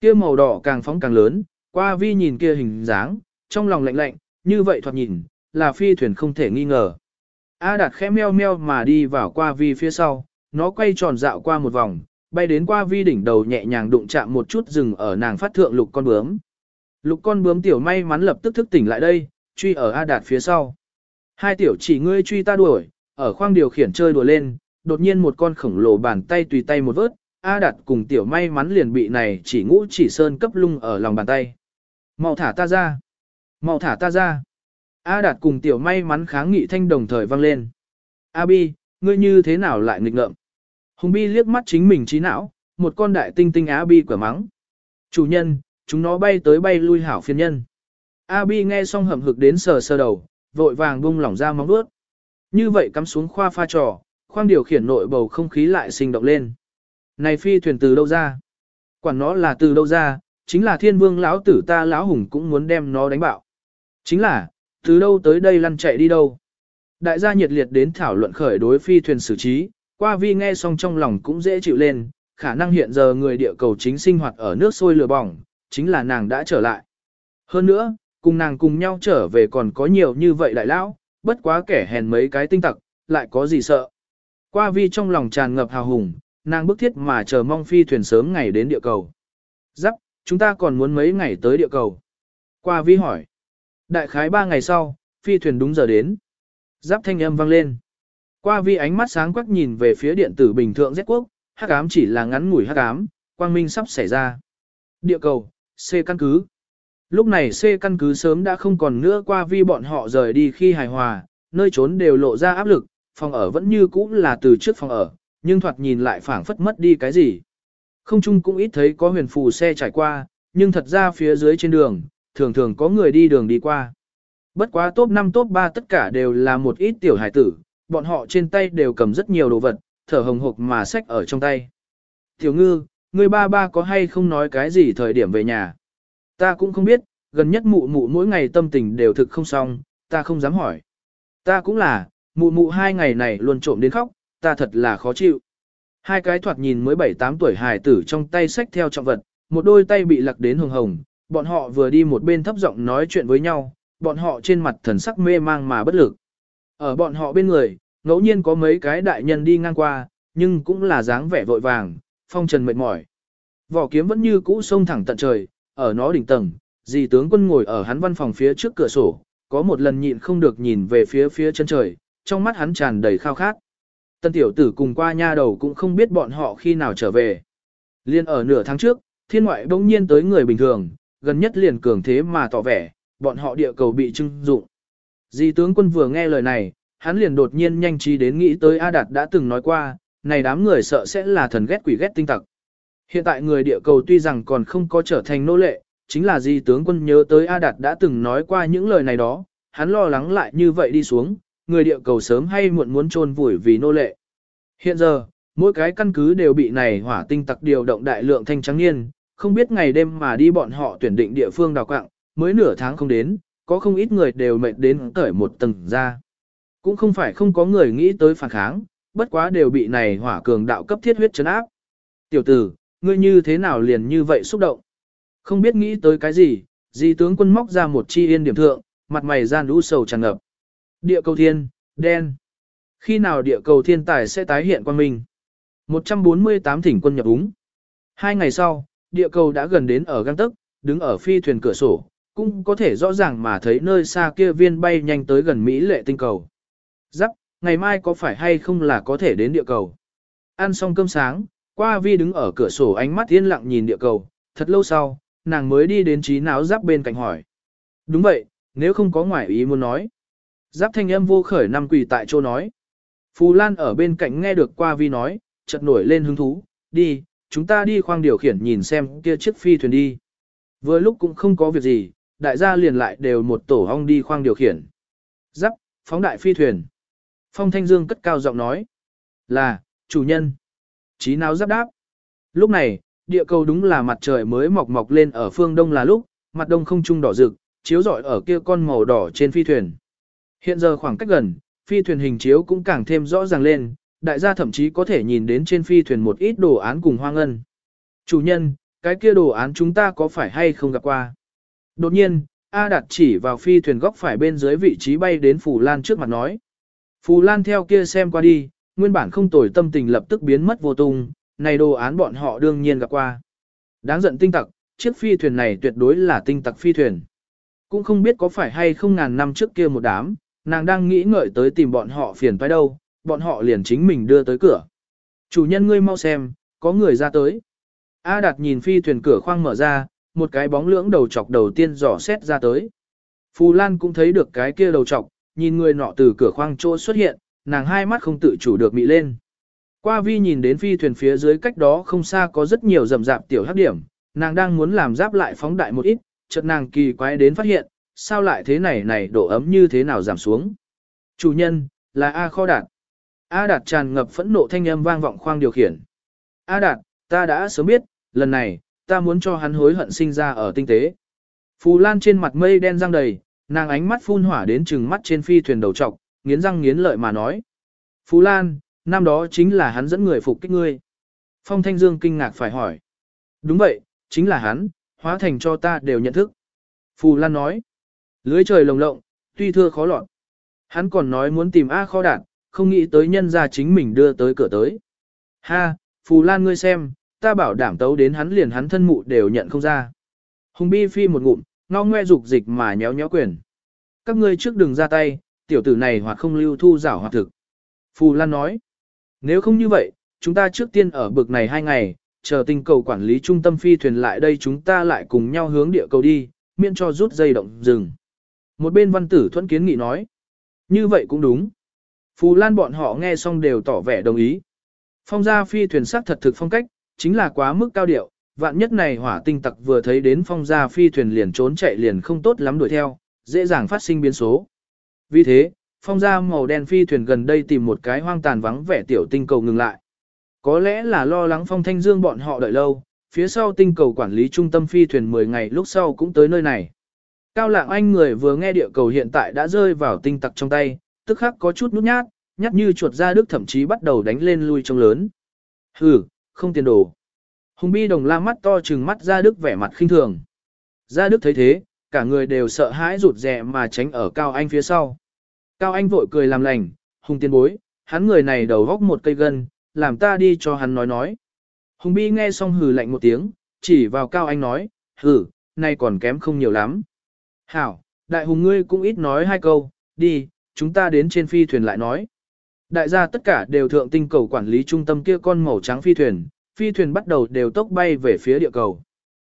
Kia màu đỏ càng phóng càng lớn, qua vi nhìn kia hình dáng, trong lòng lạnh lạnh, như vậy thoạt nhìn, là phi thuyền không thể nghi ngờ. A Đạt khẽ meo meo mà đi vào qua vi phía sau, nó quay tròn dạo qua một vòng, bay đến qua vi đỉnh đầu nhẹ nhàng đụng chạm một chút dừng ở nàng phát thượng lục con bướm. Lục con bướm tiểu may mắn lập tức thức tỉnh lại đây, truy ở A Đạt phía sau. Hai tiểu chỉ ngươi truy ta đuổi, ở khoang điều khiển chơi đùa lên, đột nhiên một con khổng lồ bàn tay tùy tay một vớt, A Đạt cùng tiểu may mắn liền bị này chỉ ngũ chỉ sơn cấp lung ở lòng bàn tay. Mau thả ta ra! Mau thả ta ra! A Đạt cùng tiểu may mắn kháng nghị thanh đồng thời vang lên. A Bi, ngươi như thế nào lại nghịch ngợm? Hùng Bi liếc mắt chính mình trí não, một con đại tinh tinh A Bi quả mắng. Chủ nhân, chúng nó bay tới bay lui hảo phiên nhân. A Bi nghe xong hầm hực đến sờ sờ đầu, vội vàng bung lỏng ra móng vuốt. Như vậy cắm xuống khoa pha trò, khoang điều khiển nội bầu không khí lại sinh động lên. Này phi thuyền từ đâu ra? Quản nó là từ đâu ra, chính là thiên vương lão tử ta lão hùng cũng muốn đem nó đánh bạo. Chính là, từ đâu tới đây lăn chạy đi đâu? Đại gia nhiệt liệt đến thảo luận khởi đối phi thuyền xử trí, qua vi nghe xong trong lòng cũng dễ chịu lên, khả năng hiện giờ người địa cầu chính sinh hoạt ở nước sôi lửa bỏng, chính là nàng đã trở lại. Hơn nữa, cùng nàng cùng nhau trở về còn có nhiều như vậy đại lão, bất quá kẻ hèn mấy cái tinh tặc, lại có gì sợ. Qua vi trong lòng tràn ngập hào hùng, nàng bức thiết mà chờ mong phi thuyền sớm ngày đến địa cầu. Giáp, chúng ta còn muốn mấy ngày tới địa cầu. Qua vi hỏi. Đại khái ba ngày sau, phi thuyền đúng giờ đến. Giáp thanh âm vang lên. Qua vi ánh mắt sáng quắc nhìn về phía điện tử bình thượng Z quốc, hắc ám chỉ là ngắn ngủi hắc ám, quang minh sắp xảy ra. Địa cầu, C căn cứ. Lúc này C căn cứ sớm đã không còn nữa qua vi bọn họ rời đi khi hài hòa, nơi trốn đều lộ ra áp lực, phòng ở vẫn như cũ là từ trước phòng ở, nhưng thoạt nhìn lại phảng phất mất đi cái gì. Không chung cũng ít thấy có huyền phù xe trải qua, nhưng thật ra phía dưới trên đường, thường thường có người đi đường đi qua. Bất quá top 5 top 3 tất cả đều là một ít tiểu hải tử, bọn họ trên tay đều cầm rất nhiều đồ vật, thở hồng hộc mà sách ở trong tay. Tiểu ngư, người ba ba có hay không nói cái gì thời điểm về nhà? Ta cũng không biết, gần nhất mụ mụ mỗi ngày tâm tình đều thực không xong, ta không dám hỏi. Ta cũng là, mụ mụ hai ngày này luôn trộm đến khóc, ta thật là khó chịu. Hai cái thoạt nhìn mới 7-8 tuổi hài tử trong tay sách theo trọng vật, một đôi tay bị lặc đến hồng hồng, bọn họ vừa đi một bên thấp giọng nói chuyện với nhau, bọn họ trên mặt thần sắc mê mang mà bất lực. Ở bọn họ bên người, ngẫu nhiên có mấy cái đại nhân đi ngang qua, nhưng cũng là dáng vẻ vội vàng, phong trần mệt mỏi. Vỏ kiếm vẫn như cũ sông thẳng tận trời, ở nó đỉnh tầng, dì tướng quân ngồi ở hắn văn phòng phía trước cửa sổ, có một lần nhịn không được nhìn về phía phía chân trời, trong mắt hắn tràn đầy khao khát. Tân tiểu tử cùng qua nha đầu cũng không biết bọn họ khi nào trở về. Liên ở nửa tháng trước, thiên ngoại bỗng nhiên tới người bình thường, gần nhất liền cường thế mà tỏ vẻ, bọn họ địa cầu bị trưng dụng. Di tướng quân vừa nghe lời này, hắn liền đột nhiên nhanh trí đến nghĩ tới A Đạt đã từng nói qua, này đám người sợ sẽ là thần ghét quỷ ghét tinh tặc. Hiện tại người địa cầu tuy rằng còn không có trở thành nô lệ, chính là di tướng quân nhớ tới A Đạt đã từng nói qua những lời này đó, hắn lo lắng lại như vậy đi xuống, người địa cầu sớm hay muộn muốn trôn vùi vì nô lệ. Hiện giờ, mỗi cái căn cứ đều bị này hỏa tinh tặc điều động đại lượng thanh trắng niên, không biết ngày đêm mà đi bọn họ tuyển định địa phương đào quạng, mới nửa tháng không đến, có không ít người đều mệt đến cởi một tầng ra. Cũng không phải không có người nghĩ tới phản kháng, bất quá đều bị này hỏa cường đạo cấp thiết huyết chấn áp. Tiểu tử, ngươi như thế nào liền như vậy xúc động? Không biết nghĩ tới cái gì, di tướng quân móc ra một chi yên điểm thượng, mặt mày gian lũ sầu tràn ngập. Địa cầu thiên, đen. Khi nào địa cầu thiên tài sẽ tái hiện quan minh? 148 thỉnh quân nhập úng. Hai ngày sau, địa cầu đã gần đến ở găng tức, đứng ở phi thuyền cửa sổ, cũng có thể rõ ràng mà thấy nơi xa kia viên bay nhanh tới gần Mỹ lệ tinh cầu. Giắc, ngày mai có phải hay không là có thể đến địa cầu? Ăn xong cơm sáng, qua vi đứng ở cửa sổ ánh mắt yên lặng nhìn địa cầu, thật lâu sau, nàng mới đi đến trí náo giáp bên cạnh hỏi. Đúng vậy, nếu không có ngoại ý muốn nói. Giáp thanh âm vô khởi năm quỳ tại chỗ nói. Phù Lan ở bên cạnh nghe được qua vi nói, chợt nổi lên hứng thú, đi, chúng ta đi khoang điều khiển nhìn xem kia chiếc phi thuyền đi. Vừa lúc cũng không có việc gì, đại gia liền lại đều một tổ ong đi khoang điều khiển. Giáp, phóng đại phi thuyền. Phong Thanh Dương cất cao giọng nói. Là, chủ nhân trí nào giáp đáp. Lúc này, địa cầu đúng là mặt trời mới mọc mọc lên ở phương đông là lúc, mặt đông không trung đỏ rực, chiếu rọi ở kia con màu đỏ trên phi thuyền. Hiện giờ khoảng cách gần, phi thuyền hình chiếu cũng càng thêm rõ ràng lên, đại gia thậm chí có thể nhìn đến trên phi thuyền một ít đồ án cùng hoang ngân. Chủ nhân, cái kia đồ án chúng ta có phải hay không gặp qua? Đột nhiên, A đặt chỉ vào phi thuyền góc phải bên dưới vị trí bay đến Phù Lan trước mặt nói. Phù Lan theo kia xem qua đi, nguyên bản không tồi tâm tình lập tức biến mất vô tung, này đồ án bọn họ đương nhiên gặp qua. Đáng giận tinh tặc, chiếc phi thuyền này tuyệt đối là tinh tặc phi thuyền. Cũng không biết có phải hay không ngàn năm trước kia một đám, nàng đang nghĩ ngợi tới tìm bọn họ phiền phải đâu, bọn họ liền chính mình đưa tới cửa. Chủ nhân ngươi mau xem, có người ra tới. A Đạt nhìn phi thuyền cửa khoang mở ra, một cái bóng lưỡng đầu chọc đầu tiên dò xét ra tới. Phù Lan cũng thấy được cái kia đầu chọc, nhìn người nọ từ cửa khoang chỗ xuất hiện, nàng hai mắt không tự chủ được mị lên. Qua vi nhìn đến phi thuyền phía dưới cách đó không xa có rất nhiều rầm rạp tiểu hắc điểm, nàng đang muốn làm giáp lại phóng đại một ít, chợt nàng kỳ quái đến phát hiện, sao lại thế này này độ ấm như thế nào giảm xuống. Chủ nhân, là A Kho Đạt. A Đạt tràn ngập phẫn nộ thanh âm vang vọng khoang điều khiển. A Đạt, ta đã sớm biết, lần này, ta muốn cho hắn hối hận sinh ra ở tinh tế. Phù Lan trên mặt mây đen răng đầy, nàng ánh mắt phun hỏa đến trừng mắt trên phi thuyền đầu trọc, nghiến răng nghiến lợi mà nói. Phú Lan, năm đó chính là hắn dẫn người phục kích ngươi. Phong Thanh Dương kinh ngạc phải hỏi. Đúng vậy, chính là hắn, hóa thành cho ta đều nhận thức. Phù Lan nói. Lưới trời lồng lộng, tuy thưa khó lọt. Hắn còn nói muốn tìm A kho đạn, không nghĩ tới nhân ra chính mình đưa tới cửa tới. Ha, Phù Lan ngươi xem, ta bảo đảm tấu đến hắn liền hắn thân mụ đều nhận không ra. Hùng Bi phi một ngụm, ngao ngoe dục dịch mà nhéo nhéo quyền. Các ngươi trước đừng ra tay, tiểu tử này hoặc không lưu thu giảo hoặc thực. Phù Lan nói, nếu không như vậy, chúng ta trước tiên ở bực này hai ngày, chờ tinh cầu quản lý trung tâm phi thuyền lại đây chúng ta lại cùng nhau hướng địa cầu đi, miễn cho rút dây động rừng. Một bên văn tử thuẫn kiến nghị nói, như vậy cũng đúng. Phù Lan bọn họ nghe xong đều tỏ vẻ đồng ý. Phong gia phi thuyền sắc thật thực phong cách, chính là quá mức cao điệu, vạn nhất này hỏa tinh tặc vừa thấy đến phong gia phi thuyền liền trốn chạy liền không tốt lắm đuổi theo, dễ dàng phát sinh biến số. Vì thế, phong gia màu đen phi thuyền gần đây tìm một cái hoang tàn vắng vẻ tiểu tinh cầu ngừng lại. Có lẽ là lo lắng phong thanh dương bọn họ đợi lâu, phía sau tinh cầu quản lý trung tâm phi thuyền 10 ngày lúc sau cũng tới nơi này. Cao lạng anh người vừa nghe địa cầu hiện tại đã rơi vào tinh tặc trong tay, tức khắc có chút nút nhát, nhát như chuột ra đức thậm chí bắt đầu đánh lên lui trong lớn. Hừ, không tiền đồ. Hùng bi đồng la mắt to trừng mắt ra đức vẻ mặt khinh thường. Ra đức thấy thế, cả người đều sợ hãi rụt rè mà tránh ở Cao Anh phía sau. Cao Anh vội cười làm lành, hùng tiên bối, hắn người này đầu góc một cây gân, làm ta đi cho hắn nói nói. Hùng bi nghe xong hừ lạnh một tiếng, chỉ vào Cao Anh nói, hừ, nay còn kém không nhiều lắm. Hảo, đại hùng ngươi cũng ít nói hai câu, đi, chúng ta đến trên phi thuyền lại nói. Đại gia tất cả đều thượng tinh cầu quản lý trung tâm kia con màu trắng phi thuyền, phi thuyền bắt đầu đều tốc bay về phía địa cầu.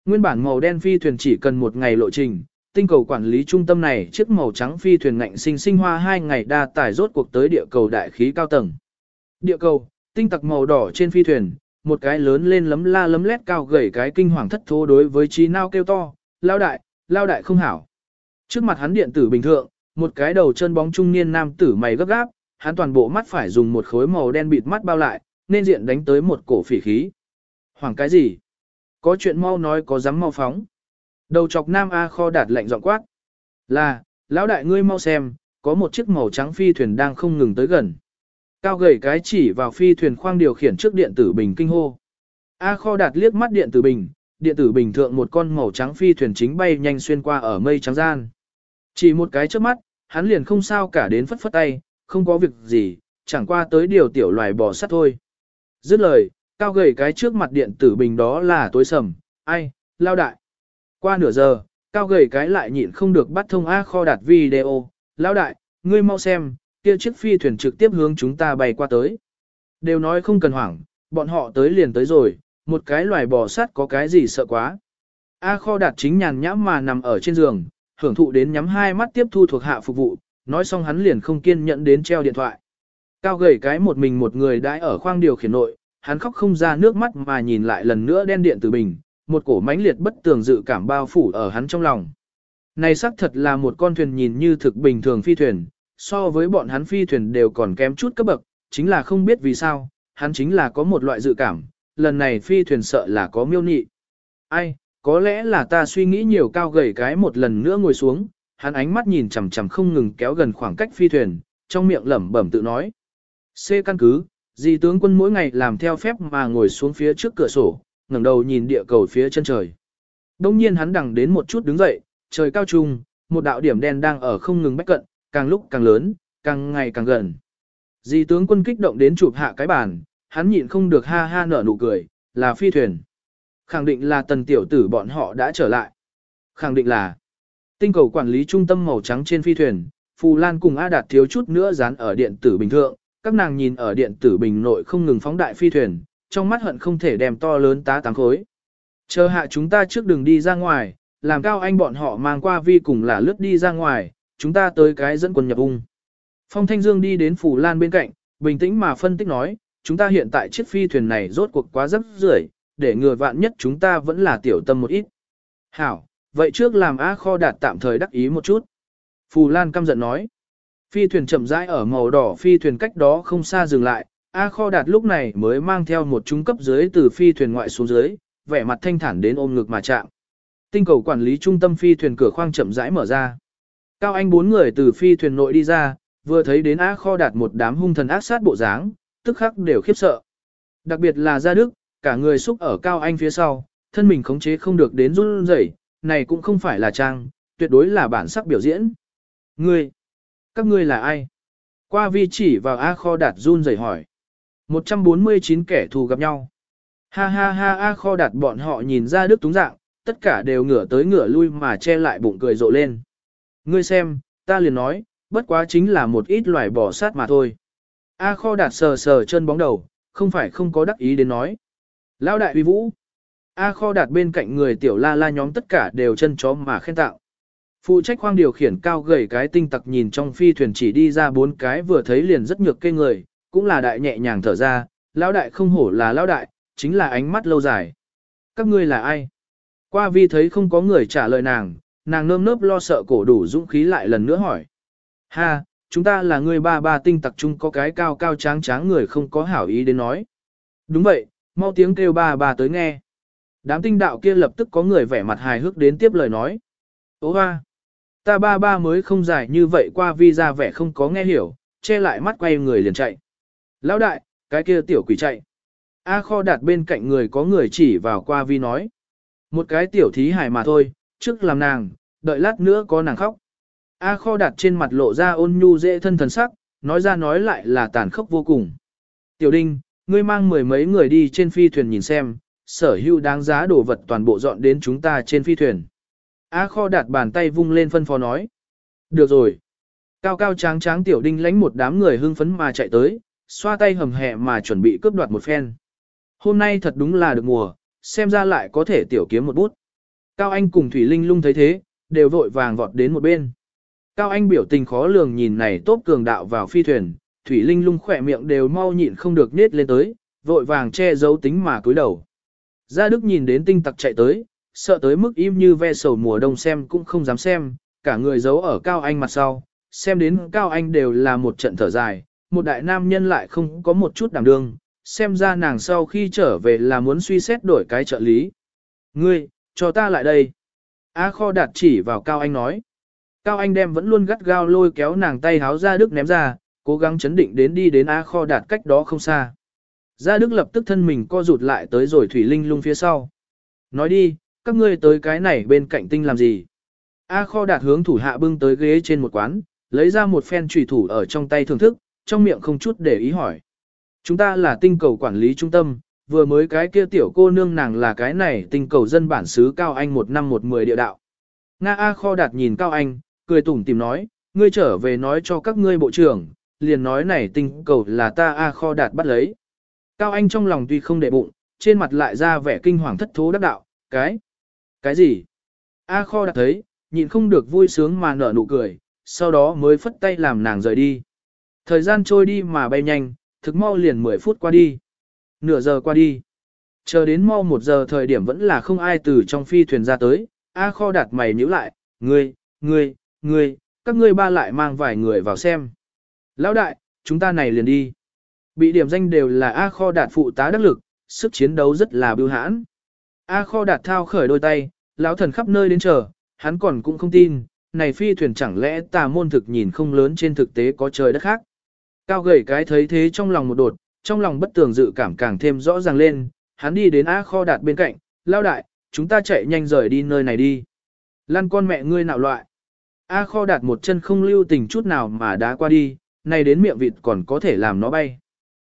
Nguyên bản màu đen phi thuyền chỉ cần một ngày lộ trình, tinh cầu quản lý trung tâm này chiếc màu trắng phi thuyền ngạnh sinh sinh hoa hai ngày đa tải rốt cuộc tới địa cầu đại khí cao tầng. Địa cầu, tinh tặc màu đỏ trên phi thuyền, một cái lớn lên lấm la lấm lét cao gầy cái kinh hoàng thất thố đối với trí nao kêu to, lao đại, lao đại không hảo. Trước mặt hắn điện tử bình thường, một cái đầu chân bóng trung niên nam tử mày gấp gáp, hắn toàn bộ mắt phải dùng một khối màu đen bịt mắt bao lại, nên diện đánh tới một cổ phỉ khí. Hoàng cái gì? Có chuyện mau nói có dám mau phóng. Đầu chọc nam A kho đạt lệnh giọng quát. Là, lão đại ngươi mau xem, có một chiếc màu trắng phi thuyền đang không ngừng tới gần. Cao gầy cái chỉ vào phi thuyền khoang điều khiển trước điện tử bình kinh hô. A kho đạt liếc mắt điện tử bình, điện tử bình thượng một con màu trắng phi thuyền chính bay nhanh xuyên qua ở mây trắng gian. Chỉ một cái trước mắt, hắn liền không sao cả đến phất phất tay, không có việc gì, chẳng qua tới điều tiểu loài bò sắt thôi. Dứt lời, cao gầy cái trước mặt điện tử bình đó là tối sầm, ai, lao đại. Qua nửa giờ, cao gầy cái lại nhịn không được bắt thông A kho đạt video, Lão đại, ngươi mau xem, kia chiếc phi thuyền trực tiếp hướng chúng ta bay qua tới. Đều nói không cần hoảng, bọn họ tới liền tới rồi, một cái loài bò sắt có cái gì sợ quá. A kho đạt chính nhàn nhãm mà nằm ở trên giường, hưởng thụ đến nhắm hai mắt tiếp thu thuộc hạ phục vụ, nói xong hắn liền không kiên nhẫn đến treo điện thoại. Cao gầy cái một mình một người đãi ở khoang điều khiển nội, hắn khóc không ra nước mắt mà nhìn lại lần nữa đen điện từ bình, một cổ mãnh liệt bất tường dự cảm bao phủ ở hắn trong lòng. Này xác thật là một con thuyền nhìn như thực bình thường phi thuyền, so với bọn hắn phi thuyền đều còn kém chút cấp bậc, chính là không biết vì sao, hắn chính là có một loại dự cảm, lần này phi thuyền sợ là có miêu nị. Ai, có lẽ là ta suy nghĩ nhiều cao gầy cái một lần nữa ngồi xuống, hắn ánh mắt nhìn chằm chằm không ngừng kéo gần khoảng cách phi thuyền, trong miệng lẩm bẩm tự nói. C căn cứ, dì tướng quân mỗi ngày làm theo phép mà ngồi xuống phía trước cửa sổ, ngẩng đầu nhìn địa cầu phía chân trời. Đông nhiên hắn đằng đến một chút đứng dậy, trời cao trung, một đạo điểm đen đang ở không ngừng bách cận, càng lúc càng lớn, càng ngày càng gần. Di tướng quân kích động đến chụp hạ cái bàn, hắn nhịn không được ha ha nở nụ cười, là phi thuyền. Khẳng định là tần tiểu tử bọn họ đã trở lại. Khẳng định là tinh cầu quản lý trung tâm màu trắng trên phi thuyền, Phù Lan cùng A Đạt thiếu chút nữa dán ở điện tử bình thượng, các nàng nhìn ở điện tử bình nội không ngừng phóng đại phi thuyền, trong mắt hận không thể đem to lớn tá táng khối. Chờ hạ chúng ta trước đường đi ra ngoài, làm cao anh bọn họ mang qua vi cùng là lướt đi ra ngoài, chúng ta tới cái dẫn quân nhập ung. Phong Thanh Dương đi đến Phủ Lan bên cạnh, bình tĩnh mà phân tích nói, chúng ta hiện tại chiếc phi thuyền này rốt cuộc quá rất rưởi, để ngừa vạn nhất chúng ta vẫn là tiểu tâm một ít. Hảo, vậy trước làm A kho đạt tạm thời đắc ý một chút. Phù Lan căm giận nói. Phi thuyền chậm rãi ở màu đỏ phi thuyền cách đó không xa dừng lại, A kho đạt lúc này mới mang theo một trung cấp dưới từ phi thuyền ngoại xuống dưới, vẻ mặt thanh thản đến ôm ngực mà chạm. Tinh cầu quản lý trung tâm phi thuyền cửa khoang chậm rãi mở ra. Cao Anh bốn người từ phi thuyền nội đi ra, vừa thấy đến A kho đạt một đám hung thần ác sát bộ dáng, tức khắc đều khiếp sợ. Đặc biệt là Gia Đức, cả người xúc ở Cao Anh phía sau, thân mình khống chế không được đến run rẩy, này cũng không phải là trang, tuyệt đối là bản sắc biểu diễn. Ngươi, các ngươi là ai? Qua vi chỉ vào A kho đạt run rẩy hỏi. 149 kẻ thù gặp nhau. Ha ha ha A kho đạt bọn họ nhìn ra đức túng dạng, tất cả đều ngửa tới ngửa lui mà che lại bụng cười rộ lên. Ngươi xem, ta liền nói, bất quá chính là một ít loài bò sát mà thôi. A kho đạt sờ sờ chân bóng đầu, không phải không có đắc ý đến nói. Lão đại uy vũ. A kho đạt bên cạnh người tiểu la la nhóm tất cả đều chân chó mà khen tạo. Phụ trách khoang điều khiển cao gầy cái tinh tặc nhìn trong phi thuyền chỉ đi ra bốn cái vừa thấy liền rất nhược cây người, cũng là đại nhẹ nhàng thở ra, lão đại không hổ là lão đại, chính là ánh mắt lâu dài. Các ngươi là ai? Qua vi thấy không có người trả lời nàng, nàng nơm nớp lo sợ cổ đủ dũng khí lại lần nữa hỏi. Ha, chúng ta là người ba ba tinh tặc chung có cái cao cao tráng tráng người không có hảo ý đến nói. Đúng vậy, mau tiếng kêu ba ba tới nghe. Đám tinh đạo kia lập tức có người vẻ mặt hài hước đến tiếp lời nói. Ô hoa, ta ba ba mới không giải như vậy qua vi ra vẻ không có nghe hiểu, che lại mắt quay người liền chạy. Lão đại, cái kia tiểu quỷ chạy. A kho đạt bên cạnh người có người chỉ vào qua vi nói. Một cái tiểu thí hải mà thôi, trước làm nàng, đợi lát nữa có nàng khóc. A kho đạt trên mặt lộ ra ôn nhu dễ thân thần sắc, nói ra nói lại là tàn khốc vô cùng. Tiểu đinh, ngươi mang mười mấy người đi trên phi thuyền nhìn xem, sở hữu đáng giá đồ vật toàn bộ dọn đến chúng ta trên phi thuyền. A kho đạt bàn tay vung lên phân phó nói. Được rồi. Cao cao tráng tráng tiểu đinh lánh một đám người hưng phấn mà chạy tới, xoa tay hầm hẹ mà chuẩn bị cướp đoạt một phen. Hôm nay thật đúng là được mùa, xem ra lại có thể tiểu kiếm một bút. Cao Anh cùng Thủy Linh lung thấy thế, đều vội vàng vọt đến một bên. Cao Anh biểu tình khó lường nhìn này tốt cường đạo vào phi thuyền, Thủy Linh lung khỏe miệng đều mau nhịn không được nết lên tới, vội vàng che giấu tính mà cúi đầu. Gia Đức nhìn đến tinh tặc chạy tới, sợ tới mức im như ve sầu mùa đông xem cũng không dám xem, cả người giấu ở Cao Anh mặt sau, xem đến Cao Anh đều là một trận thở dài, một đại nam nhân lại không có một chút đảm đương, xem ra nàng sau khi trở về là muốn suy xét đổi cái trợ lý. Ngươi, cho ta lại đây. A kho đạt chỉ vào Cao Anh nói. Cao Anh đem vẫn luôn gắt gao lôi kéo nàng tay háo ra Đức ném ra, cố gắng chấn định đến đi đến A kho đạt cách đó không xa. Gia Đức lập tức thân mình co rụt lại tới rồi Thủy Linh lung phía sau. Nói đi, các ngươi tới cái này bên cạnh tinh làm gì? A kho đạt hướng thủ hạ bưng tới ghế trên một quán, lấy ra một phen trùy thủ ở trong tay thưởng thức, trong miệng không chút để ý hỏi. Chúng ta là tinh cầu quản lý trung tâm, vừa mới cái kia tiểu cô nương nàng là cái này tinh cầu dân bản xứ Cao Anh một năm một mười địa đạo. Nga A kho đạt nhìn Cao Anh, cười tủm tìm nói, ngươi trở về nói cho các ngươi bộ trưởng, liền nói này tinh cầu là ta A kho đạt bắt lấy. Cao Anh trong lòng tuy không để bụng, trên mặt lại ra vẻ kinh hoàng thất thố đắc đạo, cái, cái gì? A kho đạt thấy, nhịn không được vui sướng mà nở nụ cười, sau đó mới phất tay làm nàng rời đi. Thời gian trôi đi mà bay nhanh, thực mau liền 10 phút qua đi. nửa giờ qua đi. Chờ đến mau một giờ thời điểm vẫn là không ai từ trong phi thuyền ra tới, A kho đặt mày nhíu lại, ngươi, ngươi, ngươi, các ngươi ba lại mang vài người vào xem. Lão đại, chúng ta này liền đi. Bị điểm danh đều là A kho đạt phụ tá đắc lực, sức chiến đấu rất là bưu hãn. A kho đạt thao khởi đôi tay, lão thần khắp nơi đến chờ, hắn còn cũng không tin, này phi thuyền chẳng lẽ tà môn thực nhìn không lớn trên thực tế có trời đất khác. Cao gầy cái thấy thế trong lòng một đột, trong lòng bất tường dự cảm càng thêm rõ ràng lên, hắn đi đến A kho đạt bên cạnh, lao đại, chúng ta chạy nhanh rời đi nơi này đi. Lăn con mẹ ngươi nạo loại. A kho đạt một chân không lưu tình chút nào mà đã qua đi, nay đến miệng vịt còn có thể làm nó bay.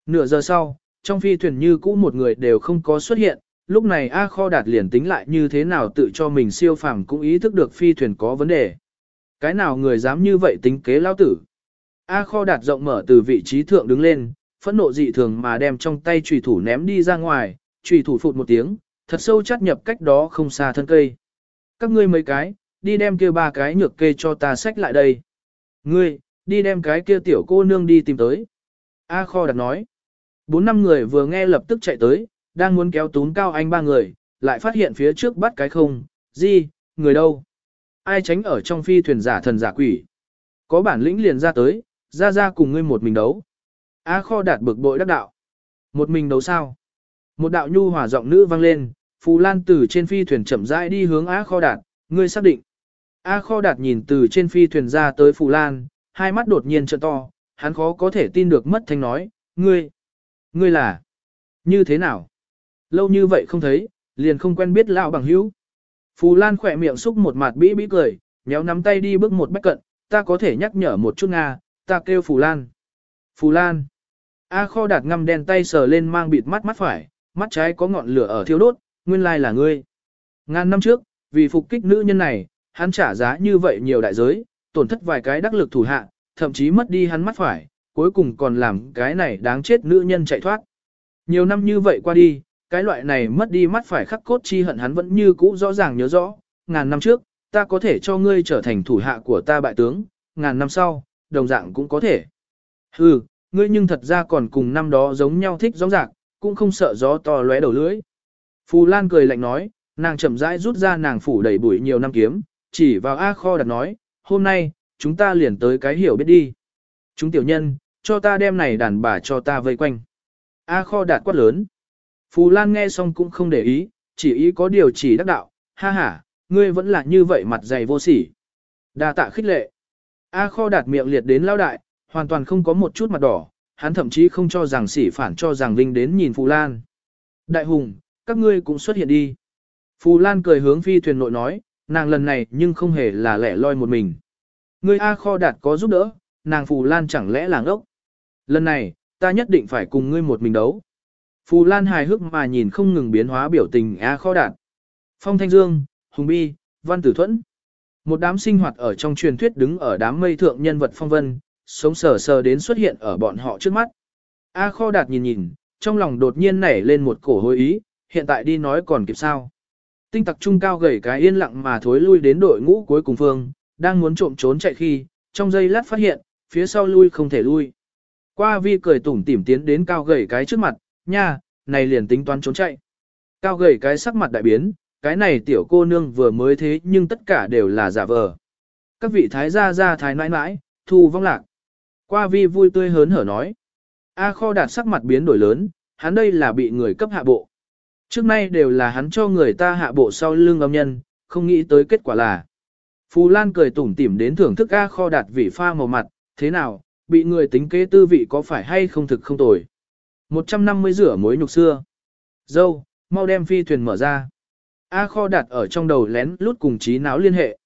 Nửa giờ sau, trong phi thuyền như cũ một người đều không có xuất hiện, lúc này A kho đạt liền tính lại như thế nào tự cho mình siêu phàm cũng ý thức được phi thuyền có vấn đề. Cái nào người dám như vậy tính kế lao tử. A kho đạt rộng mở từ vị trí thượng đứng lên, phẫn nộ dị thường mà đem trong tay trùy thủ ném đi ra ngoài, trùy thủ phụt một tiếng, thật sâu chắt nhập cách đó không xa thân cây. Các ngươi mấy cái, đi đem kia ba cái nhược kê cho ta sách lại đây. Ngươi, đi đem cái kia tiểu cô nương đi tìm tới. A kho đặt nói. Bốn năm người vừa nghe lập tức chạy tới, đang muốn kéo tún cao anh ba người, lại phát hiện phía trước bắt cái không, gì, người đâu. Ai tránh ở trong phi thuyền giả thần giả quỷ. Có bản lĩnh liền ra tới, ra ra cùng ngươi một mình đấu. Á kho đạt bực bội đắc đạo. Một mình đấu sao? Một đạo nhu hòa giọng nữ vang lên, Phù Lan từ trên phi thuyền chậm rãi đi hướng Á kho đạt, ngươi xác định. Á kho đạt nhìn từ trên phi thuyền ra tới Phù Lan, hai mắt đột nhiên trợn to, hắn khó có thể tin được mất thanh nói, ngươi, ngươi là, như thế nào? Lâu như vậy không thấy, liền không quen biết lão bằng hữu. Phù Lan khỏe miệng xúc một mặt bĩ bĩ cười, nhéo nắm tay đi bước một bách cận, ta có thể nhắc nhở một chút Nga, ta kêu Phù Lan. Phù Lan. A kho đạt ngăm đen tay sờ lên mang bịt mắt mắt phải, mắt trái có ngọn lửa ở thiêu đốt, nguyên lai là ngươi. Ngàn năm trước, vì phục kích nữ nhân này, hắn trả giá như vậy nhiều đại giới, tổn thất vài cái đắc lực thủ hạ, thậm chí mất đi hắn mắt phải, cuối cùng còn làm cái này đáng chết nữ nhân chạy thoát. Nhiều năm như vậy qua đi, cái loại này mất đi mắt phải khắc cốt chi hận hắn vẫn như cũ rõ ràng nhớ rõ, ngàn năm trước, ta có thể cho ngươi trở thành thủ hạ của ta bại tướng, ngàn năm sau, đồng dạng cũng có thể. Hừ, ngươi nhưng thật ra còn cùng năm đó giống nhau thích gióng giạc, cũng không sợ gió to lóe đầu lưỡi. Phù Lan cười lạnh nói, nàng chậm rãi rút ra nàng phủ đầy bụi nhiều năm kiếm, chỉ vào A kho đặt nói, hôm nay, chúng ta liền tới cái hiểu biết đi. Chúng tiểu nhân, cho ta đem này đàn bà cho ta vây quanh. A kho đạt quát lớn. Phù Lan nghe xong cũng không để ý, chỉ ý có điều chỉ đắc đạo, ha ha, ngươi vẫn là như vậy mặt dày vô sỉ. Đa tạ khích lệ. A kho đạt miệng liệt đến lao đại, hoàn toàn không có một chút mặt đỏ, hắn thậm chí không cho rằng sỉ phản cho rằng Vinh đến nhìn Phù Lan. Đại hùng, các ngươi cũng xuất hiện đi. Phù Lan cười hướng phi thuyền nội nói, nàng lần này nhưng không hề là lẻ loi một mình. Ngươi A kho đạt có giúp đỡ, nàng Phù Lan chẳng lẽ làng ốc. Lần này, ta nhất định phải cùng ngươi một mình đấu. Phù Lan hài hước mà nhìn không ngừng biến hóa biểu tình A kho đạt. Phong Thanh Dương, Hùng Bi, Văn Tử Thuẫn. Một đám sinh hoạt ở trong truyền thuyết đứng ở đám mây thượng nhân vật phong vân, sống sờ sờ đến xuất hiện ở bọn họ trước mắt. A kho đạt nhìn nhìn, trong lòng đột nhiên nảy lên một cổ hối ý, hiện tại đi nói còn kịp sao. Tinh tặc trung cao gầy cái yên lặng mà thối lui đến đội ngũ cuối cùng phương, đang muốn trộm trốn chạy khi, trong giây lát phát hiện, phía sau lui không thể lui. Qua vi cười tủm tỉm tiến đến cao gầy cái trước mặt, nha, này liền tính toán trốn chạy. Cao gầy cái sắc mặt đại biến, cái này tiểu cô nương vừa mới thế nhưng tất cả đều là giả vờ. Các vị thái gia gia thái nãi nãi, thu vong lạc. Qua vi vui tươi hớn hở nói. A kho đạt sắc mặt biến đổi lớn, hắn đây là bị người cấp hạ bộ. Trước nay đều là hắn cho người ta hạ bộ sau lưng âm nhân, không nghĩ tới kết quả là. Phù Lan cười tủm tỉm đến thưởng thức A kho đạt vị pha màu mặt, thế nào, bị người tính kế tư vị có phải hay không thực không tồi. 150 rửa muối nhục xưa. Dâu, mau đem phi thuyền mở ra. A kho đặt ở trong đầu lén lút cùng trí não liên hệ.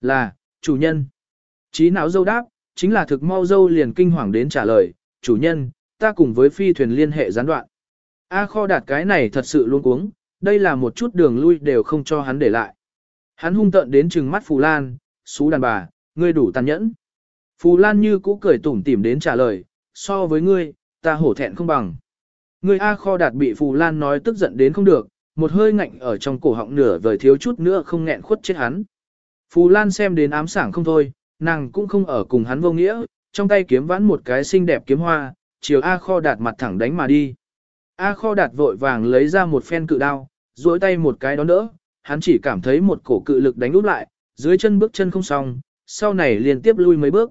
Là, chủ nhân. Trí não dâu đáp, chính là thực mau dâu liền kinh hoàng đến trả lời, chủ nhân, ta cùng với phi thuyền liên hệ gián đoạn. A kho đạt cái này thật sự luôn cuống, đây là một chút đường lui đều không cho hắn để lại. Hắn hung tợn đến trừng mắt Phù Lan, xú đàn bà, ngươi đủ tàn nhẫn. Phù Lan như cũ cười tủm tỉm đến trả lời, so với ngươi, ta hổ thẹn không bằng. Ngươi A kho đạt bị Phù Lan nói tức giận đến không được, một hơi ngạnh ở trong cổ họng nửa vời thiếu chút nữa không nghẹn khuất chết hắn. Phù Lan xem đến ám sảng không thôi, nàng cũng không ở cùng hắn vô nghĩa, trong tay kiếm vãn một cái xinh đẹp kiếm hoa, chiều A kho đạt mặt thẳng đánh mà đi. A kho đạt vội vàng lấy ra một phen cự đao, duỗi tay một cái đón đỡ, hắn chỉ cảm thấy một cổ cự lực đánh úp lại, dưới chân bước chân không xong, sau này liên tiếp lui mấy bước.